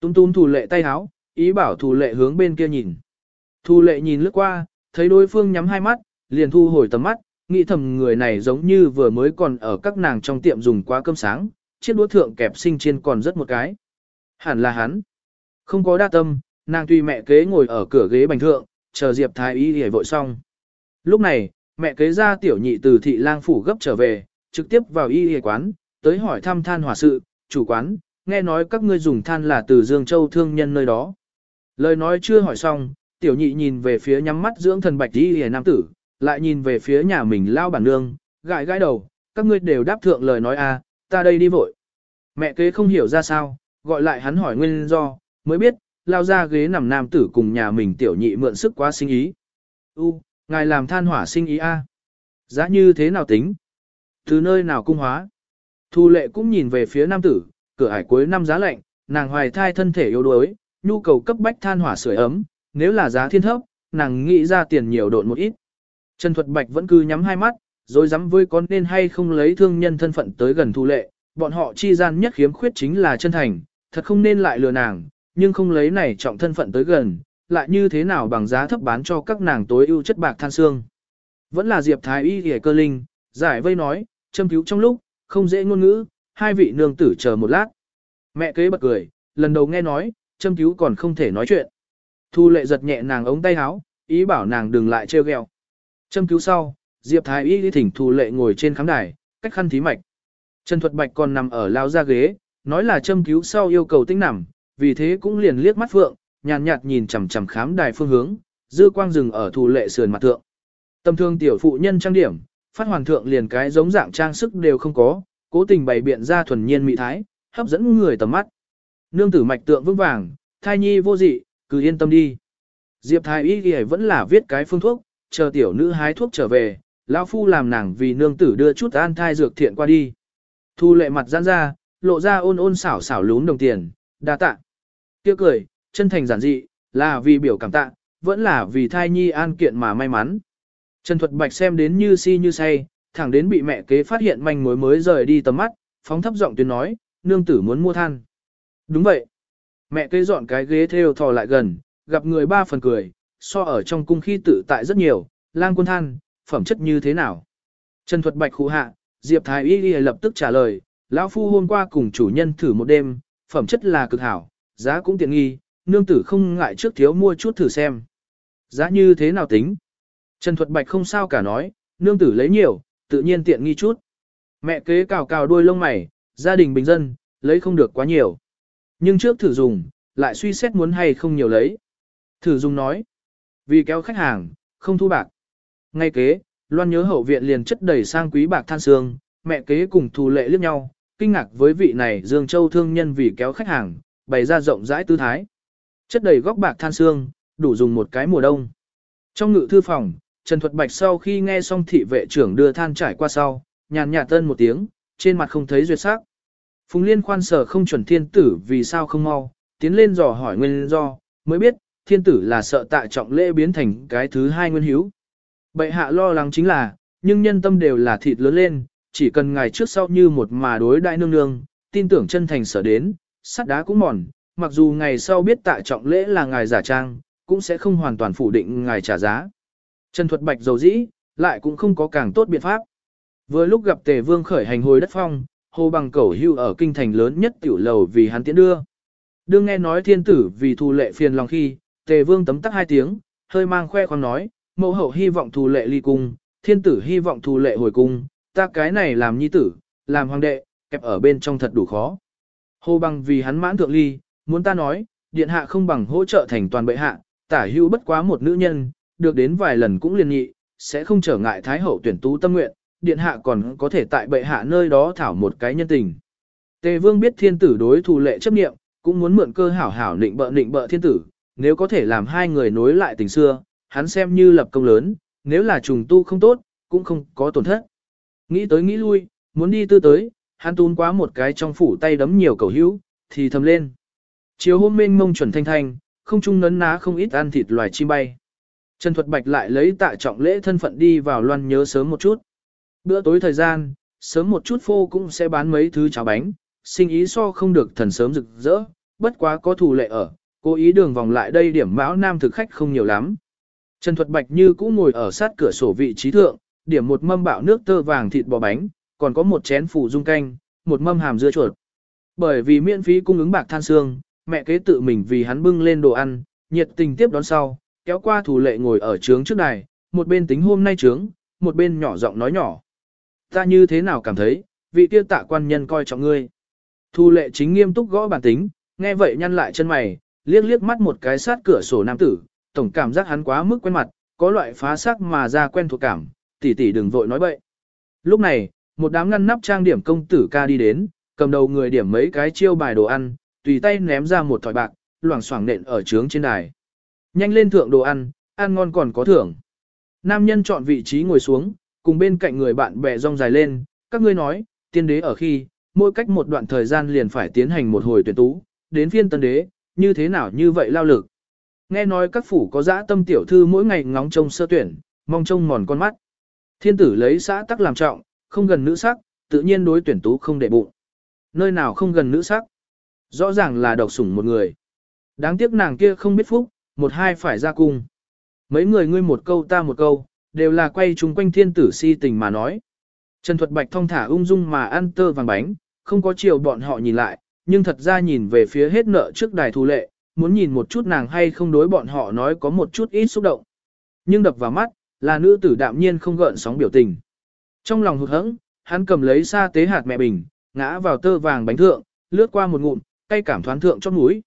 Tung tung thủ lệ tay háo, ý bảo thủ lệ hướng bên kia nhìn. Thủ lệ nhìn lướt qua, thấy đối phương nhắm hai mắt, liền thu hồi tầm mắt, nghĩ thầm người này giống như vừa mới còn ở các nàng trong tiệm dùng quá cơm sáng, chiếc đũa thượng kẹp sinh trên còn rất một cái. Hẳn là hắn. Không có đa tâm, nàng tùy mẹ kế ngồi ở cửa ghế bành thượng, chờ Diệp Thái Y hề vội xong. Lúc này, mẹ kế ra tiểu nhị từ thị lang phủ gấp trở về, trực tiếp vào y hề quán, tới hỏi thăm than hỏa sự, chủ quán, nghe nói các ngươi dùng than là từ Dương Châu thương nhân nơi đó. Lời nói chưa hỏi xong, tiểu nhị nhìn về phía nhắm mắt dưỡng thần bạch y hề nam tử, lại nhìn về phía nhà mình lao bản nương, gãi gãi đầu, các ngươi đều đáp thượng lời nói a, ta đây đi vội. Mẹ kế không hiểu ra sao, gọi lại hắn hỏi nguyên do, mới biết, lao ra ghế nằm nam tử cùng nhà mình tiểu nhị mượn sức quá sinh ý. U, ngài làm than hỏa sinh ý a? Giá như thế nào tính? Từ nơi nào cung hóa? Thu lệ cũng nhìn về phía nam tử, cửa hải cuối năm giá lạnh, nàng hoài thai thân thể yếu đuối, nhu cầu cấp bách than hỏa sưởi ấm, nếu là giá thiên thấp, nàng nghĩ ra tiền nhiều độn một ít. Trần Thuật Bạch vẫn cứ nhắm hai mắt, rồi dám với con nên hay không lấy thương nhân thân phận tới gần thu lệ, bọn họ chi gian nhất khiếm khuyết chính là chân thành, thật không nên lại lừa nàng, nhưng không lấy này trọng thân phận tới gần, lại như thế nào bằng giá thấp bán cho các nàng tối ưu chất bạc than xương. Vẫn là Diệp Thái Y hề cơ linh, giải vây nói, châm cứu trong lúc, không dễ ngôn ngữ, hai vị nương tử chờ một lát. Mẹ kế bật cười, lần đầu nghe nói, châm cứu còn không thể nói chuyện. Thu lệ giật nhẹ nàng ống tay áo, ý bảo nàng đừng lại trêu ghẹo. Châm cứu sau, Diệp Thái Y đi thỉnh Thu lệ ngồi trên khám đài, cách khăn thí mạch. Trần Thuật Bạch còn nằm ở lao ra ghế, nói là châm cứu sau yêu cầu tinh nằm, vì thế cũng liền liếc mắt phượng, nhàn nhạt, nhạt nhìn chằm chằm khám đài phương hướng, dư quang rừng ở Thu lệ sườn mặt thượng. Tâm thương tiểu phụ nhân trang điểm, phát hoàn thượng liền cái giống dạng trang sức đều không có, cố tình bày biện ra thuần nhiên mỹ thái, hấp dẫn người tầm mắt. Nương tử mạch tượng vững vàng, thai nhi vô dị, cứ yên tâm đi. Diệp thái y ghi vẫn là viết cái phương thuốc, chờ tiểu nữ hái thuốc trở về, lão phu làm nàng vì nương tử đưa chút an thai dược thiện qua đi. Thu lệ mặt giãn ra, lộ ra ôn ôn xảo xảo lún đồng tiền, đa tạ. Tiếc cười, chân thành giản dị, là vì biểu cảm tạ, vẫn là vì thai nhi an kiện mà may mắn. Trần Thuật Bạch xem đến như si như say, thẳng đến bị mẹ kế phát hiện manh mối mới rời đi tầm mắt, phóng thấp giọng tuyên nói, nương tử muốn mua than. Đúng vậy. Mẹ kế dọn cái ghế theo thò lại gần, gặp người ba phần cười, so ở trong cung khi tự tại rất nhiều, lang quân than, phẩm chất như thế nào. Trần Thuật Bạch khu hạ, Diệp Thái Y Y lập tức trả lời, lão phu hôm qua cùng chủ nhân thử một đêm, phẩm chất là cực hảo, giá cũng tiện nghi, nương tử không ngại trước thiếu mua chút thử xem. Giá như thế nào tính? Trần Thuật Bạch không sao cả nói, nương tử lấy nhiều, tự nhiên tiện nghi chút. Mẹ kế cào cào đuôi lông mày, gia đình bình dân, lấy không được quá nhiều. Nhưng trước thử dùng, lại suy xét muốn hay không nhiều lấy. Thử dùng nói, vì kéo khách hàng, không thu bạc. Ngay kế, loan nhớ hậu viện liền chất đầy sang quý bạc than xương, mẹ kế cùng thù lệ liếc nhau, kinh ngạc với vị này Dương Châu thương nhân vì kéo khách hàng, bày ra rộng rãi tư thái. Chất đầy góc bạc than xương, đủ dùng một cái mùa đông. Trong ngự thư phòng, Trần Thuật Bạch sau khi nghe xong thị vệ trưởng đưa than trải qua sau, nhàn nhạt tân một tiếng, trên mặt không thấy duyệt sắc. Phùng Liên khoan sở không chuẩn thiên tử vì sao không mau, tiến lên dò hỏi nguyên do, mới biết, thiên tử là sợ tại trọng lễ biến thành cái thứ hai nguyên hiếu. Bệ hạ lo lắng chính là, nhưng nhân tâm đều là thịt lớn lên, chỉ cần ngài trước sau như một mà đối đại nương nương, tin tưởng chân thành sở đến, sắt đá cũng mòn, mặc dù ngày sau biết tại trọng lễ là ngài giả trang, cũng sẽ không hoàn toàn phủ định ngài trả giá. Trần Thuật Bạch dầu dĩ, lại cũng không có càng tốt biện pháp. Vừa lúc gặp Tề Vương khởi hành hồi đất phong, hồ bằng cẩu hưu ở kinh thành lớn nhất tiểu lầu vì hắn tiễn đưa. Đương nghe nói thiên tử vì thu lệ phiền lòng khi, Tề Vương tấm tắc hai tiếng, hơi mang khoe khoang nói, mẫu hậu hy vọng thù lệ ly cung, thiên tử hy vọng thù lệ hồi cung, ta cái này làm nhi tử, làm hoàng đệ, kẹp ở bên trong thật đủ khó. Hồ bằng vì hắn mãn thượng ly, muốn ta nói, điện hạ không bằng hỗ trợ thành toàn bệ hạ, tả hữu bất quá một nữ nhân, được đến vài lần cũng liền nghị, sẽ không trở ngại Thái Hậu tuyển tú tâm nguyện, điện hạ còn có thể tại bệ hạ nơi đó thảo một cái nhân tình. Tề vương biết thiên tử đối thù lệ chấp nghiệm, cũng muốn mượn cơ hảo hảo định bợ định bợ thiên tử, nếu có thể làm hai người nối lại tình xưa, hắn xem như lập công lớn, nếu là trùng tu không tốt, cũng không có tổn thất. Nghĩ tới nghĩ lui, muốn đi tư tới, hắn tún quá một cái trong phủ tay đấm nhiều cầu hữu, thì thầm lên. Chiều hôm mênh mông chuẩn thanh thanh, không trung nấn ná không ít ăn thịt loài chim bay. Trần Thuật Bạch lại lấy tạ trọng lễ thân phận đi vào loan nhớ sớm một chút. Bữa tối thời gian, sớm một chút phô cũng sẽ bán mấy thứ cháo bánh, sinh ý so không được thần sớm rực rỡ, bất quá có thủ lệ ở, cố ý đường vòng lại đây điểm mão nam thực khách không nhiều lắm. Trần Thuật Bạch như cũ ngồi ở sát cửa sổ vị trí thượng, điểm một mâm bạo nước tơ vàng thịt bò bánh, còn có một chén phủ dung canh, một mâm hàm dưa chuột. Bởi vì miễn phí cung ứng bạc than xương, mẹ kế tự mình vì hắn bưng lên đồ ăn, nhiệt tình tiếp đón sau, kéo qua thủ lệ ngồi ở trướng trước này một bên tính hôm nay trướng, một bên nhỏ giọng nói nhỏ. Ta như thế nào cảm thấy, vị tiêu tạ quan nhân coi trọng ngươi. Thu lệ chính nghiêm túc gõ bản tính, nghe vậy nhăn lại chân mày, liếc liếc mắt một cái sát cửa sổ nam tử, tổng cảm giác hắn quá mức quen mặt, có loại phá sắc mà ra quen thuộc cảm, tỷ tỷ đừng vội nói bậy. Lúc này, một đám ngăn nắp trang điểm công tử ca đi đến, cầm đầu người điểm mấy cái chiêu bài đồ ăn, tùy tay ném ra một thỏi bạc, loảng xoảng nện ở trướng trên đài. Nhanh lên thượng đồ ăn, ăn ngon còn có thưởng. Nam nhân chọn vị trí ngồi xuống, cùng bên cạnh người bạn bè rong dài lên, các ngươi nói, tiên đế ở khi, mỗi cách một đoạn thời gian liền phải tiến hành một hồi tuyển tú, đến phiên tân đế, như thế nào như vậy lao lực. Nghe nói các phủ có dã tâm tiểu thư mỗi ngày ngóng trông sơ tuyển, mong trông mòn con mắt. Thiên tử lấy xã tắc làm trọng, không gần nữ sắc, tự nhiên đối tuyển tú không để bụng. Nơi nào không gần nữ sắc? Rõ ràng là độc sủng một người. Đáng tiếc nàng kia không biết phúc, một hai phải ra cung. Mấy người ngươi một câu ta một câu, đều là quay chung quanh thiên tử si tình mà nói. Trần Thuật Bạch thong thả ung dung mà ăn tơ vàng bánh, không có chiều bọn họ nhìn lại, nhưng thật ra nhìn về phía hết nợ trước đài thu lệ, muốn nhìn một chút nàng hay không đối bọn họ nói có một chút ít xúc động. Nhưng đập vào mắt, là nữ tử đạm nhiên không gợn sóng biểu tình. Trong lòng hụt hẫng, hắn cầm lấy sa tế hạt mẹ bình, ngã vào tơ vàng bánh thượng, lướt qua một ngụm, tay cảm thoáng thượng chót mũi.